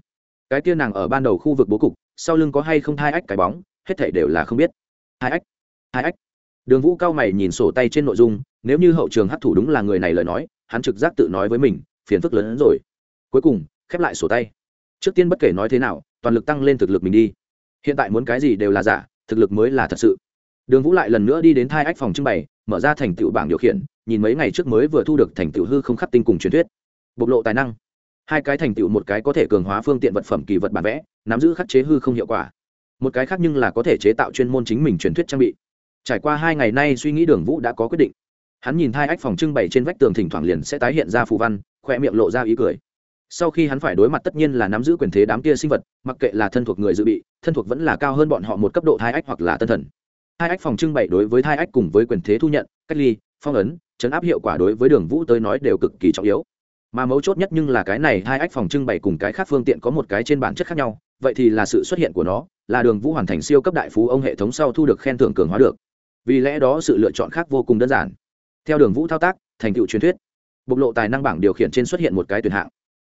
S1: Cái tia nàng ở ban đầu khu vực bố cục, sau lưng có hay không thai ách cái bóng, hết thể đều là không biết. Hai ách hai ách. Đường vũ cao mày nhìn sổ tay trên nội dung, nếu như hậu trường hấp thủ đúng là người này lời nói hắn trực giác tự nói với mình, phiền phức lớn hơn rồi. Cuối cùng, khép lại sổ tay. Trước tiên bất kể nói thế nào, toàn lực tăng lên thực lực mình đi. Hiện tại muốn cái gì đều là giả, thực lực mới là thật sự. Đường vũ lại lần nữa đi đến thai ách phòng trưng bày, mở ra thành tựu bảng điều khiển, nhìn mấy ngày trước mới vừa thu được thành tựu hư không khắc tinh cùng truyền thuyết. Bộc lộ tài năng. Hai cái thành tựu một cái có thể cường hóa phương tiện vật phẩm kỳ vật bản vẽ, nắm giữ khắc chế hư không hiệu quả. Một cái khác nhưng là có thể chế tạo chuyên môn chính mình truyền thuyết trang bị. Trải qua hai ngày nay suy nghĩ đường vũ đã có quyết định hắn nhìn thai ách phòng trưng bày trên vách tường thỉnh thoảng liền sẽ tái hiện ra phù văn, khoe miệng lộ ra ý cười. Sau khi hắn phải đối mặt tất nhiên là nắm giữ quyền thế đám kia sinh vật, mặc kệ là thân thuộc người dự bị, thân thuộc vẫn là cao hơn bọn họ một cấp độ thai ách hoặc là tân thần. Hai ách phòng trưng bày đối với thai ách cùng với quyền thế thu nhận, cách ly, phong ấn, chấn áp hiệu quả đối với đường vũ tới nói đều cực kỳ trọng yếu. Mà mấu chốt nhất nhưng là cái này hai ách phòng trưng bày cùng cái khác phương tiện có một cái trên bản chất khác nhau, vậy thì là sự xuất hiện của nó, là đường vũ hoàn thành siêu cấp đại phú ông hệ thống sau thu được khen thưởng cường hóa được. Vì lẽ đó sự lựa chọn khác vô cùng đơn giản theo đường vũ thao tác, thành tựu truyền thuyết, bộc lộ tài năng bảng điều khiển trên xuất hiện một cái tuyển hạng.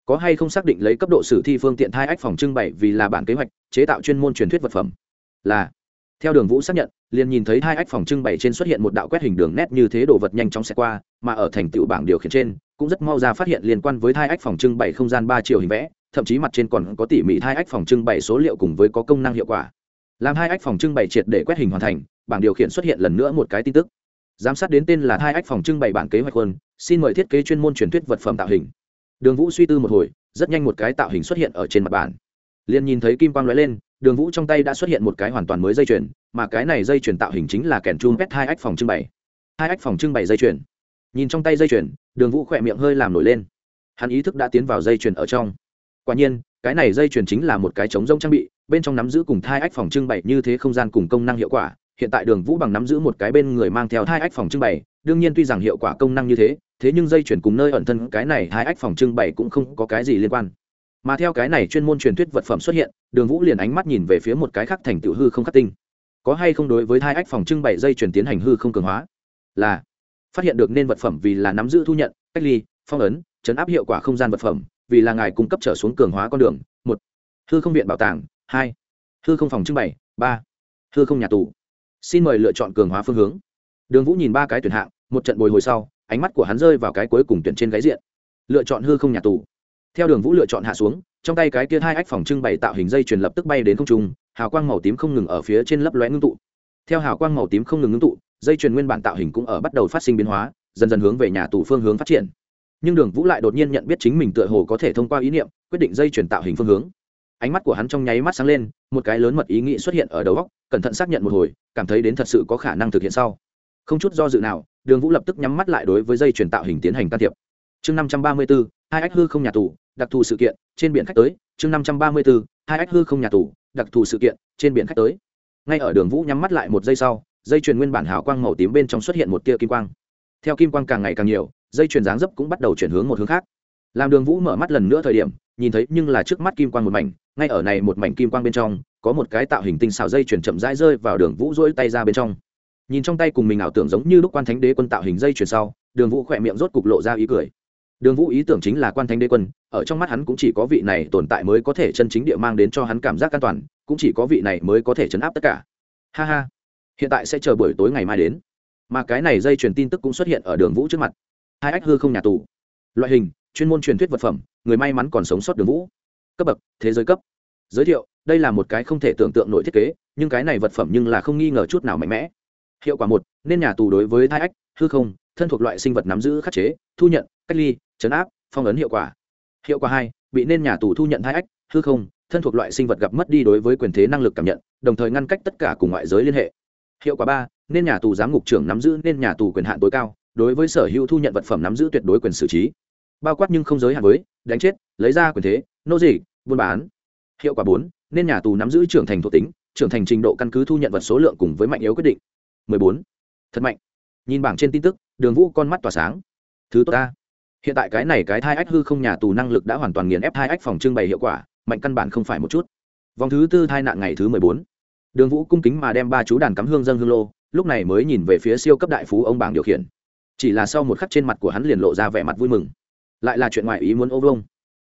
S1: Có hay không xác định lấy cấp độ sử thi phương tiện thai ách phòng trưng bày vì là bản kế hoạch, chế tạo chuyên môn truyền thuyết vật phẩm? Là. Theo đường vũ xác nhận, liền nhìn thấy hai ách phòng trưng bày trên xuất hiện một đạo quét hình đường nét như thế đồ vật nhanh chóng xẹt qua, mà ở thành tựu bảng điều khiển trên, cũng rất mau ra phát hiện liên quan với hai ách phòng trưng bày không gian ba chiều hình vẽ, thậm chí mặt trên còn có tỉ mỉ hai ách phòng trưng bày số liệu cùng với có công năng hiệu quả. Làm hai ách phòng trưng bày triệt để quét hình hoàn thành, bảng điều khiển xuất hiện lần nữa một cái tin tức giám sát đến tên là hai ách phòng trưng bày bản kế hoạch quân xin mời thiết kế chuyên môn truyền thuyết vật phẩm tạo hình. Đường vũ suy tư một hồi, rất nhanh một cái tạo hình xuất hiện ở trên mặt bản liền nhìn thấy kim quang lóe lên, đường vũ trong tay đã xuất hiện một cái hoàn toàn mới dây chuyền, mà cái này dây chuyền tạo hình chính là kèn chung pet hai ách phòng trưng bày. Hai ách phòng trưng bày dây chuyền. Nhìn trong tay dây chuyền, đường vũ khỏe miệng hơi làm nổi lên. Hắn ý thức đã tiến vào dây chuyền ở trong. Quả nhiên, cái này dây chuyền chính là một cái chống rông trang bị, bên trong nắm giữ cùng thai ách phòng trưng bày như thế không gian cùng công năng hiệu quả hiện tại đường vũ bằng nắm giữ một cái bên người mang theo hai ách phòng trưng bày, đương nhiên tuy rằng hiệu quả công năng như thế thế nhưng dây chuyển cùng nơi ẩn thân cái này hai ách phòng trưng bày cũng không có cái gì liên quan. Mà theo cái này chuyên môn truyền thuyết vật phẩm xuất hiện, đường vũ liền ánh mắt nhìn về phía một cái khác thành tựu hư không khắc tinh. Có hay không đối với hai ách phòng trưng bày dây chuyển tiến hành hư không cường hóa? Là. Phát hiện được nên vật phẩm vì là nắm giữ thu nhận, cách ly, phong ấn, chấn áp hiệu quả không gian vật phẩm, vì là ngài cung cấp trở xuống cường hóa con đường, một. Hư không viện bảo tàng, hai. Hư không phòng trưng bày, ba. Hư không nhà tù xin mời lựa chọn cường hóa phương hướng. Đường vũ nhìn ba cái tuyển hạng, một trận bồi hồi sau, ánh mắt của hắn rơi vào cái cuối cùng tuyển trên gáy diện. Lựa chọn hư không nhà tù. Theo đường vũ lựa chọn hạ xuống, trong tay cái kia hai ách phòng trưng bày tạo hình dây truyền lập tức bay đến không trung, hào quang màu tím không ngừng ở phía trên lấp lóe ngưng tụ. Theo hào quang màu tím không ngừng ngưng tụ, dây truyền nguyên bản tạo hình cũng ở bắt đầu phát sinh biến hóa, dần dần hướng về nhà tù phương hướng phát triển. Nhưng đường vũ lại đột nhiên nhận biết chính mình tựa hồ có thể thông qua ý niệm, quyết định dây truyền tạo hình phương hướng ánh mắt của hắn trong nháy mắt sáng lên, một cái lớn mật ý nghĩ xuất hiện ở đầu góc cẩn thận xác nhận một hồi, cảm thấy đến thật sự có khả năng thực hiện sau. Không chút do dự nào, đường vũ lập tức nhắm mắt lại đối với dây truyền tạo hình tiến hành can thiệp. Chương năm trăm ba mươi bốn hai ách hư không nhà tù, đặc thù sự kiện, trên biển khách tới. Chương năm trăm ba mươi bốn hai ách hư không nhà tù, đặc thù sự kiện, trên biển khách tới. Ngay ở đường vũ nhắm mắt lại một giây sau, dây chuyền nguyên bản hào quang màu tím bên trong xuất hiện một tia kim quang. Theo kim quang càng ngày càng nhiều, dây chuyền dáng dấp cũng bắt đầu chuyển hướng một hướng khác. Làm đường vũ mở mắt lần nữa thời điểm, nhìn thấy nhưng là trước mắt kim quang một mảnh ngay ở này một mảnh kim quang bên trong, có một cái tạo hình tinh xảo dây chuyển chậm rãi rơi vào đường vũ rỗi tay ra bên trong. Nhìn trong tay cùng mình ảo tưởng giống như lúc quan thánh đế quân tạo hình dây chuyển sau, đường vũ khỏe miệng rốt cục lộ ra ý cười. Đường vũ ý tưởng chính là quan thánh đế quân, ở trong mắt hắn cũng chỉ có vị này tồn tại mới có thể chân chính địa mang đến cho hắn cảm giác an toàn, cũng chỉ có vị này mới có thể chấn áp tất cả. Ha ha, hiện tại sẽ chờ buổi tối ngày mai đến. Mà cái này dây truyền tin tức cũng xuất hiện ở đường vũ trước mặt. Hai ách hư không nhà tù. Loại hình, chuyên môn truyền thuyết vật phẩm, người may mắn còn sống sót đường vũ cấp bậc, thế giới cấp. Giới thiệu, đây là một cái không thể tưởng tượng nổi thiết kế, nhưng cái này vật phẩm nhưng là không nghi ngờ chút nào mạnh mẽ. Hiệu quả một, nên nhà tù đối với thai ách, hư không, thân thuộc loại sinh vật nắm giữ khắc chế, thu nhận, cách ly, chấn áp, phong ấn hiệu quả. Hiệu quả hai, bị nên nhà tù thu nhận thai ách, hư không, thân thuộc loại sinh vật gặp mất đi đối với quyền thế năng lực cảm nhận, đồng thời ngăn cách tất cả cùng ngoại giới liên hệ. Hiệu quả ba, nên nhà tù giám ngục trưởng nắm giữ nên nhà tù quyền hạn tối cao, đối với sở hữu thu nhận vật phẩm nắm giữ tuyệt đối quyền xử trí. Bao quát nhưng không giới hạn với, đánh chết, lấy ra quyền thế, nô dị buôn bán. Hiệu quả bốn, nên nhà tù nắm giữ trưởng thành thuộc tính, trưởng thành trình độ căn cứ thu nhận vật số lượng cùng với mạnh yếu quyết định. 14. thật mạnh. Nhìn bảng trên tin tức, đường vũ con mắt tỏa sáng. Thứ tốt ta. Hiện tại cái này cái thai ách hư không nhà tù năng lực đã hoàn toàn nghiền ép hai ách phòng trưng bày hiệu quả, mạnh căn bản không phải một chút. Vòng thứ tư thai nạn ngày thứ mười bốn. Đường vũ cung kính mà đem ba chú đàn cắm hương dân hương lô, lúc này mới nhìn về phía siêu cấp đại phú ông bảng điều khiển. Chỉ là sau một khắc trên mặt của hắn liền lộ ra vẻ mặt vui mừng. Lại là chuyện ngoài ý muốn ô vông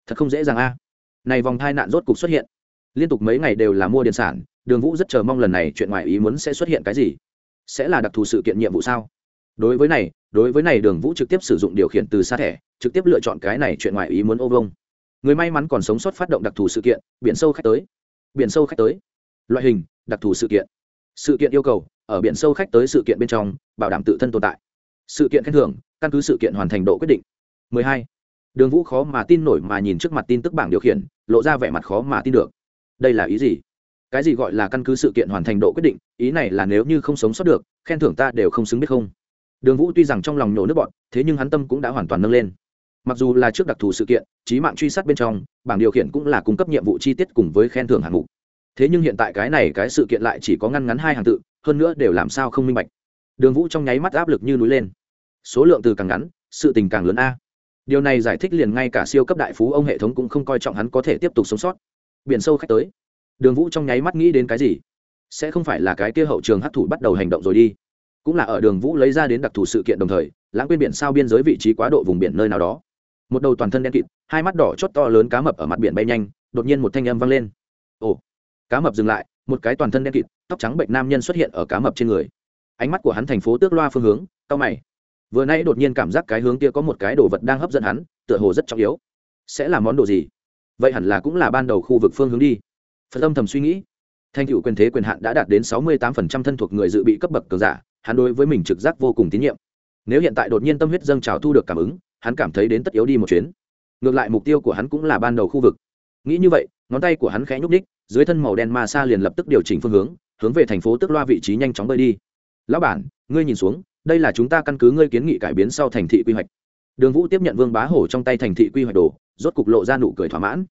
S1: thật không dễ dàng a này vòng thai nạn rốt cục xuất hiện. Liên tục mấy ngày đều là mua điện sản, đường vũ rất chờ mong lần này chuyện ngoài ý muốn sẽ xuất hiện cái gì. Sẽ là đặc thù sự kiện nhiệm vụ sao? Đối với này, đối với này đường vũ trực tiếp sử dụng điều khiển từ xa thẻ, trực tiếp lựa chọn cái này chuyện ngoài ý muốn ô vông người may mắn còn sống sót phát động đặc thù sự kiện, biển sâu khách tới. Biển sâu khách tới. Loại hình, đặc thù sự kiện. Sự kiện yêu cầu, ở biển sâu khách tới sự kiện bên trong, bảo đảm tự thân tồn tại. Sự kiện khen thưởng, căn cứ sự kiện hoàn thành độ quyết định. 12 đường vũ khó mà tin nổi mà nhìn trước mặt tin tức bảng điều khiển, lộ ra vẻ mặt khó mà tin được. Đây là ý gì? Cái gì gọi là căn cứ sự kiện hoàn thành độ quyết định? Ý này là nếu như không sống sót được, khen thưởng ta đều không xứng biết không? Đường vũ tuy rằng trong lòng nhổ nước bọn thế nhưng hắn tâm cũng đã hoàn toàn nâng lên. Mặc dù là trước đặc thù sự kiện trí mạng truy sát bên trong, bảng điều khiển cũng là cung cấp nhiệm vụ chi tiết cùng với khen thưởng hạng mục. Thế nhưng hiện tại cái này cái sự kiện lại chỉ có ngăn ngắn hai hàng tự, hơn nữa đều làm sao không minh bạch. Đường vũ trong nháy mắt áp lực như núi lên. Số lượng từ càng ngắn, sự tình càng lớn a điều này giải thích liền ngay cả siêu cấp đại phú ông hệ thống cũng không coi trọng hắn có thể tiếp tục sống sót. Biển sâu khách tới. Đường vũ trong nháy mắt nghĩ đến cái gì? Sẽ không phải là cái kia hậu trường hấp thụ bắt đầu hành động rồi đi. Cũng là ở đường vũ lấy ra đến đặc thù sự kiện đồng thời, lãng quên biển sao biên giới vị trí quá độ vùng biển nơi nào đó. Một đầu toàn thân đen kịt, hai mắt đỏ chót to lớn cá mập ở mặt biển bay nhanh, đột nhiên một thanh âm vang lên. Ồ, cá mập dừng lại, một cái toàn thân đen kịt, tóc trắng bệnh nam nhân xuất hiện ở cá mập trên người. Ánh mắt của hắn thành phố tước loa phương hướng cao mày vừa nay đột nhiên cảm giác cái hướng kia có một cái đồ vật đang hấp dẫn hắn, tựa hồ rất trọng yếu. Sẽ là món đồ gì? Vậy hẳn là cũng là ban đầu khu vực phương hướng đi. Phật âm thầm suy nghĩ. Thanh cựu quyền thế quyền hạn đã đạt đến sáu mươi tám thân thuộc người dự bị cấp bậc cường giả, hắn đối với mình trực giác vô cùng tín nhiệm. Nếu hiện tại đột nhiên tâm huyết dâng trào thu được cảm ứng, hắn cảm thấy đến tất yếu đi một chuyến. Ngược lại mục tiêu của hắn cũng là ban đầu khu vực. Nghĩ như vậy, ngón tay của hắn khẽ nhúc ních dưới thân màu đen ma sa liền lập tức điều chỉnh phương hướng hướng về thành phố tức loa vị trí nhanh chóng bơi đi. Lão bản, ngươi nhìn xuống đây là chúng ta căn cứ ngươi kiến nghị cải biến sau thành thị quy hoạch. Đường vũ tiếp nhận vương bá hổ trong tay thành thị quy hoạch đồ, rốt cục lộ ra nụ cười thỏa mãn.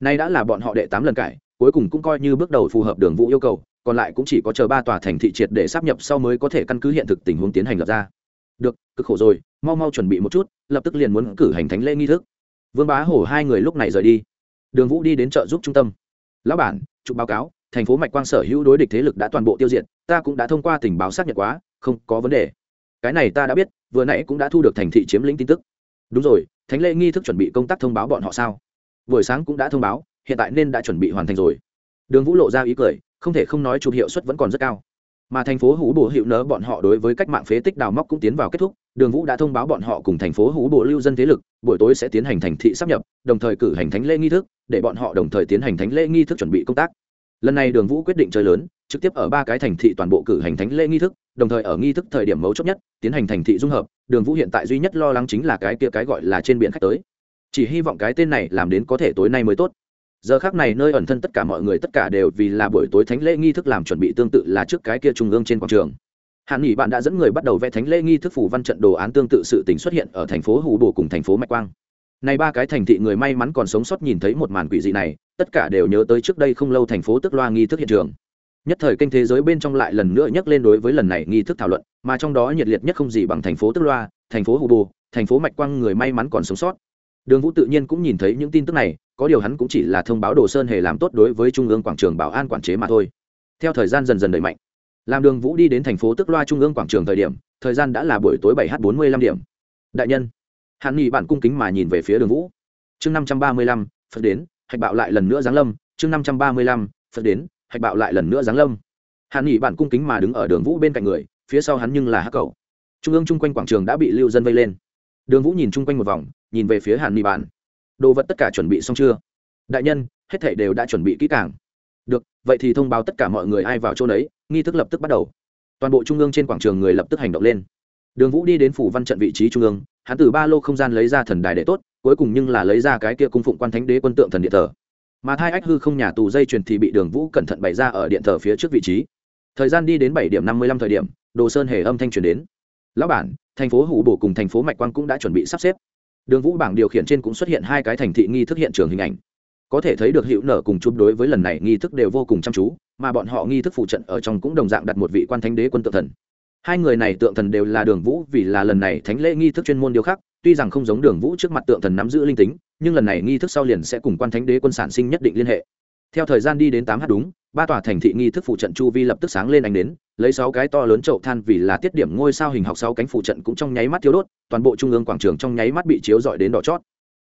S1: Nay đã là bọn họ đệ tám lần cải, cuối cùng cũng coi như bước đầu phù hợp đường vũ yêu cầu, còn lại cũng chỉ có chờ ba tòa thành thị triệt để sắp nhập sau mới có thể căn cứ hiện thực tình huống tiến hành lập ra. Được, cực khổ rồi, mau mau chuẩn bị một chút, lập tức liền muốn cử hành thánh lễ nghi thức. Vương bá hổ hai người lúc này rời đi. Đường vũ đi đến chợ giúp trung tâm. Lão bản, chụp báo cáo, thành phố mạch quang sở hữu đối địch thế lực đã toàn bộ tiêu diệt, ta cũng đã thông qua tình báo xác nhận quá, không có vấn đề cái này ta đã biết, vừa nãy cũng đã thu được thành thị chiếm lĩnh tin tức. Đúng rồi, thánh lễ nghi thức chuẩn bị công tác thông báo bọn họ sao? Buổi sáng cũng đã thông báo, hiện tại nên đã chuẩn bị hoàn thành rồi. Đường vũ lộ ra ý cười, không thể không nói chụp hiệu suất vẫn còn rất cao. Mà thành phố hú Bồ hiệu nớ bọn họ đối với cách mạng phế tích đào móc cũng tiến vào kết thúc, đường vũ đã thông báo bọn họ cùng thành phố hú Bồ lưu dân thế lực, buổi tối sẽ tiến hành thành thị sắp nhập, đồng thời cử hành thánh lễ nghi thức, để bọn họ đồng thời tiến hành thánh lễ nghi thức chuẩn bị công tác. Lần này đường vũ quyết định chơi lớn, trực tiếp ở ba cái thành thị toàn bộ cử hành thánh lễ nghi thức đồng thời ở nghi thức thời điểm mấu chốt nhất, tiến hành thành thị dung hợp, đường vũ hiện tại duy nhất lo lắng chính là cái kia cái gọi là trên biển khách tới. Chỉ hy vọng cái tên này làm đến có thể tối nay mới tốt. Giờ khác này nơi ẩn thân tất cả mọi người tất cả đều vì là buổi tối thánh lễ nghi thức làm chuẩn bị tương tự là trước cái kia trung ương trên quảng trường. Hạn nghỉ bạn đã dẫn người bắt đầu vẽ thánh lễ nghi thức phủ văn trận đồ án tương tự sự tình xuất hiện ở thành phố hủ bồ cùng thành phố mạch quang. Này ba cái thành thị người may mắn còn sống sót nhìn thấy một màn quỷ dị này, tất cả đều nhớ tới trước đây không lâu thành phố tức loa nghi thức hiện trường nhất thời kênh thế giới bên trong lại lần nữa nhắc lên đối với lần này nghi thức thảo luận, mà trong đó nhiệt liệt nhất không gì bằng thành phố tức loa, thành phố hù bồ thành phố mạch quang người may mắn còn sống sót. Đường vũ tự nhiên cũng nhìn thấy những tin tức này, có điều hắn cũng chỉ là thông báo đồ sơn hề làm tốt đối với trung ương quảng trường bảo an quản chế mà thôi. Theo thời gian dần dần đẩy mạnh, làm đường vũ đi đến thành phố tức loa trung ương quảng trường thời điểm, thời gian đã là buổi tối bảy h bốn mươi lăm điểm. Đại nhân hắn nghị bản cung kính mà nhìn về phía đường vũ. Chương năm trăm ba mươi lăm, phật đến, hạch bạo lại lần nữa giáng lâm. Chương năm trăm ba mươi lăm, phật đến hạch bạo lại lần nữa giáng lâm. Hàn nghỉ bạn cung kính mà đứng ở đường vũ bên cạnh người, phía sau hắn nhưng là hắc cầu. Trung ương chung quanh quảng trường đã bị lưu dân vây lên. Đường vũ nhìn chung quanh một vòng, nhìn về phía hàn nghỉ bạn đồ vật tất cả chuẩn bị xong chưa? Đại nhân, hết thảy đều đã chuẩn bị kỹ càng. Được, vậy thì thông báo tất cả mọi người ai vào chỗ đấy nghi thức lập tức bắt đầu. Toàn bộ trung ương trên quảng trường người lập tức hành động lên. Đường vũ đi đến phủ văn trận vị trí trung ương, hắn từ ba lô không gian lấy ra thần đài để tốt, cuối cùng nhưng là lấy ra cái kia cung phụng quan thánh đế quân tượng thần địa thờ mà thai ách hư không nhà tù dây truyền thì bị đường vũ cẩn thận bày ra ở điện thờ phía trước vị trí. Thời gian đi đến bảy điểm năm mươi lăm thời điểm, đồ sơn hề âm thanh truyền đến. Lão bản, thành phố hủ bổ cùng thành phố mạch quang cũng đã chuẩn bị sắp xếp. Đường vũ bảng điều khiển trên cũng xuất hiện hai cái thành thị nghi thức hiện trường hình ảnh. Có thể thấy được hiệu nở cùng chụp đối với lần này nghi thức đều vô cùng chăm chú, mà bọn họ nghi thức phụ trận ở trong cũng đồng dạng đặt một vị quan thánh đế quân tượng thần. Hai người này tượng thần đều là đường vũ vì là lần này thánh lễ nghi thức chuyên môn điều khác tuy rằng không giống đường vũ trước mặt tượng thần nắm giữ linh tính, nhưng lần này nghi thức sau liền sẽ cùng quan thánh đế quân sản sinh nhất định liên hệ. Theo thời gian đi đến tám h đúng, ba tòa thành thị nghi thức phụ trận chu vi lập tức sáng lên ánh đến lấy sáu cái to lớn chậu than vì là tiết điểm ngôi sao hình học sáu cánh phụ trận cũng trong nháy mắt thiếu đốt, toàn bộ trung ương quảng trường trong nháy mắt bị chiếu dọi đến đỏ chót.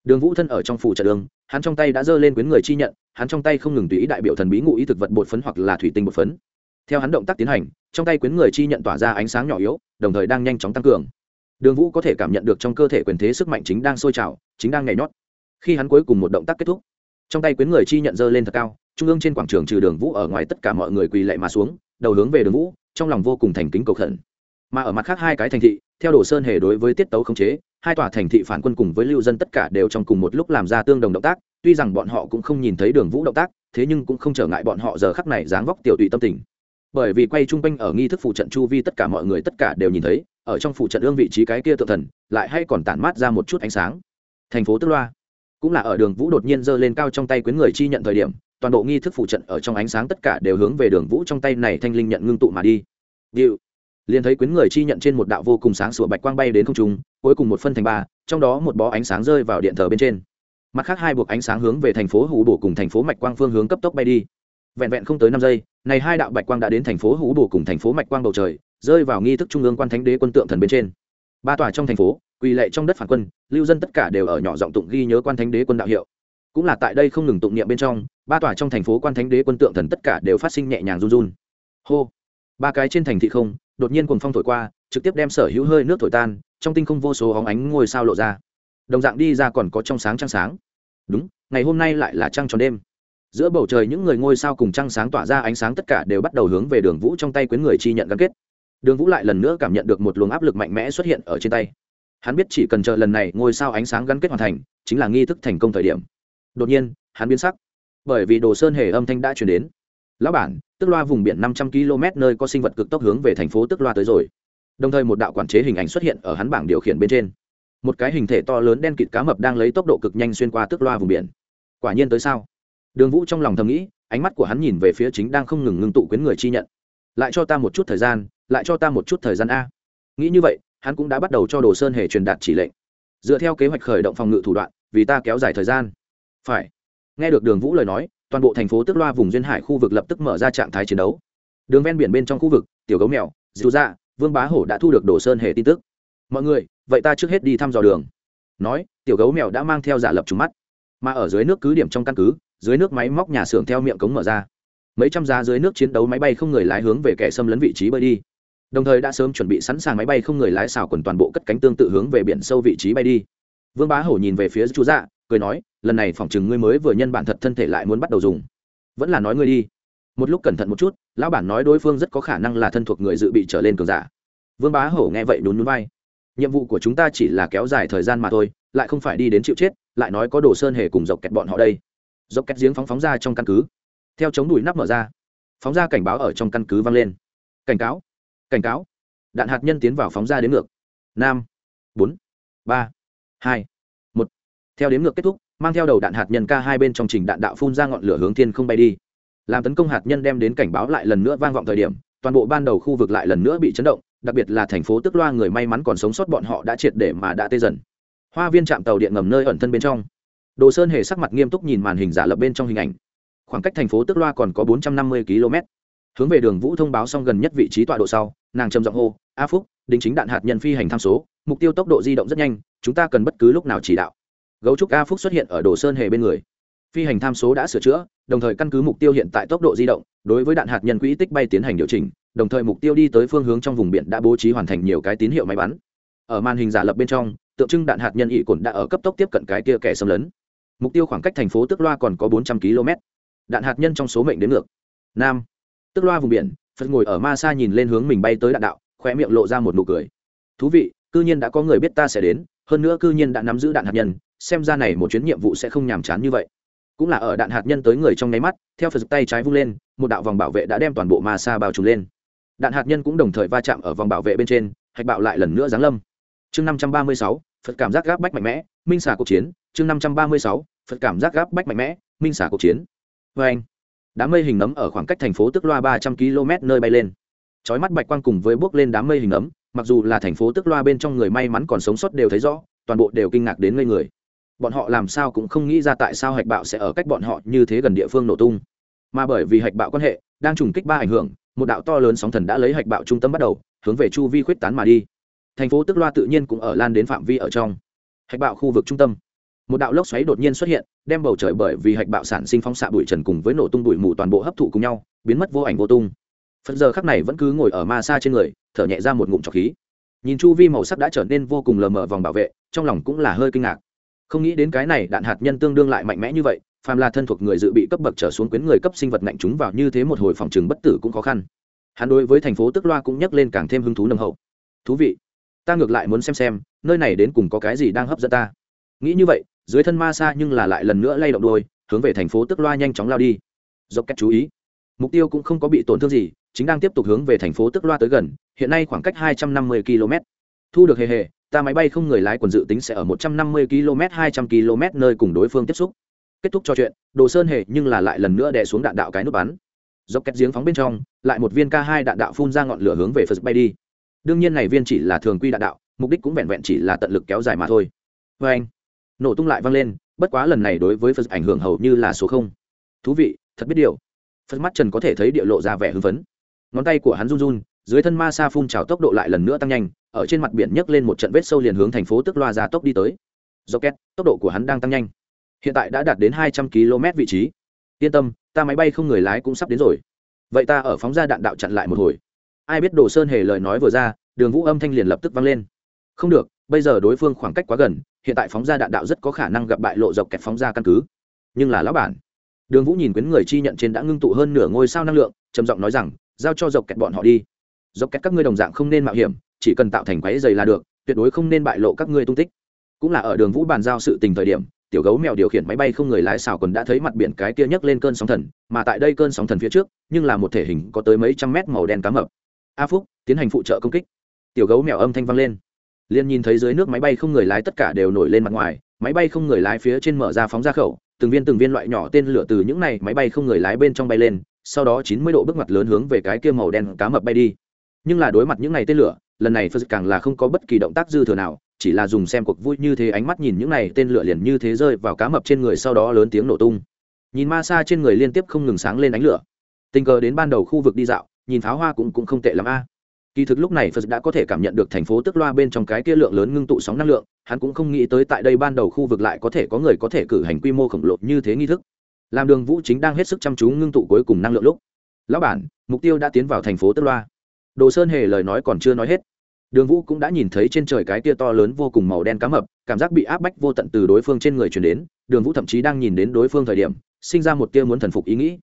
S1: Đường vũ thân ở trong phủ trận đường hắn trong tay đã giơ lên quyến người chi nhận, hắn trong tay không ngừng tùy ý đại biểu thần bí ngụ ý thực vật bột phấn hoặc là thủy tinh bột phấn. Theo hắn động tác tiến hành, trong tay quyến người chi nhận tỏa ra ánh sáng nhỏ yếu, đồng thời đang nhanh chóng tăng cường đường vũ có thể cảm nhận được trong cơ thể quyền thế sức mạnh chính đang sôi trào, chính đang nhảy nhót. Khi hắn cuối cùng một động tác kết thúc, trong tay quyến người chi nhận dơ lên thật cao, trung ương trên quảng trường trừ đường vũ ở ngoài tất cả mọi người quỳ lạy mà xuống, đầu hướng về đường vũ, trong lòng vô cùng thành kính cầu khẩn. Mà ở mặt khác hai cái thành thị, theo đồ sơn hề đối với tiết tấu khống chế, hai tòa thành thị phản quân cùng với lưu dân tất cả đều trong cùng một lúc làm ra tương đồng động tác, tuy rằng bọn họ cũng không nhìn thấy đường vũ động tác, thế nhưng cũng không trở ngại bọn họ giờ khắc này dáng vóc tiểu tụy tâm tình bởi vì quay chung quanh ở nghi thức phụ trận chu vi tất cả mọi người tất cả đều nhìn thấy, ở trong phụ trận ương vị trí cái kia tự thần, lại hay còn tản mát ra một chút ánh sáng. Thành phố tức loa cũng là ở đường vũ đột nhiên giơ lên cao trong tay quyến người chi nhận thời điểm, toàn bộ nghi thức phụ trận ở trong ánh sáng tất cả đều hướng về đường vũ trong tay này thanh linh nhận ngưng tụ mà đi. Điệu. Liền thấy quyến người chi nhận trên một đạo vô cùng sáng sủa bạch quang bay đến không trung, cuối cùng một phân thành ba, trong đó một bó ánh sáng rơi vào điện thờ bên trên. Mặt khác hai buộc ánh sáng hướng về thành phố hủ bổ cùng thành phố mạch quang phương hướng cấp tốc bay đi vẹn vẹn không tới năm giây, này hai đạo bạch quang đã đến thành phố hú bổ cùng thành phố mạch quang bầu trời, rơi vào nghi thức trung ương quan thánh đế quân tượng thần bên trên. Ba tòa trong thành phố, quỳ lệ trong đất phản quân, lưu dân tất cả đều ở nhỏ giọng tụng ghi nhớ quan thánh đế quân đạo hiệu. Cũng là tại đây không ngừng tụng niệm bên trong, ba tòa trong thành phố quan thánh đế quân tượng thần tất cả đều phát sinh nhẹ nhàng run run. Hô! Ba cái trên thành thị không, đột nhiên cuồng phong thổi qua, trực tiếp đem sở hữu hơi nước thổi tan, trong tinh không vô số hóng ánh ngôi sao lộ ra. Đồng dạng đi ra còn có trong sáng trăng sáng. Đúng, ngày hôm nay lại là trăng tròn đêm giữa bầu trời những người ngôi sao cùng trăng sáng tỏa ra ánh sáng tất cả đều bắt đầu hướng về đường vũ trong tay quyến người chi nhận gắn kết. Đường vũ lại lần nữa cảm nhận được một luồng áp lực mạnh mẽ xuất hiện ở trên tay. Hắn biết chỉ cần chờ lần này ngôi sao ánh sáng gắn kết hoàn thành, chính là nghi thức thành công thời điểm. Đột nhiên, hắn biến sắc. Bởi vì đồ sơn hề âm thanh đã chuyển đến. Lão bản, tức loa vùng biển năm trăm km nơi có sinh vật cực tốc hướng về thành phố tức loa tới rồi. Đồng thời một đạo quản chế hình ảnh xuất hiện ở hắn bảng điều khiển bên trên. Một cái hình thể to lớn đen kịt cá mập đang lấy tốc độ cực nhanh xuyên qua tức loa vùng biển. Quả nhiên tới sao? Đường vũ trong lòng thầm nghĩ ánh mắt của hắn nhìn về phía chính đang không ngừng ngưng tụ quyến người chi nhận. Lại cho ta một chút thời gian lại cho ta một chút thời gian a. Nghĩ như vậy hắn cũng đã bắt đầu cho đồ sơn hề truyền đạt chỉ lệnh. Dựa theo kế hoạch khởi động phòng ngự thủ đoạn vì ta kéo dài thời gian. Phải. Nghe được đường vũ lời nói toàn bộ thành phố tức loa vùng duyên hải khu vực lập tức mở ra trạng thái chiến đấu. Đường ven biển bên trong khu vực tiểu gấu mèo dịu dạ, vương bá hổ đã thu được đồ sơn hề tin tức. Mọi người vậy ta trước hết đi thăm dò đường. Nói tiểu gấu mèo đã mang theo giả lập trùng mắt. Mà ở dưới nước cứ điểm trong căn cứ dưới nước máy móc nhà xưởng theo miệng cống mở ra. Mấy trăm giá dưới nước chiến đấu máy bay không người lái hướng về kẻ xâm lấn vị trí bơi đi. Đồng thời đã sớm chuẩn bị sẵn sàng máy bay không người lái xào quần toàn bộ cất cánh tương tự hướng về biển sâu vị trí bay đi. Vương bá hổ nhìn về phía chú dạ cười nói, lần này phòng chừng ngươi mới vừa nhân bản thật thân thể lại muốn bắt đầu dùng. Vẫn là nói ngươi đi. Một lúc cẩn thận một chút, lão bản nói đối phương rất có khả năng là thân thuộc người dự bị trở lên cường giả. Vương bá hổ nghe vậy đún núi vai. Nhiệm vụ của chúng ta chỉ là kéo dài thời gian mà thôi, lại không phải đi đến chịu chết, lại nói có đồ sơn hề cùng dọc kẹt bọn họ đây dốc kẹt giếng phóng phóng ra trong căn cứ. Theo chống đùi nắp mở ra, phóng ra cảnh báo ở trong căn cứ vang lên. Cảnh cáo cảnh cáo. Đạn hạt nhân tiến vào phóng ra đến ngược. Năm bốn, ba, hai, một. Theo đến ngược kết thúc, mang theo đầu đạn hạt nhân k hai bên trong trình đạn đạo phun ra ngọn lửa hướng thiên không bay đi. Làm tấn công hạt nhân đem đến cảnh báo lại lần nữa vang vọng thời điểm, toàn bộ ban đầu khu vực lại lần nữa bị chấn động, đặc biệt là thành phố tức loa người may mắn còn sống sót bọn họ đã triệt để mà đã tê dần. Hoa viên trạm tàu điện ngầm nơi ẩn thân bên trong đồ sơn hề sắc mặt nghiêm túc nhìn màn hình giả lập bên trong hình ảnh. Khoảng cách thành phố tức loa còn có bốn trăm năm mươi km. Hướng về đường vũ thông báo xong gần nhất vị trí tọa độ sau, nàng trầm giọng hô, a phúc, đính chính đạn hạt nhân phi hành tham số, mục tiêu tốc độ di động rất nhanh, chúng ta cần bất cứ lúc nào chỉ đạo. Gấu trúc a phúc xuất hiện ở đồ sơn hề bên người. Phi hành tham số đã sửa chữa, đồng thời căn cứ mục tiêu hiện tại tốc độ di động, đối với đạn hạt nhân quỹ tích bay tiến hành điều chỉnh, đồng thời mục tiêu đi tới phương hướng trong vùng biển đã bố trí hoàn thành nhiều cái tín hiệu máy bắn. Ở màn hình giả lập bên trong, tượng trưng đạn hạt nhân ỵ cồn đã ở cấp tốc tiếp cận cái kia kẻ xâm lấn mục tiêu khoảng cách thành phố tức loa còn có bốn trăm km. Đạn hạt nhân trong số mệnh đến ngược. Nam. Tức loa vùng biển, phật ngồi ở ma xa nhìn lên hướng mình bay tới đạn đạo khoe miệng lộ ra một nụ cười. Thú vị, cư nhiên đã có người biết ta sẽ đến, hơn nữa cư nhiên đã nắm giữ đạn hạt nhân, xem ra này một chuyến nhiệm vụ sẽ không nhàm chán như vậy. Cũng là ở đạn hạt nhân tới người trong nháy mắt, theo phật tay trái vung lên, một đạo vòng bảo vệ đã đem toàn bộ ma xa bao trùm lên. Đạn hạt nhân cũng đồng thời va chạm ở vòng bảo vệ bên trên, hạch bạo lại lần nữa giáng lâm. Chương năm trăm ba mươi sáu, phật cảm giác gáp bách mạnh mẽ minh xả cuộc chiến, chương năm trăm ba mươi sáu, phật cảm giác gáp bách mạnh mẽ, minh xả cuộc chiến. Vê anh, đám mây hình nấm ở khoảng cách thành phố tức loa ba trăm km nơi bay lên. Trói mắt bạch quang cùng với bước lên đám mây hình nấm mặc dù là thành phố tức loa bên trong người may mắn còn sống sót đều thấy rõ, toàn bộ đều kinh ngạc đến ngây người. Bọn họ làm sao cũng không nghĩ ra tại sao hạch bạo sẽ ở cách bọn họ như thế gần địa phương nổ tung. Mà bởi vì hạch bạo quan hệ, đang trùng kích ba ảnh hưởng, một đạo to lớn sóng thần đã lấy hạch bạo trung tâm bắt đầu, hướng về chu vi khuyết tán mà đi. Thành phố tức loa tự nhiên cũng ở lan đến phạm vi ở trong hạch bạo khu vực trung tâm. Một đạo lốc xoáy đột nhiên xuất hiện, đem bầu trời bởi vì hạch bạo sản sinh phóng xạ bụi trần cùng với nổ tung bụi mù toàn bộ hấp thụ cùng nhau, biến mất vô ảnh vô tung. Phần giờ khắc này vẫn cứ ngồi ở ma xa trên người, thở nhẹ ra một ngụm trọc khí. Nhìn chu vi màu sắc đã trở nên vô cùng lờ mờ vòng bảo vệ, trong lòng cũng là hơi kinh ngạc. Không nghĩ đến cái này đạn hạt nhân tương đương lại mạnh mẽ như vậy, phàm là thân thuộc người dự bị cấp bậc trở xuống quyến người cấp sinh vật mạnh chúng vào như thế một hồi phòng trường bất tử cũng khó khăn. Hắn đối với thành phố tức loa cũng nhắc lên càng thêm hứng thú nồng hậu. Thú vị ta ngược lại muốn xem xem, nơi này đến cùng có cái gì đang hấp dẫn ta. Nghĩ như vậy, dưới thân ma xa nhưng là lại lần nữa lay động đôi, hướng về thành phố tức loa nhanh chóng lao đi. Dốc cách chú ý. Mục tiêu cũng không có bị tổn thương gì, chính đang tiếp tục hướng về thành phố tức loa tới gần, hiện nay khoảng cách hai trăm năm mươi km. Thu được hề hề, ta máy bay không người lái quần dự tính sẽ ở một trăm năm mươi km, hai trăm km nơi cùng đối phương tiếp xúc. Kết thúc trò chuyện, đồ sơn hề nhưng là lại lần nữa đè xuống đạn đạo cái nút bắn. Dọc kẹt giếng phóng bên trong, lại một viên k hai đạn đạo phun ra ngọn lửa hướng về phật bay đi đương nhiên này viên chỉ là thường quy đạn đạo, mục đích cũng vẹn vẹn chỉ là tận lực kéo dài mà thôi. Vê anh, nổ tung lại vang lên, bất quá lần này đối với phật ảnh hưởng hầu như là số không. Thú vị, thật biết điều. Phật mắt trần có thể thấy địa lộ ra vẻ hưng phấn. Ngón tay của hắn run run, dưới thân ma sa phun trào tốc độ lại lần nữa tăng nhanh, ở trên mặt biển nhấc lên một trận vết sâu liền hướng thành phố tức loa ra tốc đi tới. Do két tốc độ của hắn đang tăng nhanh. Hiện tại đã đạt đến hai trăm km vị trí. Yên tâm, ta máy bay không người lái cũng sắp đến rồi. Vậy ta ở phóng ra đạn đạo chặn lại một hồi ai biết đồ sơn hề lời nói vừa ra, đường vũ âm thanh liền lập tức vang lên. Không được, bây giờ đối phương khoảng cách quá gần, hiện tại phóng ra đạn đạo rất có khả năng gặp bại lộ dọc kẹt phóng ra căn cứ. Nhưng là lão bản. Đường vũ nhìn quyến người chi nhận trên đã ngưng tụ hơn nửa ngôi sao năng lượng, trầm giọng nói rằng, giao cho dọc kẹt bọn họ đi. Dọc kẹt các ngươi đồng dạng không nên mạo hiểm, chỉ cần tạo thành quáy dày là được, tuyệt đối không nên bại lộ các ngươi tung tích. Cũng là ở đường vũ bàn giao sự tình thời điểm, tiểu gấu mèo điều khiển máy bay không người lái xào còn đã thấy mặt biển cái kia nhấc lên cơn sóng thần, mà tại đây cơn sóng thần phía trước, nhưng là một thể hình có tới mấy trăm mét màu đen cá mập a phúc, tiến hành phụ trợ công kích. Tiểu gấu mèo âm thanh vang lên. Liền nhìn thấy dưới nước máy bay không người lái tất cả đều nổi lên mặt ngoài, máy bay không người lái phía trên mở ra phóng ra khẩu, từng viên từng viên loại nhỏ tên lửa từ những này máy bay không người lái bên trong bay lên, sau đó chín mươi độ bước mặt lớn hướng về cái kia màu đen cá mập bay đi. Nhưng là đối mặt những này tên lửa, lần này phật càng là không có bất kỳ động tác dư thừa nào, chỉ là dùng xem cuộc vui như thế ánh mắt nhìn những này tên lửa liền như thế rơi vào cá mập trên người sau đó lớn tiếng nổ tung. Nhìn ma xa trên người liên tiếp không ngừng sáng lên ánh lửa. Tình cờ đến ban đầu khu vực đi dạo nhìn pháo hoa cũng cũng không tệ lắm a. Kỳ thực lúc này phật đã có thể cảm nhận được thành phố tức loa bên trong cái kia lượng lớn ngưng tụ sóng năng lượng, hắn cũng không nghĩ tới tại đây ban đầu khu vực lại có thể có người có thể cử hành quy mô khổng lồ như thế nghi thức. Làm đường vũ chính đang hết sức chăm chú ngưng tụ cuối cùng năng lượng lúc, lão bản, mục tiêu đã tiến vào thành phố tức loa. Đồ sơn hề lời nói còn chưa nói hết, đường vũ cũng đã nhìn thấy trên trời cái tia to lớn vô cùng màu đen cá mập, cảm giác bị áp bách vô tận từ đối phương trên người chuyển đến, đường vũ thậm chí đang nhìn đến đối phương thời điểm, sinh ra một tia muốn thần phục ý nghĩ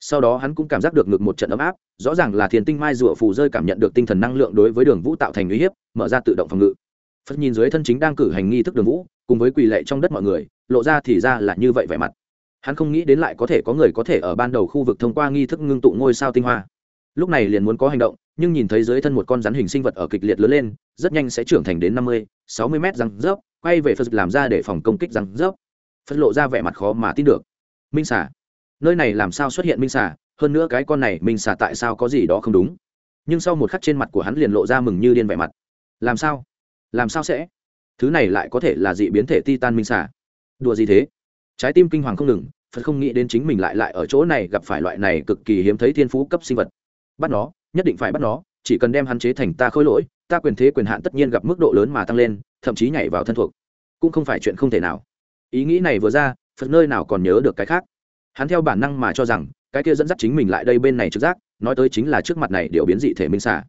S1: sau đó hắn cũng cảm giác được ngực một trận ấm áp, rõ ràng là thiền tinh mai rụa phù rơi cảm nhận được tinh thần năng lượng đối với đường vũ tạo thành uy hiếp, mở ra tự động phòng ngự. Phật nhìn dưới thân chính đang cử hành nghi thức đường vũ, cùng với quỳ lệ trong đất mọi người, lộ ra thì ra là như vậy vẻ mặt. Hắn không nghĩ đến lại có thể có người có thể ở ban đầu khu vực thông qua nghi thức ngưng tụ ngôi sao tinh hoa. Lúc này liền muốn có hành động, nhưng nhìn thấy dưới thân một con rắn hình sinh vật ở kịch liệt lớn lên, rất nhanh sẽ trưởng thành đến năm mươi, sáu mươi mét răng rớp, quay về phật làm ra để phòng công kích răng rớp. Phật lộ ra vẻ mặt khó mà tin được. Minh xả nơi này làm sao xuất hiện minh xà, hơn nữa cái con này minh xà tại sao có gì đó không đúng? Nhưng sau một khắc trên mặt của hắn liền lộ ra mừng như điên vẻ mặt. Làm sao? Làm sao sẽ? Thứ này lại có thể là dị biến thể titan minh xà? đùa gì thế? Trái tim kinh hoàng không ngừng phật không nghĩ đến chính mình lại lại ở chỗ này gặp phải loại này cực kỳ hiếm thấy thiên phú cấp sinh vật. Bắt nó nhất định phải bắt nó chỉ cần đem hắn chế thành ta khôi lỗi ta quyền thế quyền hạn tất nhiên gặp mức độ lớn mà tăng lên thậm chí nhảy vào thân thuộc. Cũng không phải chuyện không thể nào. Ý nghĩ này vừa ra phật nơi nào còn nhớ được cái khác? Hắn theo bản năng mà cho rằng, cái kia dẫn dắt chính mình lại đây bên này trực giác, nói tới chính là trước mặt này điều biến dị thể minh xả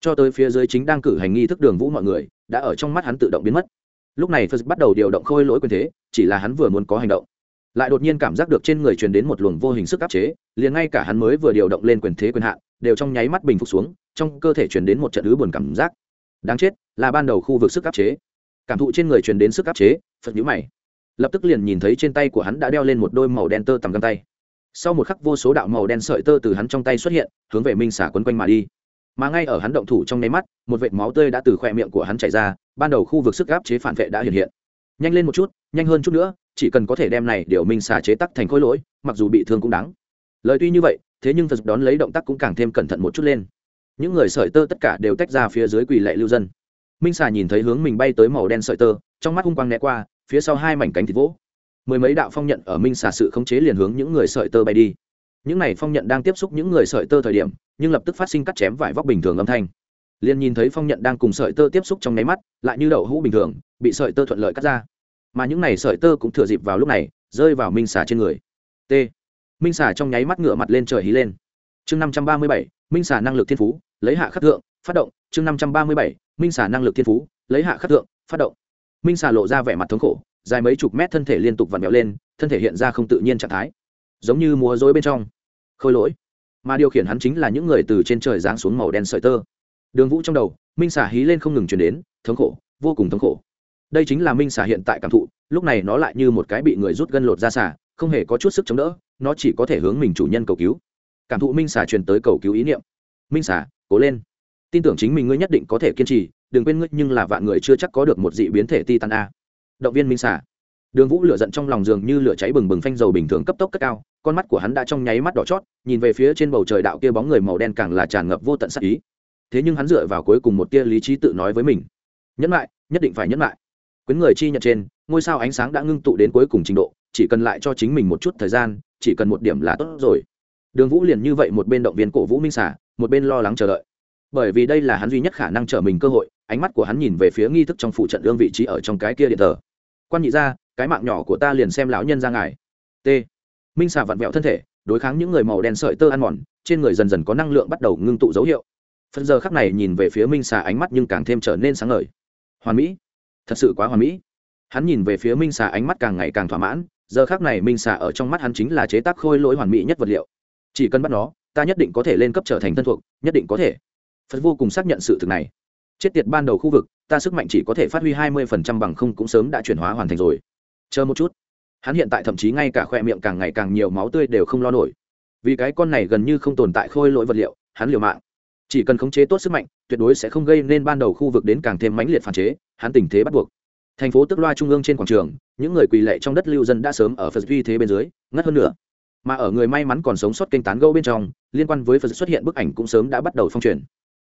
S1: cho tới phía dưới chính đang cử hành nghi thức đường vũ mọi người, đã ở trong mắt hắn tự động biến mất. Lúc này phật bắt đầu điều động khôi lỗi quyền thế, chỉ là hắn vừa muốn có hành động, lại đột nhiên cảm giác được trên người truyền đến một luồng vô hình sức áp chế, liền ngay cả hắn mới vừa điều động lên quyền thế quyền hạn, đều trong nháy mắt bình phục xuống, trong cơ thể truyền đến một trận ứ buồn cảm giác. Đáng chết, là ban đầu khu vực sức áp chế. Cảm thụ trên người truyền đến sức áp chế, phật nhũ mày lập tức liền nhìn thấy trên tay của hắn đã đeo lên một đôi màu đen tơ tằm găng tay. Sau một khắc vô số đạo màu đen sợi tơ từ hắn trong tay xuất hiện, hướng về minh xả quấn quanh mà đi. Mà ngay ở hắn động thủ trong nháy mắt, một vệt máu tươi đã từ khoe miệng của hắn chảy ra, ban đầu khu vực sức áp chế phản vệ đã hiện hiện. Nhanh lên một chút, nhanh hơn chút nữa, chỉ cần có thể đem này điều minh xả chế tắc thành khối lỗi, mặc dù bị thương cũng đáng. Lời tuy như vậy, thế nhưng phật đón lấy động tác cũng càng thêm cẩn thận một chút lên. Những người sợi tơ tất cả đều tách ra phía dưới quỳ lệ lưu dân. Minh xà nhìn thấy hướng mình bay tới màu đen sợi tơ, trong mắt hung quang né qua phía sau hai mảnh cánh thịt vỗ. Mười mấy đạo phong nhận ở minh xà sự khống chế liền hướng những người sợi tơ bay đi. Những này phong nhận đang tiếp xúc những người sợi tơ thời điểm, nhưng lập tức phát sinh cắt chém vải vóc bình thường âm thanh. Liền nhìn thấy phong nhận đang cùng sợi tơ tiếp xúc trong nháy mắt, lại như đậu hũ bình thường, bị sợi tơ thuận lợi cắt ra. Mà những này sợi tơ cũng thừa dịp vào lúc này, rơi vào minh xà trên người. T. Minh xà trong nháy mắt ngựa mặt lên trời hí lên. Chương năm trăm ba mươi bảy, minh xà năng lực thiên phú, lấy hạ khắc thượng, phát động. Chương năm trăm ba mươi bảy, minh xà năng lực thiên phú, lấy hạ khắc thượng, phát động minh xà lộ ra vẻ mặt thống khổ dài mấy chục mét thân thể liên tục vặn vẹo lên thân thể hiện ra không tự nhiên trạng thái giống như múa dối bên trong khôi lỗi mà điều khiển hắn chính là những người từ trên trời giáng xuống màu đen sợi tơ đường vũ trong đầu minh xà hí lên không ngừng chuyển đến thống khổ vô cùng thống khổ đây chính là minh xà hiện tại cảm thụ lúc này nó lại như một cái bị người rút gân lột ra xà không hề có chút sức chống đỡ nó chỉ có thể hướng mình chủ nhân cầu cứu cảm thụ minh xà truyền tới cầu cứu ý niệm minh xà cố lên tin tưởng chính mình ngươi nhất định có thể kiên trì đừng quên ngươi, nhưng là vạn người chưa chắc có được một dị biến thể titan a. Động viên minh xà. Đường vũ lửa giận trong lòng giường như lửa cháy bừng bừng phanh dầu bình thường cấp tốc cất cao, con mắt của hắn đã trong nháy mắt đỏ chót, nhìn về phía trên bầu trời đạo kia bóng người màu đen càng là tràn ngập vô tận sắc ý. Thế nhưng hắn dựa vào cuối cùng một tia lý trí tự nói với mình. Nhẫn lại nhất định phải nhẫn lại quyến người chi nhận trên, ngôi sao ánh sáng đã ngưng tụ đến cuối cùng trình độ, chỉ cần lại cho chính mình một chút thời gian, chỉ cần một điểm là tốt rồi. Đường vũ liền như vậy một bên động viên cổ vũ minh xả một bên lo lắng chờ đợi bởi vì đây là hắn duy nhất khả năng trở mình cơ hội, ánh mắt của hắn nhìn về phía nghi thức trong phụ trận đương vị trí ở trong cái kia điện thờ. Quan nhị ra cái mạng nhỏ của ta liền xem lão nhân ra ngài. T. Minh xà vặn vẹo thân thể, đối kháng những người màu đen sợi tơ ăn mòn, trên người dần dần có năng lượng bắt đầu ngưng tụ dấu hiệu. Phần giờ khắc này nhìn về phía minh xà ánh mắt nhưng càng thêm trở nên sáng ngời. Hoàn mỹ. Thật sự quá hoàn mỹ. Hắn nhìn về phía minh xà ánh mắt càng ngày càng thỏa mãn, giờ khắc này minh xà ở trong mắt hắn chính là chế tác khôi lỗi hoàn mỹ nhất vật liệu. Chỉ cần bắt nó, ta nhất định có thể lên cấp trở thành thân thuộc, nhất định có thể phật vô cùng xác nhận sự thực này. Chết tiệt ban đầu khu vực, ta sức mạnh chỉ có thể phát huy hai mươi phần trăm bằng không cũng sớm đã chuyển hóa hoàn thành rồi. Chờ một chút. Hắn hiện tại thậm chí ngay cả khoe miệng càng ngày càng nhiều máu tươi đều không lo nổi. Vì cái con này gần như không tồn tại khôi lỗi vật liệu, hắn liều mạng. Chỉ cần khống chế tốt sức mạnh, tuyệt đối sẽ không gây nên ban đầu khu vực đến càng thêm mãnh liệt phản chế, hắn tình thế bắt buộc. Thành phố tức loa trung ương trên quảng trường, những người quỳ lệ trong đất lưu dân đã sớm ở phật duy thế bên dưới, ngất hơn nữa mà ở người may mắn còn sống sót kênh tán gâu bên trong, liên quan với phật xuất hiện bức ảnh cũng sớm đã bắt đầu phong truyền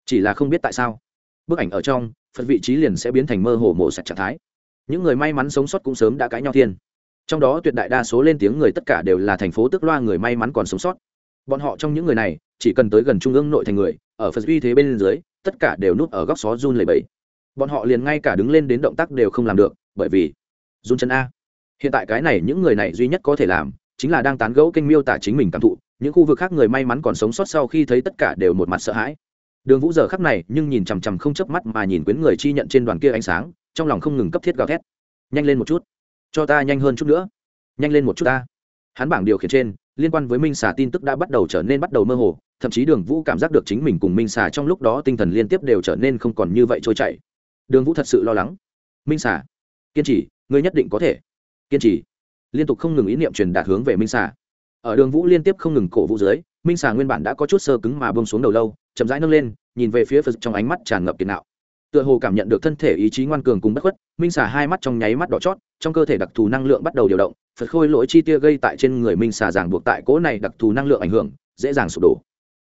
S1: chỉ là không biết tại sao, bức ảnh ở trong, phật vị trí liền sẽ biến thành mơ hồ mổ sạch trạng thái. Những người may mắn sống sót cũng sớm đã cãi nhau thiên. Trong đó tuyệt đại đa số lên tiếng người tất cả đều là thành phố tức loa người may mắn còn sống sót. Bọn họ trong những người này, chỉ cần tới gần trung ương nội thành người, ở phật uy thế bên dưới, tất cả đều núp ở góc xó run lầy bẫy bọn họ liền ngay cả đứng lên đến động tác đều không làm được, bởi vì, run chân a. Hiện tại cái này những người này duy nhất có thể làm, chính là đang tán gẫu kênh miêu tả chính mình cảm thụ. Những khu vực khác người may mắn còn sống sót sau khi thấy tất cả đều một mặt sợ hãi đường vũ giờ khắc này nhưng nhìn chằm chằm không chớp mắt mà nhìn quyến người chi nhận trên đoàn kia ánh sáng, trong lòng không ngừng cấp thiết gào thét. Nhanh lên một chút. Cho ta nhanh hơn chút nữa. Nhanh lên một chút ta. Hắn bảng điều khiển trên, liên quan với minh xà tin tức đã bắt đầu trở nên bắt đầu mơ hồ, thậm chí đường vũ cảm giác được chính mình cùng minh xà trong lúc đó tinh thần liên tiếp đều trở nên không còn như vậy trôi chảy. Đường vũ thật sự lo lắng. Minh xà, kiên trì, ngươi nhất định có thể. Kiên trì. Liên tục không ngừng ý niệm truyền đạt hướng về minh xà. Ở đường vũ liên tiếp không ngừng cổ vũ dưới minh xà nguyên bản đã có chút sơ cứng mà bông xuống đầu lâu, chậm rãi nâng lên, nhìn về phía phật trong ánh mắt tràn ngập kiệt nạo. Tựa hồ cảm nhận được thân thể ý chí ngoan cường cùng bất khuất, minh xà hai mắt trong nháy mắt đỏ chót, trong cơ thể đặc thù năng lượng bắt đầu điều động, phật khôi lỗi chi tia gây tại trên người minh xà ràng buộc tại cỗ này đặc thù năng lượng ảnh hưởng, dễ dàng sụp đổ.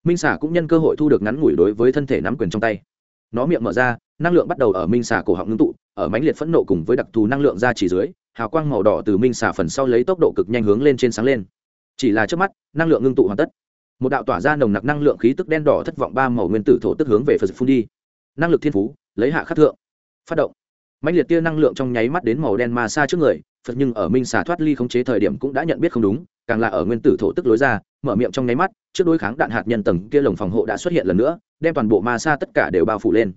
S1: Minh xà cũng nhân cơ hội thu được ngắn ngủi đối với thân thể nắm quyền trong tay. Nó miệng mở ra, năng lượng bắt đầu ở minh xà cổ họng ngưng tụ, ở mãnh liệt phẫn nộ cùng với đặc thù năng lượng ra chỉ dưới, hào quang màu đỏ từ minh xà phần sau lấy tốc độ cực nhanh hướng lên trên sáng lên. Chỉ là trước mắt, năng lượng ngưng tụ hoàn tất một đạo tỏa ra nồng nặc năng lượng khí tức đen đỏ thất vọng ba màu nguyên tử thổ tức hướng về phật phun đi. Năng lực thiên phú, lấy hạ khắc thượng. Phát động. Mạnh liệt tia năng lượng trong nháy mắt đến màu đen ma xa trước người, phật nhưng ở minh xà thoát ly khống chế thời điểm cũng đã nhận biết không đúng, càng là ở nguyên tử thổ tức lối ra, mở miệng trong nháy mắt, trước đối kháng đạn hạt nhân tầng kia lồng phòng hộ đã xuất hiện lần nữa, đem toàn bộ ma xa tất cả đều bao phủ lên.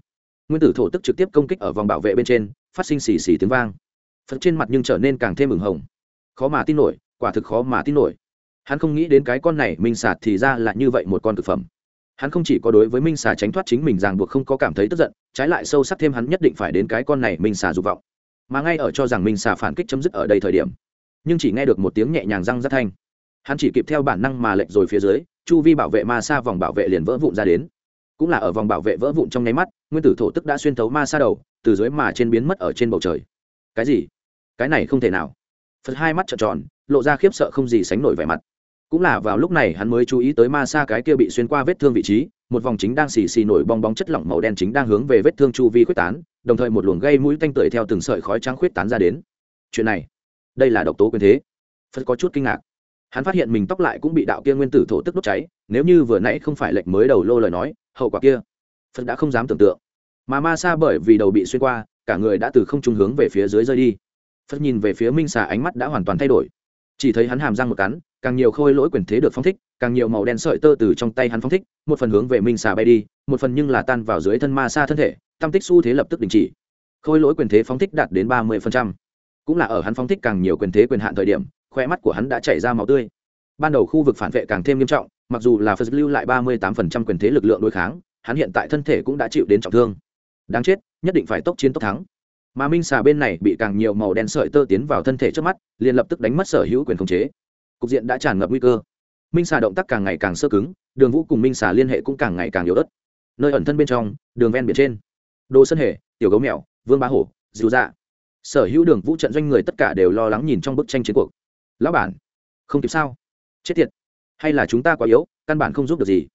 S1: Nguyên tử thổ tức trực tiếp công kích ở vòng bảo vệ bên trên, phát sinh xì xì tiếng vang. Phật trên mặt nhưng trở nên càng thêm ửng hồng. Khó mà tin nổi, quả thực khó mà tin nổi hắn không nghĩ đến cái con này minh xà thì ra là như vậy một con thực phẩm. Hắn không chỉ có đối với minh xà tránh thoát chính mình ràng buộc không có cảm thấy tức giận, trái lại sâu sắc thêm hắn nhất định phải đến cái con này minh xà dục vọng. Mà ngay ở cho rằng minh xà phản kích chấm dứt ở đây thời điểm, nhưng chỉ nghe được một tiếng nhẹ nhàng răng rất thanh. Hắn chỉ kịp theo bản năng mà lệch rồi phía dưới, chu vi bảo vệ ma sa vòng bảo vệ liền vỡ vụn ra đến. Cũng là ở vòng bảo vệ vỡ vụn trong nháy mắt, nguyên tử thổ tức đã xuyên thấu ma sa đầu, từ dưới mà trên biến mất ở trên bầu trời. Cái gì? Cái này không thể nào. Phật hai mắt trợn tròn, lộ ra khiếp sợ không gì sánh nổi vẻ mặt cũng là vào lúc này hắn mới chú ý tới ma sa cái kia bị xuyên qua vết thương vị trí, một vòng chính đang xì xì nổi bong bóng chất lỏng màu đen chính đang hướng về vết thương chu vi khuếch tán, đồng thời một luồng gây mũi tanh tưởi theo từng sợi khói trắng khuyết tán ra đến. Chuyện này, đây là độc tố quyền thế. Phật có chút kinh ngạc. Hắn phát hiện mình tóc lại cũng bị đạo kia nguyên tử thổ tức đốt cháy, nếu như vừa nãy không phải lệnh mới đầu lô lời nói, hậu quả kia, phật đã không dám tưởng tượng. Mà ma sa bởi vì đầu bị xuyên qua, cả người đã từ không trung hướng về phía dưới rơi đi. Phật nhìn về phía minh xà ánh mắt đã hoàn toàn thay đổi. Chỉ thấy hắn hàm răng một cắn càng nhiều khôi lỗi quyền thế được phóng thích, càng nhiều màu đen sợi tơ từ trong tay hắn phóng thích, một phần hướng về minh xà bay đi, một phần nhưng là tan vào dưới thân ma xa thân thể, tam tích xu thế lập tức đình chỉ. Khôi lỗi quyền thế phóng thích đạt đến ba mươi cũng là ở hắn phóng thích càng nhiều quyền thế quyền hạn thời điểm, khoe mắt của hắn đã chảy ra máu tươi. Ban đầu khu vực phản vệ càng thêm nghiêm trọng, mặc dù là phật lưu lại ba mươi tám quyền thế lực lượng đối kháng, hắn hiện tại thân thể cũng đã chịu đến trọng thương. Đáng chết, nhất định phải tốc chiến tốc thắng. Mà minh xà bên này bị càng nhiều màu đen sợi tơ tiến vào thân thể trước mắt, liền lập tức đánh mất sở hữu quyền khống chế cục diện đã tràn ngập nguy cơ. Minh xà động tác càng ngày càng sơ cứng, đường vũ cùng minh xà liên hệ cũng càng ngày càng yếu ớt. Nơi ẩn thân bên trong, đường ven biển trên. Đồ sân hề, tiểu gấu mèo, vương ba hổ dịu dạ. Sở hữu đường vũ trận doanh người tất cả đều lo lắng nhìn trong bức tranh chiến cuộc. Lão bản, không kịp sao? Chết tiệt. Hay là chúng ta quá yếu, căn bản không giúp được gì.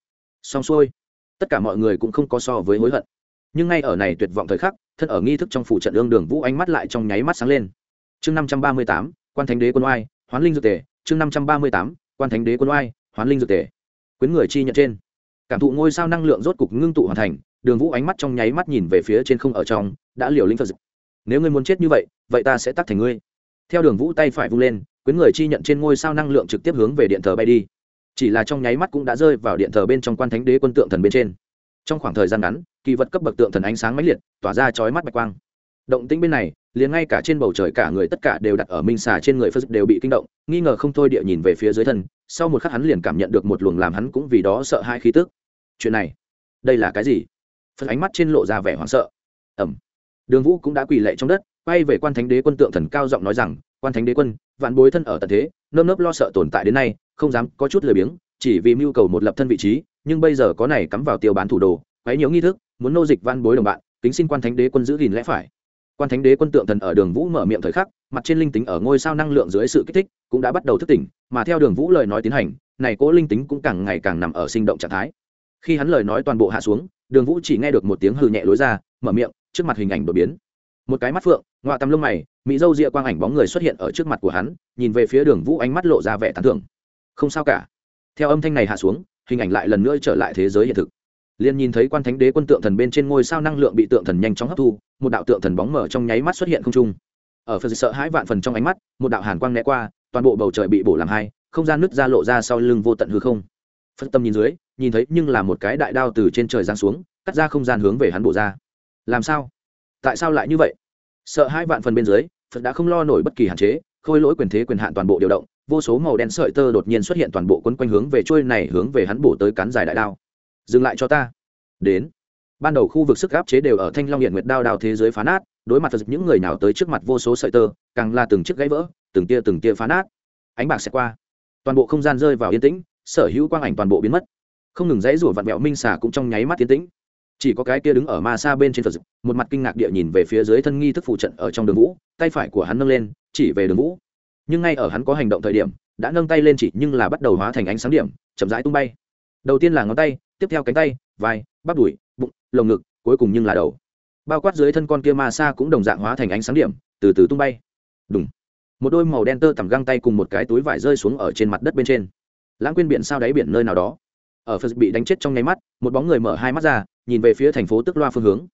S1: Xong xuôi. Tất cả mọi người cũng không có so với hối hận. Nhưng ngay ở này tuyệt vọng thời khắc, thân ở nghi thức trong phủ trận ương đường vũ ánh mắt lại trong nháy mắt sáng lên. Chương năm trăm ba mươi tám, quan thánh đế quân oai, hoán linh dược tề chương năm trăm ba mươi tám, quan thánh đế quân oai, hoán linh dược tề quyến người chi nhận trên. Cảm thụ ngôi sao năng lượng rốt cục ngưng tụ hoàn thành, đường vũ ánh mắt trong nháy mắt nhìn về phía trên không ở trong, đã liều lĩnh phật nếu ngươi muốn chết như vậy vậy ta sẽ tắt thành ngươi. Theo đường vũ tay phải vung lên, quyến người chi nhận trên ngôi sao năng lượng trực tiếp hướng về điện thờ bay đi. Chỉ là trong nháy mắt cũng đã rơi vào điện thờ bên trong quan thánh đế quân tượng thần bên trên. Trong khoảng thời gian ngắn, kỳ vật cấp bậc tượng thần ánh sáng mãnh liệt, tỏa ra chói mắt bạch quang. Động tĩnh bên này liền ngay cả trên bầu trời cả người tất cả đều đặt ở minh xà trên người phật đều bị kinh động, nghi ngờ không thôi địa nhìn về phía dưới thân, sau một khắc hắn liền cảm nhận được một luồng làm hắn cũng vì đó sợ hai khí tức. Chuyện này, đây là cái gì? Phật ánh mắt trên lộ ra vẻ hoảng sợ. Ẩm đường vũ cũng đã quỳ lệ trong đất, quay về quan thánh đế quân tượng thần cao giọng nói rằng, quan thánh đế quân, vạn bối thân ở tận thế, nơm nớp lo sợ tồn tại đến nay, không dám có chút lười biếng, chỉ vì mưu cầu một lập thân vị trí, nhưng bây giờ có này cắm vào tiêu bán thủ đồ, quấy nhiều nghi thức, muốn nô dịch van bối đồng bạn, kính xin quan thánh đế quân giữ gìn lẽ phải quan thánh đế quân tượng thần ở đường vũ mở miệng thời khắc, mặt trên linh tính ở ngôi sao năng lượng dưới sự kích thích cũng đã bắt đầu thức tỉnh, mà theo đường vũ lời nói tiến hành, này cố linh tính cũng càng ngày càng nằm ở sinh động trạng thái. Khi hắn lời nói toàn bộ hạ xuống, đường vũ chỉ nghe được một tiếng hư nhẹ lối ra, mở miệng, trước mặt hình ảnh đột biến. Một cái mắt phượng ngoạ tầm lông mày, mỹ dâu rịa quang ảnh bóng người xuất hiện ở trước mặt của hắn, nhìn về phía đường vũ ánh mắt lộ ra vẻ tán thưởng. Không sao cả. Theo âm thanh này hạ xuống, hình ảnh lại lần nữa trở lại thế giới hiện thực liền nhìn thấy quan thánh đế quân tượng thần bên trên ngôi sao năng lượng bị tượng thần nhanh chóng hấp thu, một đạo tượng thần bóng mở trong nháy mắt xuất hiện không trung. Ở phần sợ hãi vạn phần trong ánh mắt, một đạo hàn quang né qua, toàn bộ bầu trời bị bổ làm hai, không gian nứt ra lộ ra sau lưng vô tận hư không. Phân tâm nhìn dưới, nhìn thấy nhưng là một cái đại đao từ trên trời giáng xuống, cắt ra không gian hướng về hắn bổ ra. Làm sao? Tại sao lại như vậy? Sợ hai vạn phần bên dưới, phật đã không lo nổi bất kỳ hạn chế, khôi lỗi quyền thế quyền hạn toàn bộ điều động, vô số màu đen sợi tơ đột nhiên xuất hiện toàn bộ quấn quanh hướng về trôi này hướng về hắn bổ tới cắn dài đại đao dừng lại cho ta. Đến. Ban đầu khu vực sức áp chế đều ở thanh long hiện nguyệt đao đao thế giới phá nát, đối mặt với những người nào tới trước mặt vô số sợi tơ, càng là từng chiếc gãy vỡ, từng tia từng tia phá nát. Ánh bạc sẽ qua. Toàn bộ không gian rơi vào yên tĩnh, sở hữu quang ảnh toàn bộ biến mất. Không ngừng dãy rủa vặn vẹo minh xà cũng trong nháy mắt yên tĩnh. Chỉ có cái kia đứng ở ma xa bên trên phật dục một mặt kinh ngạc địa nhìn về phía dưới thân nghi thức phụ trận ở trong đường vũ, tay phải của hắn nâng lên, chỉ về đường vũ. Nhưng ngay ở hắn có hành động thời điểm, đã nâng tay lên chỉ nhưng là bắt đầu hóa thành ánh sáng điểm, chậm rãi tung bay. Đầu tiên là ngón tay tiếp theo cánh tay, vai, bắp đùi, bụng, lồng ngực, cuối cùng nhưng là đầu. Bao quát dưới thân con kia ma sa cũng đồng dạng hóa thành ánh sáng điểm, từ từ tung bay. Đúng một đôi màu đen tơ tằm găng tay cùng một cái túi vải rơi xuống ở trên mặt đất bên trên. Lãng quên biển sao đáy biển nơi nào đó. Ở phật bị đánh chết trong nháy mắt, một bóng người mở hai mắt ra, nhìn về phía thành phố tức loa phương hướng.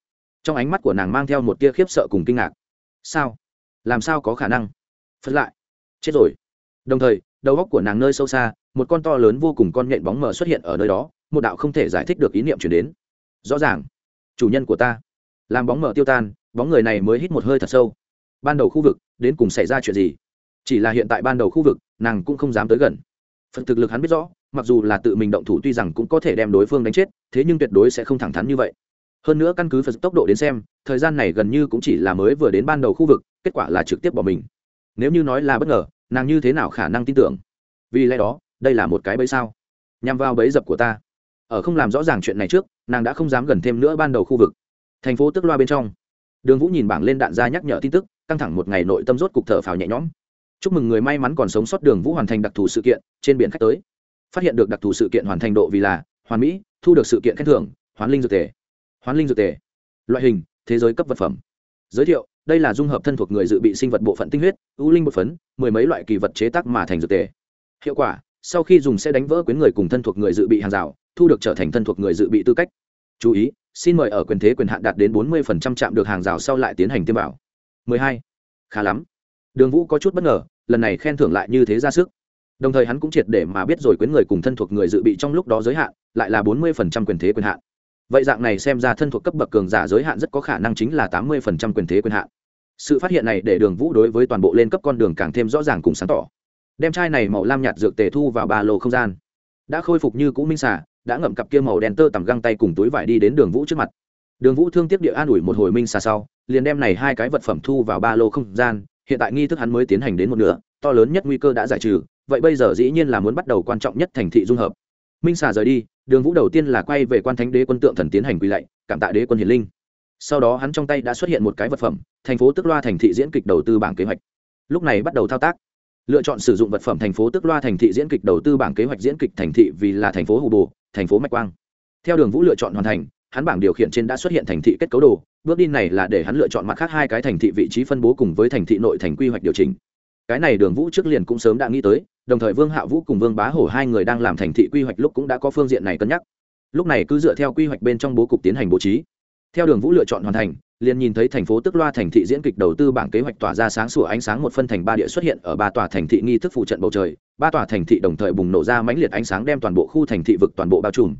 S1: Trong ánh mắt của nàng mang theo một tia khiếp sợ cùng kinh ngạc. Sao? Làm sao có khả năng? Phật lại. Chết rồi. Đồng thời, đầu góc của nàng nơi sâu xa, một con to lớn vô cùng con nhện bóng mờ xuất hiện ở nơi đó một đạo không thể giải thích được ý niệm chuyển đến. Rõ ràng, chủ nhân của ta làm bóng mở tiêu tan, bóng người này mới hít một hơi thật sâu. Ban đầu khu vực, đến cùng xảy ra chuyện gì? Chỉ là hiện tại ban đầu khu vực, nàng cũng không dám tới gần. Phần thực lực hắn biết rõ, mặc dù là tự mình động thủ tuy rằng cũng có thể đem đối phương đánh chết, thế nhưng tuyệt đối sẽ không thẳng thắn như vậy. Hơn nữa căn cứ phần tốc độ đến xem, thời gian này gần như cũng chỉ là mới vừa đến ban đầu khu vực, kết quả là trực tiếp bỏ mình. Nếu như nói là bất ngờ, nàng như thế nào khả năng tin tưởng? Vì lẽ đó, đây là một cái bẫy sao? Nhằm vào bẫy dập của ta ở không làm rõ ràng chuyện này trước, nàng đã không dám gần thêm nữa ban đầu khu vực. Thành phố tức loa bên trong. Đường vũ nhìn bảng lên đạn ra nhắc nhở tin tức, căng thẳng một ngày nội tâm rốt cục thở phào nhẹ nhõm. Chúc mừng người may mắn còn sống sót đường vũ hoàn thành đặc thù sự kiện, trên biển khách tới. Phát hiện được đặc thù sự kiện hoàn thành độ vì là, hoàn mỹ, thu được sự kiện khen thưởng, hoán linh dược tề. Hoán linh dược tề. Loại hình, thế giới cấp vật phẩm. Giới thiệu, đây là dung hợp thân thuộc người dự bị sinh vật bộ phận tinh huyết, ưu linh một phấn, mười mấy loại kỳ vật chế tác mà thành dược tề. Hiệu quả, sau khi dùng sẽ đánh vỡ quyến người cùng thân thuộc người dự bị hàng rào thu được trở thành thân thuộc người dự bị tư cách. Chú ý, xin mời ở quyền thế quyền hạn đạt đến bốn mươi chạm được hàng rào sau lại tiến hành tiêm bảo 12. khá lắm. Đường vũ có chút bất ngờ, lần này khen thưởng lại như thế ra sức. Đồng thời hắn cũng triệt để mà biết rồi quyến người cùng thân thuộc người dự bị trong lúc đó giới hạn, lại là bốn mươi quyền thế quyền hạn. Vậy dạng này xem ra thân thuộc cấp bậc cường giả giới hạn rất có khả năng chính là tám mươi quyền thế quyền hạn. Sự phát hiện này để đường vũ đối với toàn bộ lên cấp con đường càng thêm rõ ràng cùng sáng tỏ. Đem chai này màu lam nhạt dược tề thu vào ba lô không gian. Đã khôi phục như cũ minh xả đã ngậm cặp kia màu đen tơ tằm găng tay cùng túi vải đi đến đường vũ trước mặt. Đường vũ thương tiếp địa an ủi một hồi minh xà sau, liền đem này hai cái vật phẩm thu vào ba lô không gian, hiện tại nghi thức hắn mới tiến hành đến một nửa, to lớn nhất nguy cơ đã giải trừ, vậy bây giờ dĩ nhiên là muốn bắt đầu quan trọng nhất thành thị dung hợp. Minh xà rời đi, đường vũ đầu tiên là quay về quan thánh đế quân tượng thần tiến hành quy lạy, cảm tạ đế quân hiền linh. Sau đó hắn trong tay đã xuất hiện một cái vật phẩm, thành phố tức loa thành thị diễn kịch đầu tư bảng kế hoạch. Lúc này bắt đầu thao tác. Lựa chọn sử dụng vật phẩm thành phố tức loa thành thị diễn kịch đầu tư bảng kế hoạch diễn kịch thành thị vì là thành phố hù bồ thành phố mạch quang. Theo đường vũ lựa chọn hoàn thành, hắn bảng điều khiển trên đã xuất hiện thành thị kết cấu đồ. Bước đi này là để hắn lựa chọn mặt khác hai cái thành thị vị trí phân bố cùng với thành thị nội thành quy hoạch điều chỉnh. Cái này đường vũ trước liền cũng sớm đã nghĩ tới, đồng thời vương hạ vũ cùng vương bá hổ hai người đang làm thành thị quy hoạch lúc cũng đã có phương diện này cân nhắc. Lúc này cứ dựa theo quy hoạch bên trong bố cục tiến hành bố trí. Theo đường vũ lựa chọn hoàn thành liền nhìn thấy thành phố tức loa thành thị diễn kịch đầu tư bảng kế hoạch tỏa ra sáng sủa ánh sáng một phân thành ba địa xuất hiện ở ba tòa thành thị nghi thức phụ trận bầu trời, ba tòa thành thị đồng thời bùng nổ ra mãnh liệt ánh sáng đem toàn bộ khu thành thị vực toàn bộ bao trùm.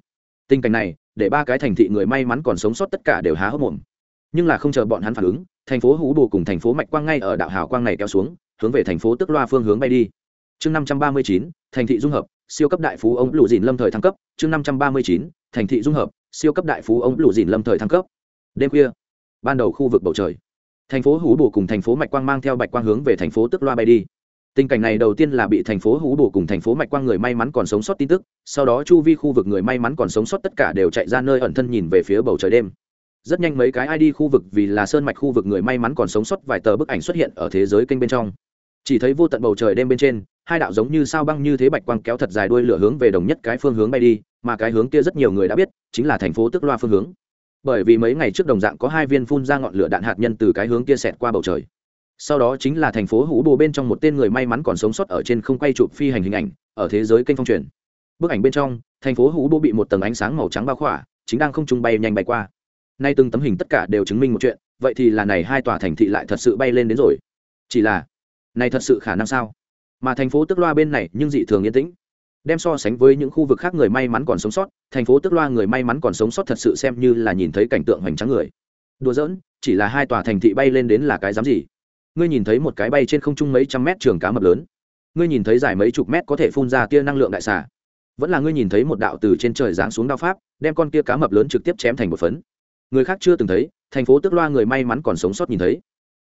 S1: Tình cảnh này, để ba cái thành thị người may mắn còn sống sót tất cả đều há hốc mồm. Nhưng là không chờ bọn hắn phản ứng, thành phố hú bồ cùng thành phố mạch quang ngay ở đạo hào quang này kéo xuống, hướng về thành phố tức loa phương hướng bay đi. Chương năm trăm ba mươi chín, thành thị dung hợp, siêu cấp đại phú ông lũ dìn lâm thời thăng cấp. Chương năm trăm ba mươi chín, thành thị dung hợp, siêu cấp đại phú ông lũ dìn lâm thời thăng cấp. Đêm khuya ban đầu khu vực bầu trời. Thành phố hú bồ cùng thành phố mạch quang mang theo bạch quang hướng về thành phố tức loa bay đi. Tình cảnh này đầu tiên là bị thành phố hú bồ cùng thành phố mạch quang người may mắn còn sống sót tin tức, sau đó chu vi khu vực người may mắn còn sống sót tất cả đều chạy ra nơi ẩn thân nhìn về phía bầu trời đêm. Rất nhanh mấy cái id khu vực vì là sơn mạch khu vực người may mắn còn sống sót vài tờ bức ảnh xuất hiện ở thế giới kênh bên trong. Chỉ thấy vô tận bầu trời đêm bên trên, hai đạo giống như sao băng như thế bạch quang kéo thật dài đuôi lửa hướng về đồng nhất cái phương hướng bay đi, mà cái hướng kia rất nhiều người đã biết, chính là thành phố tức loa phương hướng bởi vì mấy ngày trước đồng dạng có hai viên phun ra ngọn lửa đạn hạt nhân từ cái hướng kia xẹt qua bầu trời. Sau đó chính là thành phố hủ bồ bên trong một tên người may mắn còn sống sót ở trên không quay chụp phi hành hình ảnh, ở thế giới kênh phong truyền. Bức ảnh bên trong, thành phố hủ bồ bị một tầng ánh sáng màu trắng bao khỏa, chính đang không trung bay nhanh bay qua. Nay từng tấm hình tất cả đều chứng minh một chuyện, vậy thì là này hai tòa thành thị lại thật sự bay lên đến rồi. Chỉ là, này thật sự khả năng sao? Mà thành phố tức loa bên này nhưng dị thường yên tĩnh đem so sánh với những khu vực khác người may mắn còn sống sót, thành phố tức loa người may mắn còn sống sót thật sự xem như là nhìn thấy cảnh tượng hoành tráng người. Đùa giỡn, chỉ là hai tòa thành thị bay lên đến là cái dám gì? Ngươi nhìn thấy một cái bay trên không trung mấy trăm mét trường cá mập lớn. Ngươi nhìn thấy dài mấy chục mét có thể phun ra tia năng lượng đại xà. Vẫn là ngươi nhìn thấy một đạo từ trên trời giáng xuống đao pháp, đem con tia cá mập lớn trực tiếp chém thành một phấn. Người khác chưa từng thấy, thành phố tức loa người may mắn còn sống sót nhìn thấy.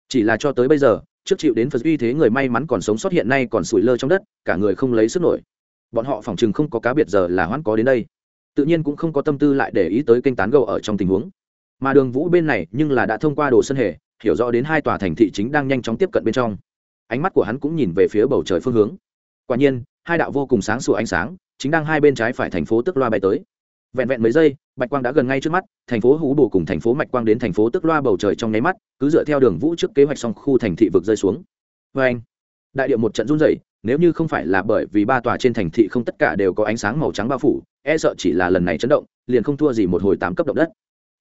S1: Chỉ là cho tới bây giờ, trước chịu đến phật uy thế người may mắn còn sống sót hiện nay còn sủi lơ trong đất, cả người không lấy sức nổi bọn họ phỏng chừng không có cá biệt giờ là hoãn có đến đây. Tự nhiên cũng không có tâm tư lại để ý tới kênh tán gẫu ở trong tình huống. Mà đường vũ bên này nhưng là đã thông qua đồ sân hệ hiểu rõ đến hai tòa thành thị chính đang nhanh chóng tiếp cận bên trong. Ánh mắt của hắn cũng nhìn về phía bầu trời phương hướng. Quả nhiên, hai đạo vô cùng sáng sủa ánh sáng chính đang hai bên trái phải thành phố tức loa bay tới. Vẹn vẹn mấy giây, bạch quang đã gần ngay trước mắt, thành phố hú bồ cùng thành phố mạch quang đến thành phố tức loa bầu trời trong nháy mắt, cứ dựa theo đường vũ trước kế hoạch xong khu thành thị vực rơi xuống. Vê anh đại điệu một trận run rẩy nếu như không phải là bởi vì ba tòa trên thành thị không tất cả đều có ánh sáng màu trắng bao phủ e sợ chỉ là lần này chấn động, liền không thua gì một hồi tám cấp động đất.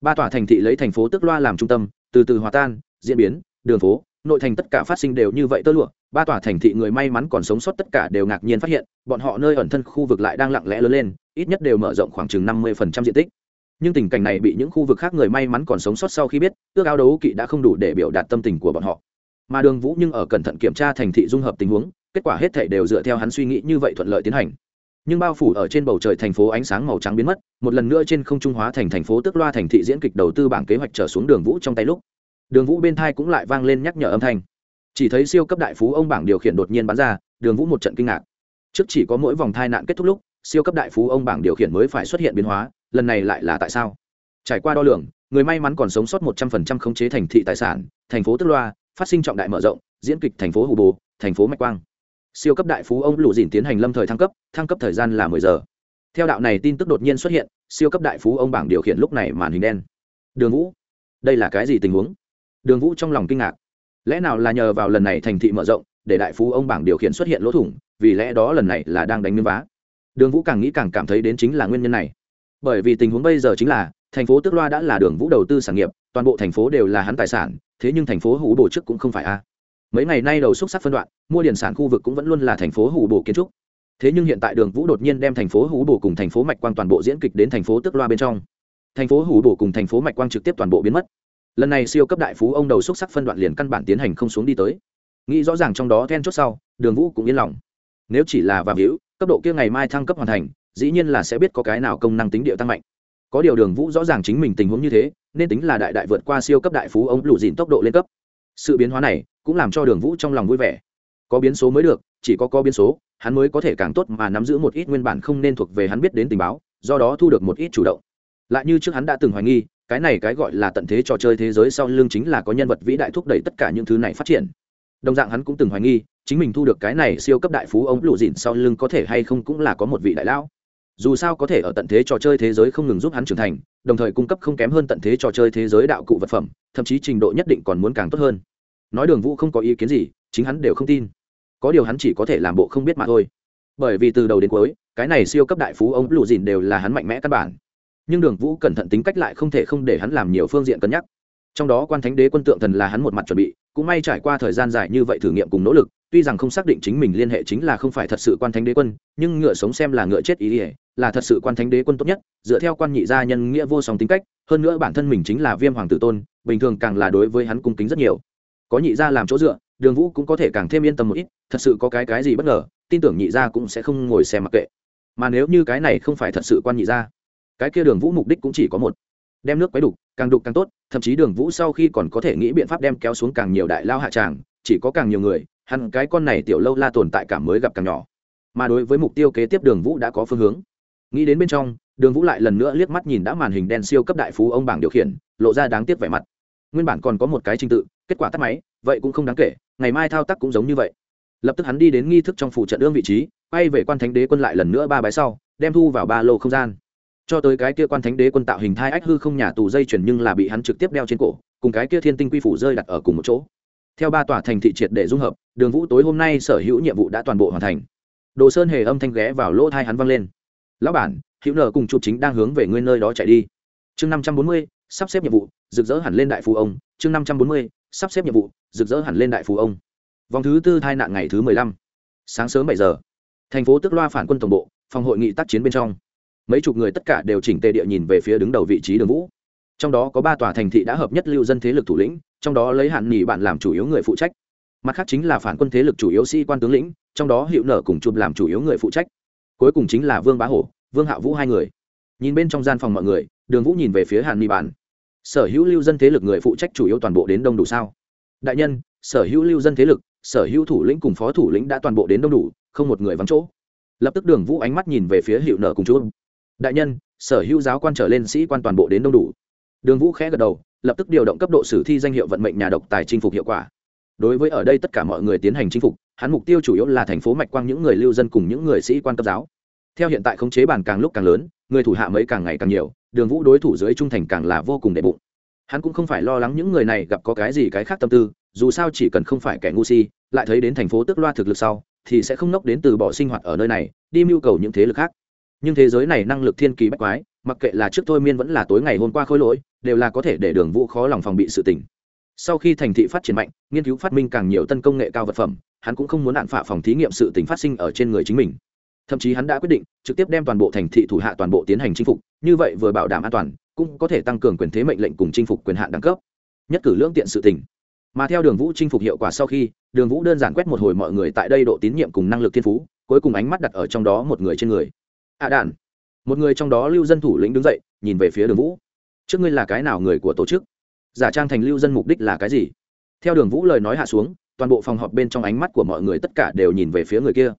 S1: Ba tòa thành thị lấy thành phố tức loa làm trung tâm, từ từ hòa tan, diễn biến, đường phố, nội thành tất cả phát sinh đều như vậy tơ lụa. Ba tòa thành thị người may mắn còn sống sót tất cả đều ngạc nhiên phát hiện, bọn họ nơi ẩn thân khu vực lại đang lặng lẽ lớn lên, ít nhất đều mở rộng khoảng chừng năm mươi diện tích. Nhưng tình cảnh này bị những khu vực khác người may mắn còn sống sót sau khi biết ước áo đấu kỵ đã không đủ để biểu đạt tâm tình của bọn họ. Mà đường vũ nhưng ở cẩn thận kiểm tra thành thị dung hợp tình huống kết quả hết thể đều dựa theo hắn suy nghĩ như vậy thuận lợi tiến hành. Nhưng bao phủ ở trên bầu trời thành phố ánh sáng màu trắng biến mất, một lần nữa trên không trung hóa thành thành phố tức loa thành thị diễn kịch đầu tư bảng kế hoạch trở xuống đường vũ trong tay lúc. Đường vũ bên thai cũng lại vang lên nhắc nhở âm thanh. Chỉ thấy siêu cấp đại phú ông bảng điều khiển đột nhiên bắn ra, đường vũ một trận kinh ngạc. Trước chỉ có mỗi vòng thai nạn kết thúc lúc, siêu cấp đại phú ông bảng điều khiển mới phải xuất hiện biến hóa, lần này lại là tại sao? Trải qua đo lường, người may mắn còn sống sót một trăm phần trăm khống chế thành thị tài sản, thành phố tức loa, phát sinh trọng đại mở rộng, diễn kịch thành phố hù bồ, thành phố mạch quang siêu cấp đại phú ông lù dìn tiến hành lâm thời thăng cấp thăng cấp thời gian là mười giờ. Theo đạo này tin tức đột nhiên xuất hiện, siêu cấp đại phú ông bảng điều khiển lúc này màn hình đen. Đường vũ, đây là cái gì tình huống? Đường vũ trong lòng kinh ngạc. Lẽ nào là nhờ vào lần này thành thị mở rộng, để đại phú ông bảng điều khiển xuất hiện lỗ thủng, vì lẽ đó lần này là đang đánh miếng vá? Đường vũ càng nghĩ càng cảm thấy đến chính là nguyên nhân này. Bởi vì tình huống bây giờ chính là, thành phố tước loa đã là đường vũ đầu tư sản nghiệp, toàn bộ thành phố đều là hắn tài sản, thế nhưng thành phố hủ bổ chức cũng không phải a mấy ngày nay đầu xúc sắc phân đoạn, mua điển sản khu vực cũng vẫn luôn là thành phố hủ bổ kiến trúc. Thế nhưng hiện tại đường vũ đột nhiên đem thành phố hủ bổ cùng thành phố mạch quang toàn bộ diễn kịch đến thành phố tước loa bên trong. Thành phố hủ bổ cùng thành phố mạch quang trực tiếp toàn bộ biến mất. Lần này siêu cấp đại phú ông đầu xúc sắc phân đoạn liền căn bản tiến hành không xuống đi tới. Nghĩ rõ ràng trong đó then chốt sau, đường vũ cũng yên lòng. Nếu chỉ là vàng hữu, cấp độ kia ngày mai thăng cấp hoàn thành, dĩ nhiên là sẽ biết có cái nào công năng tính địa tăng mạnh. Có điều đường vũ rõ ràng chính mình tình huống như thế, nên tính là đại đại vượt qua siêu cấp đại phú ông lụ dịn tốc độ lên cấp. Sự biến hóa này cũng làm cho đường vũ trong lòng vui vẻ. Có biến số mới được, chỉ có có biến số, hắn mới có thể càng tốt mà nắm giữ một ít nguyên bản không nên thuộc về hắn biết đến tình báo, do đó thu được một ít chủ động. Lại như trước hắn đã từng hoài nghi, cái này cái gọi là tận thế trò chơi thế giới sau lưng chính là có nhân vật vĩ đại thúc đẩy tất cả những thứ này phát triển. Đồng dạng hắn cũng từng hoài nghi, chính mình thu được cái này siêu cấp đại phú ông lụ dịn sau lưng có thể hay không cũng là có một vị đại lão. Dù sao có thể ở tận thế trò chơi thế giới không ngừng giúp hắn trưởng thành, đồng thời cung cấp không kém hơn tận thế trò chơi thế giới đạo cụ vật phẩm, thậm chí trình độ nhất định còn muốn càng tốt hơn nói đường vũ không có ý kiến gì, chính hắn đều không tin. Có điều hắn chỉ có thể làm bộ không biết mà thôi. Bởi vì từ đầu đến cuối, cái này siêu cấp đại phú ông lù dìn đều là hắn mạnh mẽ căn bản. Nhưng đường vũ cẩn thận tính cách lại không thể không để hắn làm nhiều phương diện cân nhắc. Trong đó quan thánh đế quân tượng thần là hắn một mặt chuẩn bị, cũng may trải qua thời gian dài như vậy thử nghiệm cùng nỗ lực, tuy rằng không xác định chính mình liên hệ chính là không phải thật sự quan thánh đế quân, nhưng ngựa sống xem là ngựa chết ý ỉa là thật sự quan thánh đế quân tốt nhất, dựa theo quan nhị gia nhân nghĩa vô song tính cách, hơn nữa bản thân mình chính là viêm hoàng tử tôn, bình thường càng là đối với hắn cung kính rất nhiều có nhị gia làm chỗ dựa, đường vũ cũng có thể càng thêm yên tâm một ít, thật sự có cái cái gì bất ngờ, tin tưởng nhị gia cũng sẽ không ngồi xem mặc kệ. Mà nếu như cái này không phải thật sự quan nhị gia, cái kia đường vũ mục đích cũng chỉ có một. Đem nước quấy đục càng đục càng tốt, thậm chí đường vũ sau khi còn có thể nghĩ biện pháp đem kéo xuống càng nhiều đại lao hạ tràng, chỉ có càng nhiều người hẳn cái con này tiểu lâu la tồn tại cảm mới gặp càng nhỏ. Mà đối với mục tiêu kế tiếp đường vũ đã có phương hướng. Nghĩ đến bên trong, đường vũ lại lần nữa liếc mắt nhìn đã màn hình đen siêu cấp đại phú ông bảng điều khiển, lộ ra đáng tiếc vẻ mặt nguyên bản còn có một cái trình tự, kết quả tắt máy, vậy cũng không đáng kể, ngày mai thao tác cũng giống như vậy. Lập tức hắn đi đến nghi thức trong phủ trận ương vị trí, quay về quan thánh đế quân lại lần nữa ba bái sau, đem thu vào ba lô không gian. Cho tới cái kia quan thánh đế quân tạo hình thai ách hư không nhà tù dây chuyển nhưng là bị hắn trực tiếp đeo trên cổ, cùng cái kia thiên tinh quy phủ rơi đặt ở cùng một chỗ. Theo ba tòa thành thị triệt để dung hợp, đường vũ tối hôm nay sở hữu nhiệm vụ đã toàn bộ hoàn thành. Đồ sơn hề âm thanh ghé vào lỗ thai hắn văng lên. Lão bản, hữu nợ cùng chụp chính đang hướng về ngươi nơi đó chạy đi. Chương năm trăm bốn mươi sắp xếp nhiệm vụ, rực rỡ hẳn lên đại phú ông. Chương năm trăm bốn mươi, sắp xếp nhiệm vụ, rực rỡ hẳn lên đại phú ông. Vòng thứ tư thai nạn ngày thứ mười lăm. Sáng sớm bảy giờ. Thành phố tức loa phản quân tổng bộ, phòng hội nghị tác chiến bên trong. Mấy chục người tất cả đều chỉnh tề địa nhìn về phía đứng đầu vị trí đường vũ. Trong đó có ba tòa thành thị đã hợp nhất lưu dân thế lực thủ lĩnh, trong đó lấy hạn nghỉ bạn làm chủ yếu người phụ trách. Mặt khác chính là phản quân thế lực chủ yếu sĩ quan tướng lĩnh, trong đó hiệu nở cùng chụp làm chủ yếu người phụ trách. Cuối cùng chính là vương bá hổ, vương hạ vũ hai người nhìn bên trong gian phòng mọi người, đường vũ nhìn về phía hàn ni bản sở hữu lưu dân thế lực người phụ trách chủ yếu toàn bộ đến đông đủ sao? Đại nhân, sở hữu lưu dân thế lực, sở hữu thủ lĩnh cùng phó thủ lĩnh đã toàn bộ đến đông đủ, không một người vắng chỗ. Lập tức đường vũ ánh mắt nhìn về phía hiệu nở cùng chú đại nhân, sở hữu giáo quan trở lên sĩ quan toàn bộ đến đông đủ. Đường vũ khẽ gật đầu, lập tức điều động cấp độ sử thi danh hiệu vận mệnh nhà độc tài chinh phục hiệu quả. Đối với ở đây tất cả mọi người tiến hành chinh phục, hắn mục tiêu chủ yếu là thành phố mạch quang những người lưu dân cùng những người sĩ quan cấp giáo theo hiện tại khống chế bàn càng lúc càng lớn, người thủ hạ mấy càng ngày càng nhiều, đường vũ đối thủ dưới trung thành càng là vô cùng đệ bụng. Hắn cũng không phải lo lắng những người này gặp có cái gì cái khác tâm tư, dù sao chỉ cần không phải kẻ ngu si, lại thấy đến thành phố tức loa thực lực sau, thì sẽ không nốc đến từ bỏ sinh hoạt ở nơi này, đi mưu cầu những thế lực khác. Nhưng thế giới này năng lực thiên kỳ bách quái, mặc kệ là trước thôi miên vẫn là tối ngày hôm qua khôi lỗi, đều là có thể để đường vũ khó lòng phòng bị sự tỉnh sau khi thành thị phát triển mạnh, nghiên cứu phát minh càng nhiều tân công nghệ cao vật phẩm, hắn cũng không muốn đạn phạ phòng thí nghiệm sự tỉnh phát sinh ở trên người chính mình thậm chí hắn đã quyết định trực tiếp đem toàn bộ thành thị thủ hạ toàn bộ tiến hành chinh phục, như vậy vừa bảo đảm an toàn, cũng có thể tăng cường quyền thế mệnh lệnh cùng chinh phục quyền hạn đẳng cấp, nhất cử lưỡng tiện sự tình. Mà theo đường vũ chinh phục hiệu quả sau khi, đường vũ đơn giản quét một hồi mọi người tại đây độ tín nhiệm cùng năng lực thiên phú, cuối cùng ánh mắt đặt ở trong đó một người trên người. Ạ à đản một người trong đó lưu dân thủ lĩnh đứng dậy, nhìn về phía đường vũ. Trước ngươi là cái nào người của tổ chức? Giả trang thành lưu dân mục đích là cái gì? Theo đường vũ lời nói hạ xuống, toàn bộ phòng họp bên trong ánh mắt của mọi người tất cả đều nhìn về phía người kia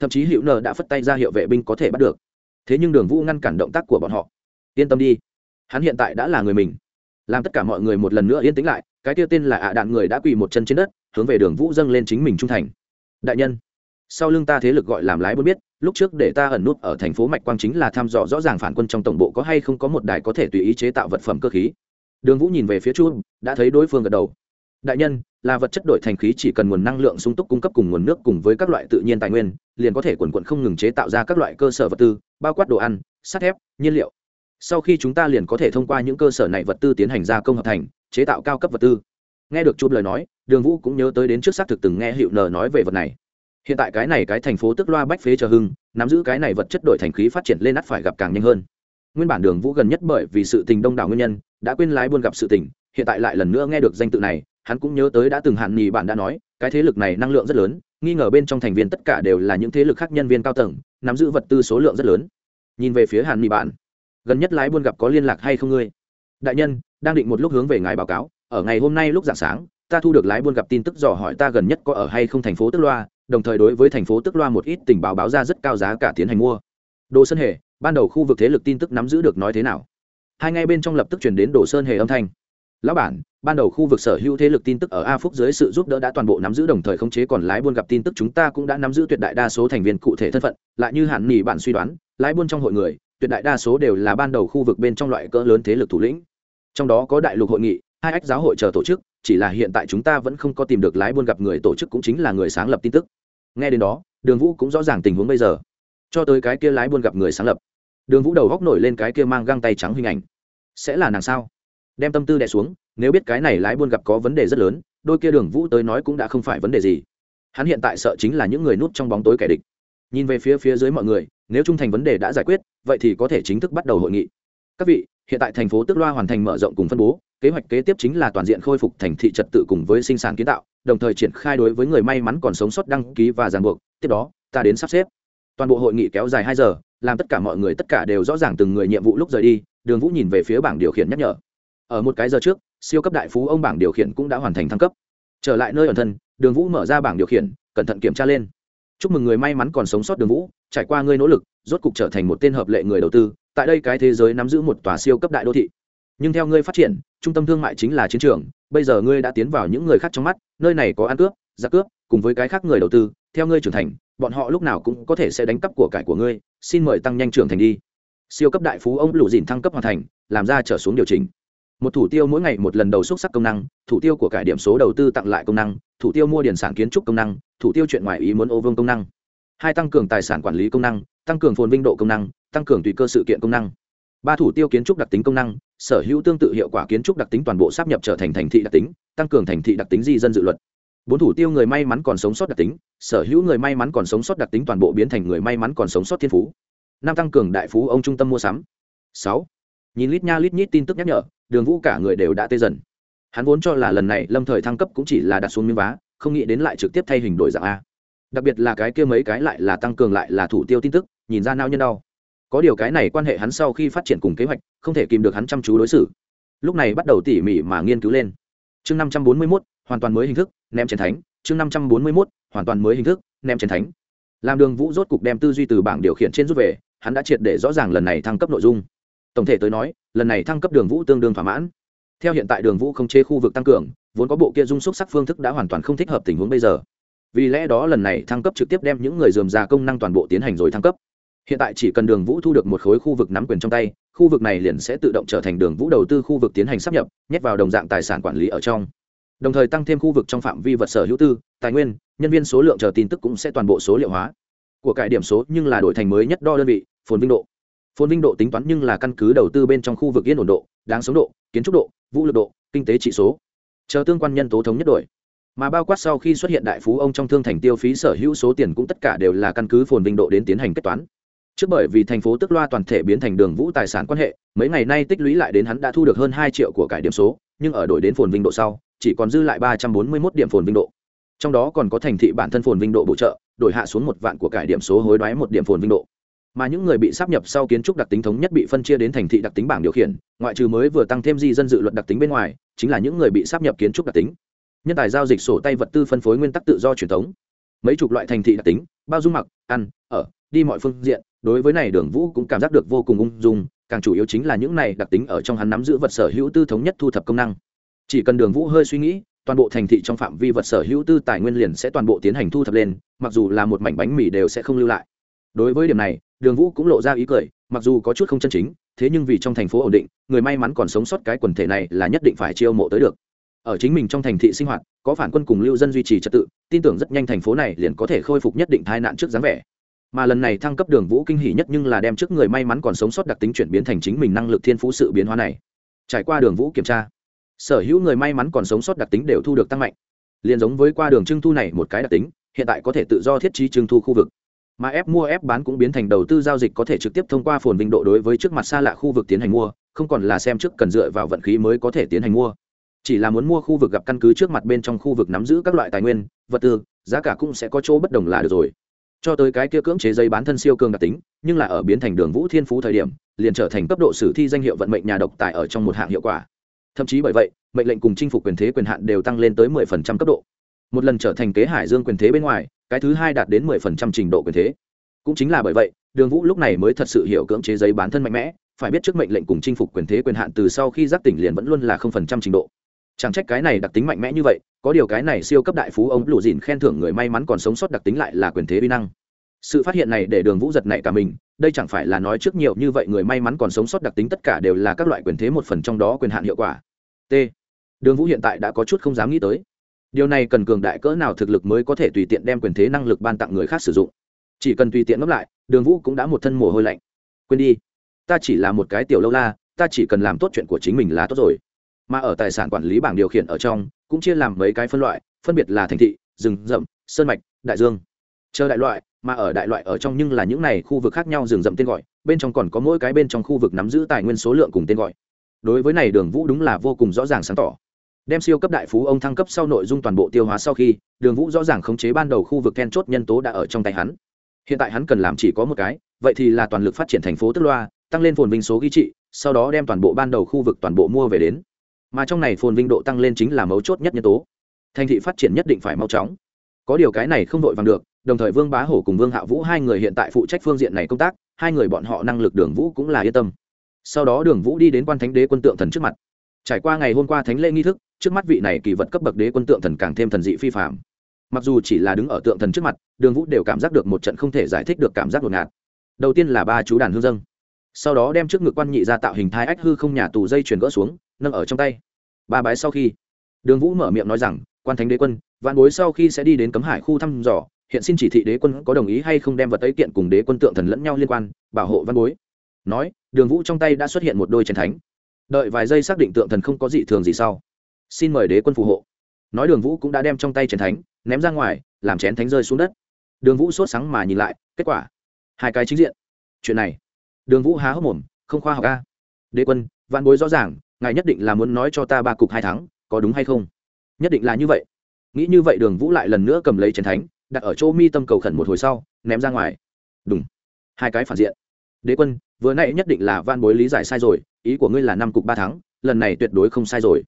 S1: thậm chí hữu nờ đã phất tay ra hiệu vệ binh có thể bắt được. Thế nhưng đường vũ ngăn cản động tác của bọn họ. Yên tâm đi. Hắn hiện tại đã là người mình. Làm tất cả mọi người một lần nữa yên tĩnh lại, cái tiêu tên là ạ đạn người đã quỳ một chân trên đất, hướng về đường vũ dâng lên chính mình trung thành. Đại nhân, sau lưng ta thế lực gọi làm lái muốn biết, lúc trước để ta ẩn nút ở thành phố mạch quang chính là thăm dò rõ ràng phản quân trong tổng bộ có hay không có một đài có thể tùy ý chế tạo vật phẩm cơ khí. Đường vũ nhìn về phía chu, đã thấy đối phương gật đầu đại nhân, là vật chất đổi thành khí chỉ cần nguồn năng lượng sung túc cung cấp cùng nguồn nước cùng với các loại tự nhiên tài nguyên, liền có thể quần quận không ngừng chế tạo ra các loại cơ sở vật tư, bao quát đồ ăn, sắt thép, nhiên liệu. Sau khi chúng ta liền có thể thông qua những cơ sở này vật tư tiến hành gia công hợp thành, chế tạo cao cấp vật tư. Nghe được chụp lời nói, đường vũ cũng nhớ tới đến trước xác thực từng nghe hiệu nờ nói về vật này. Hiện tại cái này cái thành phố tức loa bách phế chờ hưng, nắm giữ cái này vật chất đổi thành khí phát triển lên ắt phải gặp càng nhanh hơn. Nguyên bản đường vũ gần nhất bởi vì sự tình đông đảo nguyên nhân, đã quên lái buôn gặp sự tình, hiện tại lại lần nữa nghe được danh tự này hắn cũng nhớ tới đã từng hạn nghỉ bạn đã nói, cái thế lực này năng lượng rất lớn, nghi ngờ bên trong thành viên tất cả đều là những thế lực khác nhân viên cao tầng, nắm giữ vật tư số lượng rất lớn. Nhìn về phía hàn nghỉ bạn, gần nhất lái buôn gặp có liên lạc hay không ngươi? Đại nhân, đang định một lúc hướng về ngài báo cáo, ở ngày hôm nay lúc dạng sáng, ta thu được lái buôn gặp tin tức dò hỏi ta gần nhất có ở hay không thành phố tức loa, đồng thời đối với thành phố tức loa một ít tình báo báo ra rất cao giá cả tiến hành mua. Đồ sơn hề, ban đầu khu vực thế lực tin tức nắm giữ được nói thế nào? Hai ngay bên trong lập tức chuyển đến đồ sơn hề âm thanh lão bản, ban đầu khu vực sở hữu thế lực tin tức ở a phúc dưới sự giúp đỡ đã toàn bộ nắm giữ đồng thời khống chế, còn lái buôn gặp tin tức chúng ta cũng đã nắm giữ tuyệt đại đa số thành viên cụ thể thân phận. Lại như hạn nỉ bạn suy đoán, lái buôn trong hội người, tuyệt đại đa số đều là ban đầu khu vực bên trong loại cỡ lớn thế lực thủ lĩnh. Trong đó có đại lục hội nghị, hai ách giáo hội chờ tổ chức, chỉ là hiện tại chúng ta vẫn không có tìm được lái buôn gặp người tổ chức cũng chính là người sáng lập tin tức. Nghe đến đó, đường vũ cũng rõ ràng tình huống bây giờ. Cho tới cái kia lái buôn gặp người sáng lập, đường vũ đầu góc nổi lên cái kia mang găng tay trắng hình ảnh. Sẽ là nàng sao? Đem tâm tư đè xuống, nếu biết cái này lái buôn gặp có vấn đề rất lớn, đôi kia đường vũ tới nói cũng đã không phải vấn đề gì. Hắn hiện tại sợ chính là những người núp trong bóng tối kẻ địch. Nhìn về phía phía dưới mọi người, nếu trung thành vấn đề đã giải quyết, vậy thì có thể chính thức bắt đầu hội nghị. Các vị, hiện tại thành phố tức loa hoàn thành mở rộng cùng phân bố, kế hoạch kế tiếp chính là toàn diện khôi phục thành thị trật tự cùng với sinh sản kiến tạo, đồng thời triển khai đối với người may mắn còn sống sót đăng ký và ràng buộc. Tiếp đó, ta đến sắp xếp. Toàn bộ hội nghị kéo dài hai giờ, làm tất cả mọi người tất cả đều rõ ràng từng người nhiệm vụ lúc rời đi, đường vũ nhìn về phía bảng điều khiển nhắc nhở ở một cái giờ trước, siêu cấp đại phú ông bảng điều khiển cũng đã hoàn thành thăng cấp. Trở lại nơi ẩn thân, đường vũ mở ra bảng điều khiển, cẩn thận kiểm tra lên. Chúc mừng người may mắn còn sống sót đường vũ, trải qua ngươi nỗ lực, rốt cục trở thành một tên hợp lệ người đầu tư, tại đây cái thế giới nắm giữ một tòa siêu cấp đại đô thị. Nhưng theo ngươi phát triển, trung tâm thương mại chính là chiến trường, bây giờ ngươi đã tiến vào những người khác trong mắt, nơi này có ăn cướp, giặc cướp, cùng với cái khác người đầu tư, theo ngươi trưởng thành, bọn họ lúc nào cũng có thể sẽ đánh cắp của cải của ngươi, xin mời tăng nhanh trưởng thành đi. Siêu cấp đại phú ông lũ dìn thăng cấp hoàn thành, làm ra trở xuống điều chỉnh một thủ tiêu mỗi ngày một lần đầu xúc sắc công năng, thủ tiêu của cải điểm số đầu tư tặng lại công năng, thủ tiêu mua điển sản kiến trúc công năng, thủ tiêu chuyện ngoài ý muốn ô vương công năng. Hai tăng cường tài sản quản lý công năng, tăng cường phồn vinh độ công năng, tăng cường tùy cơ sự kiện công năng. Ba thủ tiêu kiến trúc đặc tính công năng, sở hữu tương tự hiệu quả kiến trúc đặc tính toàn bộ sắp nhập trở thành thành thị đặc tính, tăng cường thành thị đặc tính di dân dự luật. Bốn thủ tiêu người may mắn còn sống sót đặc tính, sở hữu người may mắn còn sống sót đặc tính toàn bộ biến thành người may mắn còn sống sót thiên phú. Năm tăng cường đại phú ông trung tâm mua sắm. Sáu. Nhìn lít nha lít nhít tin tức nhắc nhở đường vũ cả người đều đã tê dần. Hắn vốn cho là lần này lâm thời thăng cấp cũng chỉ là đặt xuống miếng vá, không nghĩ đến lại trực tiếp thay hình đổi dạng a. Đặc biệt là cái kia mấy cái lại là tăng cường lại là thủ tiêu tin tức, nhìn ra nao nhân đau. Có điều cái này quan hệ hắn sau khi phát triển cùng kế hoạch, không thể kìm được hắn chăm chú đối xử. Lúc này bắt đầu tỉ mỉ mà nghiên cứu lên. Chương năm trăm bốn mươi mốt, hoàn toàn mới hình thức, ném chiến thánh. Chương năm trăm bốn mươi mốt, hoàn toàn mới hình thức, ném chiến thánh. Làm đường vũ rốt cục đem tư duy từ bảng điều khiển trên rút về, hắn đã triệt để rõ ràng lần này thăng cấp nội dung. Tổng thể tới nói lần này thăng cấp đường vũ tương đương thỏa mãn. Theo hiện tại đường vũ không chế khu vực tăng cường, vốn có bộ kia dung xúc sắc phương thức đã hoàn toàn không thích hợp tình huống bây giờ. Vì lẽ đó lần này thăng cấp trực tiếp đem những người dườm già công năng toàn bộ tiến hành rồi thăng cấp. Hiện tại chỉ cần đường vũ thu được một khối khu vực nắm quyền trong tay, khu vực này liền sẽ tự động trở thành đường vũ đầu tư khu vực tiến hành sắp nhập, nhét vào đồng dạng tài sản quản lý ở trong. Đồng thời tăng thêm khu vực trong phạm vi vật sở hữu tư, tài nguyên, nhân viên số lượng chờ tin tức cũng sẽ toàn bộ số liệu hóa. Của cải điểm số nhưng là đổi thành mới nhất đo đơn vị, phồn vinh độ phồn vinh độ tính toán nhưng là căn cứ đầu tư bên trong khu vực yên ổn độ, đáng sống độ, kiến trúc độ, vũ lực độ, kinh tế trị số. Chờ tương quan nhân tố thống nhất đổi. Mà bao quát sau khi xuất hiện đại phú ông trong thương thành tiêu phí sở hữu số tiền cũng tất cả đều là căn cứ phồn vinh độ đến tiến hành kết toán. Trước bởi vì thành phố tức loa toàn thể biến thành đường vũ tài sản quan hệ, mấy ngày nay tích lũy lại đến hắn đã thu được hơn hai triệu của cải điểm số, nhưng ở đổi đến phồn vinh độ sau, chỉ còn dư lại ba trăm bốn mươi mốt điểm phồn vinh độ. Trong đó còn có thành thị bản thân phồn vinh độ bổ trợ, đổi hạ xuống một vạn của cải điểm số hối đoái một điểm phồn vinh độ mà những người bị sắp nhập sau kiến trúc đặc tính thống nhất bị phân chia đến thành thị đặc tính bảng điều khiển, ngoại trừ mới vừa tăng thêm di dân dự luật đặc tính bên ngoài, chính là những người bị sắp nhập kiến trúc đặc tính. Nhân tài giao dịch sổ tay vật tư phân phối nguyên tắc tự do truyền thống. Mấy chục loại thành thị đặc tính, bao dung mặc, ăn, ở, đi mọi phương diện, đối với này đường vũ cũng cảm giác được vô cùng ung dung, càng chủ yếu chính là những này đặc tính ở trong hắn nắm giữ vật sở hữu tư thống nhất thu thập công năng. Chỉ cần đường vũ hơi suy nghĩ, toàn bộ thành thị trong phạm vi vật sở hữu tư tài nguyên liền sẽ toàn bộ tiến hành thu thập lên, mặc dù là một mảnh bánh mì đều sẽ không lưu lại đối với điểm này, đường vũ cũng lộ ra ý cười, mặc dù có chút không chân chính, thế nhưng vì trong thành phố ổn định, người may mắn còn sống sót cái quần thể này là nhất định phải chiêu mộ tới được. Ở chính mình trong thành thị sinh hoạt, có phản quân cùng lưu dân duy trì trật tự, tin tưởng rất nhanh thành phố này liền có thể khôi phục nhất định tai nạn trước dáng vẻ. Mà lần này thăng cấp đường vũ kinh hỉ nhất nhưng là đem trước người may mắn còn sống sót đặc tính chuyển biến thành chính mình năng lực thiên phú sự biến hóa này. Trải qua đường vũ kiểm tra, sở hữu người may mắn còn sống sót đặc tính đều thu được tăng mạnh. Liền giống với qua đường trưng thu này một cái đặc tính, hiện tại có thể tự do thiết trí trưng thu khu vực mà ép mua ép bán cũng biến thành đầu tư giao dịch có thể trực tiếp thông qua phồn vinh độ đối với trước mặt xa lạ khu vực tiến hành mua, không còn là xem trước cần dựa vào vận khí mới có thể tiến hành mua. Chỉ là muốn mua khu vực gặp căn cứ trước mặt bên trong khu vực nắm giữ các loại tài nguyên, vật tư, giá cả cũng sẽ có chỗ bất đồng là được rồi. Cho tới cái kia cưỡng chế giấy bán thân siêu cường đặc tính, nhưng là ở biến thành đường vũ thiên phú thời điểm, liền trở thành cấp độ sử thi danh hiệu vận mệnh nhà độc tài ở trong một hạng hiệu quả. Thậm chí bởi vậy, mệnh lệnh cùng chinh phục quyền thế quyền hạn đều tăng lên tới mười phần trăm cấp độ. Một lần trở thành kế hải dương quyền thế bên ngoài cái thứ hai đạt đến mười phần trăm trình độ quyền thế. Cũng chính là bởi vậy, đường vũ lúc này mới thật sự hiểu cưỡng chế giấy bán thân mạnh mẽ, phải biết trước mệnh lệnh cùng chinh phục quyền thế quyền hạn từ sau khi giác tỉnh liền vẫn luôn là không phần trăm trình độ. Chẳng trách cái này đặc tính mạnh mẽ như vậy, có điều cái này siêu cấp đại phú ông lụ dìn khen thưởng người may mắn còn sống sót đặc tính lại là quyền thế vi năng. Sự phát hiện này để đường vũ giật nảy cả mình, đây chẳng phải là nói trước nhiều như vậy người may mắn còn sống sót đặc tính tất cả đều là các loại quyền thế một phần trong đó quyền hạn hiệu quả. T. Đường vũ hiện tại đã có chút không dám nghĩ tới điều này cần cường đại cỡ nào thực lực mới có thể tùy tiện đem quyền thế năng lực ban tặng người khác sử dụng. Chỉ cần tùy tiện ngấp lại, đường vũ cũng đã một thân mồ hôi lạnh. Quên đi, ta chỉ là một cái tiểu lâu la, ta chỉ cần làm tốt chuyện của chính mình là tốt rồi. Mà ở tài sản quản lý bảng điều khiển ở trong, cũng chia làm mấy cái phân loại, phân biệt là thành thị, rừng, rậm, sơn mạch, đại dương. Chờ đại loại, mà ở đại loại ở trong nhưng là những này khu vực khác nhau rừng rậm tên gọi, bên trong còn có mỗi cái bên trong khu vực nắm giữ tài nguyên số lượng cùng tên gọi. Đối với này đường vũ đúng là vô cùng rõ ràng sáng tỏ đem siêu cấp đại phú ông thăng cấp sau nội dung toàn bộ tiêu hóa sau khi, đường vũ rõ ràng khống chế ban đầu khu vực then chốt nhân tố đã ở trong tay hắn. Hiện tại hắn cần làm chỉ có một cái, vậy thì là toàn lực phát triển thành phố tức loa, tăng lên phồn vinh số ghi trị, sau đó đem toàn bộ ban đầu khu vực toàn bộ mua về đến. Mà trong này phồn vinh độ tăng lên chính là mấu chốt nhất nhân tố. Thành thị phát triển nhất định phải mau chóng. Có điều cái này không vội vàng được, đồng thời vương bá hổ cùng vương hạ vũ hai người hiện tại phụ trách phương diện này công tác, hai người bọn họ năng lực đường vũ cũng là yên tâm. Sau đó đường vũ đi đến quan thánh đế quân tượng thần trước mặt. Trải qua ngày hôm qua thánh lễ nghi thức trước mắt vị này kỳ vật cấp bậc đế quân tượng thần càng thêm thần dị phi phạm mặc dù chỉ là đứng ở tượng thần trước mặt, đường vũ đều cảm giác được một trận không thể giải thích được cảm giác ngột. Ngạt đầu tiên là ba chú đàn hương dân sau đó đem trước ngực quan nhị ra tạo hình thái ách hư không nhà tù dây chuyển gỡ xuống, nâng ở trong tay. Ba bái sau khi, đường vũ mở miệng nói rằng, quan thánh đế quân, vạn bối sau khi sẽ đi đến cấm hải khu thăm dò, hiện xin chỉ thị đế quân có đồng ý hay không đem vật ấy kiện cùng đế quân tượng thần lẫn nhau liên quan, bảo hộ văn bối. Nói, đường vũ trong tay đã xuất hiện một đôi chén thánh. Đợi vài giây xác định tượng thần không có gì thường gì sau xin mời đế quân phù hộ. Nói đường vũ cũng đã đem trong tay chén thánh ném ra ngoài, làm chén thánh rơi xuống đất. Đường vũ sốt sáng mà nhìn lại, kết quả, hai cái chính diện. Chuyện này, đường vũ há hốc mồm, không khoa học ca đế quân văn bối rõ ràng, ngài nhất định là muốn nói cho ta ba cục hai tháng có đúng hay không? Nhất định là như vậy. Nghĩ như vậy đường vũ lại lần nữa cầm lấy chén thánh, đặt ở chỗ mi tâm cầu khẩn một hồi sau, ném ra ngoài. Đúng hai cái phản diện. Đế quân, vừa nãy nhất định là van bối lý giải sai rồi, ý của ngươi là năm cục ba tháng lần này tuyệt đối không sai rồi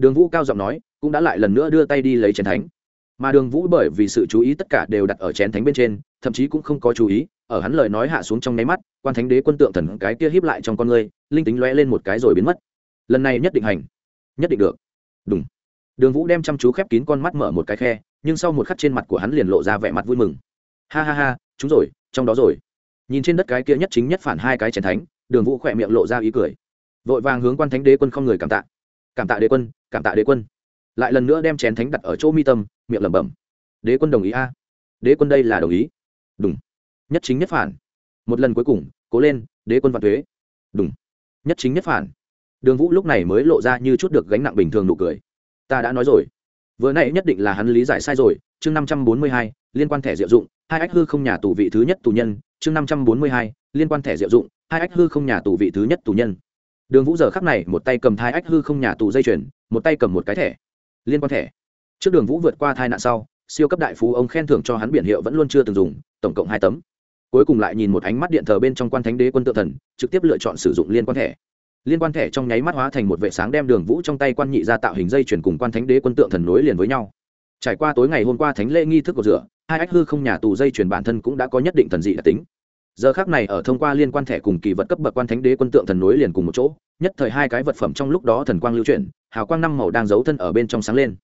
S1: đường vũ cao giọng nói, cũng đã lại lần nữa đưa tay đi lấy chén thánh. Mà đường vũ bởi vì sự chú ý tất cả đều đặt ở chén thánh bên trên, thậm chí cũng không có chú ý, ở hắn lời nói hạ xuống trong nháy mắt, quan thánh đế quân tượng thần cái kia hiếp lại trong con ngươi, linh tính lóe lên một cái rồi biến mất. Lần này nhất định hành. Nhất định được. Đúng đường vũ đem chăm chú khép kín con mắt mở một cái khe, nhưng sau một khắc trên mặt của hắn liền lộ ra vẻ mặt vui mừng. Ha ha ha chúng rồi, trong đó rồi. Nhìn trên đất cái kia nhất chính nhất phản hai cái chén thánh, đường vũ khỏe miệng lộ ra ý cười. Vội vàng hướng quan thánh đế quân không người cảm tạ cảm tạ đế quân, cảm tạ đế quân. Lại lần nữa đem chén thánh đặt ở chỗ mi tâm, miệng lẩm bẩm. Đế quân đồng ý a. Đế quân đây là đồng ý. Đúng nhất chính nhất phản. Một lần cuối cùng, cố lên, đế quân vạn thuế. Đúng nhất chính nhất phản. Đường vũ lúc này mới lộ ra như chút được gánh nặng bình thường nụ cười. Ta đã nói rồi. Vừa nãy nhất định là hắn lý giải sai rồi, chương năm trăm bốn mươi hai, liên quan thẻ diệu dụng, hai ách hư không nhà tù vị thứ nhất tù nhân, chương năm trăm bốn mươi hai, liên quan thẻ diệu dụng, hai ách hư không nhà tù vị thứ nhất tù nhân đường vũ giờ khắc này, một tay cầm thai ách hư không nhà tù dây chuyền, một tay cầm một cái thẻ. Liên quan thẻ. Trước đường vũ vượt qua thai nạn sau, siêu cấp đại phú ông khen thưởng cho hắn biển hiệu vẫn luôn chưa từng dùng, tổng cộng hai tấm. Cuối cùng lại nhìn một ánh mắt điện thờ bên trong quan thánh đế quân tự thần, trực tiếp lựa chọn sử dụng liên quan thẻ. Liên quan thẻ trong nháy mắt hóa thành một vệ sáng đem đường vũ trong tay quan nhị ra tạo hình dây chuyển cùng quan thánh đế quân tượng thần nối liền với nhau. Trải qua tối ngày hôm qua thánh lễ nghi thức của rửa, hai ách hư không nhà tù dây chuyển bản thân cũng đã có nhất định thần dị đặc tính giờ khác này ở thông qua liên quan thẻ cùng kỳ vật cấp bậc quan thánh đế quân tượng thần núi liền cùng một chỗ, nhất thời hai cái vật phẩm trong lúc đó thần quang lưu chuyển, hào quang năm màu đang giấu thân ở bên trong sáng lên.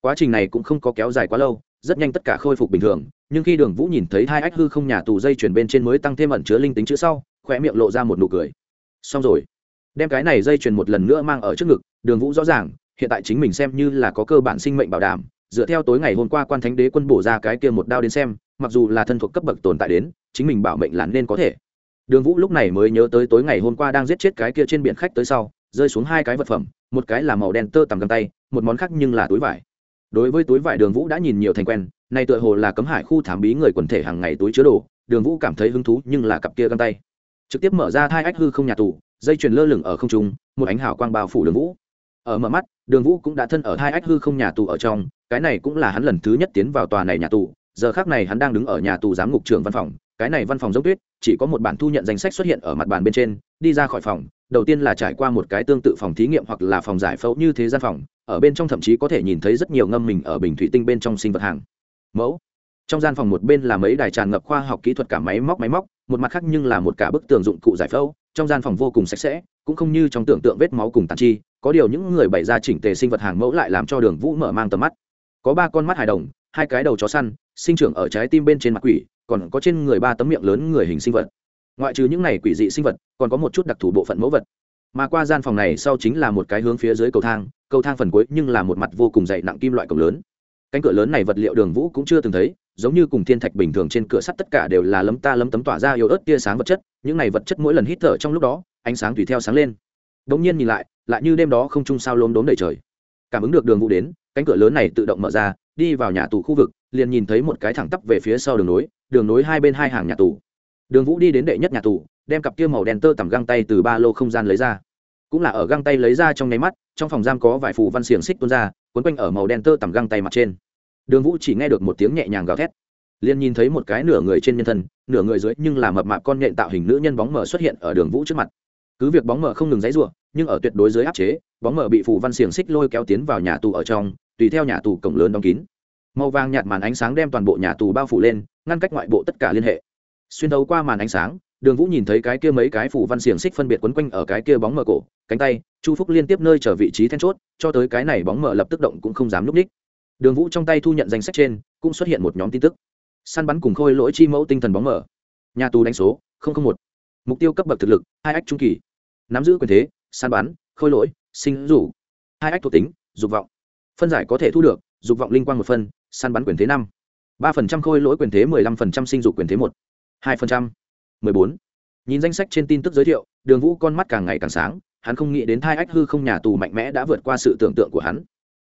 S1: Quá trình này cũng không có kéo dài quá lâu, rất nhanh tất cả khôi phục bình thường, nhưng khi đường vũ nhìn thấy hai ách hư không nhà tù dây chuyển bên trên mới tăng thêm ẩn chứa linh tính chữ sau khỏe miệng lộ ra một nụ cười. Xong rồi. Đem cái này dây chuyền một lần nữa mang ở trước ngực, đường vũ rõ ràng, hiện tại chính mình xem như là có cơ bản sinh mệnh bảo đảm, dựa theo tối ngày hôm qua quan thánh đế quân bổ ra cái kia một đao đến xem, mặc dù là thân thuộc cấp bậc tồn tại đến chính mình bảo mệnh là nên có thể. Đường vũ lúc này mới nhớ tới tối ngày hôm qua đang giết chết cái kia trên biển khách tới sau, rơi xuống hai cái vật phẩm, một cái là màu đen tơ tằm găng tay, một món khác nhưng là túi vải. Đối với túi vải đường vũ đã nhìn nhiều thành quen, nay tựa hồ là cấm hải khu thảm bí người quần thể hàng ngày túi chứa đồ, đường vũ cảm thấy hứng thú nhưng là cặp kia găng tay. Trực tiếp mở ra thai ách hư không nhà tù, dây chuyền lơ lửng ở không trung, một ánh hào quang bao phủ đường vũ. Ở mở mắt, đường vũ cũng đã thân ở hai ách hư không nhà tù ở trong, cái này cũng là hắn lần thứ nhất tiến vào tòa này nhà tù, giờ khác này hắn đang đứng ở nhà tù giám ngục trưởng văn phòng cái này văn phòng giống tuyết, chỉ có một bản thu nhận danh sách xuất hiện ở mặt bàn bên trên, đi ra khỏi phòng, đầu tiên là trải qua một cái tương tự phòng thí nghiệm hoặc là phòng giải phẫu như thế gian phòng, ở bên trong thậm chí có thể nhìn thấy rất nhiều ngâm mình ở bình thủy tinh bên trong sinh vật hàng. Mẫu. Trong gian phòng một bên là mấy đài tràn ngập khoa học kỹ thuật cả máy móc máy móc, một mặt khác nhưng là một cả bức tường dụng cụ giải phẫu, trong gian phòng vô cùng sạch sẽ, cũng không như trong tưởng tượng vết máu cùng tàn chi, có điều những người bày ra chỉnh tề sinh vật hàng mẫu lại làm cho đường vũ mở mang tầm mắt. Có ba con mắt hài đồng, hai cái đầu chó săn, sinh trưởng ở trái tim bên trên mặt quỷ còn có trên người ba tấm miệng lớn người hình sinh vật. Ngoại trừ những này quỷ dị sinh vật, còn có một chút đặc thù bộ phận mẫu vật. Mà qua gian phòng này sau chính là một cái hướng phía dưới cầu thang cầu thang phần cuối nhưng là một mặt vô cùng dày nặng kim loại cổng lớn. Cánh cửa lớn này vật liệu đường vũ cũng chưa từng thấy, giống như cùng thiên thạch bình thường trên cửa sắt tất cả đều là lấm ta lấm tấm tỏa ra yếu ớt tia sáng vật chất, những này vật chất mỗi lần hít thở trong lúc đó, ánh sáng tùy theo sáng lên. Đ ỗ n g nhiên nhìn lại lại như đêm đó không chung sao lốm đốm đầy trời. Cảm ứng được đường vũ đến, cánh cửa lớn này tự động mở ra, đi vào nhà tù khu vực, liền nhìn thấy một cái thẳng tắp về phía sau đường nối đường nối hai bên hai hàng nhà tù. Đường vũ đi đến đệ nhất nhà tù, đem cặp kia màu đen tơ tằm găng tay từ ba lô không gian lấy ra. Cũng là ở găng tay lấy ra trong nháy mắt, trong phòng giam có vài phù văn xiềng xích tuôn ra quấn quanh ở màu đen tơ tằm găng tay mặt trên. Đường vũ chỉ nghe được một tiếng nhẹ nhàng gào thét. Liền nhìn thấy một cái nửa người trên nhân thân, nửa người dưới nhưng là mập mạp con nhện tạo hình nữ nhân bóng mờ xuất hiện ở đường vũ trước mặt. Cứ việc bóng mờ không ngừng dãy r u ộ nhưng ở tuyệt đối dưới áp chế, bóng mờ bị phù văn xiềng xích lôi kéo tiến vào nhà tù ở trong, tùy theo nhà tù cổng lớn đóng kín màu vàng nhạt màn ánh sáng đem toàn bộ nhà tù bao phủ lên, ngăn cách ngoại bộ tất cả liên hệ. Xuyên đấu qua màn ánh sáng, đường vũ nhìn thấy cái kia mấy cái phủ văn xiềng xích phân biệt quấn quanh ở cái kia bóng mờ cổ, cánh tay, chu phúc liên tiếp nơi trở vị trí then chốt, cho tới cái này bóng mờ lập tức động cũng không dám núp ních. Đường vũ trong tay thu nhận danh sách trên, cũng xuất hiện một nhóm tin tức. Săn bắn cùng khôi lỗi chi mẫu tinh thần bóng mờ. Nhà tù đánh số một. Mục tiêu cấp bậc thực lực, hai ách trung kỳ. Nắm giữ quyền thế, săn bắn, khôi lỗi, sinh rủ. Hai ách thuộc tính, dục vọng. Phân giải có thể thu được dục vọng linh quang một phân săn bắn quyền thế năm. Ba phần trăm khôi lỗi quyền thế, mười lăm phần trăm sinh dục quyền thế một. Hai phần trăm. Mười bốn. Nhìn danh sách trên tin tức giới thiệu, đường vũ con mắt càng ngày càng sáng, hắn không nghĩ đến thai ách hư không nhà tù mạnh mẽ đã vượt qua sự tưởng tượng của hắn.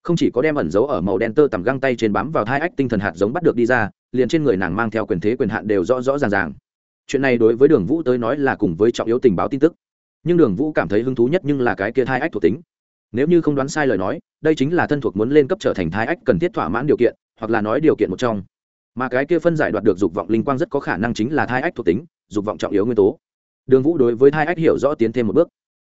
S1: Không chỉ có đem ẩn dấu ở màu đen tơ tằm găng tay trên bám vào thai ách tinh thần hạt giống bắt được đi ra, liền trên người nàng mang theo quyền thế quyền hạn đều rõ rõ ràng ràng. Chuyện này đối với đường vũ tới nói là cùng với trọng yếu tình báo tin tức. Nhưng đường vũ cảm thấy hứng thú nhất nhưng là cái kia thai ách thuộc tính nếu như không đoán sai lời nói, đây chính là thân thuộc muốn lên cấp trở thành thái ách cần thiết thỏa mãn điều kiện, hoặc là nói điều kiện một trong. Mà cái kia phân giải đoạt được dục vọng linh quang rất có khả năng chính là thai ách thuộc tính, dục vọng trọng yếu nguyên tố. Đường vũ đối với thai ách hiểu rõ tiến thêm một bước.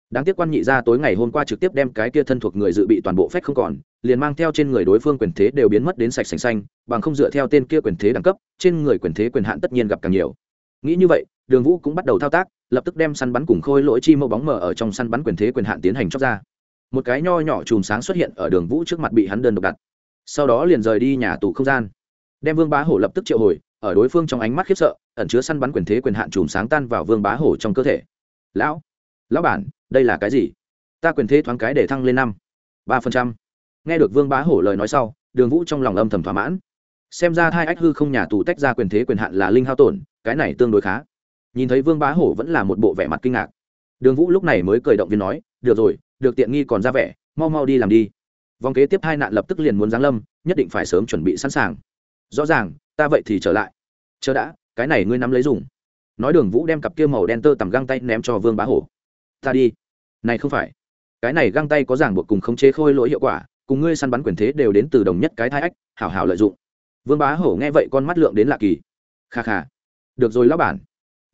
S1: Đáng tiếc quan nhị ra tối ngày hôm qua trực tiếp đem cái kia thân thuộc người dự bị toàn bộ phép không còn, liền mang theo trên người đối phương quyền thế đều biến mất đến sạch sành xanh, bằng không dựa theo tên kia quyền thế đẳng cấp, trên người quyền thế quyền hạn tất nhiên gặp càng nhiều. Nghĩ như vậy, đường vũ cũng bắt đầu thao tác, lập tức đem săn bắn cùng khôi lỗi chi mẫu bóng mờ ở trong săn bắn quyền thế quyền hạn tiến hành chóc ra một cái nho nhỏ chùm sáng xuất hiện ở đường vũ trước mặt bị hắn đơn độc đặt. Sau đó liền rời đi nhà tù không gian. Đem vương bá hổ lập tức triệu hồi, ở đối phương trong ánh mắt khiếp sợ, ẩn chứa săn bắn quyền thế quyền hạn chùm sáng tan vào vương bá hổ trong cơ thể. Lão lão bản, đây là cái gì? Ta quyền thế thoáng cái để thăng lên năm, ba phần trăm. Nghe được vương bá hổ lời nói sau, đường vũ trong lòng âm thầm thỏa mãn. Xem ra hai ách hư không nhà tù tách ra quyền thế quyền hạn là linh hao tổn, cái này tương đối khá. Nhìn thấy vương bá hổ vẫn là một bộ vẻ mặt kinh ngạc. Đường vũ lúc này mới cười động viên nói, được rồi được tiện nghi còn ra vẻ, mau mau đi làm đi. Vòng kế tiếp hai nạn lập tức liền muốn giáng lâm, nhất định phải sớm chuẩn bị sẵn sàng. Rõ ràng, ta vậy thì trở lại. Chờ đã, cái này ngươi nắm lấy dùng. Nói đường vũ đem cặp kia màu đen tơ tằm găng tay ném cho vương bá hổ. Ta đi. Này không phải. Cái này găng tay có ràng buộc cùng khống chế khôi lỗi hiệu quả, cùng ngươi săn bắn quyền thế đều đến từ đồng nhất cái thai ách, hảo hảo lợi dụng. Vương bá hổ nghe vậy con mắt lượng đến lạ kỳ. Kha kha. Được rồi lão bản.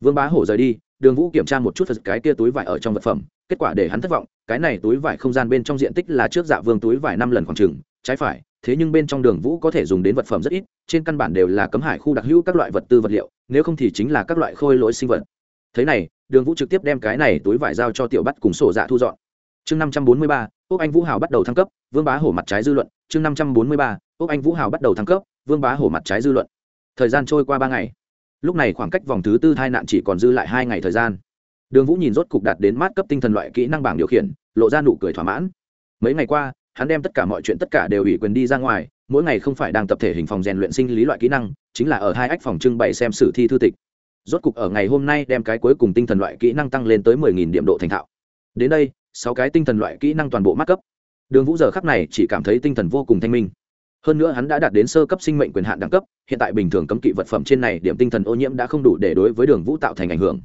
S1: Vương bá hổ rời đi, đường vũ kiểm tra một chút phật cái kia túi vải ở trong vật phẩm kết quả để hắn thất vọng, cái này túi vải không gian bên trong diện tích là trước dạ vương túi vải năm lần khoảng trừng trái phải, thế nhưng bên trong đường vũ có thể dùng đến vật phẩm rất ít, trên căn bản đều là cấm hải khu đặc hữu các loại vật tư vật liệu, nếu không thì chính là các loại khôi lỗi sinh vật. Thế này, đường vũ trực tiếp đem cái này túi vải giao cho tiểu bắt cùng sổ dạ thu dọn. Chương năm trăm bốn mươi ba ốc anh vũ hào bắt đầu thăng cấp, vương bá hổ mặt trái dư luận. Chương năm trăm bốn mươi ba ốc anh vũ hào bắt đầu thăng cấp, vương bá hổ mặt trái dư luận. Thời gian trôi qua ba ngày. Lúc này khoảng cách vòng thứ tư tai nạn chỉ còn dư lại hai ngày thời gian đường vũ nhìn rốt cục đạt đến mát cấp tinh thần loại kỹ năng bảng điều khiển, lộ ra nụ cười thỏa mãn. Mấy ngày qua, hắn đem tất cả mọi chuyện tất cả đều ủy quyền đi ra ngoài, mỗi ngày không phải đang tập thể hình phòng rèn luyện sinh lý loại kỹ năng, chính là ở hai ách phòng trưng bày xem sử thi thư tịch. Rốt cục ở ngày hôm nay đem cái cuối cùng tinh thần loại kỹ năng tăng lên tới mười nghìn điểm độ thành thạo. Đến đây, sáu cái tinh thần loại kỹ năng toàn bộ mắc cấp. Đường vũ giờ khắc này chỉ cảm thấy tinh thần vô cùng thanh minh. Hơn nữa hắn đã đạt đến sơ cấp sinh mệnh quyền hạn đẳng cấp, hiện tại bình thường cấm kỵ vật phẩm trên này điểm tinh thần ô nhiễm đã không đủ để đối với đường vũ tạo thành ảnh hưởng.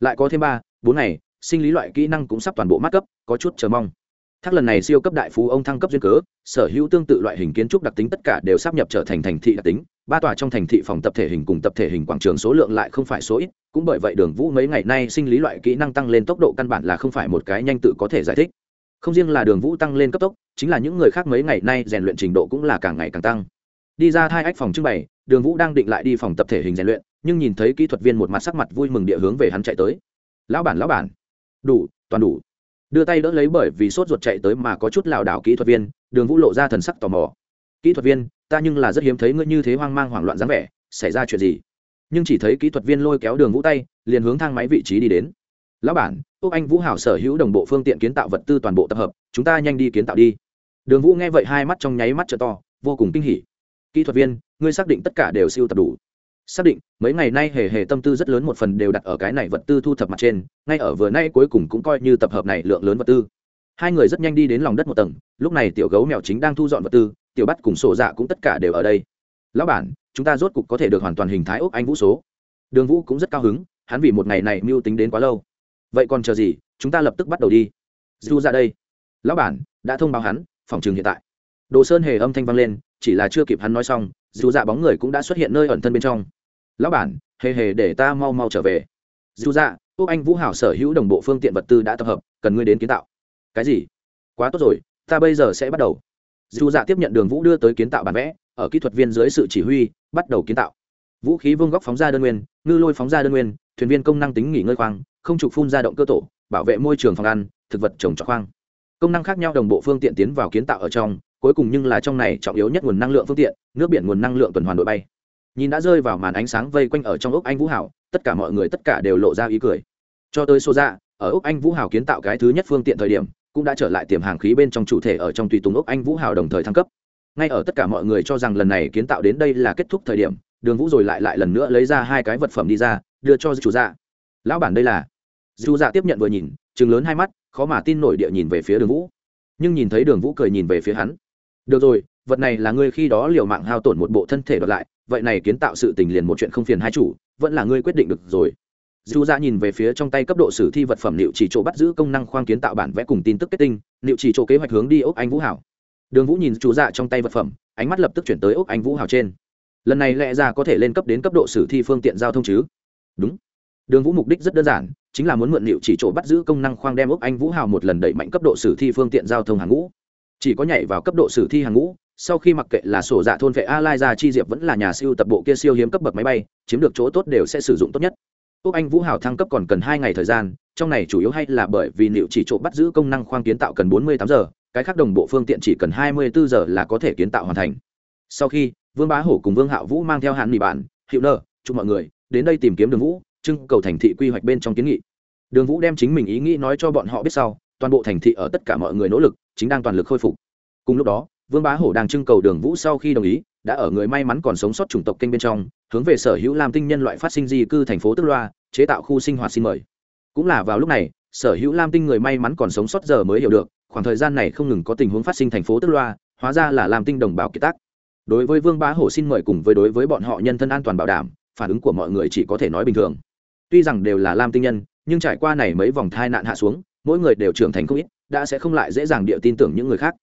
S1: Lại có thêm ba bốn ngày, sinh lý loại kỹ năng cũng sắp toàn bộ mát cấp, có chút chờ mong. Thác lần này siêu cấp đại phú ông thăng cấp duyên cớ, sở hữu tương tự loại hình kiến trúc đặc tính tất cả đều sắp nhập trở thành thành thị đặc tính, ba tòa trong thành thị phòng tập thể hình cùng tập thể hình quảng trường số lượng lại không phải số ít, cũng bởi vậy đường vũ mấy ngày nay sinh lý loại kỹ năng tăng lên tốc độ căn bản là không phải một cái nhanh tự có thể giải thích. Không riêng là đường vũ tăng lên cấp tốc, chính là những người khác mấy ngày nay rèn luyện trình độ cũng là càng ngày càng tăng. Đi ra hai ách phòng trưng bày, đường vũ đang định lại đi phòng tập thể hình rèn luyện, nhưng nhìn thấy kỹ thuật viên một mặt sắc mặt vui mừng địa hướng về hắn chạy tới lão bản lão bản. Đủ, toàn đủ. Đưa tay đỡ lấy bởi vì sốt ruột chạy tới mà có chút lảo đảo kỹ thuật viên, đường vũ lộ ra thần sắc tò mò. Kỹ thuật viên, ta nhưng là rất hiếm thấy ngươi như thế hoang mang hoảng loạn dáng vẻ, xảy ra chuyện gì? Nhưng chỉ thấy kỹ thuật viên lôi kéo đường vũ tay, liền hướng thang máy vị trí đi đến. Lão bản, úc anh vũ hảo sở hữu đồng bộ phương tiện kiến tạo vật tư toàn bộ tập hợp, chúng ta nhanh đi kiến tạo đi. Đường vũ nghe vậy hai mắt trong nháy mắt t to, vô cùng kinh hỉ. Kỹ thuật viên, ngươi xác định tất cả đều siêu tập đủ xác định, mấy ngày nay hề hề tâm tư rất lớn một phần đều đặt ở cái này vật tư thu thập mặt trên, ngay ở vừa nay cuối cùng cũng coi như tập hợp này lượng lớn vật tư. Hai người rất nhanh đi đến lòng đất một tầng, lúc này tiểu gấu mèo chính đang thu dọn vật tư, tiểu bắt cùng sổ dạ cũng tất cả đều ở đây. Lão bản, chúng ta rốt cục có thể được hoàn toàn hình thái ốc anh vũ số. Đường vũ cũng rất cao hứng, hắn vì một ngày này mưu tính đến quá lâu. Vậy còn chờ gì, chúng ta lập tức bắt đầu đi. Du ra đây. Lão bản, đã thông báo hắn, phòng trường hiện tại. Đồ sơn hề âm thanh vang lên, chỉ là chưa kịp hắn nói xong, dù dạ bóng người cũng đã xuất hiện nơi ẩn thân bên trong lão bản, hề hề để ta mau mau trở về. Dù dạ quốc anh vũ hảo sở hữu đồng bộ phương tiện vật tư đã tập hợp, cần ngươi đến kiến tạo. Cái gì? Quá tốt rồi, ta bây giờ sẽ bắt đầu. Dù dạ tiếp nhận đường vũ đưa tới kiến tạo bản vẽ, ở kỹ thuật viên dưới sự chỉ huy, bắt đầu kiến tạo. Vũ khí vương góc phóng ra đơn nguyên, ngư lôi phóng ra đơn nguyên, thuyền viên công năng tính nghỉ ngơi khoang, không trục phun ra động cơ tổ, bảo vệ môi trường phòng ăn, thực vật trồng trọt khoang. Công năng khác nhau đồng bộ phương tiện tiến vào kiến tạo ở trong, cuối cùng nhưng là trong này trọng yếu nhất nguồn năng lượng phương tiện, nước biển nguồn năng lượng tuần hoàn đội bay nhìn đã rơi vào màn ánh sáng vây quanh ở trong ốc anh vũ hảo, tất cả mọi người tất cả đều lộ ra ý cười. Cho tới số ra ở ốc anh vũ hảo kiến tạo cái thứ nhất phương tiện thời điểm, cũng đã trở lại tiềm hàng khí bên trong chủ thể ở trong tùy tùng ốc anh vũ hảo đồng thời thăng cấp. Ngay ở tất cả mọi người cho rằng lần này kiến tạo đến đây là kết thúc thời điểm, đường vũ rồi lại lại lần nữa lấy ra hai cái vật phẩm đi ra, đưa cho chủ dạ lão bản đây là. Dù dạ tiếp nhận vừa nhìn chừng lớn hai mắt, khó mà tin nổi địa nhìn về phía đường vũ. Nhưng nhìn thấy đường vũ cười nhìn về phía hắn. Được rồi, vật này là ngươi khi đó liều mạng hao tổn một bộ thân thể đoạt lại vậy này kiến tạo sự tình liền một chuyện không phiền hai chủ, vẫn là ngươi quyết định được rồi. Dù ra dạ nhìn về phía trong tay cấp độ sử thi vật phẩm liệu chỉ chỗ bắt giữ công năng khoang kiến tạo bản vẽ cùng tin tức kết tinh liệu chỉ chỗ kế hoạch hướng đi ốc anh vũ hảo. Đường vũ nhìn chú dạ trong tay vật phẩm, ánh mắt lập tức chuyển tới ốc anh vũ hảo trên. Lần này lẽ ra có thể lên cấp đến cấp độ sử thi phương tiện giao thông chứ? Đúng. Đường vũ mục đích rất đơn giản, chính là muốn mượn liệu chỉ chỗ bắt giữ công năng khoang đem ốc anh vũ hào một lần đẩy mạnh cấp độ sử thi phương tiện giao thông hàng ngũ. Chỉ có nhảy vào cấp độ sử thi hàng ngũ sau khi mặc kệ là sổ dạ thôn vệ a lai ra chi diệp vẫn là nhà siêu tập bộ kia siêu hiếm cấp bậc máy bay, chiếm được chỗ tốt đều sẽ sử dụng tốt nhất. Úc anh vũ hào thăng cấp còn cần hai ngày thời gian, trong này chủ yếu hay là bởi vì liệu chỉ chỗ bắt giữ công năng khoang kiến tạo cần bốn mươi tám giờ, cái khác đồng bộ phương tiện chỉ cần hai mươi bốn giờ là có thể kiến tạo hoàn thành. Sau khi, vương bá hổ cùng vương hạo vũ mang theo hạn mỹ bản, hiệu nợ chúc mọi người, đến đây tìm kiếm đường vũ, trưng cầu thành thị quy hoạch bên trong kiến nghị. Đường vũ đem chính mình ý nghĩ nói cho bọn họ biết sau, toàn bộ thành thị ở tất cả mọi người nỗ lực, chính đang toàn lực khôi phục. Cùng lúc đó vương bá hổ đang trưng cầu đường vũ sau khi đồng ý, đã ở người may mắn còn sống sót chủng tộc kênh bên trong, hướng về sở hữu lam tinh nhân loại phát sinh di cư thành phố tức loa, chế tạo khu sinh hoạt xin mời. Cũng là vào lúc này, sở hữu lam tinh người may mắn còn sống sót giờ mới hiểu được, khoảng thời gian này không ngừng có tình huống phát sinh thành phố tức loa, hóa ra là lam tinh đồng bào kiệt tác. Đối với vương bá hổ xin mời cùng với đối với bọn họ nhân thân an toàn bảo đảm, phản ứng của mọi người chỉ có thể nói bình thường. Tuy rằng đều là lam tinh nhân, nhưng trải qua này mấy vòng thai nạn hạ xuống, mỗi người đều trưởng thành không ít, đã sẽ không lại dễ dàng địa tin tưởng những người khác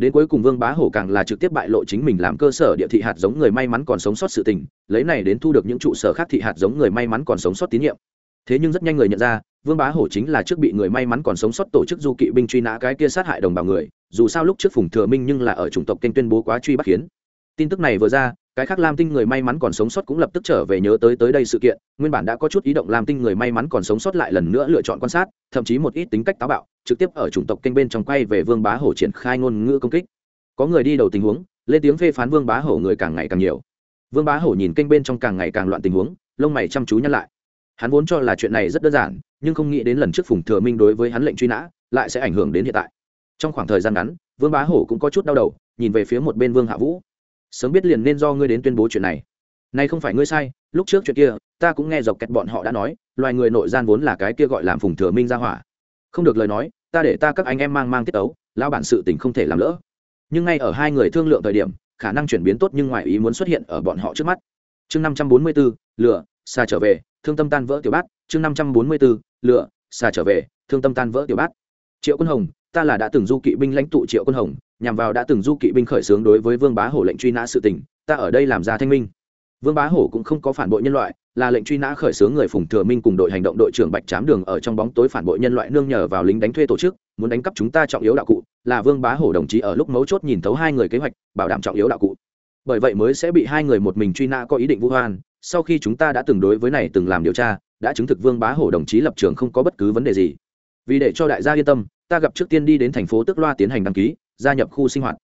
S1: đến cuối cùng vương bá hổ càng là trực tiếp bại lộ chính mình làm cơ sở địa thị hạt giống người may mắn còn sống sót sự tình, lấy này đến thu được những trụ sở khác thị hạt giống người may mắn còn sống sót tín nhiệm. Thế nhưng rất nhanh người nhận ra, vương bá hổ chính là trước bị người may mắn còn sống sót tổ chức du kỵ binh truy nã cái kia sát hại đồng bào người, dù sao lúc trước phùng thừa minh nhưng là ở chủng tộc kênh tuyên bố quá truy bắt khiến tin tức này vừa ra, cái khác lam tinh người may mắn còn sống sót cũng lập tức trở về nhớ tới tới đây sự kiện, nguyên bản đã có chút ý động lam tinh người may mắn còn sống sót lại lần nữa lựa chọn quan sát, thậm chí một ít tính cách táo bạo trực tiếp ở chủng tộc kênh bên trong quay về vương bá hổ triển khai ngôn ngữ công kích. Có người đi đầu tình huống, lên tiếng phê phán vương bá hổ người càng ngày càng nhiều. Vương bá hổ nhìn kênh bên trong càng ngày càng loạn tình huống, lông mày chăm chú nhắc lại. Hắn vốn cho là chuyện này rất đơn giản, nhưng không nghĩ đến lần trước phùng thừa minh đối với hắn lệnh truy nã, lại sẽ ảnh hưởng đến hiện tại. Trong khoảng thời gian ngắn, vương bá hổ cũng có chút đau đầu, nhìn về phía một bên vương hạ vũ. Sớm biết liền nên do ngươi đến tuyên bố chuyện này. Nay không phải ngươi sai, lúc trước chuyện kia, ta cũng nghe dọc kẹt bọn họ đã nói, loài người nội gian vốn là cái kia gọi làm phùng thừa minh ra hỏa không được lời nói, ta để ta các anh em mang mang tiết ấu lao bản sự tình không thể làm lỡ. Nhưng ngay ở hai người thương lượng thời điểm, khả năng chuyển biến tốt nhưng ngoài ý muốn xuất hiện ở bọn họ trước mắt. Chương năm trăm bốn mươi bốn lửa xa trở về, thương tâm tan vỡ tiểu bát. Chương năm trăm bốn mươi bốn lửa xa trở về, thương tâm tan vỡ tiểu bát. Triệu quân hồng, ta là đã từng du kỵ binh lãnh tụ triệu quân hồng, nhằm vào đã từng du kỵ binh khởi xướng đối với vương bá hổ lệnh truy nã sự tình, ta ở đây làm ra thanh minh vương bá hổ cũng không có phản bội nhân loại, là lệnh truy nã khởi xướng người phùng thừa minh cùng đội hành động đội trưởng bạch chám đường ở trong bóng tối phản bội nhân loại nương nhờ vào lính đánh thuê tổ chức, muốn đánh cắp chúng ta trọng yếu đạo cụ, là vương bá hổ đồng chí ở lúc mấu chốt nhìn thấu hai người kế hoạch, bảo đảm trọng yếu đạo cụ. Bởi vậy mới sẽ bị hai người một mình truy nã có ý định vũ hoan sau khi chúng ta đã từng đối với này từng làm điều tra, đã chứng thực vương bá hổ đồng chí lập trường không có bất cứ vấn đề gì. Vì để cho đại gia yên tâm, ta gặp trước tiên đi đến thành phố tức loa tiến hành đăng ký, gia nhập khu sinh hoạt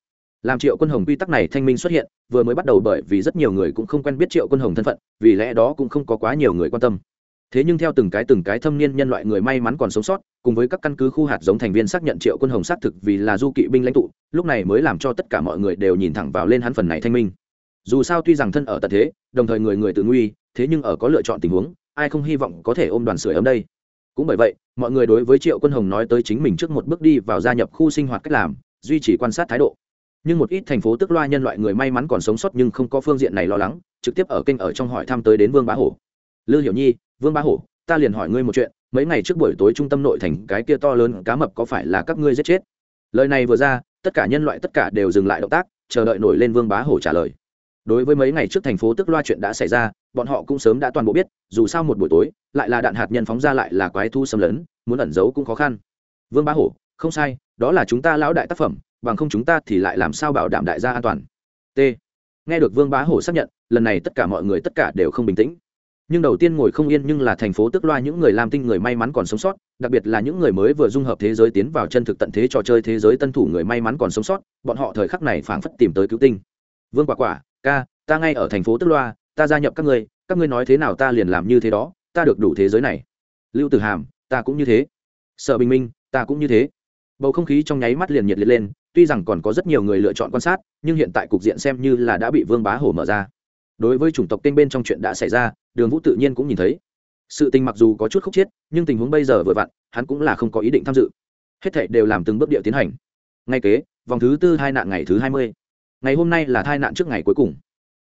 S1: làm triệu quân hồng quy tắc này thanh minh xuất hiện, vừa mới bắt đầu bởi vì rất nhiều người cũng không quen biết triệu quân hồng thân phận, vì lẽ đó cũng không có quá nhiều người quan tâm. Thế nhưng theo từng cái từng cái thâm niên nhân loại người may mắn còn sống sót, cùng với các căn cứ khu hạt giống thành viên xác nhận triệu quân hồng xác thực vì là du kỵ binh lãnh tụ, lúc này mới làm cho tất cả mọi người đều nhìn thẳng vào lên hắn phần này thanh minh. Dù sao tuy rằng thân ở tận thế, đồng thời người người tự nguy, thế nhưng ở có lựa chọn tình huống, ai không hy vọng có thể ôm đoàn sưởi ấm đây? Cũng bởi vậy, mọi người đối với triệu quân hồng nói tới chính mình trước một bước đi vào gia nhập khu sinh hoạt cách làm, duy trì quan sát thái độ nhưng một ít thành phố tức loa nhân loại người may mắn còn sống sót nhưng không có phương diện này lo lắng, trực tiếp ở kênh ở trong hỏi thăm tới đến vương bá hổ. Lư hiểu nhi, vương bá hổ, ta liền hỏi ngươi một chuyện, mấy ngày trước buổi tối trung tâm nội thành cái kia to lớn cá mập có phải là các ngươi giết chết? Lời này vừa ra, tất cả nhân loại tất cả đều dừng lại động tác, chờ đợi nổi lên vương bá hổ trả lời. Đối với mấy ngày trước thành phố tức loa chuyện đã xảy ra, bọn họ cũng sớm đã toàn bộ biết, dù sao một buổi tối, lại là đạn hạt nhân phóng ra lại là quái thu xâm lấn, muốn ẩn giấu cũng khó khăn. Vương bá hổ, không sai, đó là chúng ta lão đại tác phẩm bằng không chúng ta thì lại làm sao bảo đảm đại gia an toàn? T. Nghe được vương bá hổ xác nhận, lần này tất cả mọi người tất cả đều không bình tĩnh. Nhưng đầu tiên ngồi không yên nhưng là thành phố tức loa những người làm tinh người may mắn còn sống sót, đặc biệt là những người mới vừa dung hợp thế giới tiến vào chân thực tận thế trò chơi thế giới tân thủ người may mắn còn sống sót, bọn họ thời khắc này phảng phất tìm tới cứu tinh. Vương quả quả, ca, ta ngay ở thành phố tức loa, ta gia nhập các ngươi các ngươi nói thế nào ta liền làm như thế đó, ta được đủ thế giới này. Lưu tử hàm, ta cũng như thế. Sợ bình minh, ta cũng như thế. Bầu không khí trong nháy mắt liền nhiệt liệt lên tuy rằng còn có rất nhiều người lựa chọn quan sát, nhưng hiện tại cục diện xem như là đã bị vương bá hổ mở ra. Đối với chủng tộc kênh bên trong chuyện đã xảy ra, đường vũ tự nhiên cũng nhìn thấy. Sự tình mặc dù có chút khúc chiết, nhưng tình huống bây giờ vừa vặn, hắn cũng là không có ý định tham dự. Hết thệ đều làm từng bước điệu tiến hành. Ngay kế, vòng thứ tư hai nạn ngày thứ hai mươi. Ngày hôm nay là thai nạn trước ngày cuối cùng.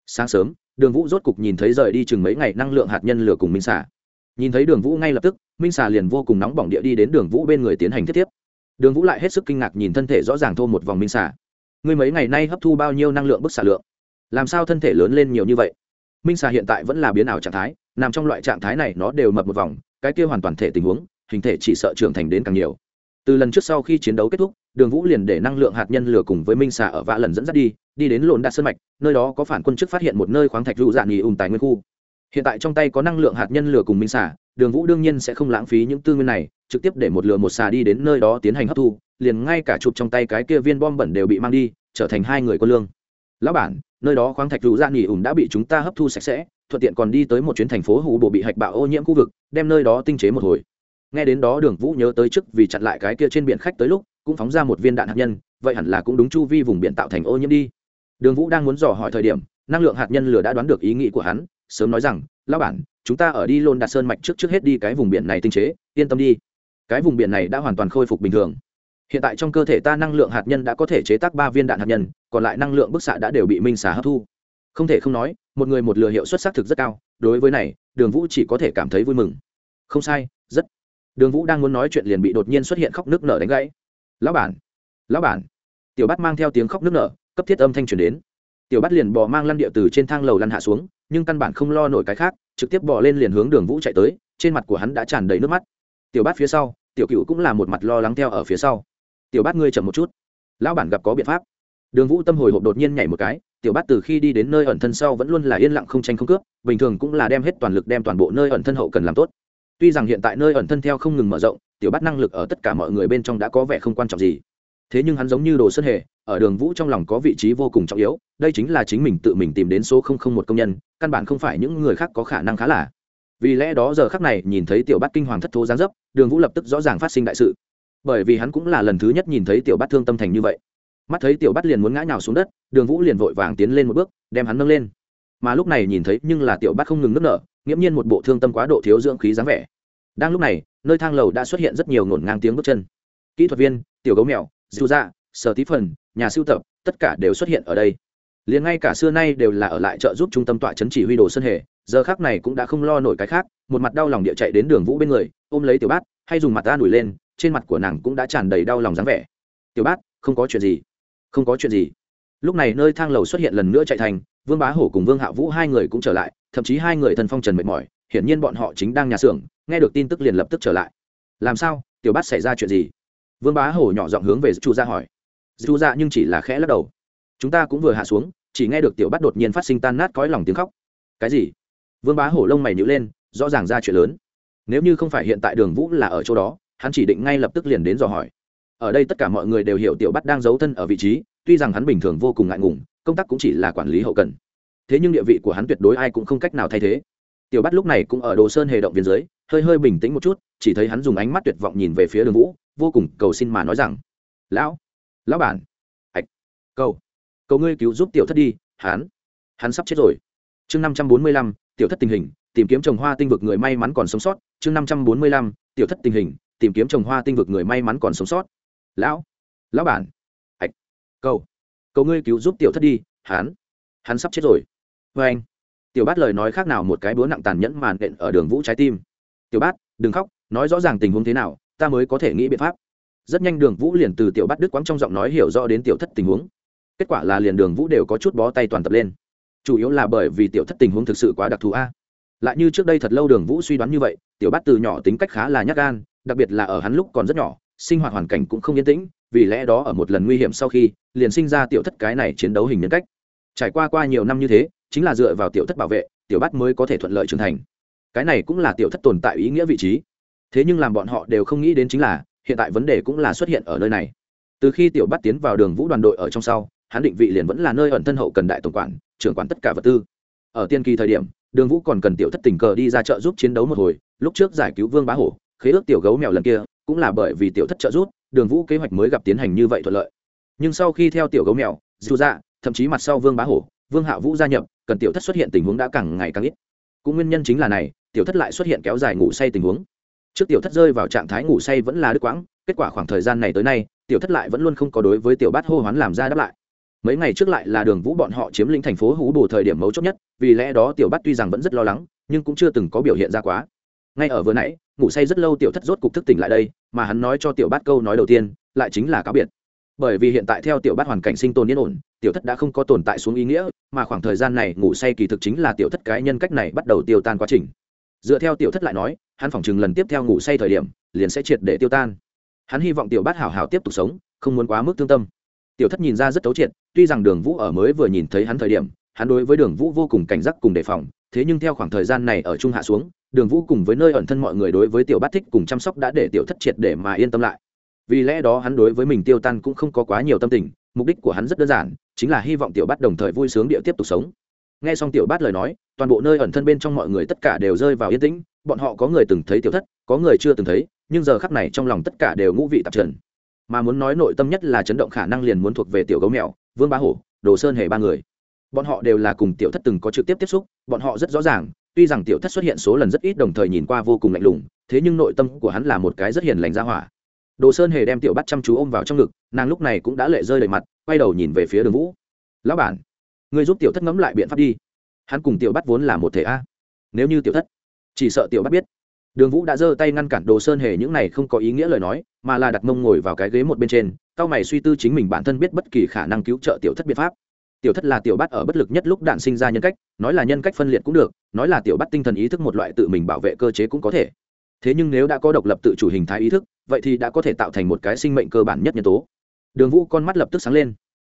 S1: Sáng sớm, đường vũ rốt cục nhìn thấy rời đi chừng mấy ngày năng lượng hạt nhân lửa cùng minh xả nhìn thấy đường vũ ngay lập tức, minh xà liền vô cùng nóng bỏng địa đi đến đường vũ bên người tiến hành thiết tiếp đường vũ lại hết sức kinh ngạc nhìn thân thể rõ ràng thô một vòng minh xà. Ngươi mấy ngày nay hấp thu bao nhiêu năng lượng bức xả lượng? Làm sao thân thể lớn lên nhiều như vậy? Minh xà hiện tại vẫn là biến ảo trạng thái, nằm trong loại trạng thái này nó đều mập một vòng, cái kia hoàn toàn thể tình huống, hình thể chỉ sợ trưởng thành đến càng nhiều. Từ lần trước sau khi chiến đấu kết thúc, đường vũ liền để năng lượng hạt nhân lửa cùng với minh xà ở vạ lần dẫn dắt đi đi đến lồn đạt sơn mạch, nơi đó có phản quân chức phát hiện một nơi khoáng thạch rụ dạng nghỉ ùn tài nguyên khu hiện tại trong tay có năng lượng hạt nhân lửa cùng minh xà, đường vũ đương nhiên sẽ không lãng phí những tư nguyên này, trực tiếp để một lửa một xà đi đến nơi đó tiến hành hấp thu, liền ngay cả chụp trong tay cái kia viên bom bẩn đều bị mang đi, trở thành hai người có lương. Lão bản, nơi đó khoáng thạch rụ ra nghỉ ùn đã bị chúng ta hấp thu sạch sẽ, thuận tiện còn đi tới một chuyến thành phố hủ bộ bị hạch bạo ô nhiễm khu vực, đem nơi đó tinh chế một hồi. Nghe đến đó đường vũ nhớ tới trước vì chặn lại cái kia trên biển khách tới lúc, cũng phóng ra một viên đạn hạt nhân, vậy hẳn là cũng đúng chu vi vùng biển tạo thành ô nhiễm đi. Đường vũ đang muốn dò hỏi thời điểm, năng lượng hạt nhân lửa đã đoán được ý nghĩ của hắn sớm nói rằng lao bản, chúng ta ở đi lôn đạt sơn mạch trước trước hết đi cái vùng biển này tinh chế, yên tâm đi. Cái vùng biển này đã hoàn toàn khôi phục bình thường. Hiện tại trong cơ thể ta năng lượng hạt nhân đã có thể chế tác ba viên đạn hạt nhân, còn lại năng lượng bức xạ đã đều bị minh xà hấp thu. Không thể không nói, một người một lừa hiệu suất xác thực rất cao, đối với này, đường vũ chỉ có thể cảm thấy vui mừng. Không sai, rất. Đường vũ đang muốn nói chuyện liền bị đột nhiên xuất hiện khóc nước nở đánh gãy. Lão bản lão bản. Tiểu bắt mang theo tiếng khóc nước nở, cấp thiết âm thanh truyền đến. Tiểu bắt liền bò mang lăn địa từ trên thang lầu lăn hạ xuống nhưng căn bản không lo nổi cái khác, trực tiếp bỏ lên liền hướng đường vũ chạy tới, trên mặt của hắn đã tràn đầy nước mắt. Tiểu bát phía sau, tiểu cựu cũng là một mặt lo lắng theo ở phía sau. Tiểu bát ngươi chậm một chút. Lão bản gặp có biện pháp. Đường vũ tâm hồi hộp đột nhiên nhảy một cái, tiểu bát từ khi đi đến nơi ẩn thân sau vẫn luôn là yên lặng không tranh không cướp, bình thường cũng là đem hết toàn lực đem toàn bộ nơi ẩn thân hậu cần làm tốt. Tuy rằng hiện tại nơi ẩn thân theo không ngừng mở rộng, tiểu bát năng lực ở tất cả mọi người bên trong đã có vẻ không quan trọng gì thế nhưng hắn giống như đồ sơn hề, ở đường vũ trong lòng có vị trí vô cùng trọng yếu, đây chính là chính mình tự mình tìm đến số một công nhân, căn bản không phải những người khác có khả năng khá là. Vì lẽ đó giờ khắc này, nhìn thấy tiểu bát kinh hoàng thất thố giáng dấp, đường vũ lập tức rõ ràng phát sinh đại sự. Bởi vì hắn cũng là lần thứ nhất nhìn thấy tiểu bát thương tâm thành như vậy. Mắt thấy tiểu bát liền muốn ngã nhào xuống đất, đường vũ liền vội vàng tiến lên một bước, đem hắn nâng lên. Mà lúc này nhìn thấy, nhưng là tiểu bát không ngừng nức nở, nghiễm nhiên một bộ thương tâm quá độ thiếu dưỡng khí dáng vẻ. Đang lúc này, nơi thang lầu đã xuất hiện rất nhiều ngổn ngang tiếng bước chân. Kỹ thuật viên, tiểu gấu mèo dù dạ sở tí phần, nhà sưu tập, tất cả đều xuất hiện ở đây. Liền ngay cả xưa nay đều là ở lại trợ giúp trung tâm tọa chấn chỉ huy đồ sơn hề giờ khác này cũng đã không lo nổi cái khác, một mặt đau lòng địa chạy đến đường vũ bên người, ôm lấy tiểu bát, hay dùng mặt ta nổi lên, trên mặt của nàng cũng đã tràn đầy đau lòng dáng vẻ. Tiểu bát, không có chuyện gì, không có chuyện gì. Lúc này nơi thang lầu xuất hiện lần nữa chạy thành, vương bá hổ cùng vương hạ vũ hai người cũng trở lại, thậm chí hai người thân phong trần mệt mỏi, hiển nhiên bọn họ chính đang nhà xưởng, nghe được tin tức liền lập tức trở lại. Làm sao? Tiểu bát xảy ra chuyện gì? Vương bá hổ nhỏ giọng hướng về chu ra hỏi. Chu ra nhưng chỉ là khẽ lắc đầu. Chúng ta cũng vừa hạ xuống chỉ nghe được tiểu bát đột nhiên phát sinh tan nát cõi lòng tiếng khóc. Cái gì? Vương bá hổ lông mày nhữ lên rõ ràng ra chuyện lớn. Nếu như không phải hiện tại đường vũ là ở chỗ đó hắn chỉ định ngay lập tức liền đến dò hỏi. Ở đây tất cả mọi người đều hiểu tiểu bắt đang giấu thân ở vị trí tuy rằng hắn bình thường vô cùng ngại ngùng công tác cũng chỉ là quản lý hậu cần. Thế nhưng địa vị của hắn tuyệt đối ai cũng không cách nào thay thế. Tiểu bắt lúc này cũng ở đồ sơn hề động viên giới, hơi hơi bình tĩnh một chút chỉ thấy hắn dùng ánh mắt tuyệt vọng nhìn về phía đường vũ vô cùng cầu xin mà nói rằng, lão lão bản, hạch, cầu cầu ngươi cứu giúp tiểu thất đi, hắn hắn sắp chết rồi. Chương năm trăm bốn mươi lăm, tiểu thất tình hình, tìm kiếm trồng hoa tinh vực người may mắn còn sống sót. Chương năm trăm bốn mươi lăm, tiểu thất tình hình, tìm kiếm trồng hoa tinh vực người may mắn còn sống sót. Lão lão bản, hạch, cầu cầu ngươi cứu giúp tiểu thất đi, hắn hắn sắp chết rồi. Vê anh, tiểu bát lời nói khác nào một cái búa nặng tàn nhẫn màn đện ở đường vũ trái tim. Tiểu bát, đừng khóc, nói rõ ràng tình huống thế nào ta mới có thể nghĩ biện pháp. Rất nhanh đường vũ liền từ tiểu bát đứt quãng trong giọng nói hiểu rõ đến tiểu thất tình huống. Kết quả là liền đường vũ đều có chút bó tay toàn tập lên. Chủ yếu là bởi vì tiểu thất tình huống thực sự quá đặc thù a. Lại như trước đây thật lâu đường vũ suy đoán như vậy, tiểu bát từ nhỏ tính cách khá là nhát gan, đặc biệt là ở hắn lúc còn rất nhỏ, sinh hoạt hoàn cảnh cũng không yên tĩnh, vì lẽ đó ở một lần nguy hiểm sau khi, liền sinh ra tiểu thất cái này chiến đấu hình nhân cách. Trải qua qua nhiều năm như thế, chính là dựa vào tiểu thất bảo vệ, tiểu bát mới có thể thuận lợi trưởng thành. Cái này cũng là tiểu thất tồn tại ý nghĩa vị trí thế nhưng làm bọn họ đều không nghĩ đến chính là, hiện tại vấn đề cũng là xuất hiện ở nơi này. Từ khi tiểu bát tiến vào đường vũ đoàn đội ở trong sau, hắn định vị liền vẫn là nơi ẩn thân hậu cần đại tổng quản, trưởng quản tất cả vật tư. Ở tiên kỳ thời điểm, đường vũ còn cần tiểu thất tình cờ đi ra chợ giúp chiến đấu một hồi, lúc trước giải cứu vương bá hổ, khế ước tiểu gấu mèo lần kia, cũng là bởi vì tiểu thất trợ giúp, đường vũ kế hoạch mới gặp tiến hành như vậy thuận lợi. Nhưng sau khi theo tiểu gấu mèo, dù ra thậm chí mặt sau vương bá hổ, vương hạ vũ gia nhập, cần tiểu thất xuất hiện tình huống đã càng ngày càng ít. Cũng nguyên nhân chính là này, tiểu thất lại xuất hiện kéo dài ngủ say tình huống trước tiểu thất rơi vào trạng thái ngủ say vẫn là đứt quãng, kết quả khoảng thời gian này tới nay, tiểu thất lại vẫn luôn không có đối với tiểu bát hô hoán làm ra đáp lại. Mấy ngày trước lại là đường vũ bọn họ chiếm lĩnh thành phố hú bồ thời điểm mấu chốt nhất, vì lẽ đó tiểu bát tuy rằng vẫn rất lo lắng, nhưng cũng chưa từng có biểu hiện ra quá. Ngay ở vừa nãy, ngủ say rất lâu tiểu thất rốt cục thức tỉnh lại đây, mà hắn nói cho tiểu bát câu nói đầu tiên, lại chính là cáo biệt. Bởi vì hiện tại theo tiểu bát hoàn cảnh sinh tồn yên ổn, tiểu thất đã không có tồn tại xuống ý nghĩa, mà khoảng thời gian này ngủ say kỳ thực chính là tiểu thất cái nhân cách này bắt đầu tiêu tan quá trình dựa theo tiểu thất lại nói, hắn phỏng chừng lần tiếp theo ngủ say thời điểm, liền sẽ triệt để tiêu tan. Hắn hy vọng tiểu bát hảo hảo tiếp tục sống, không muốn quá mức thương tâm. Tiểu thất nhìn ra rất thấu triệt, tuy rằng đường vũ ở mới vừa nhìn thấy hắn thời điểm, hắn đối với đường vũ vô cùng cảnh giác cùng đề phòng, thế nhưng theo khoảng thời gian này ở trung hạ xuống, đường vũ cùng với nơi ẩn thân mọi người đối với tiểu bát thích cùng chăm sóc đã để tiểu thất triệt để mà yên tâm lại. Vì lẽ đó hắn đối với mình tiêu tan cũng không có quá nhiều tâm tình, mục đích của hắn rất đơn giản, chính là hy vọng tiểu bát đồng thời vui sướng địa tiếp tục sống nghe xong tiểu bát lời nói, toàn bộ nơi ẩn thân bên trong mọi người tất cả đều rơi vào yên tĩnh. Bọn họ có người từng thấy tiểu thất, có người chưa từng thấy, nhưng giờ khắc này trong lòng tất cả đều ngũ vị tạp trần. Mà muốn nói nội tâm nhất là chấn động khả năng liền muốn thuộc về tiểu gấu mèo, vương bá hổ, đồ sơn hề ba người. Bọn họ đều là cùng tiểu thất từng có trực tiếp tiếp xúc, bọn họ rất rõ ràng, tuy rằng tiểu thất xuất hiện số lần rất ít đồng thời nhìn qua vô cùng lạnh lùng, thế nhưng nội tâm của hắn là một cái rất hiền lành ra hỏa. Đồ sơn hề đem tiểu bắt chăm chú ôm vào trong ngực, nàng lúc này cũng đã lệ rơi đầy mặt, quay đầu nhìn về phía đường vũ. Lão bản Ngươi giúp tiểu thất ngẫm lại biện pháp đi. Hắn cùng tiểu bắt vốn là một thể a. Nếu như tiểu thất, chỉ sợ tiểu bắt biết. Đường vũ đã giơ tay ngăn cản đồ sơn hề những này không có ý nghĩa lời nói, mà là đặt mông ngồi vào cái ghế một bên trên, cao mày suy tư chính mình bản thân biết bất kỳ khả năng cứu trợ tiểu thất biện pháp. Tiểu thất là tiểu bắt ở bất lực nhất lúc đạn sinh ra nhân cách, nói là nhân cách phân liệt cũng được, nói là tiểu bắt tinh thần ý thức một loại tự mình bảo vệ cơ chế cũng có thể. Thế nhưng nếu đã có độc lập tự chủ hình thái ý thức, vậy thì đã có thể tạo thành một cái sinh mệnh cơ bản nhất nhân tố. Đường vũ con mắt lập tức sáng lên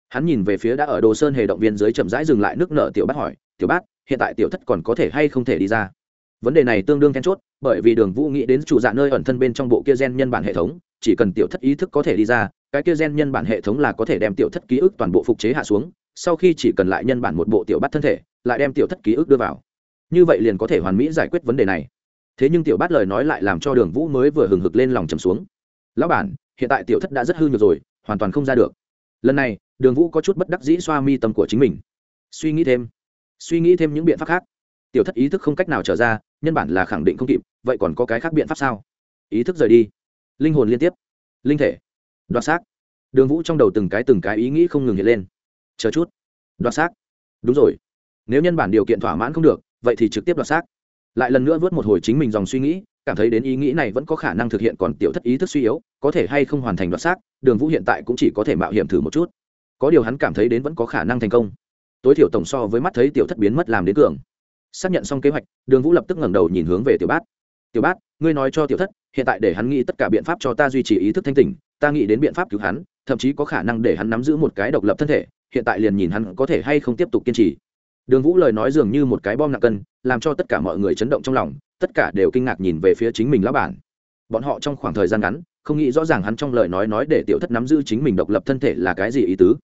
S1: hắn nhìn về phía đã ở đồ sơn hề động viên dưới chậm rãi dừng lại nước nợ tiểu bát hỏi, tiểu bát, hiện tại tiểu thất còn có thể hay không thể đi ra? Vấn đề này tương đương then chốt, bởi vì đường vũ nghĩ đến chủ dạ nơi ẩn thân bên trong bộ kia gen nhân bản hệ thống, chỉ cần tiểu thất ý thức có thể đi ra, cái kia gen nhân bản hệ thống là có thể đem tiểu thất ký ức toàn bộ phục chế hạ xuống, sau khi chỉ cần lại nhân bản một bộ tiểu bát thân thể, lại đem tiểu thất ký ức đưa vào. Như vậy liền có thể hoàn mỹ giải quyết vấn đề này. Thế nhưng tiểu bát lời nói lại làm cho đường vũ mới vừa hừng hực lên lòng trầm xuống. Lão bản, hiện tại tiểu thất đã rất hư nhược rồi, hoàn toàn không ra được. Lần này đường vũ có chút bất đắc dĩ xoa mi tâm của chính mình. Suy nghĩ thêm. Suy nghĩ thêm những biện pháp khác. Tiểu thất ý thức không cách nào trở ra, nhân bản là khẳng định không kịp, vậy còn có cái khác biện pháp sao? Ý thức rời đi. Linh hồn liên tiếp. Linh thể. Đoạt xác. Đường vũ trong đầu từng cái từng cái ý nghĩ không ngừng hiện lên. Chờ chút. Đoạt xác. Đúng rồi. Nếu nhân bản điều kiện thỏa mãn không được, vậy thì trực tiếp đoạt xác. Lại lần nữa vớt một hồi chính mình dòng suy nghĩ, cảm thấy đến ý nghĩ này vẫn có khả năng thực hiện còn tiểu thất ý thức suy yếu, có thể hay không hoàn thành đoạt xác, đường vũ hiện tại cũng chỉ có thể mạo hiểm thử một chút có điều hắn cảm thấy đến vẫn có khả năng thành công. Tối thiểu tổng so với mắt thấy tiểu thất biến mất làm đến cường. Xác nhận xong kế hoạch, đường vũ lập tức ngẩng đầu nhìn hướng về tiểu bát. Tiểu bát, ngươi nói cho tiểu thất, hiện tại để hắn nghĩ tất cả biện pháp cho ta duy trì ý thức thanh tỉnh, ta nghĩ đến biện pháp cứu hắn, thậm chí có khả năng để hắn nắm giữ một cái độc lập thân thể, hiện tại liền nhìn hắn có thể hay không tiếp tục kiên trì. Đường vũ lời nói dường như một cái bom nặng cân, làm cho tất cả mọi người chấn động trong lòng, tất cả đều kinh ngạc nhìn về phía chính mình lão bản. Bọn họ trong khoảng thời gian ngắn, không nghĩ rõ ràng hắn trong lời nói nói để tiểu thất nắm giữ chính mình độc lập thân thể là cái gì ý tứ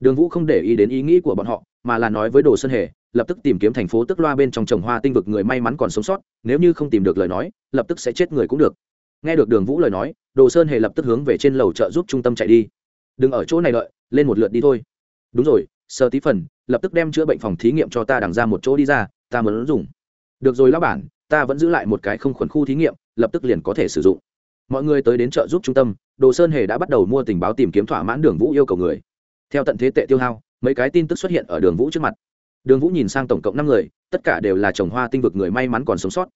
S1: đường vũ không để ý đến ý nghĩ của bọn họ, mà là nói với đồ sơn hề, lập tức tìm kiếm thành phố tức loa bên trong trồng hoa tinh vực người may mắn còn sống sót, nếu như không tìm được lời nói, lập tức sẽ chết người cũng được. Nghe được đường vũ lời nói, đồ sơn hề lập tức hướng về trên lầu chợ giúp trung tâm chạy đi. Đừng ở chỗ này đợi, lên một lượt đi thôi. Đúng rồi, sơ tí phần, lập tức đem chữa bệnh phòng thí nghiệm cho ta đằng ra một chỗ đi ra, ta muốn dùng. Được rồi lão bản, ta vẫn giữ lại một cái không khuẩn khu thí nghiệm, lập tức liền có thể sử dụng. Mọi người tới đến chợ giúp trung tâm, đồ sơn hề đã bắt đầu mua tình báo tìm kiếm thỏa mãn đường vũ yêu cầu người theo tận thế tệ tiêu hao, mấy cái tin tức xuất hiện ở đường vũ trước mặt. Đường vũ nhìn sang tổng cộng năm người, tất cả đều là trồng hoa tinh vực người may mắn còn sống sót.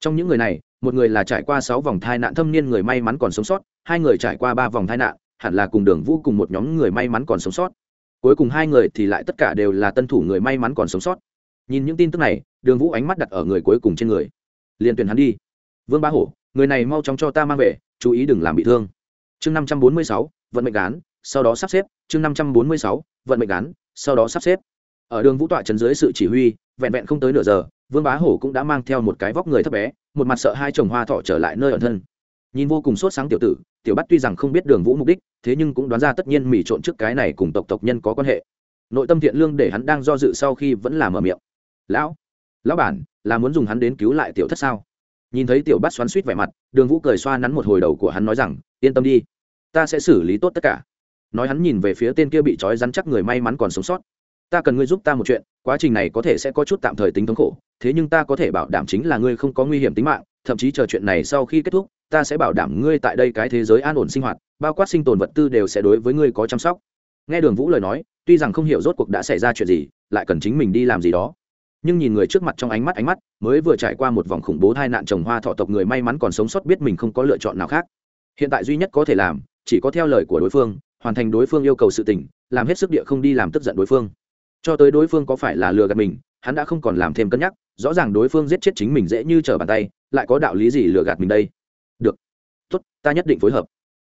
S1: Trong những người này, một người là trải qua sáu vòng thai nạn thâm niên người may mắn còn sống sót, hai người trải qua ba vòng thai nạn, hẳn là cùng đường vũ cùng một nhóm người may mắn còn sống sót. Cuối cùng hai người thì lại tất cả đều là tân thủ người may mắn còn sống sót. Nhìn những tin tức này, đường vũ ánh mắt đặt ở người cuối cùng trên người. Liền tuyển hắn đi. Vương ba hổ, người này mau chóng cho ta mang về, chú ý đừng làm bị thương. Chương năm trăm bốn mươi sáu, vận mệnh gán sau đó sắp xếp chương năm trăm bốn mươi sáu, vận mệnh án, sau đó sắp xếp. Ở đường vũ tọa trấn dưới sự chỉ huy, vẹn vẹn không tới nửa giờ, vương bá hổ cũng đã mang theo một cái vóc người thấp bé, một mặt sợ hai chồng hoa thọ trở lại nơi ẩn thân. Nhìn vô cùng sốt sáng tiểu tử, tiểu bắt tuy rằng không biết đường vũ mục đích, thế nhưng cũng đoán ra tất nhiên mỉ trộn trước cái này cùng tộc tộc nhân có quan hệ. Nội tâm thiện lương để hắn đang do dự sau khi vẫn là mở miệng. Lão lão bản, là muốn dùng hắn đến cứu lại tiểu thất sao? Nhìn thấy tiểu bắt xoắn suýt vẻ mặt, đường vũ cười xoa nắn một hồi đầu của hắn nói rằng, yên tâm đi, ta sẽ xử lý tốt tất cả nói hắn nhìn về phía tên kia bị trói rắn chắc người may mắn còn sống sót. Ta cần ngươi giúp ta một chuyện, quá trình này có thể sẽ có chút tạm thời tính thống khổ, thế nhưng ta có thể bảo đảm chính là ngươi không có nguy hiểm tính mạng, thậm chí chờ chuyện này sau khi kết thúc, ta sẽ bảo đảm ngươi tại đây cái thế giới an ổn sinh hoạt, bao quát sinh tồn vật tư đều sẽ đối với ngươi có chăm sóc. Nghe đường vũ lời nói, tuy rằng không hiểu rốt cuộc đã xảy ra chuyện gì, lại cần chính mình đi làm gì đó. Nhưng nhìn người trước mặt trong ánh mắt ánh mắt, mới vừa trải qua một vòng khủng bố tai nạn trồng hoa thọ tộc người may mắn còn sống sót biết mình không có lựa chọn nào khác. Hiện tại duy nhất có thể làm, chỉ có theo lời của đối phương hoàn thành đối phương yêu cầu sự tỉnh, làm hết sức địa không đi làm tức giận đối phương. Cho tới đối phương có phải là lừa gạt mình hắn đã không còn làm thêm cân nhắc rõ ràng đối phương giết chết chính mình dễ như trở bàn tay lại có đạo lý gì lừa gạt mình đây? Được. Tốt ta nhất định phối hợp.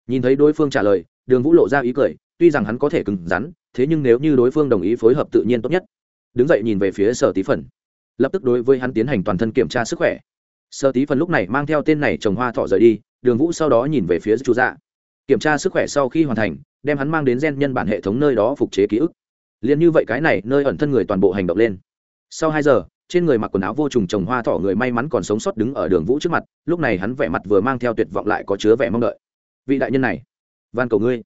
S1: Nhìn thấy đối phương trả lời đường vũ lộ ra ý cười tuy rằng hắn có thể cứng rắn thế nhưng nếu như đối phương đồng ý phối hợp tự nhiên tốt nhất. Đứng dậy nhìn về phía sở tí phần. Lập tức đối với hắn tiến hành toàn thân kiểm tra sức khỏe. Sở tí phần lúc này mang theo tên này trồng hoa thọ rời đi đường vũ sau đó nhìn về phía chú dạ. Kiểm tra sức khỏe sau khi hoàn thành đem hắn mang đến gen nhân bản hệ thống nơi đó phục chế ký ức. Liền như vậy cái này, nơi ẩn thân người toàn bộ hành động lên. Sau hai giờ, trên người mặc quần áo vô trùng trồng hoa thỏ người may mắn còn sống sót đứng ở đường vũ trước mặt, lúc này hắn vẻ mặt vừa mang theo tuyệt vọng lại có chứa vẻ mong đợi. Vị đại nhân này, van cầu ngươi.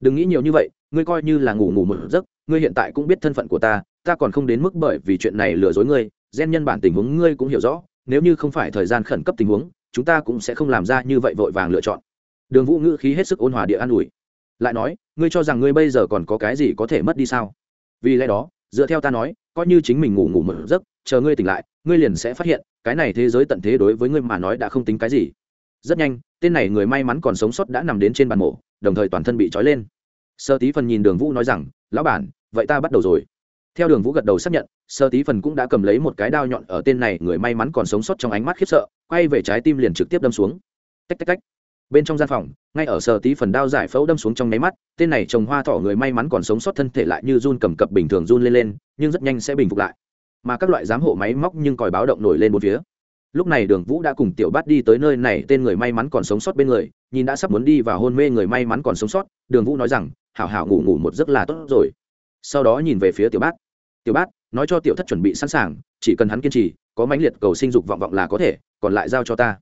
S1: Đừng nghĩ nhiều như vậy, ngươi coi như là ngủ ngủ một giấc, ngươi hiện tại cũng biết thân phận của ta ta còn không đến mức bởi vì chuyện này lừa dối ngươi, gen nhân bản tình huống ngươi cũng hiểu rõ, nếu như không phải thời gian khẩn cấp tình huống, chúng ta cũng sẽ không làm ra như vậy vội vàng lựa chọn. Đường vũ ngữ khí hết sức ôn hòa địa an ủi lại nói, ngươi cho rằng ngươi bây giờ còn có cái gì có thể mất đi sao? Vì lẽ đó, dựa theo ta nói, coi như chính mình ngủ ngủ một giấc, chờ ngươi tỉnh lại, ngươi liền sẽ phát hiện, cái này thế giới tận thế đối với ngươi mà nói đã không tính cái gì. Rất nhanh, tên này người may mắn còn sống sót đã nằm đến trên bàn mổ, đồng thời toàn thân bị trói lên. Sơ tí phần nhìn đường vũ nói rằng, lão bản, vậy ta bắt đầu rồi. Theo đường vũ gật đầu xác nhận, sơ tí phần cũng đã cầm lấy một cái đao nhọn ở tên này người may mắn còn sống sót trong ánh mắt khiếp sợ, quay về trái tim liền trực tiếp đâm xuống. Tách tách tách bên trong gian phòng, ngay ở sở tí phần đao giải phẫu đâm xuống trong nháy mắt, tên này trồng hoa thỏ người may mắn còn sống sót thân thể lại như run cầm cập bình thường run lên lên, nhưng rất nhanh sẽ bình phục lại. Mà các loại giám hộ máy móc nhưng còi báo động nổi lên một phía. Lúc này đường vũ đã cùng tiểu bát đi tới nơi này, tên người may mắn còn sống sót bên người, nhìn đã sắp muốn đi và hôn mê người may mắn còn sống sót, đường vũ nói rằng, hảo hảo, ngủ ngủ một giấc là tốt rồi. Sau đó nhìn về phía tiểu bát. Tiểu bát, nói cho tiểu thất chuẩn bị sẵn sàng, chỉ cần hắn kiên trì, có mãnh liệt cầu sinh dục vọng vọng là có thể, còn lại giao cho ta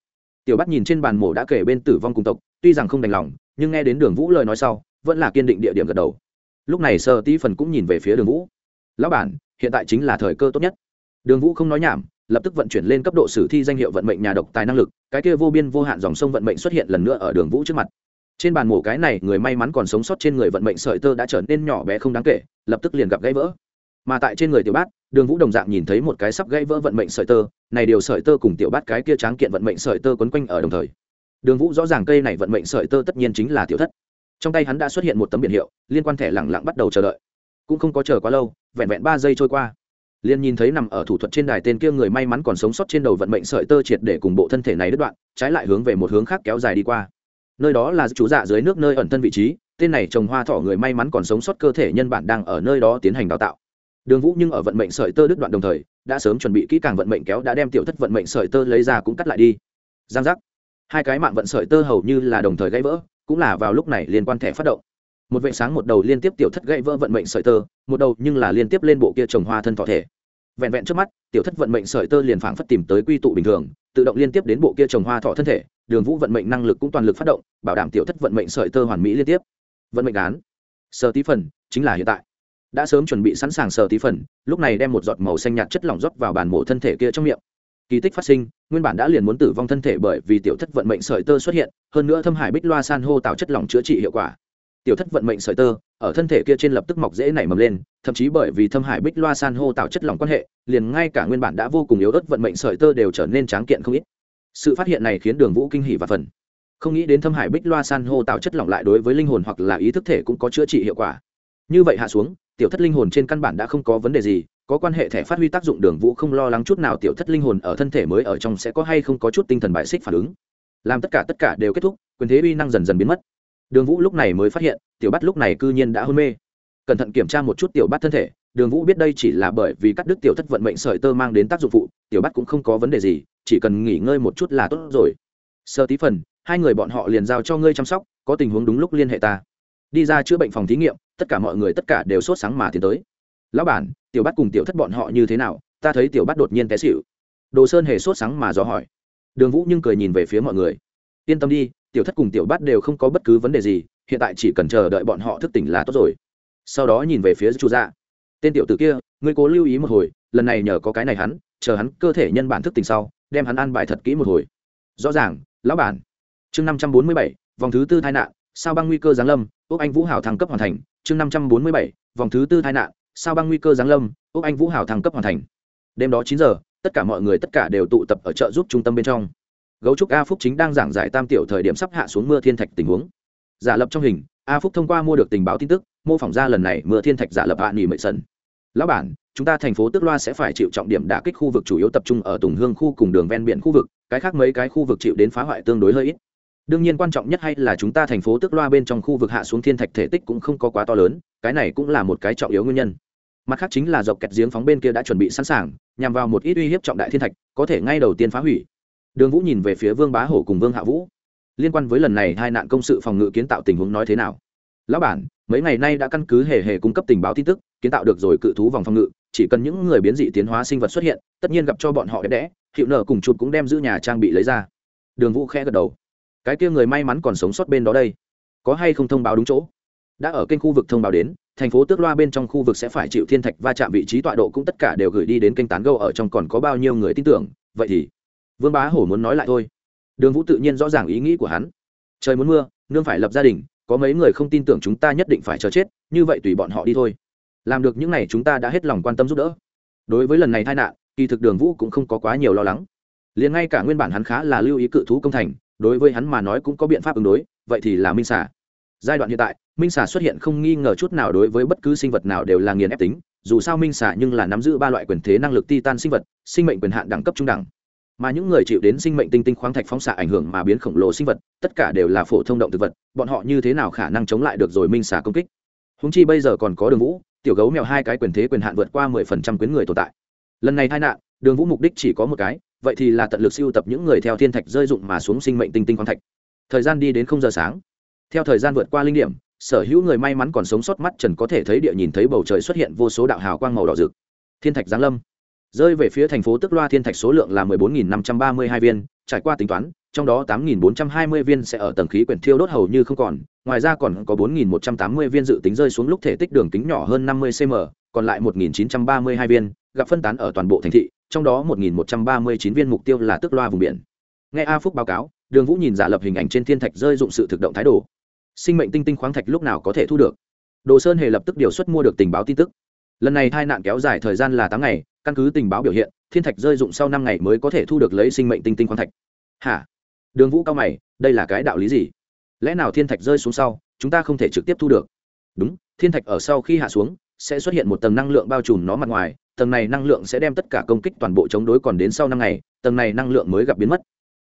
S1: tiểu bắt nhìn trên bàn mổ đã kể bên tử vong cùng tộc, tuy rằng không đành lòng, nhưng nghe đến đường vũ lời nói sau, vẫn là kiên định địa điểm gật đầu. Lúc này sơ tí phần cũng nhìn về phía đường vũ. Lão bản, hiện tại chính là thời cơ tốt nhất. Đường vũ không nói nhảm, lập tức vận chuyển lên cấp độ sử thi danh hiệu vận mệnh nhà độc tài năng lực, cái kia vô biên vô hạn dòng sông vận mệnh xuất hiện lần nữa ở đường vũ trước mặt. Trên bàn mổ cái này, người may mắn còn sống sót trên người vận mệnh sợi tơ đã trở nên nhỏ bé không đáng kể, lập tức liền gặp gãy vỡ mà tại trên người tiểu bát, đường vũ đồng dạng nhìn thấy một cái sắp gãy vỡ vận mệnh sợi tơ, này điều sợi tơ cùng tiểu bát cái kia tráng kiện vận mệnh sợi tơ quấn quanh ở đồng thời. Đường vũ rõ ràng cây này vận mệnh sợi tơ tất nhiên chính là tiểu thất. Trong tay hắn đã xuất hiện một tấm biển hiệu, liên quan thẻ lẳng lặng bắt đầu chờ đợi. Cũng không có chờ quá lâu, vẹn vẹn ba giây trôi qua. Liên nhìn thấy nằm ở thủ thuật trên đài tên kia người may mắn còn sống sót trên đầu vận mệnh sợi tơ triệt để cùng bộ thân thể này đứt đoạn, trái lại hướng về một hướng khác kéo dài đi qua. Nơi đó là chú dạ dưới nước nơi ẩn thân vị trí, tên này trồng hoa thỏ người may mắn còn sống sót cơ thể nhân bản đang ở nơi đó tiến hành đào tạo đường vũ nhưng ở vận mệnh sợi tơ đứt đoạn đồng thời, đã sớm chuẩn bị kỹ càng vận mệnh kéo, đã đem tiểu thất vận mệnh sợi tơ lấy ra cũng cắt lại đi. Giang giác. Hai cái mạng vận sợi tơ hầu như là đồng thời gãy vỡ, cũng là vào lúc này liên quan thẻ phát động. Một vệ sáng một đầu liên tiếp tiểu thất gãy vỡ vận mệnh sợi tơ, một đầu nhưng là liên tiếp lên bộ kia trồng hoa thân thọ thể. Vẹn vẹn trước mắt, tiểu thất vận mệnh sợi tơ liền phảng phất tìm tới quy tụ bình thường, tự động liên tiếp đến bộ kia trồng hoa thọ thân thể, đường vũ vận mệnh năng lực cũng toàn lực phát động, bảo đảm tiểu thất vận mệnh sợi tơ hoàn mỹ liên tiếp. Vận mệnh án. Sơ tí phần, chính là hiện tại đã sớm chuẩn bị sẵn sàng sờ tí phần, lúc này đem một giọt màu xanh nhạt chất lỏng rót vào bàn mổ thân thể kia trong miệng. Kỳ tích phát sinh, nguyên bản đã liền muốn tử vong thân thể bởi vì tiểu thất vận mệnh sợi tơ xuất hiện, hơn nữa thâm hải bích loa san hô tạo chất lỏng chữa trị hiệu quả. Tiểu thất vận mệnh sợi tơ, ở thân thể kia trên lập tức mọc dễ nảy mầm lên, thậm chí bởi vì thâm hải bích loa san hô tạo chất lỏng quan hệ, liền ngay cả nguyên bản đã vô cùng yếu ớt vận mệnh sợi tơ đều trở nên tráng kiện không ít. Sự phát hiện này khiến đường vũ kinh hỉ và phần. Không nghĩ đến thâm hải bích loa san hô tạo chất lỏng lại đối với linh hồn hoặc là ý thức thể cũng có chữa trị hiệu quả. Như vậy hạ xuống tiểu thất linh hồn trên căn bản đã không có vấn đề gì, có quan hệ thẻ phát huy tác dụng đường vũ không lo lắng chút nào tiểu thất linh hồn ở thân thể mới ở trong sẽ có hay không có chút tinh thần bại xích phản ứng. Làm tất cả tất cả đều kết thúc, quyền thế uy năng dần dần biến mất. Đường vũ lúc này mới phát hiện, tiểu bắt lúc này cư nhiên đã hôn mê. Cẩn thận kiểm tra một chút tiểu bắt thân thể, đường vũ biết đây chỉ là bởi vì cắt đứt tiểu thất vận mệnh sợi tơ mang đến tác dụng phụ, tiểu bắt cũng không có vấn đề gì, chỉ cần nghỉ ngơi một chút là tốt rồi. Sơ tí phần, hai người bọn họ liền giao cho ngươi chăm sóc, có tình huống đúng lúc liên hệ ta đi ra chữa bệnh phòng thí nghiệm, tất cả mọi người tất cả đều sốt sáng mà tiến tới. Lão bản, tiểu bắt cùng tiểu thất bọn họ như thế nào? Ta thấy tiểu bắt đột nhiên té xịu đồ sơn hề sốt sáng mà dò hỏi. Đường vũ nhưng cười nhìn về phía mọi người. Yên tâm đi, tiểu thất cùng tiểu bắt đều không có bất cứ vấn đề gì, hiện tại chỉ cần chờ đợi bọn họ thức tỉnh là tốt rồi. Sau đó nhìn về phía chu gia tên tiểu tử kia, ngươi cố lưu ý một hồi, lần này nhờ có cái này hắn, chờ hắn cơ thể nhân bản thức tỉnh sau, đem hắn ăn bài thật kỹ một hồi. Rõ ràng, lão bản. Chương năm trăm bốn mươi bảy, vòng thứ tư tai nạn sao băng nguy cơ giáng lâm, úc anh vũ hảo thăng cấp hoàn thành, chương năm trăm bốn mươi bảy, vòng thứ tư tai nạn, sao băng nguy cơ giáng lâm, úc anh vũ hảo thăng cấp hoàn thành. Đêm đó chín giờ, tất cả mọi người tất cả đều tụ tập ở chợ giúp trung tâm bên trong. Gấu trúc a phúc chính đang giảng giải tam tiểu thời điểm sắp hạ xuống mưa thiên thạch tình huống. Giả lập trong hình, a phúc thông qua mua được tình báo tin tức, mô phỏng ra lần này mưa thiên thạch giả lập hạ nghỉ mệ sần lão bản, chúng ta thành phố tước loa sẽ phải chịu trọng điểm đả kích khu vực chủ yếu tập trung ở tùng hương khu cùng đường ven biển khu vực, cái khác mấy cái khu vực chịu đến phá hoại tương đối hơi ít đương nhiên quan trọng nhất hay là chúng ta thành phố tước loa bên trong khu vực hạ xuống thiên thạch thể tích cũng không có quá to lớn, cái này cũng là một cái trọng yếu nguyên nhân. Mặt khác chính là dọc kẹt giếng phóng bên kia đã chuẩn bị sẵn sàng, nhằm vào một ít uy hiếp trọng đại thiên thạch, có thể ngay đầu tiên phá hủy. Đường vũ nhìn về phía vương bá hổ cùng vương hạ vũ. Liên quan với lần này hai nạn công sự phòng ngự kiến tạo tình huống nói thế nào? Lão bản, mấy ngày nay đã căn cứ hề hề cung cấp tình báo tin tức, kiến tạo được rồi cự thú vòng phòng ngự, chỉ cần những người biến dị tiến hóa sinh vật xuất hiện, tất nhiên gặp cho bọn họ đẹp đẽ, hiệu nợ cùng chụp cũng đem giữ nhà trang bị lấy ra. Đường vũ khẽ gật đầu cái kia người may mắn còn sống sót bên đó đây. Có hay không thông báo đúng chỗ? Đã ở kênh khu vực thông báo đến, thành phố tước loa bên trong khu vực sẽ phải chịu thiên thạch va chạm vị trí tọa độ cũng tất cả đều gửi đi đến kênh tán gâu ở trong còn có bao nhiêu người tin tưởng, vậy thì vương bá hổ muốn nói lại thôi. Đường vũ tự nhiên rõ ràng ý nghĩ của hắn. Trời muốn mưa, nương phải lập gia đình, có mấy người không tin tưởng chúng ta nhất định phải chờ chết, như vậy tùy bọn họ đi thôi. Làm được những n à y chúng ta đã hết lòng quan tâm giúp đỡ. Đối với lần này tai nạn, kỳ thực đường vũ cũng không có quá nhiều lo lắng. Liền ngay cả nguyên bản hắn khá là lưu ý cự thú công thành đối với hắn mà nói cũng có biện pháp ứng đối, vậy thì là minh xả giai đoạn hiện tại, minh xả xuất hiện không nghi ngờ chút nào đối với bất cứ sinh vật nào đều là nghiền ép tính, dù sao minh xả nhưng là nắm giữ ba loại quyền thế năng lực titan sinh vật, sinh mệnh quyền hạn đẳng cấp trung đẳng. Mà những người chịu đến sinh mệnh tinh tinh khoáng thạch phóng xạ ảnh hưởng mà biến khổng lồ sinh vật, tất cả đều là phổ thông động thực vật, bọn họ như thế nào khả năng chống lại được rồi minh xả công kích? Húng chi bây giờ còn có đường vũ, tiểu gấu mèo hai cái quyền thế quyền hạn vượt qua mười phần trăm quyến người tồn tại. Lần này tai nạn đường vũ mục đích chỉ có một cái, vậy thì là tận lực siêu tập những người theo thiên thạch rơi dụng mà xuống sinh mệnh tinh tinh khoáng thạch. Thời gian đi đến không giờ sáng. Theo thời gian vượt qua linh điểm, sở hữu người may mắn còn sống sót mắt trần có thể thấy địa nhìn thấy bầu trời xuất hiện vô số đạo hào quang màu đỏ rực. Thiên thạch giáng lâm. Rơi về phía thành phố tức loa, thiên thạch số lượng là 14.532 viên, trải qua tính toán, trong đó 8.420 viên sẽ ở tầng khí quyển thiêu đốt hầu như không còn, ngoài ra còn có 4.180 viên dự tính rơi xuống lúc thể tích đường kính nhỏ hơn 50 cm còn lại 1.932 viên, gặp phân tán ở toàn bộ thành thị trong đó 1.139 viên mục tiêu là tức loa vùng biển. Nghe a phúc báo cáo, đường vũ nhìn giả lập hình ảnh trên thiên thạch rơi dụng sự thực động thái độ. sinh mệnh tinh tinh khoáng thạch lúc nào có thể thu được? Đồ sơn hề lập tức điều xuất mua được tình báo tin tức. Lần này tai nạn kéo dài thời gian là tám ngày, căn cứ tình báo biểu hiện, thiên thạch rơi dụng sau năm ngày mới có thể thu được lấy sinh mệnh tinh tinh khoáng thạch. Hả? Đường vũ cao mày, đây là cái đạo lý gì? Lẽ nào thiên thạch rơi xuống sau, chúng ta không thể trực tiếp thu được? Đúng, thiên thạch ở sau khi hạ xuống, sẽ xuất hiện một tầng năng lượng bao trùm nó mặt ngoài tầng này năng lượng sẽ đem tất cả công kích toàn bộ chống đối còn đến sau năm ngày, tầng này năng lượng mới gặp biến mất.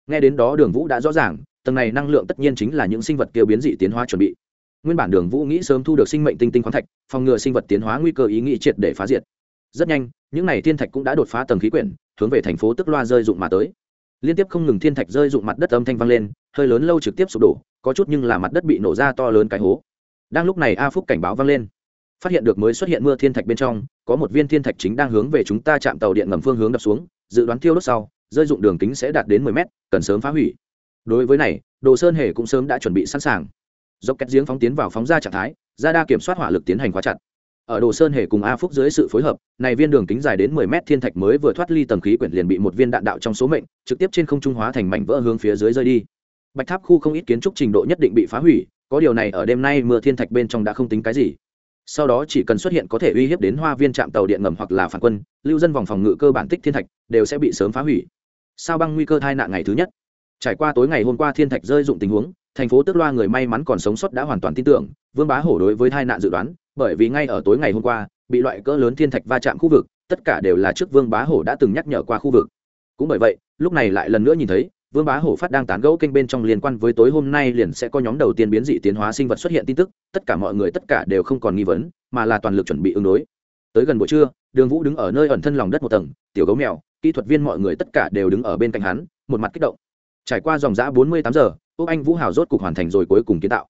S1: Nghe đến đó đường vũ đã rõ ràng, tầng này năng lượng tất nhiên chính là những sinh vật kêu biến dị tiến hóa chuẩn bị. Nguyên bản đường vũ nghĩ sớm thu được sinh mệnh tinh tinh khoáng thạch, phòng ngừa sinh vật tiến hóa nguy cơ ý nghĩ triệt để phá diệt. Rất nhanh, những n à y thiên thạch cũng đã đột phá tầng khí quyển, hướng về thành phố tức loa rơi dụng mà tới. Liên tiếp không ngừng thiên thạch rơi dụng mặt đất âm thanh vang lên, hơi lớn lâu trực tiếp sụp đổ, có chút nhưng là mặt đất bị nổ ra to lớn cái hố. Đang lúc này a phúc cảnh báo vang lên phát hiện được mới xuất hiện mưa thiên thạch bên trong, có một viên thiên thạch chính đang hướng về chúng ta chạm tàu điện ngầm phương hướng đập xuống, dự đoán tiêu đốt sau, rơi dụng đường kính sẽ đạt đến mười mét, cần sớm phá hủy. Đối với này, đồ sơn hề cũng sớm đã chuẩn bị sẵn sàng. Dốc kẹt giếng phóng tiến vào phóng ra trạng thái, ra đa kiểm soát hỏa lực tiến hành khóa chặt. Ở đồ sơn hề cùng a phúc dưới sự phối hợp, này viên đường kính dài đến mười mét thiên thạch mới vừa thoát ly tầng khí quyển liền bị một viên đạn đạo trong số mệnh, trực tiếp trên không trung hóa thành mảnh vỡ hướng phía dưới rơi đi. Bạch tháp khu không ít kiến trúc trình độ nhất định bị phá hủy, có điều này ở đêm nay mưa thiên thạch bên trong đã không tính cái gì sau đó chỉ cần xuất hiện có thể uy hiếp đến hoa viên trạm tàu điện ngầm hoặc là phản quân, lưu dân vòng phòng ngự cơ bản tích thiên thạch, đều sẽ bị sớm phá hủy. Sao băng nguy cơ tai nạn ngày thứ nhất. Trải qua tối ngày hôm qua thiên thạch rơi dụng tình huống, thành phố tước loa người may mắn còn sống sót đã hoàn toàn tin tưởng, vương bá hổ đối với tai nạn dự đoán, bởi vì ngay ở tối ngày hôm qua, bị loại cỡ lớn thiên thạch va chạm khu vực, tất cả đều là trước vương bá hổ đã từng nhắc nhở qua khu vực. Cũng bởi vậy, lúc này lại lần nữa nhìn thấy vương bá hổ phát đang tán gẫu kênh bên trong liên quan với tối hôm nay liền sẽ có nhóm đầu tiên biến dị tiến hóa sinh vật xuất hiện tin tức, tất cả mọi người tất cả đều không còn nghi vấn, mà là toàn lực chuẩn bị ứng đối. Tới gần buổi trưa, đường vũ đứng ở nơi ẩn thân lòng đất một tầng, tiểu gấu mèo, kỹ thuật viên mọi người tất cả đều đứng ở bên cạnh hắn, một mặt kích động. Trải qua dòng giã bốn mươi tám giờ, úc anh vũ hào rốt cục hoàn thành rồi cuối cùng kiến tạo.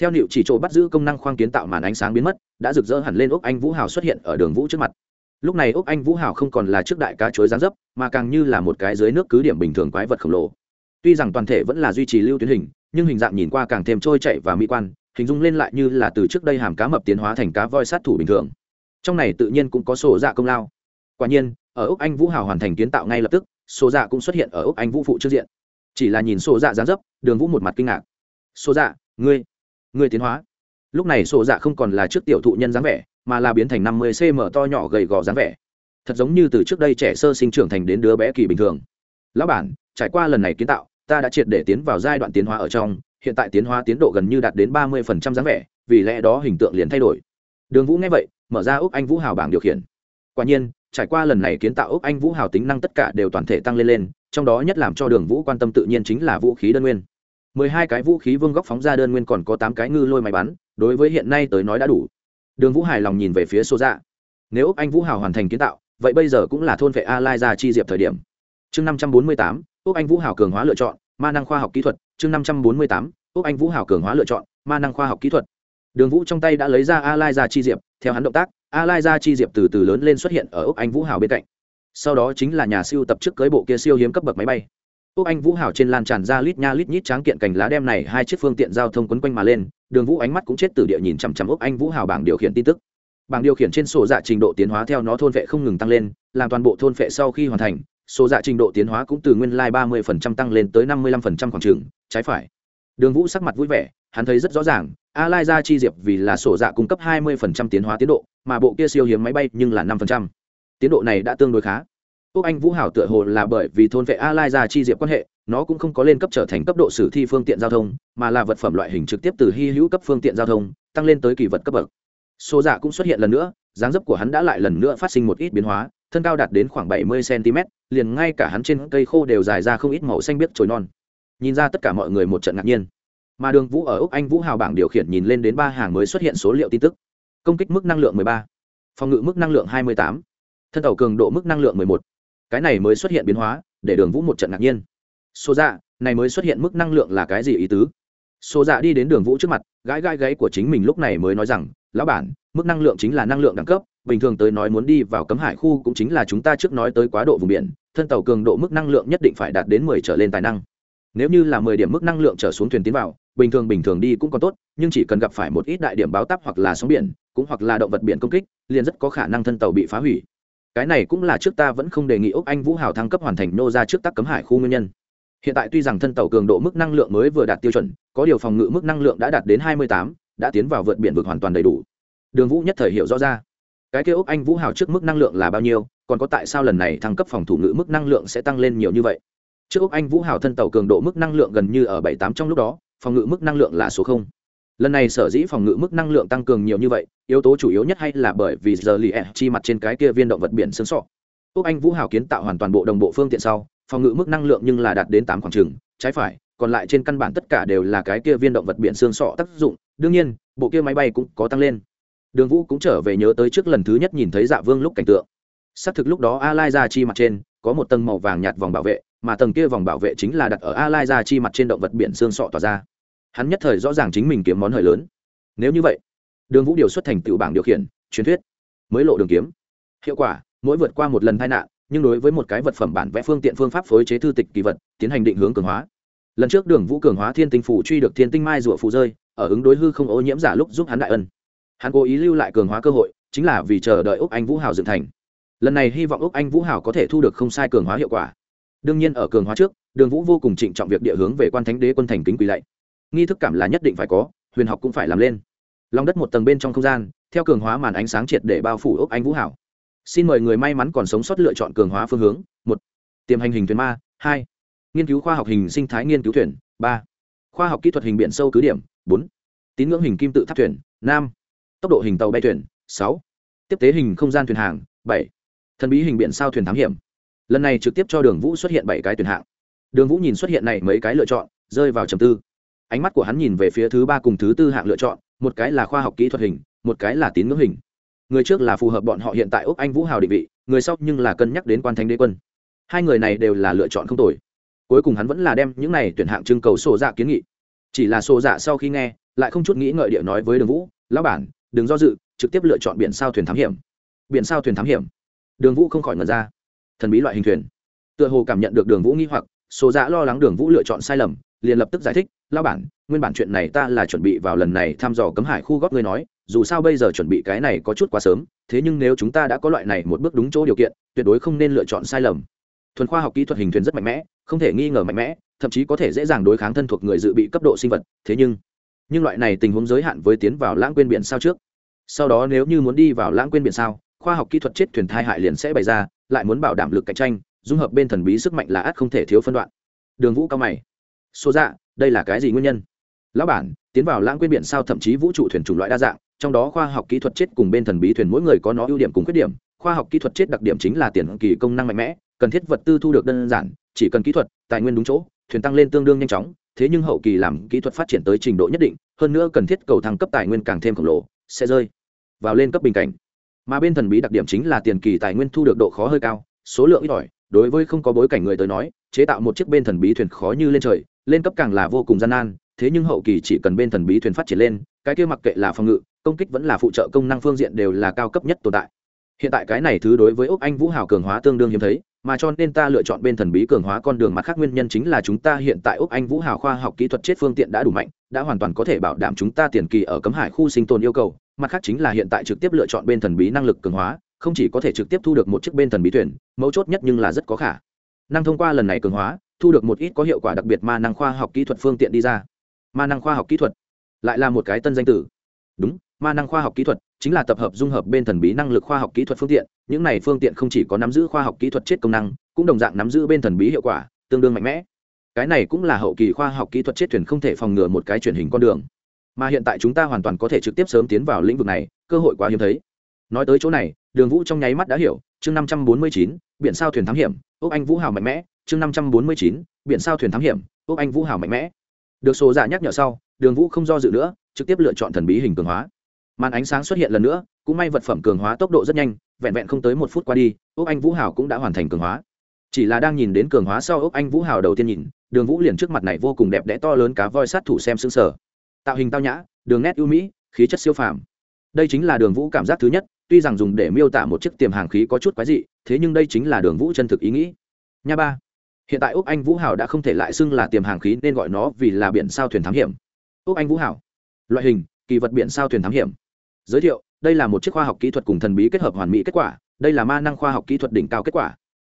S1: Theo liệu chỉ chỗ bắt giữ công năng khoang kiến tạo màn ánh sáng biến mất, đã rực rỡ hẳn lên úc anh vũ hào xuất hiện ở đường vũ trước mặt. Lúc này úc anh vũ hào không còn là trước đại cá chuối gián dấp, mà càng như là một cái dưới nước cứ điểm bình thường quái vật khổng lồ tuy rằng toàn thể vẫn là duy trì lưu tuyến hình, nhưng hình dạng nhìn qua càng thêm trôi chạy và mỹ quan, hình dung lên lại như là từ trước đây hàm cá mập tiến hóa thành cá voi sát thủ bình thường. Trong này tự nhiên cũng có sổ dạ công lao. Quả nhiên, ở úc anh vũ hào hoàn thành kiến tạo ngay lập tức, sổ dạ cũng xuất hiện ở úc anh vũ phụ trước diện. Chỉ là nhìn sổ dạ dán dấp, đường vũ một mặt kinh ngạc. Sổ dạ ngươi ngươi tiến hóa. Lúc này sổ dạ không còn là trước tiểu thụ nhân dáng vẻ, mà là biến thành năm mươi cm to nhỏ gầy gò dáng vẻ. Thật giống như từ trước đây trẻ sơ sinh trưởng thành đến đứa bé kỳ bình thường lão bản, trải qua lần này kiến tạo, ta đã triệt để tiến vào giai đoạn tiến hóa ở trong, hiện tại tiến hóa tiến độ gần như đạt đến ba mươi phần trăm dáng vẻ, vì lẽ đó hình tượng liền thay đổi. Đường vũ nghe vậy, mở ra úc anh vũ hào bảng điều khiển. Quả nhiên, trải qua lần này kiến tạo úc anh vũ hào tính năng tất cả đều toàn thể tăng lên lên, trong đó nhất làm cho đường vũ quan tâm tự nhiên chính là vũ khí đơn nguyên. mười hai cái vũ khí vương góc phóng ra đơn nguyên còn có tám cái ngư lôi máy bắn, đối với hiện nay tới nói đã đủ. Đường vũ hài lòng nhìn về phía số dạ nếu úc anh vũ hào hoàn thành kiến tạo, vậy bây giờ cũng là thôn vệ a lai ra chi diệp thời điểm chương năm trăm bốn mươi tám, úc anh vũ Hảo cường hóa lựa chọn, ma năng khoa học kỹ thuật. Chương năm trăm bốn mươi tám, úc anh vũ Hảo cường hóa lựa chọn, ma năng khoa học kỹ thuật. Đường vũ trong tay đã lấy ra a lai ra chi diệp, theo hắn động tác a lai ra chi diệp từ từ lớn lên xuất hiện ở úc anh vũ Hảo bên cạnh. Sau đó chính là nhà siêu tập trước cưới bộ kia siêu hiếm cấp bậc máy bay. Úc anh vũ Hảo trên lan tràn ra lít nha lít nhít tráng kiện cành lá đem này hai chiếc phương tiện giao thông quấn quanh mà lên, đường vũ ánh mắt cũng chết từ địa nhìn chằm chằm úc anh vũ Hảo bảng điều khiển tin tức. Bảng điều khiển trên sổ dạ trình độ tiến hóa theo nó thôn vệ không ngừng tăng lên, làm toàn bộ thôn vệ sau khi hoàn thành số dạ trình độ tiến hóa cũng từ nguyên lai ba mươi phần trăm tăng lên tới năm mươi lăm phần trăm khoảng trường, trái phải. Đường vũ sắc mặt vui vẻ, hắn thấy rất rõ ràng a lai ra chi diệp vì là sổ dạ cung cấp hai mươi phần trăm tiến hóa tiến độ, mà bộ kia siêu hiếm máy bay nhưng là năm phần trăm. Tiến độ này đã tương đối khá. Quốc anh vũ hảo tựa hồ là bởi vì thôn vệ a lai ra chi diệp quan hệ, nó cũng không có lên cấp trở thành cấp độ sử thi phương tiện giao thông, mà là vật phẩm loại hình trực tiếp từ hy hữu cấp phương tiện giao thông, tăng lên tới kỳ vật cấp bậc. Số dạ cũng xuất hiện lần nữa dáng dấp của hắn đã lại lần nữa phát sinh một ít biến hóa thân cao đạt đến khoảng bảy mươi cm liền ngay cả hắn trên cây khô đều dài ra không ít màu xanh biếc trồi non. Nhìn ra tất cả mọi người một trận ngạc nhiên. Mà đường vũ ở úc anh vũ hào bảng điều khiển nhìn lên đến ba hàng mới xuất hiện số liệu tin tức. Công kích mức năng lượng 13, phòng ngự mức năng lượng 28, thân tàu cường độ mức năng lượng 11. cái này mới xuất hiện biến hóa để đường vũ một trận ngạc nhiên. Số ra, dạ, này mới xuất hiện mức năng lượng là cái gì ý tứ? Số dạ đi đến đường vũ trước mặt, gãi gãi gáy của chính mình lúc này mới nói rằng, lão bản, mức năng lượng chính là năng lượng đẳng cấp, bình thường tới nói muốn đi vào cấm hải khu cũng chính là chúng ta trước nói tới quá độ vùng biển, thân tàu cường độ mức năng lượng nhất định phải đạt đến mười trở lên tài năng. Nếu như là mười điểm mức năng lượng trở xuống thuyền tiến vào, bình thường bình thường đi cũng còn tốt, nhưng chỉ cần gặp phải một ít đại điểm báo táp hoặc là sóng biển, cũng hoặc là động vật biển công kích, liền rất có khả năng thân tàu bị phá hủy. Cái này cũng là trước ta vẫn không đề nghị ốc anh vũ hào thăng cấp hoàn thành nô ra trước tắc cấm hải khu nguyên nhân. Hiện tại tuy rằng thân tàu cường độ mức năng lượng mới vừa đạt tiêu chuẩn có điều phòng ngự mức năng lượng đã đạt đến hai mươi tám, đã tiến vào vượt biển vực hoàn toàn đầy đủ. Đường vũ nhất thời hiểu rõ ra, cái kia úc anh vũ hào trước mức năng lượng là bao nhiêu, còn có tại sao lần này thăng cấp phòng thủ ngự mức năng lượng sẽ tăng lên nhiều như vậy? Trước úc anh vũ hào thân tàu cường độ mức năng lượng gần như ở bảy tám trong lúc đó, phòng ngự mức năng lượng là số không. Lần này sở dĩ phòng ngự mức năng lượng tăng cường nhiều như vậy, yếu tố chủ yếu nhất hay là bởi vì giờ lì ẹ chi mặt trên cái kia viên động vật biển xương sọ. Úc anh vũ hào kiến tạo hoàn toàn bộ đồng bộ phương tiện sau, phòng ngự mức năng lượng nhưng là đạt đến tám khoảng trừng trái phải còn lại trên căn bản tất cả đều là cái kia viên động vật biển xương sọ tác dụng, đương nhiên, bộ kia máy bay cũng có tăng lên. Đường vũ cũng trở về nhớ tới trước lần thứ nhất nhìn thấy dạ vương lúc cảnh tượng. Xác thực lúc đó a lai ra chi mặt trên có một tầng màu vàng nhạt vòng bảo vệ, mà tầng kia vòng bảo vệ chính là đặt ở a lai ra chi mặt trên động vật biển xương sọ tỏa ra. Hắn nhất thời rõ ràng chính mình kiếm món hời lớn. Nếu như vậy, đường vũ điều xuất thành tựu bảng điều khiển, truyền thuyết, mới lộ đường kiếm. Hiệu quả, mỗi vượt qua một lần tai nạn, nhưng đối với một cái vật phẩm bản vẽ phương tiện phương pháp phối chế thư tịch kỳ vật, tiến hành định hướng cường hóa lần trước đường vũ cường hóa thiên tinh phủ truy được thiên tinh mai rụa phù rơi, ở ứng đối hư không ô nhiễm giả lúc giúp hắn đại ân. Hắn cố ý lưu lại cường hóa cơ hội, chính là vì chờ đợi úc anh vũ hào dựng thành. Lần này hy vọng úc anh vũ hào có thể thu được không sai cường hóa hiệu quả. Đương nhiên ở cường hóa trước, đường vũ vô cùng trịnh trọng việc địa hướng về quan thánh đế quân thành kính quỳ lạy. Nghi thức cảm là nhất định phải có, huyền học cũng phải làm lên. Lòng đất một tầng bên trong không gian, theo cường hóa màn ánh sáng triệt để bao phủ ốc anh vũ hảo xin mời người may mắn còn sống sót lựa chọn cường hóa phương hướng. Một, tiềm hành hình thuyền ma. Hai nghiên cứu khoa học hình sinh thái nghiên cứu thuyền, ba. Khoa học kỹ thuật hình biển sâu cứ điểm, bốn. Tín ngưỡng hình kim tự tháp thuyền, năm. Tốc độ hình tàu bay thuyền, sáu. Tiếp tế hình không gian thuyền hàng, bảy. Thần bí hình biển sao thuyền thám hiểm. Lần này trực tiếp cho đường vũ xuất hiện bảy cái tuyển hạng. Đường vũ nhìn xuất hiện này mấy cái lựa chọn, rơi vào trầm tư. Ánh mắt của hắn nhìn về phía thứ ba cùng thứ tư hạng lựa chọn, một cái là khoa học kỹ thuật hình, một cái là tín ngưỡng hình. Người trước là phù hợp bọn họ hiện tại úc anh vũ hào định vị, người sau nhưng là cân nhắc đến quan thánh đế quân. Hai người này đều là lựa chọn không tồi cuối cùng hắn vẫn là đem những này tuyển hạng trưng cầu sổ dạ kiến nghị. Chỉ là sổ dạ sau khi nghe, lại không chút nghĩ ngợi địa nói với đường vũ, lão bản, đừng do dự, trực tiếp lựa chọn biển sao thuyền thám hiểm. Biển sao thuyền thám hiểm? Đường vũ không khỏi ngần ra. Thần bí loại hình thuyền. Tựa hồ cảm nhận được đường vũ nghi hoặc, sổ dạ lo lắng đường vũ lựa chọn sai lầm, liền lập tức giải thích lao bản, nguyên bản chuyện này ta là chuẩn bị vào lần này thăm dò cấm hải khu góp ngươi nói, dù sao bây giờ chuẩn bị cái này có chút quá sớm, thế nhưng nếu chúng ta đã có loại này một bước đúng chỗ điều kiện, tuyệt đối không nên lựa chọn sai lầm thuần khoa học kỹ thuật hình thuyền rất mạnh mẽ, không thể nghi ngờ mạnh mẽ, thậm chí có thể dễ dàng đối kháng thân thuộc người dự bị cấp độ sinh vật. Thế nhưng nhưng loại này tình huống giới hạn với tiến vào lãng quên biển sao trước. Sau đó nếu như muốn đi vào lãng quên biển sao, khoa học kỹ thuật chết thuyền thai hại liền sẽ bày ra, lại muốn bảo đảm lực cạnh tranh, dung hợp bên thần bí sức mạnh là ắt không thể thiếu phân đoạn. Đường vũ cao mày. Số dạ đây là cái gì nguyên nhân? Lão bản, tiến vào lãng quên biển sao thậm chí vũ trụ thuyền chủng loại đa dạng, trong đó khoa học kỹ thuật chết cùng bên thần bí thuyền mỗi người có nó ưu điểm cùng khuyết điểm. Khoa học kỹ thuật chết đặc điểm chính là tiền kỳ công năng mạnh mẽ cần thiết vật tư thu được đơn giản, chỉ cần kỹ thuật, tài nguyên đúng chỗ, thuyền tăng lên tương đương nhanh chóng, thế nhưng hậu kỳ làm kỹ thuật phát triển tới trình độ nhất định, hơn nữa cần thiết cầu thăng cấp tài nguyên càng thêm khổng lồ, sẽ rơi vào lên cấp bình cảnh. Mà bên thần bí đặc điểm chính là tiền kỳ tài nguyên thu được độ khó hơi cao, số lượng ít ỏi, đối với không có bối cảnh người tới nói, chế tạo một chiếc bên thần bí thuyền khó như lên trời, lên cấp càng là vô cùng gian nan, thế nhưng hậu kỳ chỉ cần bên thần bí thuyền phát triển lên, cái kia mặc kệ là phòng ngự, công kích vẫn là phụ trợ công năng phương diện đều là cao cấp nhất tồn tại hiện tại cái này thứ đối với úc anh vũ hào cường hóa tương đương hiếm thấy, mà cho nên ta lựa chọn bên thần bí cường hóa con đường mặt khác nguyên nhân chính là chúng ta hiện tại úc anh vũ hào khoa học kỹ thuật chết phương tiện đã đủ mạnh, đã hoàn toàn có thể bảo đảm chúng ta tiền kỳ ở cấm hải khu sinh tồn yêu cầu. Mặt khác chính là hiện tại trực tiếp lựa chọn bên thần bí năng lực cường hóa, không chỉ có thể trực tiếp thu được một chiếc bên thần bí thuyền, mấu chốt nhất nhưng là rất có khả năng thông qua lần này cường hóa, thu được một ít có hiệu quả đặc biệt ma năng khoa học kỹ thuật phương tiện đi ra. Ma năng khoa học kỹ thuật lại là một cái tân danh tử đúng, ma năng khoa học kỹ thuật chính là tập hợp dung hợp bên thần bí năng lực khoa học kỹ thuật phương tiện, những này phương tiện không chỉ có nắm giữ khoa học kỹ thuật chết công năng, cũng đồng dạng nắm giữ bên thần bí hiệu quả, tương đương mạnh mẽ. Cái này cũng là hậu kỳ khoa học kỹ thuật chết thuyền không thể phòng ngừa một cái truyền hình con đường. Mà hiện tại chúng ta hoàn toàn có thể trực tiếp sớm tiến vào lĩnh vực này, cơ hội quá hiếm thấy. Nói tới chỗ này, đường vũ trong nháy mắt đã hiểu, chương năm trăm bốn mươi chín, biển sao thuyền thám hiểm, ốc anh vũ hào mạnh mẽ, chương năm trăm bốn mươi chín, biển sao thuyền thám hiểm, ốc anh vũ hào mạnh mẽ. Được số giả nhắc nhở sau, đường vũ không do dự nữa, trực tiếp lựa chọn thần bí hình cường hóa màn ánh sáng xuất hiện lần nữa, cũng may vật phẩm cường hóa tốc độ rất nhanh, vẹn vẹn không tới một phút qua đi ốc anh vũ hào cũng đã hoàn thành cường hóa. Chỉ là đang nhìn đến cường hóa sau ốc anh vũ hào đầu tiên nhìn, đường vũ liền trước mặt này vô cùng đẹp đẽ to lớn cá voi sát thủ xem xứng sở tạo hình tao nhã, đường nét ưu mỹ, khí chất siêu phàm. Đây chính là đường vũ cảm giác thứ nhất, tuy rằng dùng để miêu tả một chiếc tiềm hàng khí có chút quái dị, thế nhưng đây chính là đường vũ chân thực ý nghĩ. Nha ba, hiện tại úc anh vũ hảo đã không thể lại xưng là tiềm hàng khí nên gọi nó vì là biển sao thuyền thám hiểm. Úc anh vũ hảo loại hình, kỳ vật biển sao thuyền thám hiểm giới thiệu, đây là một chiếc khoa học kỹ thuật cùng thần bí kết hợp hoàn mỹ kết quả, đây là ma năng khoa học kỹ thuật đỉnh cao kết quả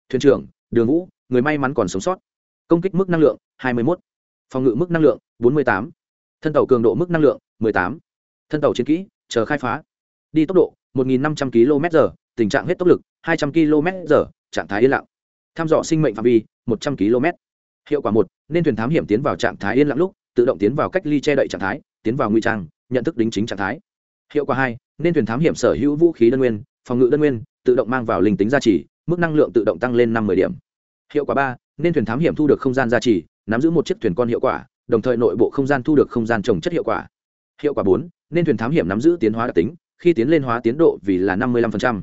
S1: thuyền trưởng, đường vũ, người may mắn còn sống sót công kích mức năng lượng 21. phòng ngự mức năng lượng 48. thân tàu cường độ mức năng lượng 18. thân tàu chiến kỹ, chờ khai phá đi tốc độ 1.500 km/h tình trạng hết tốc lực 200 km/h trạng thái yên lặng tham dò sinh mệnh phạm vi 100 km hiệu quả một, nên thuyền thám hiểm tiến vào trạng thái yên lặng lúc, tự động tiến vào cách ly che đậy trạng thái, tiến vào nguy trang, nhận thức đính chính trạng thái hiệu quả hai, nên thuyền thám hiểm sở hữu vũ khí đơn nguyên, phòng ngự đơn nguyên, tự động mang vào linh tính gia trì, mức năng lượng tự động tăng lên năm mươi điểm. Hiệu quả ba, nên thuyền thám hiểm thu được không gian gia trì, nắm giữ một chiếc thuyền con hiệu quả, đồng thời nội bộ không gian thu được không gian trồng chất hiệu quả. Hiệu quả bốn, nên thuyền thám hiểm nắm giữ tiến hóa đặc tính, khi tiến lên hóa tiến độ vì là năm mươi 55%.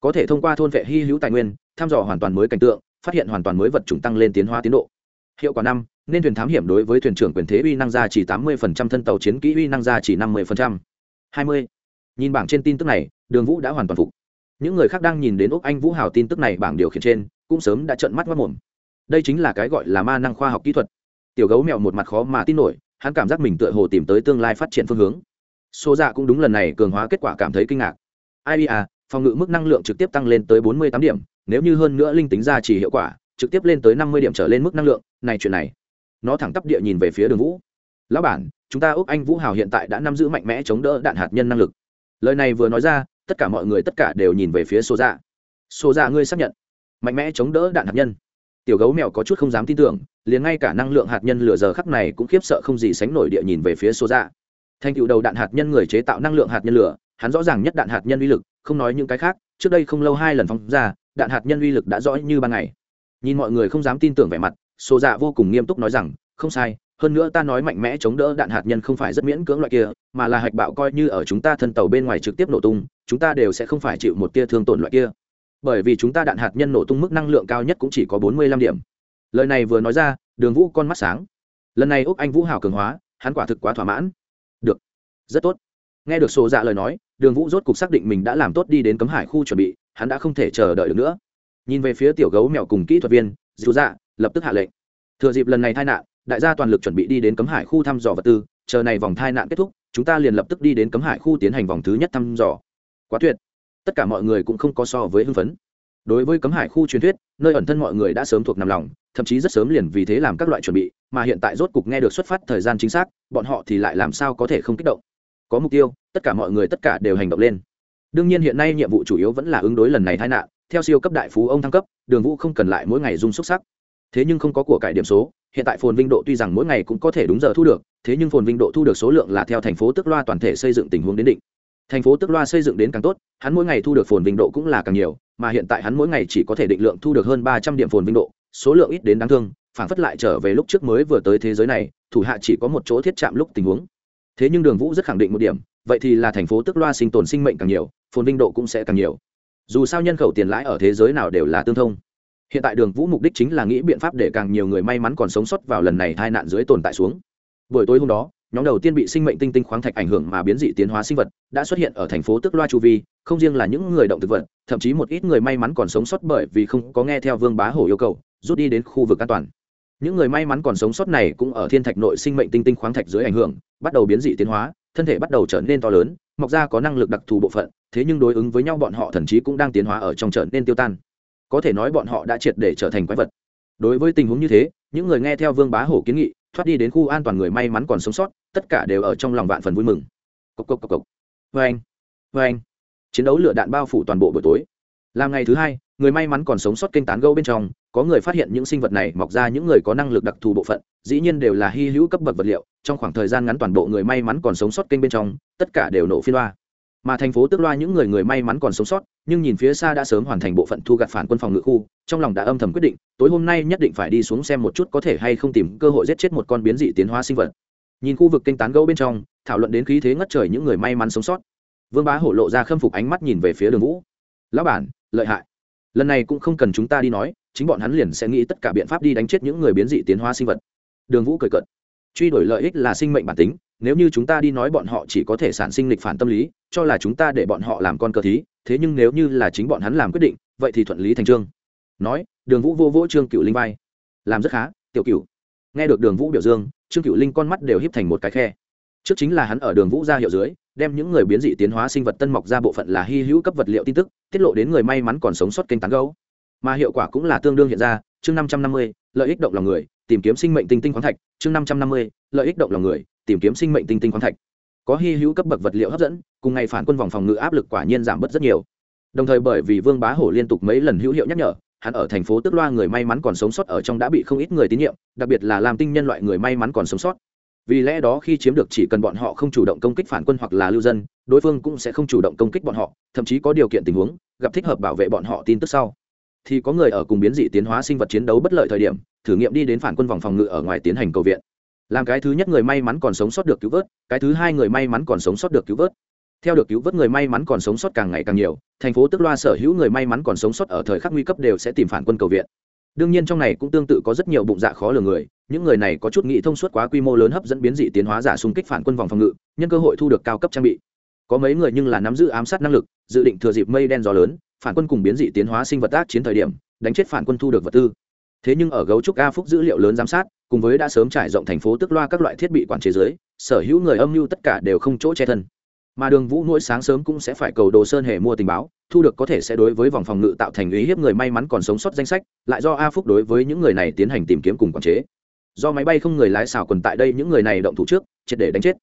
S1: có thể thông qua thôn vệ hy hữu tài nguyên, thăm dò hoàn toàn mới cảnh tượng, phát hiện hoàn toàn mới vật chủng tăng lên tiến hóa tiến độ. Hiệu quả năm, nên thuyền thám hiểm đối với thuyền trưởng quyền thế uy năng gia chỉ tám mươi thân tàu chiến kỹ uy năng gia chỉ năm mươi hai mươi. Nhìn bảng trên tin tức này, đường vũ đã hoàn toàn phục. Những người khác đang nhìn đến úc anh vũ hào tin tức này bảng điều khiển trên, cũng sớm đã trợn mắt mất mồm đây chính là cái gọi là ma năng khoa học kỹ thuật. Tiểu gấu mèo một mặt khó mà tin nổi, hắn cảm giác mình tựa hồ tìm tới tương lai phát triển phương hướng. Số dạ cũng đúng lần này cường hóa kết quả cảm thấy kinh ngạc. Ai à, phòng ngự mức năng lượng trực tiếp tăng lên tới bốn mươi tám điểm, nếu như hơn nữa linh tính ra chỉ hiệu quả, trực tiếp lên tới năm mươi điểm trở lên mức năng lượng, này chuyện này. Nó thẳng tắp địa nhìn về phía đường vũ lão bản, chúng ta úc anh vũ hào hiện tại đã nắm giữ mạnh mẽ chống đỡ đạn hạt nhân năng lực. Lời này vừa nói ra, tất cả mọi người tất cả đều nhìn về phía số dạ. Số dạ ngươi xác nhận. Mạnh mẽ chống đỡ đạn hạt nhân. Tiểu gấu mèo có chút không dám tin tưởng, liền ngay cả năng lượng hạt nhân lửa giờ khắc này cũng khiếp sợ không gì sánh nổi địa nhìn về phía số dạ. Thành tựu đầu đạn hạt nhân người chế tạo năng lượng hạt nhân lửa, hắn rõ ràng nhất đạn hạt nhân uy lực, không nói những cái khác, trước đây không lâu hai lần phóng ra, đạn hạt nhân uy lực đã rõ như ban ngày. Nhìn mọi người không dám tin tưởng vẻ mặt số dạ vô cùng nghiêm túc nói rằng, không sai hơn nữa ta nói mạnh mẽ chống đỡ đạn hạt nhân không phải rất miễn cưỡng loại kia, mà là hạch bạo coi như ở chúng ta thân tàu bên ngoài trực tiếp nổ tung, chúng ta đều sẽ không phải chịu một tia thương tổn loại kia. Bởi vì chúng ta đạn hạt nhân nổ tung mức năng lượng cao nhất cũng chỉ có bốn mươi lăm điểm. Lời này vừa nói ra, đường vũ con mắt sáng. Lần này úc anh vũ hào cường hóa, hắn quả thực quá thỏa mãn. Được. Rất tốt. Nghe được sổ dạ lời nói, đường vũ rốt cục xác định mình đã làm tốt đi đến cấm hải khu chuẩn bị, hắn đã không thể chờ đợi được nữa. Nhìn về phía tiểu gấu mèo cùng kỹ thuật viên dù dạ lập tức hạ lệnh. Thừa dịp lần này tai nạn đại gia toàn lực chuẩn bị đi đến cấm hải khu thăm dò vật tư, chờ này vòng tai nạn kết thúc, chúng ta liền lập tức đi đến cấm hải khu tiến hành vòng thứ nhất thăm dò. Quá tuyệt. Tất cả mọi người cũng không có so với hưng phấn. Đối với cấm hải khu truyền thuyết, nơi ẩn thân mọi người đã sớm thuộc nằm lòng, thậm chí rất sớm liền vì thế làm các loại chuẩn bị, mà hiện tại rốt cục nghe được xuất phát thời gian chính xác, bọn họ thì lại làm sao có thể không kích động. Có mục tiêu, tất cả mọi người tất cả đều hành động lên. Đương nhiên hiện nay nhiệm vụ chủ yếu vẫn là ứng đối lần này tai nạn, theo siêu cấp đại phú ông thăng cấp, đường vũ không cần lại mỗi ngày dung xúc sắc thế nhưng không có của cải điểm số, hiện tại phồn vinh độ tuy rằng mỗi ngày cũng có thể đúng giờ thu được, thế nhưng phồn vinh độ thu được số lượng là theo thành phố tức loa toàn thể xây dựng tình huống đến định. Thành phố tức loa xây dựng đến càng tốt, hắn mỗi ngày thu được phồn vinh độ cũng là càng nhiều, mà hiện tại hắn mỗi ngày chỉ có thể định lượng thu được hơn ba trăm điểm phồn vinh độ, số lượng ít đến đáng thương, phản phất lại trở về lúc trước mới vừa tới thế giới này, thủ hạ chỉ có một chỗ thiết chạm lúc tình huống. Thế nhưng đường vũ rất khẳng định một điểm, vậy thì là thành phố tức loa sinh tồn sinh mệnh càng nhiều, phồn vinh độ cũng sẽ càng nhiều. Dù sao nhân khẩu tiền lãi ở thế giới nào đều là tương thông hiện tại đường vũ mục đích chính là nghĩ biện pháp để càng nhiều người may mắn còn sống sót vào lần này tai nạn dưới tồn tại xuống. Buổi tối hôm đó, nhóm đầu tiên bị sinh mệnh tinh tinh khoáng thạch ảnh hưởng mà biến dị tiến hóa sinh vật đã xuất hiện ở thành phố tức loa chu vi, không riêng là những người động thực vật, thậm chí một ít người may mắn còn sống sót bởi vì không có nghe theo vương bá hổ yêu cầu, rút đi đến khu vực an toàn. Những người may mắn còn sống sót này cũng ở thiên thạch nội sinh mệnh tinh tinh khoáng thạch dưới ảnh hưởng, bắt đầu biến dị tiến hóa, thân thể bắt đầu trở nên to lớn, mọc ra có năng lực đặc thù bộ phận, thế nhưng đối ứng với nhau bọn họ thậm chí cũng đang tiến hóa ở trong trở nên tiêu tan có thể nói bọn họ đã triệt để trở thành quái vật. Đối với tình huống như thế, những người nghe theo vương bá hổ kiến nghị, thoát đi đến khu an toàn người may mắn còn sống sót, tất cả đều ở trong lòng vạn phần vui mừng. Cộc cộc cộc cộc. Vê anh vê anh chiến đấu lửa đạn bao phủ toàn bộ buổi tối. Làm ngày thứ hai, người may mắn còn sống sót kênh tán gâu bên trong, có người phát hiện những sinh vật này mọc ra những người có năng lực đặc thù bộ phận, dĩ nhiên đều là hy hữu cấp bậc vật liệu, trong khoảng thời gian ngắn toàn bộ người may mắn còn sống sót kênh bên trong, tất cả đều nổ phiên loa mà thành phố tức loa những người người may mắn còn sống sót, nhưng nhìn phía xa đã sớm hoàn thành bộ phận thu gặt phản quân phòng ngự khu, trong lòng đã âm thầm quyết định, tối hôm nay nhất định phải đi xuống xem một chút có thể hay không tìm cơ hội giết chết một con biến dị tiến hóa sinh vật. Nhìn khu vực kinh tán gấu bên trong, thảo luận đến khí thế ngất trời những người may mắn sống sót, vương bá hổ lộ ra khâm phục ánh mắt nhìn về phía đường vũ. Lão bản, lợi hại. Lần này cũng không cần chúng ta đi nói, chính bọn hắn liền sẽ nghĩ tất cả biện pháp đi đánh chết những người biến dị tiến hóa sinh vật. Đường vũ cười cợt. Truy đuổi lợi ích là sinh mệnh bản tính nếu như chúng ta đi nói bọn họ chỉ có thể sản sinh lịch phản tâm lý, cho là chúng ta để bọn họ làm con cờ thí, thế nhưng nếu như là chính bọn hắn làm quyết định, vậy thì thuận lý thành trương nói, đường vũ vô vỗ trương cựu linh vai. Làm rất khá, tiểu cựu nghe được đường vũ biểu dương, trương cựu linh con mắt đều híp thành một cái khe. Trước chính là hắn ở đường vũ ra hiệu dưới, đem những người biến dị tiến hóa sinh vật tân mọc ra bộ phận là hy hữu cấp vật liệu tin tức, tiết lộ đến người may mắn còn sống sót kênh tán gấu mà hiệu quả cũng là tương đương hiện ra, chương năm trăm năm mươi, lợi ích động lòng người, tìm kiếm sinh mệnh tinh tinh khoáng thạch, chương năm trăm năm mươi, lợi ích động lòng người tìm kiếm sinh mệnh tinh tinh khoáng thạch. Có hy hữu cấp bậc vật liệu hấp dẫn, cùng ngày phản quân vòng phòng ngự áp lực quả nhiên giảm bớt rất nhiều. Đồng thời bởi vì vương bá hổ liên tục mấy lần hữu hiệu nhắc nhở, hắn ở thành phố tức loa người may mắn còn sống sót ở trong đã bị không ít người tín nhiệm, đặc biệt là làm tinh nhân loại người may mắn còn sống sót. Vì lẽ đó khi chiếm được chỉ cần bọn họ không chủ động công kích phản quân hoặc là lưu dân, đối phương cũng sẽ không chủ động công kích bọn họ, thậm chí có điều kiện tình huống, gặp thích hợp bảo vệ bọn họ tin tức sau. Thì có người ở cùng biến dị tiến hóa sinh vật chiến đấu bất lợi thời điểm, thử nghiệm đi đến phản quân vòng phòng ngự ở ngoài tiến hành cầu viện làm cái thứ nhất người may mắn còn sống sót được cứu vớt, cái thứ hai người may mắn còn sống sót được cứu vớt. Theo được cứu vớt người may mắn còn sống sót càng ngày càng nhiều, thành phố tức loa sở hữu người may mắn còn sống sót ở thời khắc nguy cấp đều sẽ tìm phản quân cầu viện. Đương nhiên trong này cũng tương tự có rất nhiều bụng dạ khó lường người, những người này có chút nghĩ thông suốt quá quy mô lớn hấp dẫn biến dị tiến hóa giả xung kích phản quân vòng phòng ngự, nhân cơ hội thu được cao cấp trang bị. Có mấy người nhưng là nắm giữ ám sát năng lực, dự định thừa dịp mây đen gió lớn, phản quân cùng biến dị tiến hóa sinh vật tác chiến thời điểm, đánh chết phản quân thu được vật tư. Thế nhưng ở gấu trúc a phúc dữ liệu lớn giám sát cùng với đã sớm trải rộng thành phố tức loa các loại thiết bị quản chế giới sở hữu người âm mưu tất cả đều không chỗ che thân. Mà đường vũ mỗi sáng sớm cũng sẽ phải cầu đồ sơn hề mua tình báo, thu được có thể sẽ đối với vòng phòng ngự tạo thành ý hiếp người may mắn còn sống sót danh sách, lại do a phúc đối với những người này tiến hành tìm kiếm cùng quản chế. Do máy bay không người lái xào quần tại đây những người này động thủ trước, triệt để đánh chết.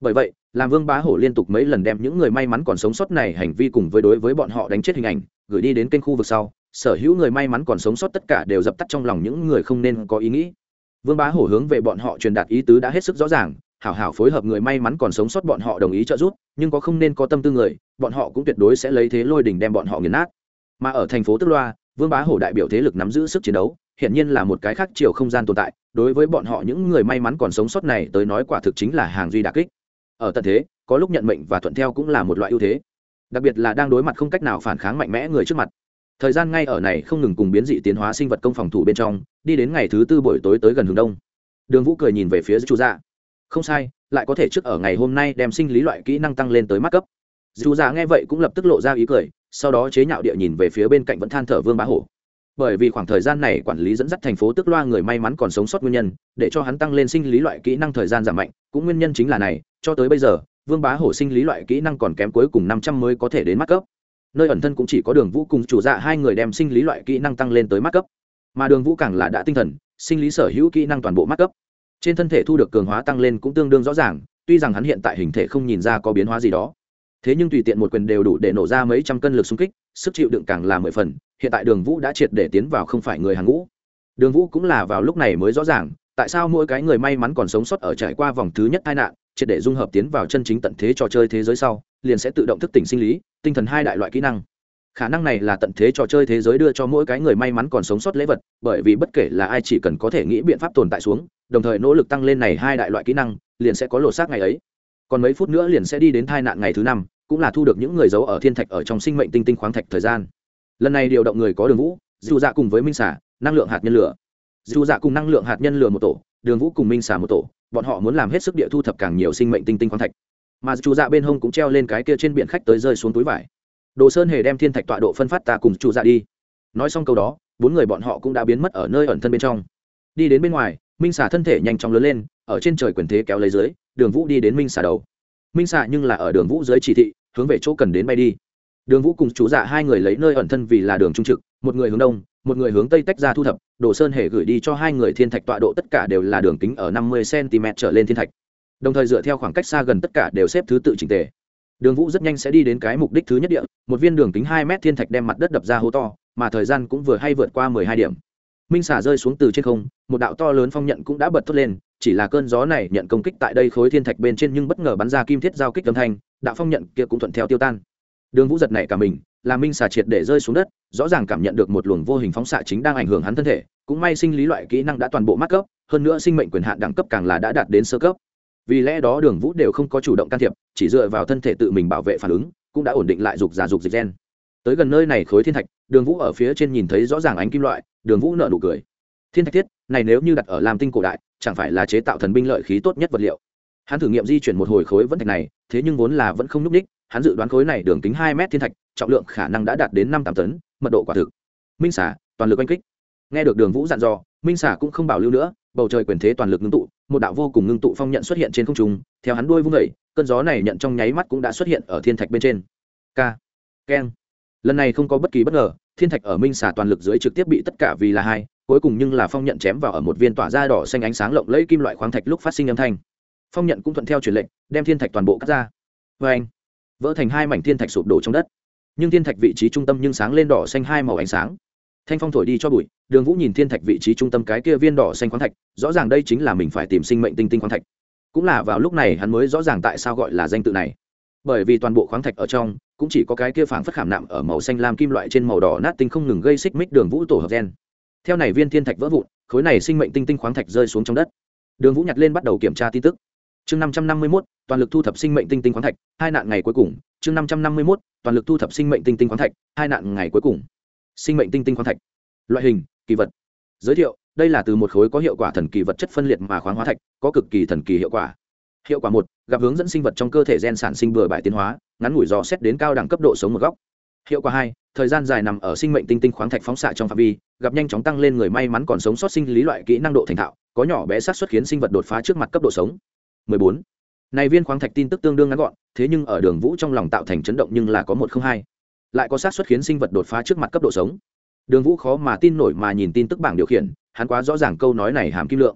S1: Bởi vậy, làm vương bá hổ liên tục mấy lần đem những người may mắn còn sống sót này hành vi cùng với đối với bọn họ đánh chết hình ảnh, gửi đi đến kênh khu vực sau, sở hữu người may mắn còn sống sót tất cả đều dập tắt trong lòng những người không nên có ý nghĩ vương bá hổ hướng về bọn họ truyền đạt ý tứ đã hết sức rõ ràng, hảo hảo phối hợp người may mắn còn sống sót bọn họ đồng ý trợ giúp, nhưng có không nên có tâm tư người, bọn họ cũng tuyệt đối sẽ lấy thế lôi đỉnh đem bọn họ nghiền nát. Mà ở thành phố tức loa, vương bá hổ đại biểu thế lực nắm giữ sức chiến đấu hiện nhiên là một cái khác chiều không gian tồn tại, đối với bọn họ những người may mắn còn sống sót này tới nói quả thực chính là hàng duy đà kích. Ở tận thế, có lúc nhận mệnh và thuận theo cũng là một loại ưu thế. Đặc biệt là đang đối mặt không cách nào phản kháng mạnh mẽ người trước mặt thời gian ngay ở này không ngừng cùng biến dị tiến hóa sinh vật công phòng thủ bên trong, đi đến ngày thứ tư buổi tối tới gần hướng đông. Đường vũ cười nhìn về phía chu dạ. Không sai, lại có thể trước ở ngày hôm nay đem sinh lý loại kỹ năng tăng lên tới mắt cấp. Dù dạ nghe vậy cũng lập tức lộ ra ý cười, sau đó chế nhạo địa nhìn về phía bên cạnh vẫn than thở vương bá hổ. Bởi vì khoảng thời gian này quản lý dẫn dắt thành phố tức loa người may mắn còn sống sót nguyên nhân, để cho hắn tăng lên sinh lý loại kỹ năng thời gian giảm mạnh, cũng nguyên nhân chính là này, cho tới bây giờ, vương bá hổ sinh lý loại kỹ năng còn kém cuối cùng năm trăm mới có thể đến mắt cấp nơi ẩn thân cũng chỉ có đường vũ cùng chủ dạ hai người đem sinh lý loại kỹ năng tăng lên tới mắt cấp. Mà đường vũ càng là đã tinh thần, sinh lý sở hữu kỹ năng toàn bộ mắt cấp. Trên thân thể thu được cường hóa tăng lên cũng tương đương rõ ràng, tuy rằng hắn hiện tại hình thể không nhìn ra có biến hóa gì đó. Thế nhưng tùy tiện một quyền đều đủ để nổ ra mấy trăm cân lực xung kích, sức chịu đựng càng là mười phần, hiện tại đường vũ đã triệt để tiến vào không phải người hàng ngũ. Đường vũ cũng là vào lúc này mới rõ ràng, tại sao mỗi cái người may mắn còn sống sót ở trải qua vòng thứ nhất tai nạn, triệt để dung hợp tiến vào chân chính tận thế trò chơi thế giới sau liền sẽ tự động thức tỉnh sinh lý, tinh thần hai đại loại kỹ năng. Khả năng này là tận thế trò chơi thế giới đưa cho mỗi cái người may mắn còn sống sót lễ vật, bởi vì bất kể là ai chỉ cần có thể nghĩ biện pháp tồn tại xuống, đồng thời nỗ lực tăng lên này hai đại loại kỹ năng, liền sẽ có lột xác ngày ấy. Còn mấy phút nữa liền sẽ đi đến tai nạn ngày thứ năm, cũng là thu được những người giấu ở thiên thạch ở trong sinh mệnh tinh tinh khoáng thạch thời gian. Lần này điều động người có đường vũ dù dạ cùng với minh xả năng lượng hạt nhân lửa. Dù dạ cùng năng lượng hạt nhân lửa một tổ, đường vũ cùng minh xả một tổ, bọn họ muốn làm hết sức địa thu thập càng nhiều sinh mệnh tinh tinh khoáng thạch mà chủ dạ bên hông cũng treo lên cái kia trên biển khách tới rơi xuống túi vải. Đồ sơn hề đem thiên thạch tọa độ phân phát ta cùng chủ dạ đi. Nói xong câu đó, bốn người bọn họ cũng đã biến mất ở nơi ẩn thân bên trong. Đi đến bên ngoài, minh xả thân thể nhanh chóng lớn lên, ở trên trời quyền thế kéo lấy dưới, đường vũ đi đến minh xả đầu. Minh xả nhưng là ở đường vũ dưới chỉ thị, hướng về chỗ cần đến bay đi. Đường vũ cùng chú dạ hai người lấy nơi ẩn thân vì là đường trung trực, một người hướng đông, một người hướng tây tách ra thu thập, đồ sơn hề gửi đi cho hai người thiên thạch tọa độ tất cả đều là đường kính ở năm mươi cm trở lên thiên thạch đồng thời dựa theo khoảng cách xa gần tất cả đều xếp thứ tự chỉnh tề. Đường vũ rất nhanh sẽ đi đến cái mục đích thứ nhất địa, một viên đường kính hai mét thiên thạch đem mặt đất đập ra hố to, mà thời gian cũng vừa hay vượt qua mười hai điểm. Minh xả rơi xuống từ trên không, một đạo to lớn phong nhận cũng đã bật thốt lên, chỉ là cơn gió này nhận công kích tại đây khối thiên thạch bên trên nhưng bất ngờ bắn ra kim thiết giao kích âm thanh, đạo phong nhận kia cũng thuận theo tiêu tan. Đường vũ giật này cả mình, là minh xà triệt để rơi xuống đất, rõ ràng cảm nhận được một luồng vô hình phóng xạ chính đang ảnh hưởng hắn thân thể, cũng may sinh lý loại kỹ năng đã toàn bộ mắc cấp, hơn nữa sinh mệnh quyền hạn đẳng cấp càng là đã đạt đến sơ cấp vì lẽ đó đường vũ đều không có chủ động can thiệp, chỉ dựa vào thân thể tự mình bảo vệ phản ứng, cũng đã ổn định lại dục giả dục dịch gen. Tới gần nơi này khối thiên thạch, đường vũ ở phía trên nhìn thấy rõ ràng ánh kim loại, đường vũ nợ nụ cười. Thiên thạch thiết, này nếu như đặt ở làm tinh cổ đại, chẳng phải là chế tạo thần binh lợi khí tốt nhất vật liệu? Hắn thử nghiệm di chuyển một hồi khối vẫn thạch này, thế nhưng vốn là vẫn không nhúc ních, hắn dự đoán khối này đường kính hai mét thiên thạch, trọng lượng khả năng đã đạt đến năm tám tấn, mật độ quả thực. Minh xả toàn lực oanh kích. Nghe được đường vũ dặn dò, minh xả cũng không bảo lưu nữa bầu trời quyền thế toàn lực ngưng tụ, một đạo vô cùng ngưng tụ phong nhận xuất hiện trên không trung, theo hắn đuôi vung vẩy cơn gió này nhận trong nháy mắt cũng đã xuất hiện ở thiên thạch bên trên. K keng. Lần này không có bất kỳ bất ngờ, thiên thạch ở minh xả toàn lực dưới trực tiếp bị tất cả vì là hai, cuối cùng nhưng là phong nhận chém vào ở một viên tỏa ra đỏ xanh ánh sáng lộng lẫy kim loại khoáng thạch lúc phát sinh âm thanh. Phong nhận cũng thuận theo truyền lệnh, đem thiên thạch toàn bộ cắt ra. Vê anh, vỡ thành hai mảnh thiên thạch sụp đổ trong đất. Nhưng thiên thạch vị trí trung tâm nhưng sáng lên đỏ xanh hai màu ánh sáng thanh phong thổi đi cho bụi, đường vũ nhìn thiên thạch vị trí trung tâm cái kia viên đỏ xanh khoáng thạch, rõ ràng đây chính là mình phải tìm sinh mệnh tinh tinh khoáng thạch. Cũng là vào lúc này hắn mới rõ ràng tại sao gọi là danh tự này. Bởi vì toàn bộ khoáng thạch ở trong, cũng chỉ có cái kia phảng phất khảm nạm ở màu xanh lam kim loại trên màu đỏ nát tinh không ngừng gây xích mích đường vũ tổ hợp gen. Theo này viên thiên thạch vỡ vụn, khối này sinh mệnh tinh tinh khoáng thạch rơi xuống trong đất. Đường vũ nhặt lên bắt đầu kiểm tra tin tức. Chương năm trăm năm mươi mốt, toàn lực thu thập sinh mệnh tinh tinh khoáng thạch, hai nạn ngày cuối cùng. Chương năm trăm năm mươi mốt, toàn lực thu thập sinh mệnh tinh tinh khoáng thạch, hai nạn ngày cuối cùng sinh mệnh tinh tinh khoáng thạch. Loại hình, kỳ vật. Giới thiệu, đây là từ một khối có hiệu quả thần kỳ vật chất phân liệt mà khoáng hóa thạch, có cực kỳ thần kỳ hiệu quả. Hiệu quả một, gặp hướng dẫn sinh vật trong cơ thể gen sản sinh bừa bãi tiến hóa, ngắn ngủi dò xét đến cao đẳng cấp độ sống một góc. Hiệu quả hai, thời gian dài nằm ở sinh mệnh tinh tinh khoáng thạch phóng xạ trong phạm vi, gặp nhanh chóng tăng lên người may mắn còn sống sót sinh lý loại kỹ năng độ thành thạo, có nhỏ bé sát xuất khiến sinh vật đột phá trước mặt cấp độ sống. 14. này viên khoáng thạch tin tức tương đương ngắn gọn, thế nhưng ở đường vũ trong lòng tạo thành chấn động nhưng là có một không hai lại có sát xuất khiến sinh vật đột phá trước mặt cấp độ sống. Đường vũ khó mà tin nổi mà nhìn tin tức bảng điều khiển, hắn quá rõ ràng câu nói này hàm kim lượng.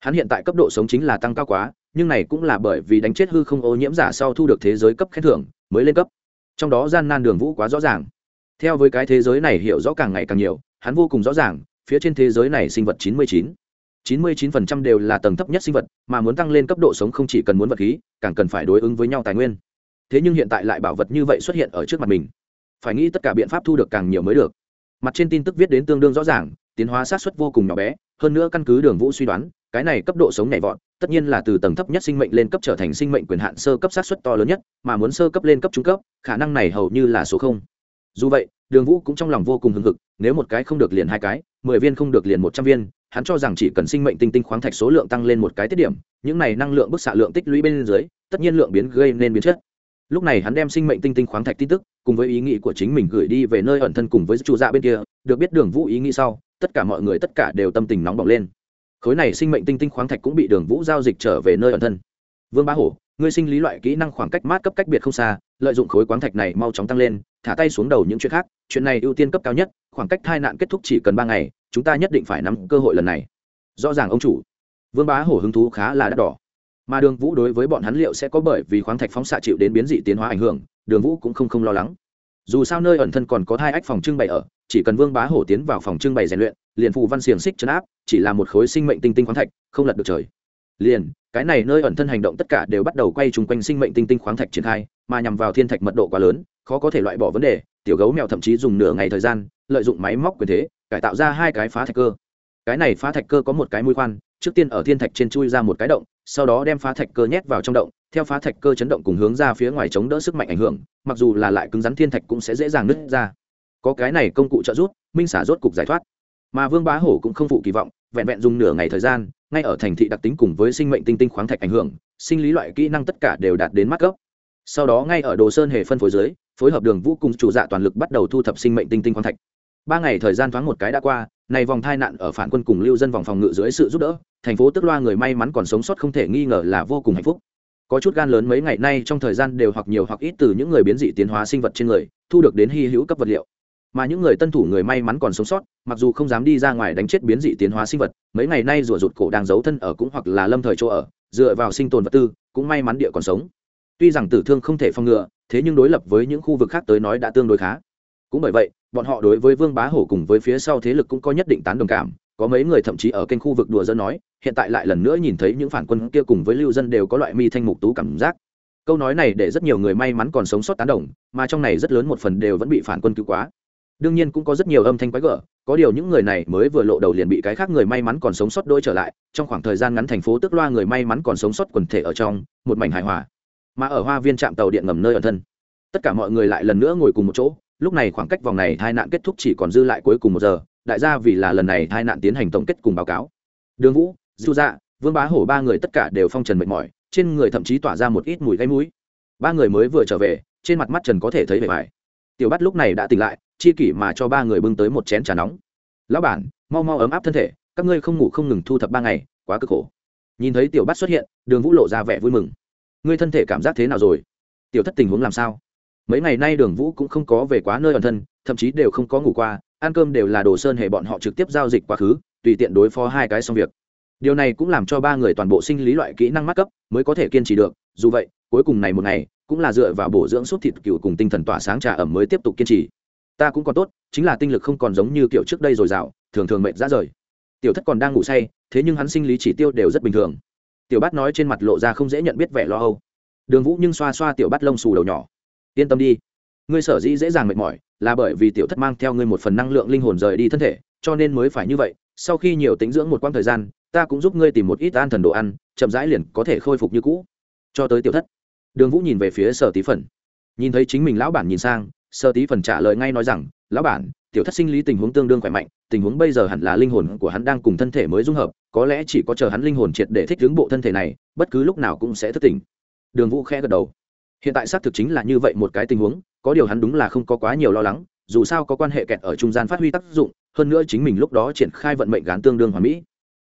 S1: Hắn hiện tại cấp độ sống chính là tăng cao quá, nhưng này cũng là bởi vì đánh chết hư không ô nhiễm giả sau thu được thế giới cấp khen thưởng, mới lên cấp. Trong đó gian nan đường vũ quá rõ ràng. Theo với cái thế giới này hiểu rõ càng ngày càng nhiều, hắn vô cùng rõ ràng, phía trên thế giới này sinh vật 99. 99% đều là tầng thấp nhất sinh vật, mà muốn tăng lên cấp độ sống không chỉ cần muốn vật khí, càng cần phải đối ứng với nhau tài nguyên. Thế nhưng hiện tại lại bảo vật như vậy xuất hiện ở trước mặt mình phải nghĩ tất cả biện pháp thu được càng nhiều mới được. Mặt trên tin tức viết đến tương đương rõ ràng, tiến hóa sát xuất vô cùng nhỏ bé, hơn nữa căn cứ đường vũ suy đoán, cái này cấp độ sống nhảy vọt, tất nhiên là từ tầng thấp nhất sinh mệnh lên cấp trở thành sinh mệnh quyền hạn sơ cấp sát xuất to lớn nhất, mà muốn sơ cấp lên cấp trung cấp, khả năng này hầu như là số không. Dù vậy, đường vũ cũng trong lòng vô cùng hưng hực, nếu một cái không được liền hai cái, mười viên không được liền một trăm viên, hắn cho rằng chỉ cần sinh mệnh tinh tinh khoáng thạch số lượng tăng lên một cái tiết điểm, những này năng lượng bức xạ lượng tích lũy bên dưới, tất nhiên lượng biến gây nên biến chất lúc này hắn đem sinh mệnh tinh tinh khoáng thạch tin tức cùng với ý nghĩ của chính mình gửi đi về nơi ẩn thân cùng với chủ dạ bên kia, được biết đường vũ ý nghĩ sau, tất cả mọi người tất cả đều tâm tình nóng bỏng lên. Khối này sinh mệnh tinh tinh khoáng thạch cũng bị đường vũ giao dịch trở về nơi ẩn thân. Vương bá hổ, ngươi sinh lý loại kỹ năng khoảng cách mát cấp cách biệt không xa, lợi dụng khối khoáng thạch này mau chóng tăng lên, thả tay xuống đầu những chuyện khác, chuyện này ưu tiên cấp cao nhất, khoảng cách tai nạn kết thúc chỉ cần ba ngày, chúng ta nhất định phải nắm cơ hội lần này. Rõ ràng ông chủ. Vương bá hổ hứng thú khá là đắt đỏ mà đường vũ đối với bọn hắn liệu sẽ có bởi vì khoáng thạch phóng xạ chịu đến biến dị tiến hóa ảnh hưởng, đường vũ cũng không không lo lắng. Dù sao nơi ẩn thân còn có hai ách phòng trưng bày ở, chỉ cần vương bá hổ tiến vào phòng trưng bày rèn luyện, liền phù văn xiềng xích chấn áp, chỉ là một khối sinh mệnh tinh tinh khoáng thạch, không lật được trời. Liền, cái này nơi ẩn thân hành động tất cả đều bắt đầu quay chung quanh sinh mệnh tinh tinh khoáng thạch triển khai, mà nhằm vào thiên thạch mật độ quá lớn, khó có thể loại bỏ vấn đề, tiểu gấu mèo thậm chí dùng nửa ngày thời gian, lợi dụng máy móc quyền thế, cải tạo ra hai cái phá thạch cơ. Cái này phá thạch cơ có một cái mũi khoan, trước tiên ở thiên thạch trên chui ra một cái động sau đó đem phá thạch cơ nhét vào trong động, theo phá thạch cơ chấn động cùng hướng ra phía ngoài chống đỡ sức mạnh ảnh hưởng, mặc dù là lại cứng rắn thiên thạch cũng sẽ dễ dàng nứt ra. Có cái này công cụ trợ giúp, minh xả rốt cục giải thoát. Mà vương bá hổ cũng không phụ kỳ vọng, vẹn vẹn dùng nửa ngày thời gian, ngay ở thành thị đặc tính cùng với sinh mệnh tinh tinh khoáng thạch ảnh hưởng, sinh lý loại kỹ năng tất cả đều đạt đến mắt cấp. Sau đó ngay ở đồ sơn hề phân phối dưới, phối hợp đường vũ cùng chủ dạ toàn lực bắt đầu thu thập sinh mệnh tinh tinh khoáng thạch. Ba ngày thời gian thoáng một cái đã qua này vòng tai nạn ở phản quân cùng lưu dân vòng phòng ngự dưới sự giúp đỡ, thành phố tức loa người may mắn còn sống sót không thể nghi ngờ là vô cùng hạnh phúc. Có chút gan lớn mấy ngày nay trong thời gian đều hoặc nhiều hoặc ít từ những người biến dị tiến hóa sinh vật trên người, thu được đến hy hữu cấp vật liệu. Mà những người tân thủ người may mắn còn sống sót, mặc dù không dám đi ra ngoài đánh chết biến dị tiến hóa sinh vật, mấy ngày nay rủa rụt cổ đang giấu thân ở cũng hoặc là lâm thời chỗ ở, dựa vào sinh tồn vật tư, cũng may mắn địa còn sống. Tuy rằng tử thương không thể phòng ngừa, thế nhưng đối lập với những khu vực khác tới nói đã tương đối khá cũng bởi vậy, bọn họ đối với vương bá hổ cùng với phía sau thế lực cũng có nhất định tán đồng cảm. Có mấy người thậm chí ở kênh khu vực đùa dân nói, hiện tại lại lần nữa nhìn thấy những phản quân kia cùng với lưu dân đều có loại mi thanh mục tú cảm giác. Câu nói này để rất nhiều người may mắn còn sống sót tán đồng, mà trong này rất lớn một phần đều vẫn bị phản quân cứu quá. Đương nhiên cũng có rất nhiều âm thanh quái gở, có điều những người này mới vừa lộ đầu liền bị cái khác người may mắn còn sống sót đôi trở lại, trong khoảng thời gian ngắn thành phố tức loa người may mắn còn sống sót quần thể ở trong, một mảnh hài hòa. Mà ở hoa viên trạm tàu điện ngầm nơi ẩn thân, tất cả mọi người lại lần nữa ngồi cùng một chỗ lúc này khoảng cách vòng này tai nạn kết thúc chỉ còn dư lại cuối cùng một giờ, đại gia vì là lần này tai nạn tiến hành tổng kết cùng báo cáo. Đường vũ du dạ vương bá hổ ba người tất cả đều phong trần mệt mỏi, trên người thậm chí tỏa ra một ít mùi gáy mũi. Ba người mới vừa trở về, trên mặt mắt trần có thể thấy vẻ vải. Tiểu bắt lúc này đã tỉnh lại, chi kỷ mà cho ba người bưng tới một chén trà nóng. Lão bản, mau mau ấm áp thân thể, các ngươi không ngủ không ngừng thu thập ba ngày, quá cực khổ. Nhìn thấy tiểu bắt xuất hiện, đường vũ lộ ra vẻ vui mừng. Ngươi thân thể cảm giác thế nào rồi? Tiểu thất tình huống làm sao? Mấy ngày nay đường vũ cũng không có về quá nơi ẩn thân, thậm chí đều không có ngủ qua, ăn cơm đều là đồ sơn hệ bọn họ trực tiếp giao dịch quá khứ, tùy tiện đối phó hai cái xong việc. Điều này cũng làm cho ba người toàn bộ sinh lý loại kỹ năng mắc cấp mới có thể kiên trì được, dù vậy, cuối cùng này một ngày, cũng là dựa vào bổ dưỡng suốt thịt cựu cùng tinh thần tỏa sáng trà ẩm mới tiếp tục kiên trì. Ta cũng còn tốt, chính là tinh lực không còn giống như kiểu trước đây rồi dào, thường thường mệt ra rời. Tiểu thất còn đang ngủ say, thế nhưng hắn sinh lý chỉ tiêu đều rất bình thường. Tiểu bát nói trên mặt lộ ra không dễ nhận biết vẻ lo âu. Đường vũ nhưng xoa xoa tiểu bát lông xù đầu nhỏ yên tâm đi. Ngươi sở dĩ dễ dàng mệt mỏi là bởi vì tiểu thất mang theo ngươi một phần năng lượng linh hồn rời đi thân thể, cho nên mới phải như vậy. Sau khi nhiều tính dưỡng một quãng thời gian, ta cũng giúp ngươi tìm một ít an thần đồ ăn, chậm rãi liền có thể khôi phục như cũ. Cho tới tiểu thất. Đường vũ nhìn về phía sở tí phần. Nhìn thấy chính mình lão bản nhìn sang, sở tí phần trả lời ngay nói rằng, lão bản, tiểu thất sinh lý tình huống tương đương khỏe mạnh, tình huống bây giờ hẳn là linh hồn của hắn đang cùng thân thể mới dung hợp, có lẽ chỉ có chờ hắn linh hồn triệt để thích ứng bộ thân thể này, bất cứ lúc nào cũng sẽ thức tỉnh. Đường vũ khẽ gật đầu hiện tại xác thực chính là như vậy một cái tình huống, có điều hắn đúng là không có quá nhiều lo lắng, dù sao có quan hệ kẹt ở trung gian phát huy tác dụng, hơn nữa chính mình lúc đó triển khai vận mệnh gán tương đương hoàn mỹ,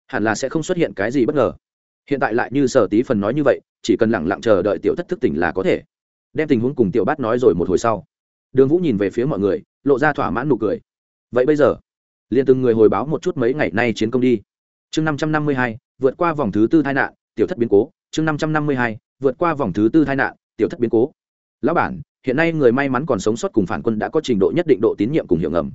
S1: hẳn là sẽ không xuất hiện cái gì bất ngờ. Hiện tại lại như sở tí phần nói như vậy, chỉ cần lẳng lặng chờ đợi tiểu thất thức tỉnh là có thể. Đem tình huống cùng tiểu bát nói rồi một hồi sau, đường vũ nhìn về phía mọi người, lộ ra thỏa mãn nụ cười. Vậy bây giờ, liền từng người hồi báo một chút mấy ngày nay chiến công đi. Chương năm trăm năm mươi hai, vượt qua vòng thứ tư tai nạn, tiểu thất biến cố. Chương năm trăm năm mươi hai, vượt qua vòng thứ tư tai nạn tiểu thất biến cố. Lão bản, hiện nay người may mắn còn sống sót cùng phản quân đã có trình độ nhất định độ tín nhiệm cùng hiệu ngầm.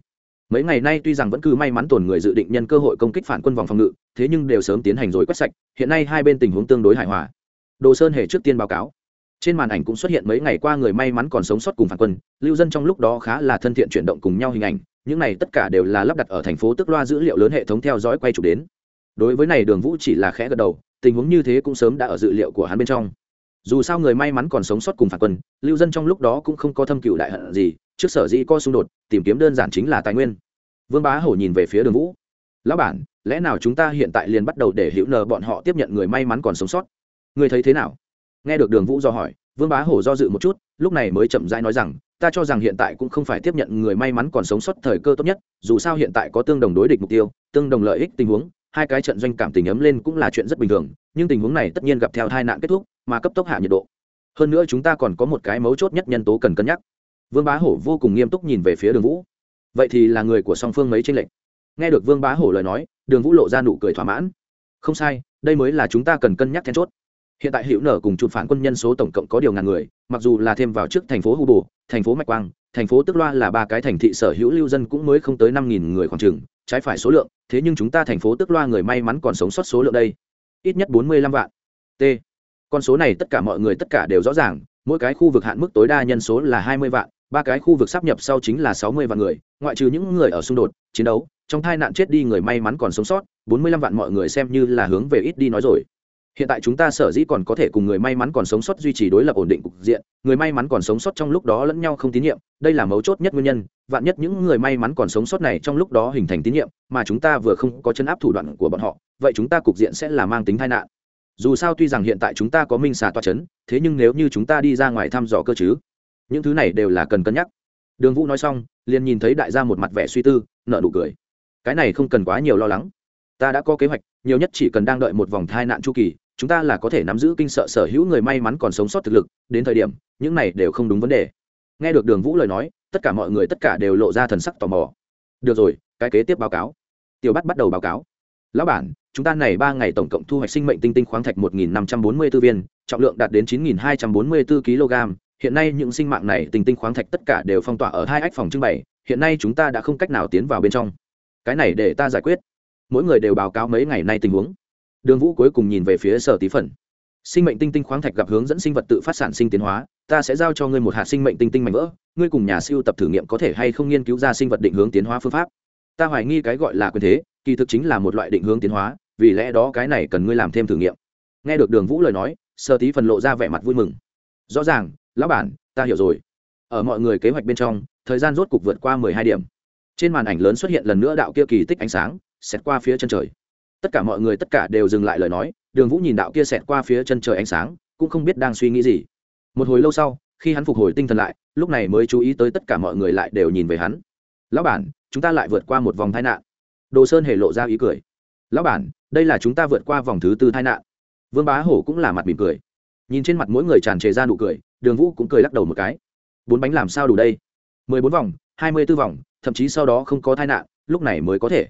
S1: Mấy ngày nay tuy rằng vẫn cứ may mắn tồn người dự định nhân cơ hội công kích phản quân vòng phòng ngự, thế nhưng đều sớm tiến hành rồi quét sạch, hiện nay hai bên tình huống tương đối hài hòa. Đồ sơn hề trước tiên báo cáo. Trên màn ảnh cũng xuất hiện mấy ngày qua người may mắn còn sống sót cùng phản quân, lưu dân trong lúc đó khá là thân thiện chuyển động cùng nhau hình ảnh, những này tất cả đều là lắp đặt ở thành phố tức loa dữ liệu lớn hệ thống theo dõi quay chụp đến. Đối với này đường vũ chỉ là khẽ gật đầu, tình huống như thế cũng sớm đã ở dự liệu của hắn bên trong dù sao người may mắn còn sống sót cùng phản quân, lưu dân trong lúc đó cũng không có thâm cựu đại hận gì, trước sở dĩ có xung đột, tìm kiếm đơn giản chính là tài nguyên. Vương bá hổ nhìn về phía đường vũ. Lão bản, lẽ nào chúng ta hiện tại liền bắt đầu để hữu nờ bọn họ tiếp nhận người may mắn còn sống sót? Người thấy thế nào? Nghe được đường vũ do hỏi, vương bá hổ do dự một chút, lúc này mới chậm rãi nói rằng, ta cho rằng hiện tại cũng không phải tiếp nhận người may mắn còn sống sót thời cơ tốt nhất, dù sao hiện tại có tương đồng đối địch mục tiêu, tương đồng lợi ích tình huống, hai cái trận doanh cảm tình ấm lên cũng là chuyện rất bình thường, nhưng tình huống này tất nhiên gặp theo tai nạn kết thúc mà cấp tốc hạ nhiệt độ. Hơn nữa chúng ta còn có một cái mấu chốt nhất nhân tố cần cân nhắc. Vương bá hổ vô cùng nghiêm túc nhìn về phía đường vũ. Vậy thì là người của song phương mấy tranh lệch. Nghe được vương bá hổ lời nói, đường vũ lộ ra nụ cười thỏa mãn. Không sai, đây mới là chúng ta cần cân nhắc then chốt. Hiện tại hữu nở cùng chụp phản quân nhân số tổng cộng có điều ngàn người, mặc dù là thêm vào trước thành phố hu bồ, thành phố mạch quang, thành phố tức loa là ba cái thành thị sở hữu lưu dân cũng mới không tới năm nghìn người khoảng chừng, trái phải số lượng, thế nhưng chúng ta thành phố tức loa người may mắn còn sống sót số lượng đây. Ít nhất bốn mươi lăm vạn. T con số này tất cả mọi người tất cả đều rõ ràng, mỗi cái khu vực hạn mức tối đa nhân số là hai mươi vạn, ba cái khu vực sắp nhập sau chính là sáu mươi vạn người, ngoại trừ những người ở xung đột, chiến đấu, trong tai nạn chết đi người may mắn còn sống sót, bốn mươi lăm vạn mọi người xem như là hướng về ít đi nói rồi. Hiện tại chúng ta sở dĩ còn có thể cùng người may mắn còn sống sót duy trì đối lập ổn định cục diện, người may mắn còn sống sót trong lúc đó lẫn nhau không tín nhiệm, đây là mấu chốt nhất nguyên nhân, vạn nhất những người may mắn còn sống sót này trong lúc đó hình thành tín nhiệm, mà chúng ta vừa không có chân áp thủ đoạn của bọn họ, vậy chúng ta cục diện sẽ là mang tính tai nạn dù sao tuy rằng hiện tại chúng ta có minh xà toa c h ấ n thế nhưng nếu như chúng ta đi ra ngoài thăm dò cơ chứ, những thứ này đều là cần cân nhắc. Đường vũ nói xong, liền nhìn thấy đại gia một mặt vẻ suy tư nợ nụ cười. Cái này không cần quá nhiều lo lắng. Ta đã có kế hoạch, nhiều nhất chỉ cần đang đợi một vòng thai nạn chu kỳ, chúng ta là có thể nắm giữ kinh sợ sở hữu người may mắn còn sống sót thực lực, đến thời điểm, những này đều không đúng vấn đề. Nghe được đường vũ lời nói, tất cả mọi người tất cả đều lộ ra thần sắc tò mò. Được rồi, cái kế tiếp báo cáo. Tiểu bắt bắt đầu báo cáo. Lão bản chúng ta này ba ngày tổng cộng thu hoạch sinh mệnh tinh tinh khoáng thạch một nghìn năm trăm bốn mươi 1 viên, trọng lượng đạt đến chín nghìn hai trăm bốn mươi 9.244 kg. Hiện nay những sinh mạng này tinh tinh khoáng thạch tất cả đều phong tỏa ở hai ách phòng trưng bày, hiện nay chúng ta đã không cách nào tiến vào bên trong. Cái này để ta giải quyết. Mỗi người đều báo cáo mấy ngày nay tình huống. Đường vũ cuối cùng nhìn về phía sở tí phần. Sinh mệnh tinh tinh khoáng thạch gặp hướng dẫn sinh vật tự phát sản sinh tiến hóa, ta sẽ giao cho ngươi một hạt sinh mệnh tinh tinh mảnh vỡ, ngươi cùng nhà siêu tập thử nghiệm có thể hay không nghiên cứu ra sinh vật định hướng tiến hóa phương pháp. Ta hoài nghi cái gọi là quyền thế, kỳ thực chính là một loại định hướng tiến hóa vì lẽ đó cái này cần ngươi làm thêm thử nghiệm. Nghe được đường vũ lời nói sơ tí phần lộ ra vẻ mặt vui mừng. Rõ ràng, lão bản, ta hiểu rồi. Ở mọi người kế hoạch bên trong, thời gian rốt cục vượt qua mười hai điểm. Trên màn ảnh lớn xuất hiện lần nữa đạo kia kỳ tích ánh sáng, xẹt qua phía chân trời. Tất cả mọi người tất cả đều dừng lại lời nói, đường vũ nhìn đạo kia xẹt qua phía chân trời ánh sáng, cũng không biết đang suy nghĩ gì. Một hồi lâu sau, khi hắn phục hồi tinh thần lại, lúc này mới chú ý tới tất cả mọi người lại đều nhìn về hắn. Lão bản, chúng ta lại vượt qua một vòng tai nạn. Đồ sơn hề lộ ra ý cười. Lão bản đây là chúng ta vượt qua vòng thứ tư tai nạn. Vương bá hổ cũng là mặt mỉm cười. Nhìn trên mặt mỗi người tràn trề ra nụ cười, đường vũ cũng cười lắc đầu một cái. Bốn bánh làm sao đủ đây? Mười bốn vòng, hai mươi b ố vòng, thậm chí sau đó không có tai nạn, lúc này mới có thể.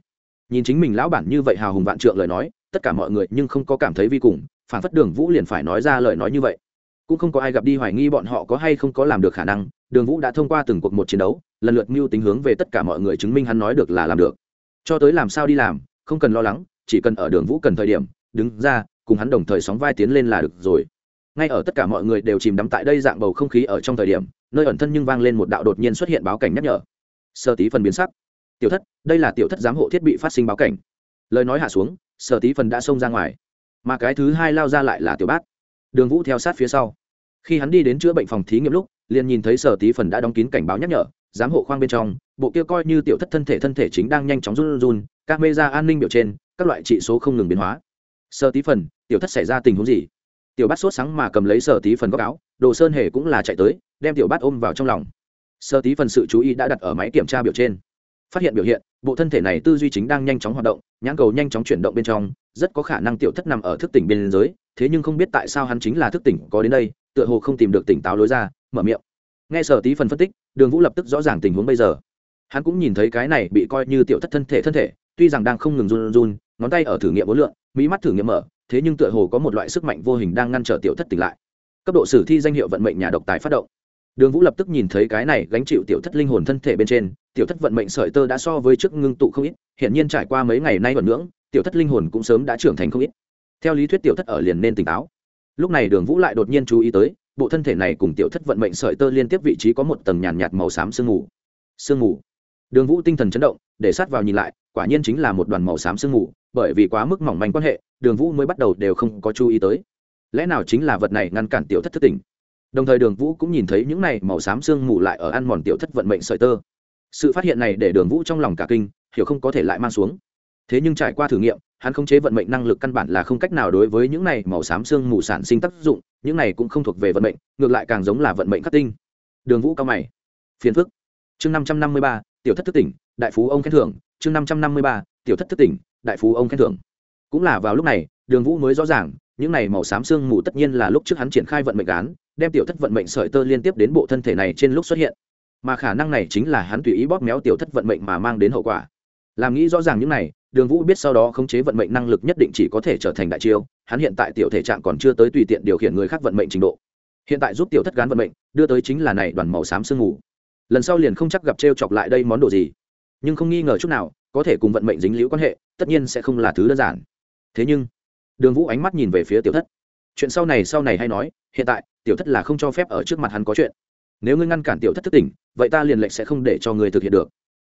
S1: Nhìn chính mình lão bản như vậy hào hùng vạn trượng lời nói, tất cả mọi người nhưng không có cảm thấy vi cùng, phản phất đường vũ liền phải nói ra lời nói như vậy. Cũng không có ai gặp đi hoài nghi bọn họ có hay không có làm được khả năng, đường vũ đã thông qua từng cuộc một chiến đấu, lần lượt mưu tính hướng về tất cả mọi người chứng minh hắn nói được là làm được. Cho tới làm sao đi làm, không cần lo lắng chỉ cần ở đường vũ cần thời điểm, đứng ra, cùng hắn đồng thời sóng vai tiến lên là được rồi. Ngay ở tất cả mọi người đều chìm đắm tại đây dạng bầu không khí ở trong thời điểm, nơi ẩn thân nhưng vang lên một đạo đột nhiên xuất hiện báo cảnh nhắc nhở. Sơ tí phần biến sắc. Tiểu thất, đây là tiểu thất giám hộ thiết bị phát sinh báo cảnh. Lời nói hạ xuống, sở tí phần đã xông ra ngoài. Mà cái thứ hai lao ra lại là tiểu bát đường vũ theo sát phía sau. Khi hắn đi đến chữa bệnh phòng thí nghiệm lúc, liền nhìn thấy sở tí phần đã đóng kín cảnh báo nhắc nhở, giám hộ khoang bên trong, bộ kia coi như tiểu thất thân thể thân thể chính đang nhanh chóng run run các mê ra an ninh biểu trên các loại trị số không ngừng biến hóa. Sơ tí phần, tiểu thất xảy ra tình huống gì? Tiểu bát sốt sáng mà cầm lấy sơ tí phần góc áo, đồ sơn hề cũng là chạy tới, đem tiểu bát ôm vào trong lòng. Sơ tí phần sự chú ý đã đặt ở máy kiểm tra biểu trên. Phát hiện biểu hiện, bộ thân thể này tư duy chính đang nhanh chóng hoạt động, nhãn cầu nhanh chóng chuyển động bên trong, rất có khả năng tiểu thất nằm ở thức tỉnh bên giới, thế nhưng không biết tại sao hắn chính là thức tỉnh có đến đây, tựa hồ không tìm được tỉnh táo lối ra, mở miệng. Nghe sở tí phần phân tích, đường vũ lập tức rõ ràng tình huống bây giờ. Hắn cũng nhìn thấy cái này bị coi như tiểu thất thân thể thân thể tuy rằng đang không ngừng run run ngón tay ở thử nghiệm bốn lượng, mỹ mắt thử nghiệm mở, thế nhưng tựa hồ có một loại sức mạnh vô hình đang ngăn trở tiểu thất tỉnh lại. Cấp độ sử thi danh hiệu vận mệnh nhà độc tài phát động. Đường vũ lập tức nhìn thấy cái này gánh chịu tiểu thất linh hồn thân thể bên trên, tiểu thất vận mệnh sợi tơ đã so với trước ngưng tụ không ít hiện nhiên trải qua mấy ngày nay vận ngưỡng, tiểu thất linh hồn cũng sớm đã trưởng thành không ít. Theo lý thuyết tiểu thất ở liền nên tỉnh táo. Lúc này đường vũ lại đột nhiên chú ý tới, bộ thân thể này cùng tiểu thất vận mệnh sợi tơ liên tiếp vị trí có một tầng nhàn nhạt màu xám sương mù. Sương mù đường vũ tinh thần chấn động, để sát vào nhìn lại, quả nhiên chính là một đoàn màu xám sương mù, bởi vì quá mức mỏng manh quan hệ, đường vũ mới bắt đầu đều không có chú ý tới. Lẽ nào chính là vật này ngăn cản tiểu thất thất tỉnh đồng thời đường vũ cũng nhìn thấy những này màu xám sương mù lại ở ăn mòn tiểu thất vận mệnh sợi tơ. Sự phát hiện này để đường vũ trong lòng cả kinh, hiểu không có thể lại mang xuống. Thế nhưng trải qua thử nghiệm, hắn không chế vận mệnh năng lực căn bản là không cách nào đối với những này màu xám xương mù sản sinh tác dụng, những này cũng không thuộc về vận mệnh, ngược lại càng giống là vận mệnh khắc tinh. Đường vũ cao mày. Phiền phức. Chương năm trăm năm mươi ba tiểu thất thức tỉnh, đại phú ông khen thưởng, chương năm trăm năm mươi ba, tiểu thất thức tỉnh, đại phú ông khen thưởng. Cũng là vào lúc này, đường vũ mới rõ ràng, những này màu xám xương mù tất nhiên là lúc trước hắn triển khai vận mệnh án, đem tiểu thất vận mệnh sợi tơ liên tiếp đến bộ thân thể này trên lúc xuất hiện. Mà khả năng này chính là hắn tùy ý bóp méo tiểu thất vận mệnh mà mang đến hậu quả. Làm nghĩ rõ ràng những này, đường vũ biết sau đó khống chế vận mệnh năng lực nhất định chỉ có thể trở thành đại chiêu, hắn hiện tại tiểu thể trạng còn chưa tới tùy tiện điều khiển người khác vận mệnh trình độ. Hiện tại giúp tiểu thất gán vận mệnh, đưa tới chính là này đoàn màu xám sương mù lần sau liền không chắc gặp t r e o chọc lại đây món đồ gì. Nhưng không nghi ngờ chút nào, có thể cùng vận mệnh dính liễu quan hệ, tất nhiên sẽ không là thứ đơn giản. Thế nhưng, đường vũ ánh mắt nhìn về phía tiểu thất. Chuyện sau này sau này hay nói, hiện tại, tiểu thất là không cho phép ở trước mặt hắn có chuyện. Nếu ngươi ngăn cản tiểu thất thất tỉnh, vậy ta liền lệnh sẽ không để cho người thực hiện được.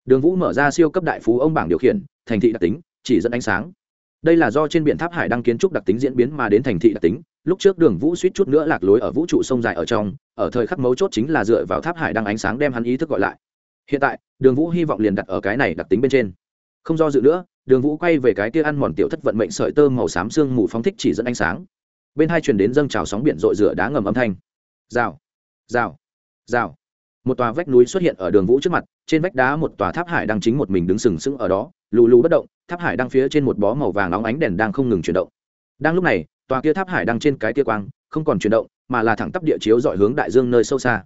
S1: Đường vũ mở ra siêu cấp đại phú ông bảng điều khiển, thành thị đặc tính, chỉ dẫn ánh sáng. Đây là do trên biển tháp hải đăng kiến trúc đặc tính diễn biến mà đến thành thị đặc tính lúc trước đường vũ suýt chút nữa lạc lối ở vũ trụ sông dài ở trong, ở thời khắc mấu chốt chính là dựa vào tháp hải đăng ánh sáng đem hắn ý thức gọi lại. Hiện tại, đường vũ hy vọng liền đặt ở cái này đặc tính bên trên. Không do dự nữa, đường vũ quay về cái kia ăn mòn tiểu thất vận mệnh sợi tơ màu xám xương mù phóng thích chỉ dẫn ánh sáng. Bên hai truyền đến dâng trào sóng biển rội rửa đá ngầm âm thanh. Rào rào rào. Một tòa vách núi xuất hiện ở đường vũ trước mặt, trên vách đá một tòa tháp hải đang chính một mình đứng sừng sững ở đó, lù lù bất động, tháp hải đang phía trên một bó màu vàng nóng ánh đèn đang không ngừng chuyển động đang lúc này, tòa kia tháp hải đang trên cái kia quang, không còn chuyển động, mà là thẳng tắp địa chiếu dọi hướng đại dương nơi sâu xa.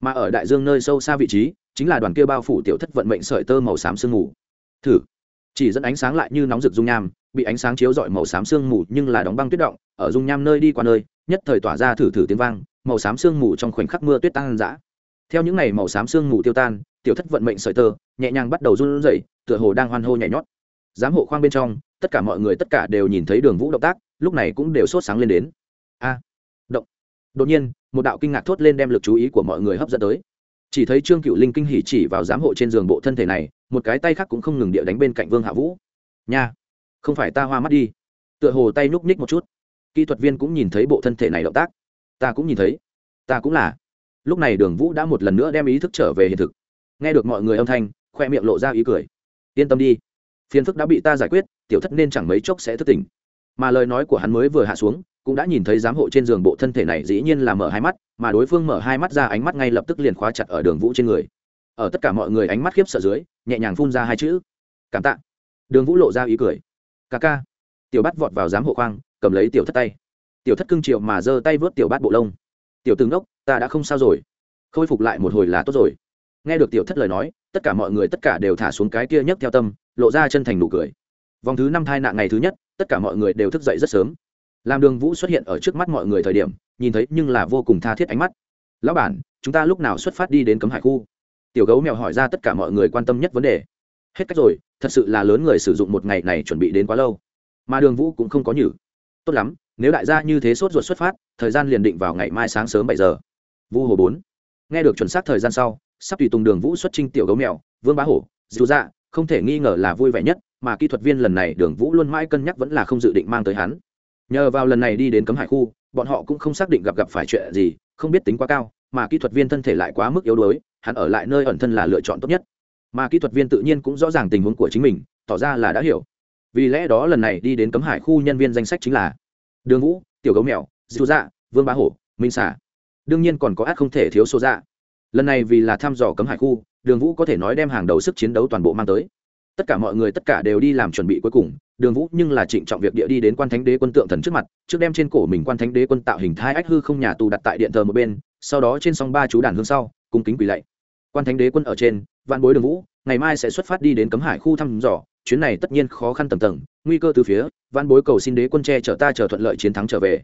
S1: Mà ở đại dương nơi sâu xa vị trí, chính là đoàn kia bao phủ tiểu thất vận mệnh sợi tơ màu xám sương mù. Thử. Chỉ dẫn ánh sáng lại như nóng rực dung nham, bị ánh sáng chiếu dọi màu xám sương mù nhưng là đóng băng tuyết động, ở dung nham nơi đi qua nơi, nhất thời tỏa ra thử thử tiếng vang, màu xám sương mù trong khoảnh khắc mưa tuyết tan dã theo những ngày màu xám sương mù tiêu tan, tiểu thất vận mệnh sợi tơ nhẹ nhàng bắt đầu run rẩy, tựa hồ đang hoan hô nhảy nhót. Giám hộ khoang bên trong, tất cả mọi người tất cả đều nhìn thấy đường vũ động tác lúc này cũng đều sốt sáng lên đến. A, động. Đột nhiên, một đạo kinh ngạc thốt lên đem lực chú ý của mọi người hấp dẫn tới. Chỉ thấy trương cựu linh kinh hỉ chỉ vào giám hộ trên giường bộ thân thể này, một cái tay khác cũng không ngừng địa đánh bên cạnh vương hạ vũ. Nha, không phải ta hoa mắt đi. Tựa hồ tay nhúc ních một chút. Kỹ thuật viên cũng nhìn thấy bộ thân thể này động tác. Ta cũng nhìn thấy. Ta cũng là. Lúc này đường vũ đã một lần nữa đem ý thức trở về hiện thực. Nghe được mọi người âm thanh, khoe miệng lộ ra ý cười. Yên tâm đi. Phiền phức đã bị ta giải quyết, tiểu thất nên chẳng mấy chốc sẽ thức tỉnh mà lời nói của hắn mới vừa hạ xuống, cũng đã nhìn thấy giám hộ trên giường bộ thân thể này dĩ nhiên là mở hai mắt, mà đối phương mở hai mắt ra ánh mắt ngay lập tức liền khóa chặt ở đường vũ trên người. Ở tất cả mọi người ánh mắt khiếp sợ dưới, nhẹ nhàng phun ra hai chữ, cảm tạ. Đường vũ lộ ra ý cười. Ca ca. Tiểu bắt vọt vào giám hộ khoang, cầm lấy tiểu thất tay. Tiểu thất cưng triệu mà giơ tay vớt tiểu bát bộ lông. Tiểu tướng đốc, ta đã không sao rồi. Khôi phục lại một hồi là tốt rồi. Nghe được tiểu thất lời nói, tất cả mọi người tất cả đều thả xuống cái kia nhấc theo tâm, lộ ra chân thành nụ cười. Vòng thứ năm thai nạn ngày thứ nhất tất cả mọi người đều thức dậy rất sớm. Làm đường vũ xuất hiện ở trước mắt mọi người thời điểm, nhìn thấy nhưng là vô cùng tha thiết ánh mắt. Lão bản, chúng ta lúc nào xuất phát đi đến cấm hải khu? Tiểu gấu mèo hỏi ra tất cả mọi người quan tâm nhất vấn đề. Hết cách rồi, thật sự là lớn người sử dụng một ngày này chuẩn bị đến quá lâu. Mà đường vũ cũng không có nhử. Tốt lắm, nếu đại gia như thế sốt ruột xuất phát, thời gian liền định vào ngày mai sáng sớm bảy giờ. Vu hồ bốn. Nghe được chuẩn xác thời gian sau, sắp tùy tùng đường vũ xuất trinh tiểu gấu mèo, vương bá hổ, dù dạ không thể nghi ngờ là vui vẻ nhất mà kỹ thuật viên lần này đường vũ luôn mãi cân nhắc vẫn là không dự định mang tới hắn. Nhờ vào lần này đi đến cấm hải khu, bọn họ cũng không xác định gặp gặp phải chuyện gì, không biết tính quá cao, mà kỹ thuật viên thân thể lại quá mức yếu đuối, hắn ở lại nơi ẩn thân là lựa chọn tốt nhất. Mà kỹ thuật viên tự nhiên cũng rõ ràng tình huống của chính mình, tỏ ra là đã hiểu. Vì lẽ đó lần này đi đến cấm hải khu nhân viên danh sách chính là đường vũ, tiểu gấu mèo dư dạ vương bá hổ, minh xả đương nhiên còn có ác không thể thiếu số dạ. Lần này vì là thăm dò cấm hải khu, đường vũ có thể nói đem hàng đầu sức chiến đấu toàn bộ mang tới tất cả mọi người tất cả đều đi làm chuẩn bị cuối cùng, đường vũ nhưng là trịnh trọng việc địa đi đến quan thánh đế quân tượng thần trước mặt, trước đem trên cổ mình quan thánh đế quân tạo hình thai ách hư không nhà tù đặt tại điện thờ một bên, sau đó trên song ba chú đàn hương sau, cung kính quỳ lạy. Quan thánh đế quân ở trên, vạn bối đường vũ, ngày mai sẽ xuất phát đi đến cấm hải khu thăm dò, chuyến này tất nhiên khó khăn tầm tầng, nguy cơ từ phía, vạn bối cầu xin đế quân che chở ta chờ thuận lợi chiến thắng trở về.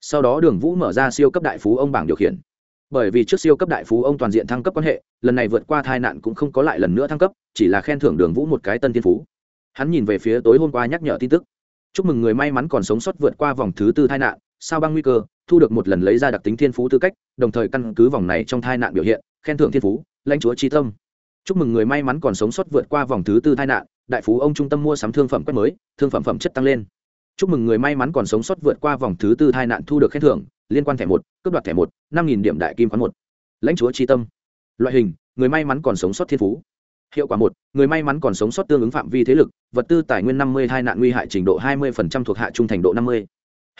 S1: Sau đó đường vũ mở ra siêu cấp đại phú ông bảng điều khiển bởi vì trước siêu cấp đại phú ông toàn diện thăng cấp quan hệ, lần này vượt qua tai nạn cũng không có lại lần nữa thăng cấp, chỉ là khen thưởng đường vũ một cái tân thiên phú. Hắn nhìn về phía tối hôm qua nhắc nhở tin tức. Chúc mừng người may mắn còn sống sót vượt qua vòng thứ tư tai nạn, sao băng nguy cơ, thu được một lần lấy ra đặc tính thiên phú tư cách, đồng thời căn cứ vòng này trong tai nạn biểu hiện, khen thưởng thiên phú, lãnh chúa tri tâm. Chúc mừng người may mắn còn sống sót vượt qua vòng thứ tư tai nạn, đại phú ông trung tâm mua sắm thương phẩm quét mới, thương phẩm phẩm chất tăng lên chúc mừng người may mắn còn sống sót vượt qua vòng thứ tư tai nạn thu được khen thưởng, liên quan thẻ một, cướp đoạt thẻ một, năm nghìn điểm đại kim khoán một. Lãnh chúa tri tâm. Loại hình, người may mắn còn sống sót thiên phú. Hiệu quả một, người may mắn còn sống sót tương ứng phạm vi thế lực, vật tư tài nguyên năm mươi, hai nạn nguy hại trình độ hai mươi thuộc hạ trung thành độ năm mươi.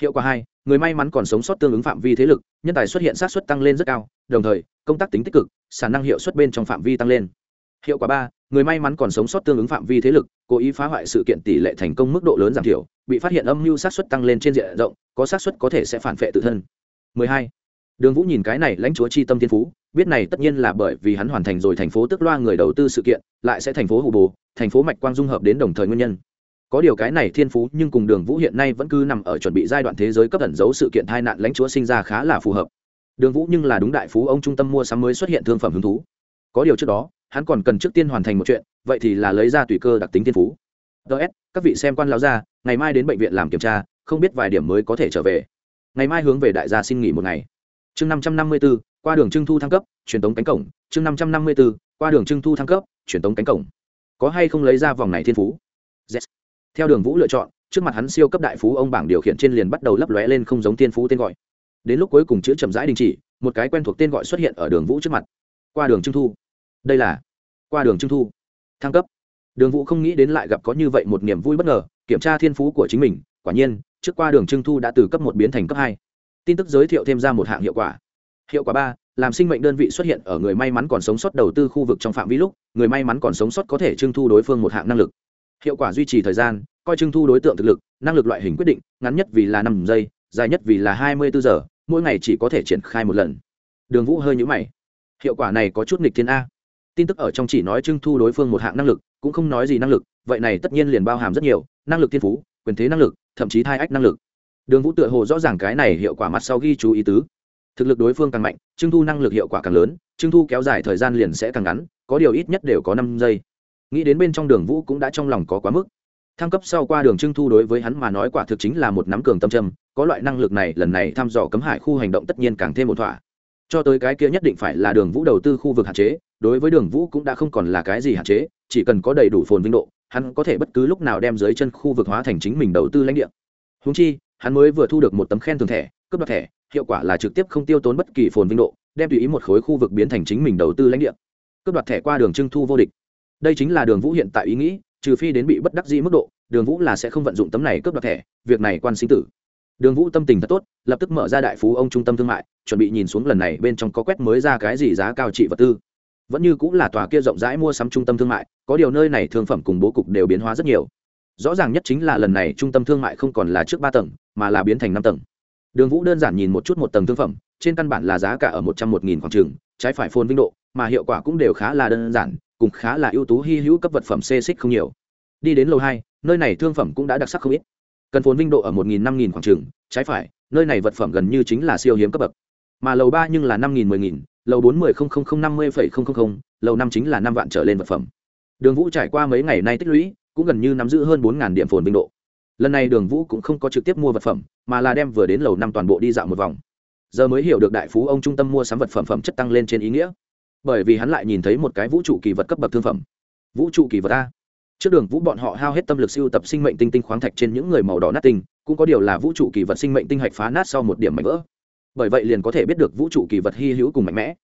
S1: Hiệu quả hai, người may mắn còn sống sót tương ứng phạm vi thế lực, nhân tài xuất hiện sát xuất tăng lên rất cao, đồng thời, công tác tính tích cực khả năng hiệu suất bên trong phạm vi tăng lên. Hiệu quả ba người may mắn còn sống sót tương ứng phạm vi thế lực, cố ý phá hoại sự kiện tỷ lệ thành công mức độ lớn giảm thiểu, bị phát hiện âm mưu sát xuất tăng lên trên diện rộng, có sát xuất có thể sẽ phản vệ tự thân. 12. đường vũ nhìn cái này lãnh chúa chi tâm thiên phú, biết này tất nhiên là bởi vì hắn hoàn thành rồi thành phố tức loa người đầu tư sự kiện, lại sẽ thành phố hù bồ, thành phố mạch quang dung hợp đến đồng thời nguyên nhân. Có điều cái này thiên phú nhưng cùng đường vũ hiện nay vẫn cứ nằm ở chuẩn bị giai đoạn thế giới cấp ẩn giấu sự kiện tai nạn lãnh chúa sinh ra khá là phù hợp. Đường vũ nhưng là đúng đại phú ông trung tâm mua sắm mới xuất hiện thương phẩm hứng thú. Có điều trước đó hắn còn cần trước tiên hoàn thành một chuyện, vậy thì là lấy ra tùy cơ đặc tính thiên phú. Ts các vị xem quan lão gia, ngày mai đến bệnh viện làm kiểm tra, không biết vài điểm mới có thể trở về. Ngày mai hướng về đại gia xin nghỉ một ngày. Chương năm trăm năm mươi b ố qua đường trưng thu thăng cấp, truyền tống cánh cổng. Chương năm trăm năm mươi b ố qua đường trưng thu thăng cấp, truyền tống cánh cổng. Có hay không lấy ra vòng này thiên phú? Yes. theo đường vũ lựa chọn, trước mặt hắn siêu cấp đại phú ông bảng điều khiển trên liền bắt đầu lấp lóe lên không giống thiên phú tên gọi. Đến lúc cuối cùng chữ chậm rãi đình chỉ, một cái quen thuộc tên gọi xuất hiện ở đường vũ trước mặt. Qua đường trưng thu đây là qua đường trưng thu, thăng cấp. Đường vũ không nghĩ đến lại gặp có như vậy một niềm vui bất ngờ, kiểm tra thiên phú của chính mình, quả nhiên, trước qua đường trưng thu đã từ cấp một biến thành cấp hai. Tin tức giới thiệu thêm ra một hạng hiệu quả. Hiệu quả ba, làm sinh mệnh đơn vị xuất hiện ở người may mắn còn sống sót đầu tư khu vực trong phạm vi lúc, người may mắn còn sống sót có thể trưng thu đối phương một hạng năng lực. Hiệu quả duy trì thời gian, coi trưng thu đối tượng thực lực, năng lực loại hình quyết định, ngắn nhất vì là năm giây, dài nhất vì là hai mươi bốn giờ, mỗi ngày chỉ có thể triển khai một lần. Đường vũ hơi nhũ mày. Hiệu quả này có chút nghịch thiên a tin tức ở trong chỉ nói trưng thu đối phương một hạng năng lực, cũng không nói gì năng lực, vậy này tất nhiên liền bao hàm rất nhiều, năng lực thiên phú, quyền thế năng lực, thậm chí thai ách năng lực. Đường vũ tựa hồ rõ ràng cái này hiệu quả mặt sau ghi chú ý tứ. Thực lực đối phương càng mạnh, trưng thu năng lực hiệu quả càng lớn, trưng thu kéo dài thời gian liền sẽ càng ngắn, có điều ít nhất đều có năm giây. Nghĩ đến bên trong đường vũ cũng đã trong lòng có quá mức. Thăng cấp sau qua đường trưng thu đối với hắn mà nói quả thực chính là một nắm cường tâm trầm, có loại năng lực này lần này thăm dò cấm hải khu hành động tất nhiên càng thêm một thỏa cho tới cái kia nhất định phải là đường vũ đầu tư khu vực hạn chế, đối với đường vũ cũng đã không còn là cái gì hạn chế, chỉ cần có đầy đủ phồn vinh độ, hắn có thể bất cứ lúc nào đem dưới chân khu vực hóa thành chính mình đầu tư lãnh địa. Húng chi, hắn mới vừa thu được một tấm khen thường thẻ, cướp đoạt thẻ, hiệu quả là trực tiếp không tiêu tốn bất kỳ phồn vinh độ, đem tùy ý một khối khu vực biến thành chính mình đầu tư lãnh địa. Cướp đoạt thẻ qua đường trưng thu vô địch. Đây chính là đường vũ hiện tại ý nghĩ, trừ phi đến bị bất đắc dĩ mức độ, đường vũ là sẽ không vận dụng tấm này cướp đoạt thẻ, việc này quan sinh tử đường vũ tâm tình thật tốt, lập tức mở ra đại phú ông trung tâm thương mại, chuẩn bị nhìn xuống lần này bên trong có quét mới ra cái gì giá cao trị vật tư. Vẫn như cũng là tòa kia rộng rãi mua sắm trung tâm thương mại, có điều nơi này thương phẩm cùng bố cục đều biến hóa rất nhiều. Rõ ràng nhất chính là lần này trung tâm thương mại không còn là trước ba tầng, mà là biến thành năm tầng. Đường vũ đơn giản nhìn một chút một tầng thương phẩm, trên căn bản là giá cả ở một trăm một nghìn khoảng trường, trái phải phôn vinh độ, mà hiệu quả cũng đều khá là đơn giản, cùng khá là ưu tú hy hữu cấp vật phẩm xê xích không nhiều. Đi đến lầu hai, nơi này thương phẩm cũng đã đặc sắc không ít cần phồn vinh độ ở một nghìn năm nghìn khoảng trường, trái phải, nơi này vật phẩm gần như chính là siêu hiếm cấp bậc. Mà lầu ba nhưng là năm nghìn, mười nghìn, lầu bốn mươi không không không, năm mươi phẩy không không không, lầu năm chính là năm vạn trở lên vật phẩm. Đường vũ trải qua mấy ngày nay tích lũy, cũng gần như nắm giữ hơn bốn ngàn điểm phồn vinh độ. Lần này đường vũ cũng không có trực tiếp mua vật phẩm, mà là đem vừa đến lầu năm toàn bộ đi dạo một vòng. Giờ mới hiểu được đại phú ông trung tâm mua sắm vật phẩm phẩm chất tăng lên trên ý nghĩa. Bởi vì hắn lại nhìn thấy một cái vũ trụ kỳ vật cấp bậc thương phẩm. Vũ trụ kỳ vật a trước đường vũ bọn họ hao hết tâm lực siêu tập sinh mệnh tinh tinh khoáng thạch trên những người màu đỏ nát tinh, cũng có điều là vũ trụ kỳ vật sinh mệnh tinh hạch phá nát sau một điểm mảnh vỡ. Bởi vậy liền có thể biết được vũ trụ kỳ vật hy hữu cùng mạnh mẽ.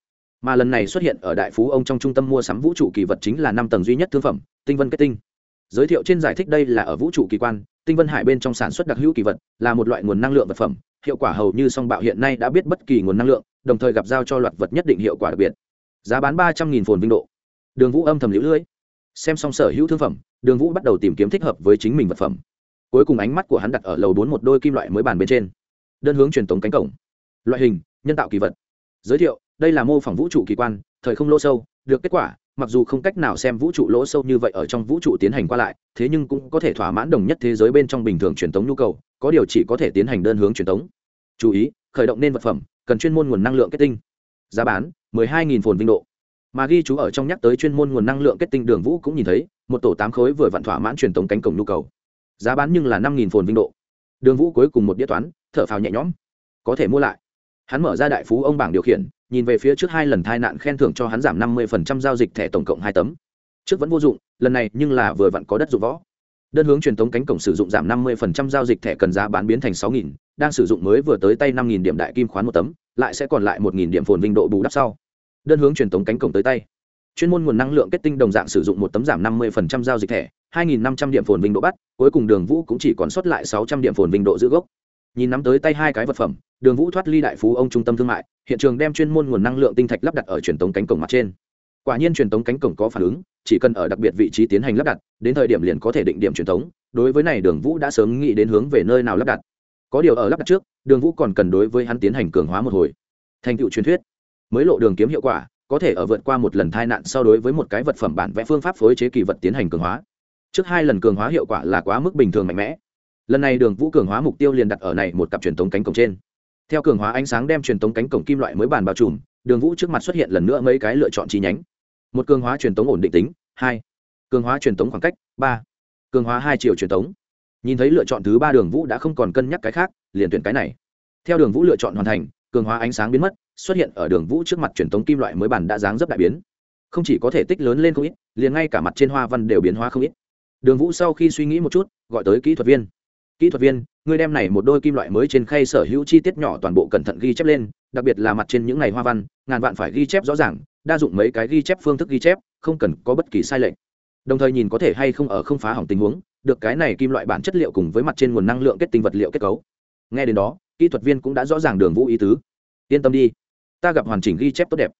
S1: Mà lần này xuất hiện ở đại phú ông trong trung tâm mua sắm vũ trụ kỳ vật chính là năm tầng duy nhất thương phẩm, tinh vân kết tinh. Giới thiệu trên giải thích đây là ở vũ trụ kỳ quan, tinh vân hải bên trong sản xuất đặc hữu kỳ vật, là một loại nguồn năng lượng vật phẩm, hiệu quả hầu như song bạo hiện nay đã biết bất kỳ nguồn năng lượng, đồng thời gặp giao cho loạt vật nhất định hiệu quả đặc biệt. Giá bán ba trăm nghìn phồn vinh độ. Đường vũ âm thầm lũ lưỡi xem xong sở hữu thương phẩm, đường vũ bắt đầu tìm kiếm thích hợp với chính mình vật phẩm. Cuối cùng ánh mắt của hắn đặt ở lầu bốn một đôi kim loại mới bàn bên trên. Đơn hướng truyền tống cánh cổng. Loại hình, nhân tạo kỳ vật. Giới thiệu, đây là mô phỏng vũ trụ kỳ quan, thời không lỗ sâu, được kết quả, mặc dù không cách nào xem vũ trụ lỗ sâu như vậy ở trong vũ trụ tiến hành qua lại, thế nhưng cũng có thể thỏa mãn đồng nhất thế giới bên trong bình thường truyền tống nhu cầu, có điều chỉ có thể tiến hành đơn hướng truyền tống. Chú ý, khởi động nên vật phẩm, cần chuyên môn nguồn năng lượng kết tinh. Giá bán 12.000 phồn vinh độ mà ghi chú ở trong nhắc tới chuyên môn nguồn năng lượng kết tinh đường vũ cũng nhìn thấy một tổ tám khối vừa vặn thỏa mãn truyền tống cánh cổng nhu cầu. Giá bán nhưng là 5.000 phồn vinh độ. Đường vũ cuối cùng một đĩa toán thở phào nhẹ nhõm. Có thể mua lại. Hắn mở ra đại phú ông bảng điều khiển nhìn về phía trước hai lần thai nạn khen thưởng cho hắn giảm 50% giao dịch thẻ tổng cộng hai tấm. Trước vẫn vô dụng lần này nhưng là vừa vặn có đất dụng võ. Đơn hướng truyền thống cánh cổng sử dụng giảm 50% giao dịch thẻ cần giá bán biến thành 6.000, đang sử dụng mới vừa tới tay 5.000 điểm đại kim khoán một tấm lại sẽ còn lại 1.000 điểm phồn vinh độ bù đắp sau đơn hướng truyền tống cánh cổng tới tay. Chuyên môn nguồn năng lượng kết tinh đồng dạng sử dụng một tấm giảm 50% giao dịch thẻ 2.500 điểm phồn vinh độ bắt, cuối cùng đường vũ cũng chỉ còn sót lại 600 điểm phồn vinh độ giữ gốc. Nhìn nắm tới tay hai cái vật phẩm, đường vũ thoát ly đại phú ông trung tâm thương mại, hiện trường đem chuyên môn nguồn năng lượng tinh thạch lắp đặt ở truyền tống cánh cổng mặt trên. Quả nhiên truyền tống cánh cổng có phản ứng, chỉ cần ở đặc biệt vị trí tiến hành lắp đặt, đến thời điểm liền có thể định điểm truyền tống, đối với này đường vũ đã sớm nghĩ đến hướng về nơi nào lắp đặt. Có điều ở lắp đặt trước, đường vũ còn cần đối với hắn tiến hành cường hóa một hồi. Thành tựu truyền thuyết mới lộ đường kiếm hiệu quả, có thể ở vượt qua một lần tai nạn so đối với một cái vật phẩm bản vẽ phương pháp phối chế kỳ vật tiến hành cường hóa. Trước hai lần cường hóa hiệu quả là quá mức bình thường mạnh mẽ. Lần này đường vũ cường hóa mục tiêu liền đặt ở này một cặp truyền tống cánh cổng trên. Theo cường hóa ánh sáng đem truyền tống cánh cổng kim loại mới bàn bao trùm, đường vũ trước mặt xuất hiện lần nữa mấy cái lựa chọn chi nhánh. Một cường hóa truyền tống ổn định tính, hai. Cường hóa truyền tống khoảng cách, ba. Cường hóa hai chiều truyền tống. Nhìn thấy lựa chọn thứ ba đường vũ đã không còn cân nhắc cái khác, liền tuyển cái này. Theo đường vũ lựa chọn hoàn thành cường hóa ánh sáng biến mất, xuất hiện ở đường vũ trước mặt truyền thống kim loại mới bàn đã dáng dấp đại biến. Không chỉ có thể tích lớn lên không ít, liền ngay cả mặt trên hoa văn đều biến hóa không ít. Đường vũ sau khi suy nghĩ một chút, gọi tới kỹ thuật viên. Kỹ thuật viên người đem này một đôi kim loại mới trên khay sở hữu chi tiết nhỏ toàn bộ cẩn thận ghi chép lên, đặc biệt là mặt trên những ngày hoa văn, ngàn vạn phải ghi chép rõ ràng, đa dụng mấy cái ghi chép phương thức ghi chép, không cần có bất kỳ sai lệch. Đồng thời nhìn có thể hay không ở không phá hỏng tình huống, được cái này kim loại bản chất liệu cùng với mặt trên nguồn năng lượng kết tinh vật liệu kết cấu. Nghe đến đó kỹ thuật viên cũng đã rõ ràng đường vũ ý tứ. Yên tâm đi. Ta gặp hoàn chỉnh ghi chép tốt đẹp.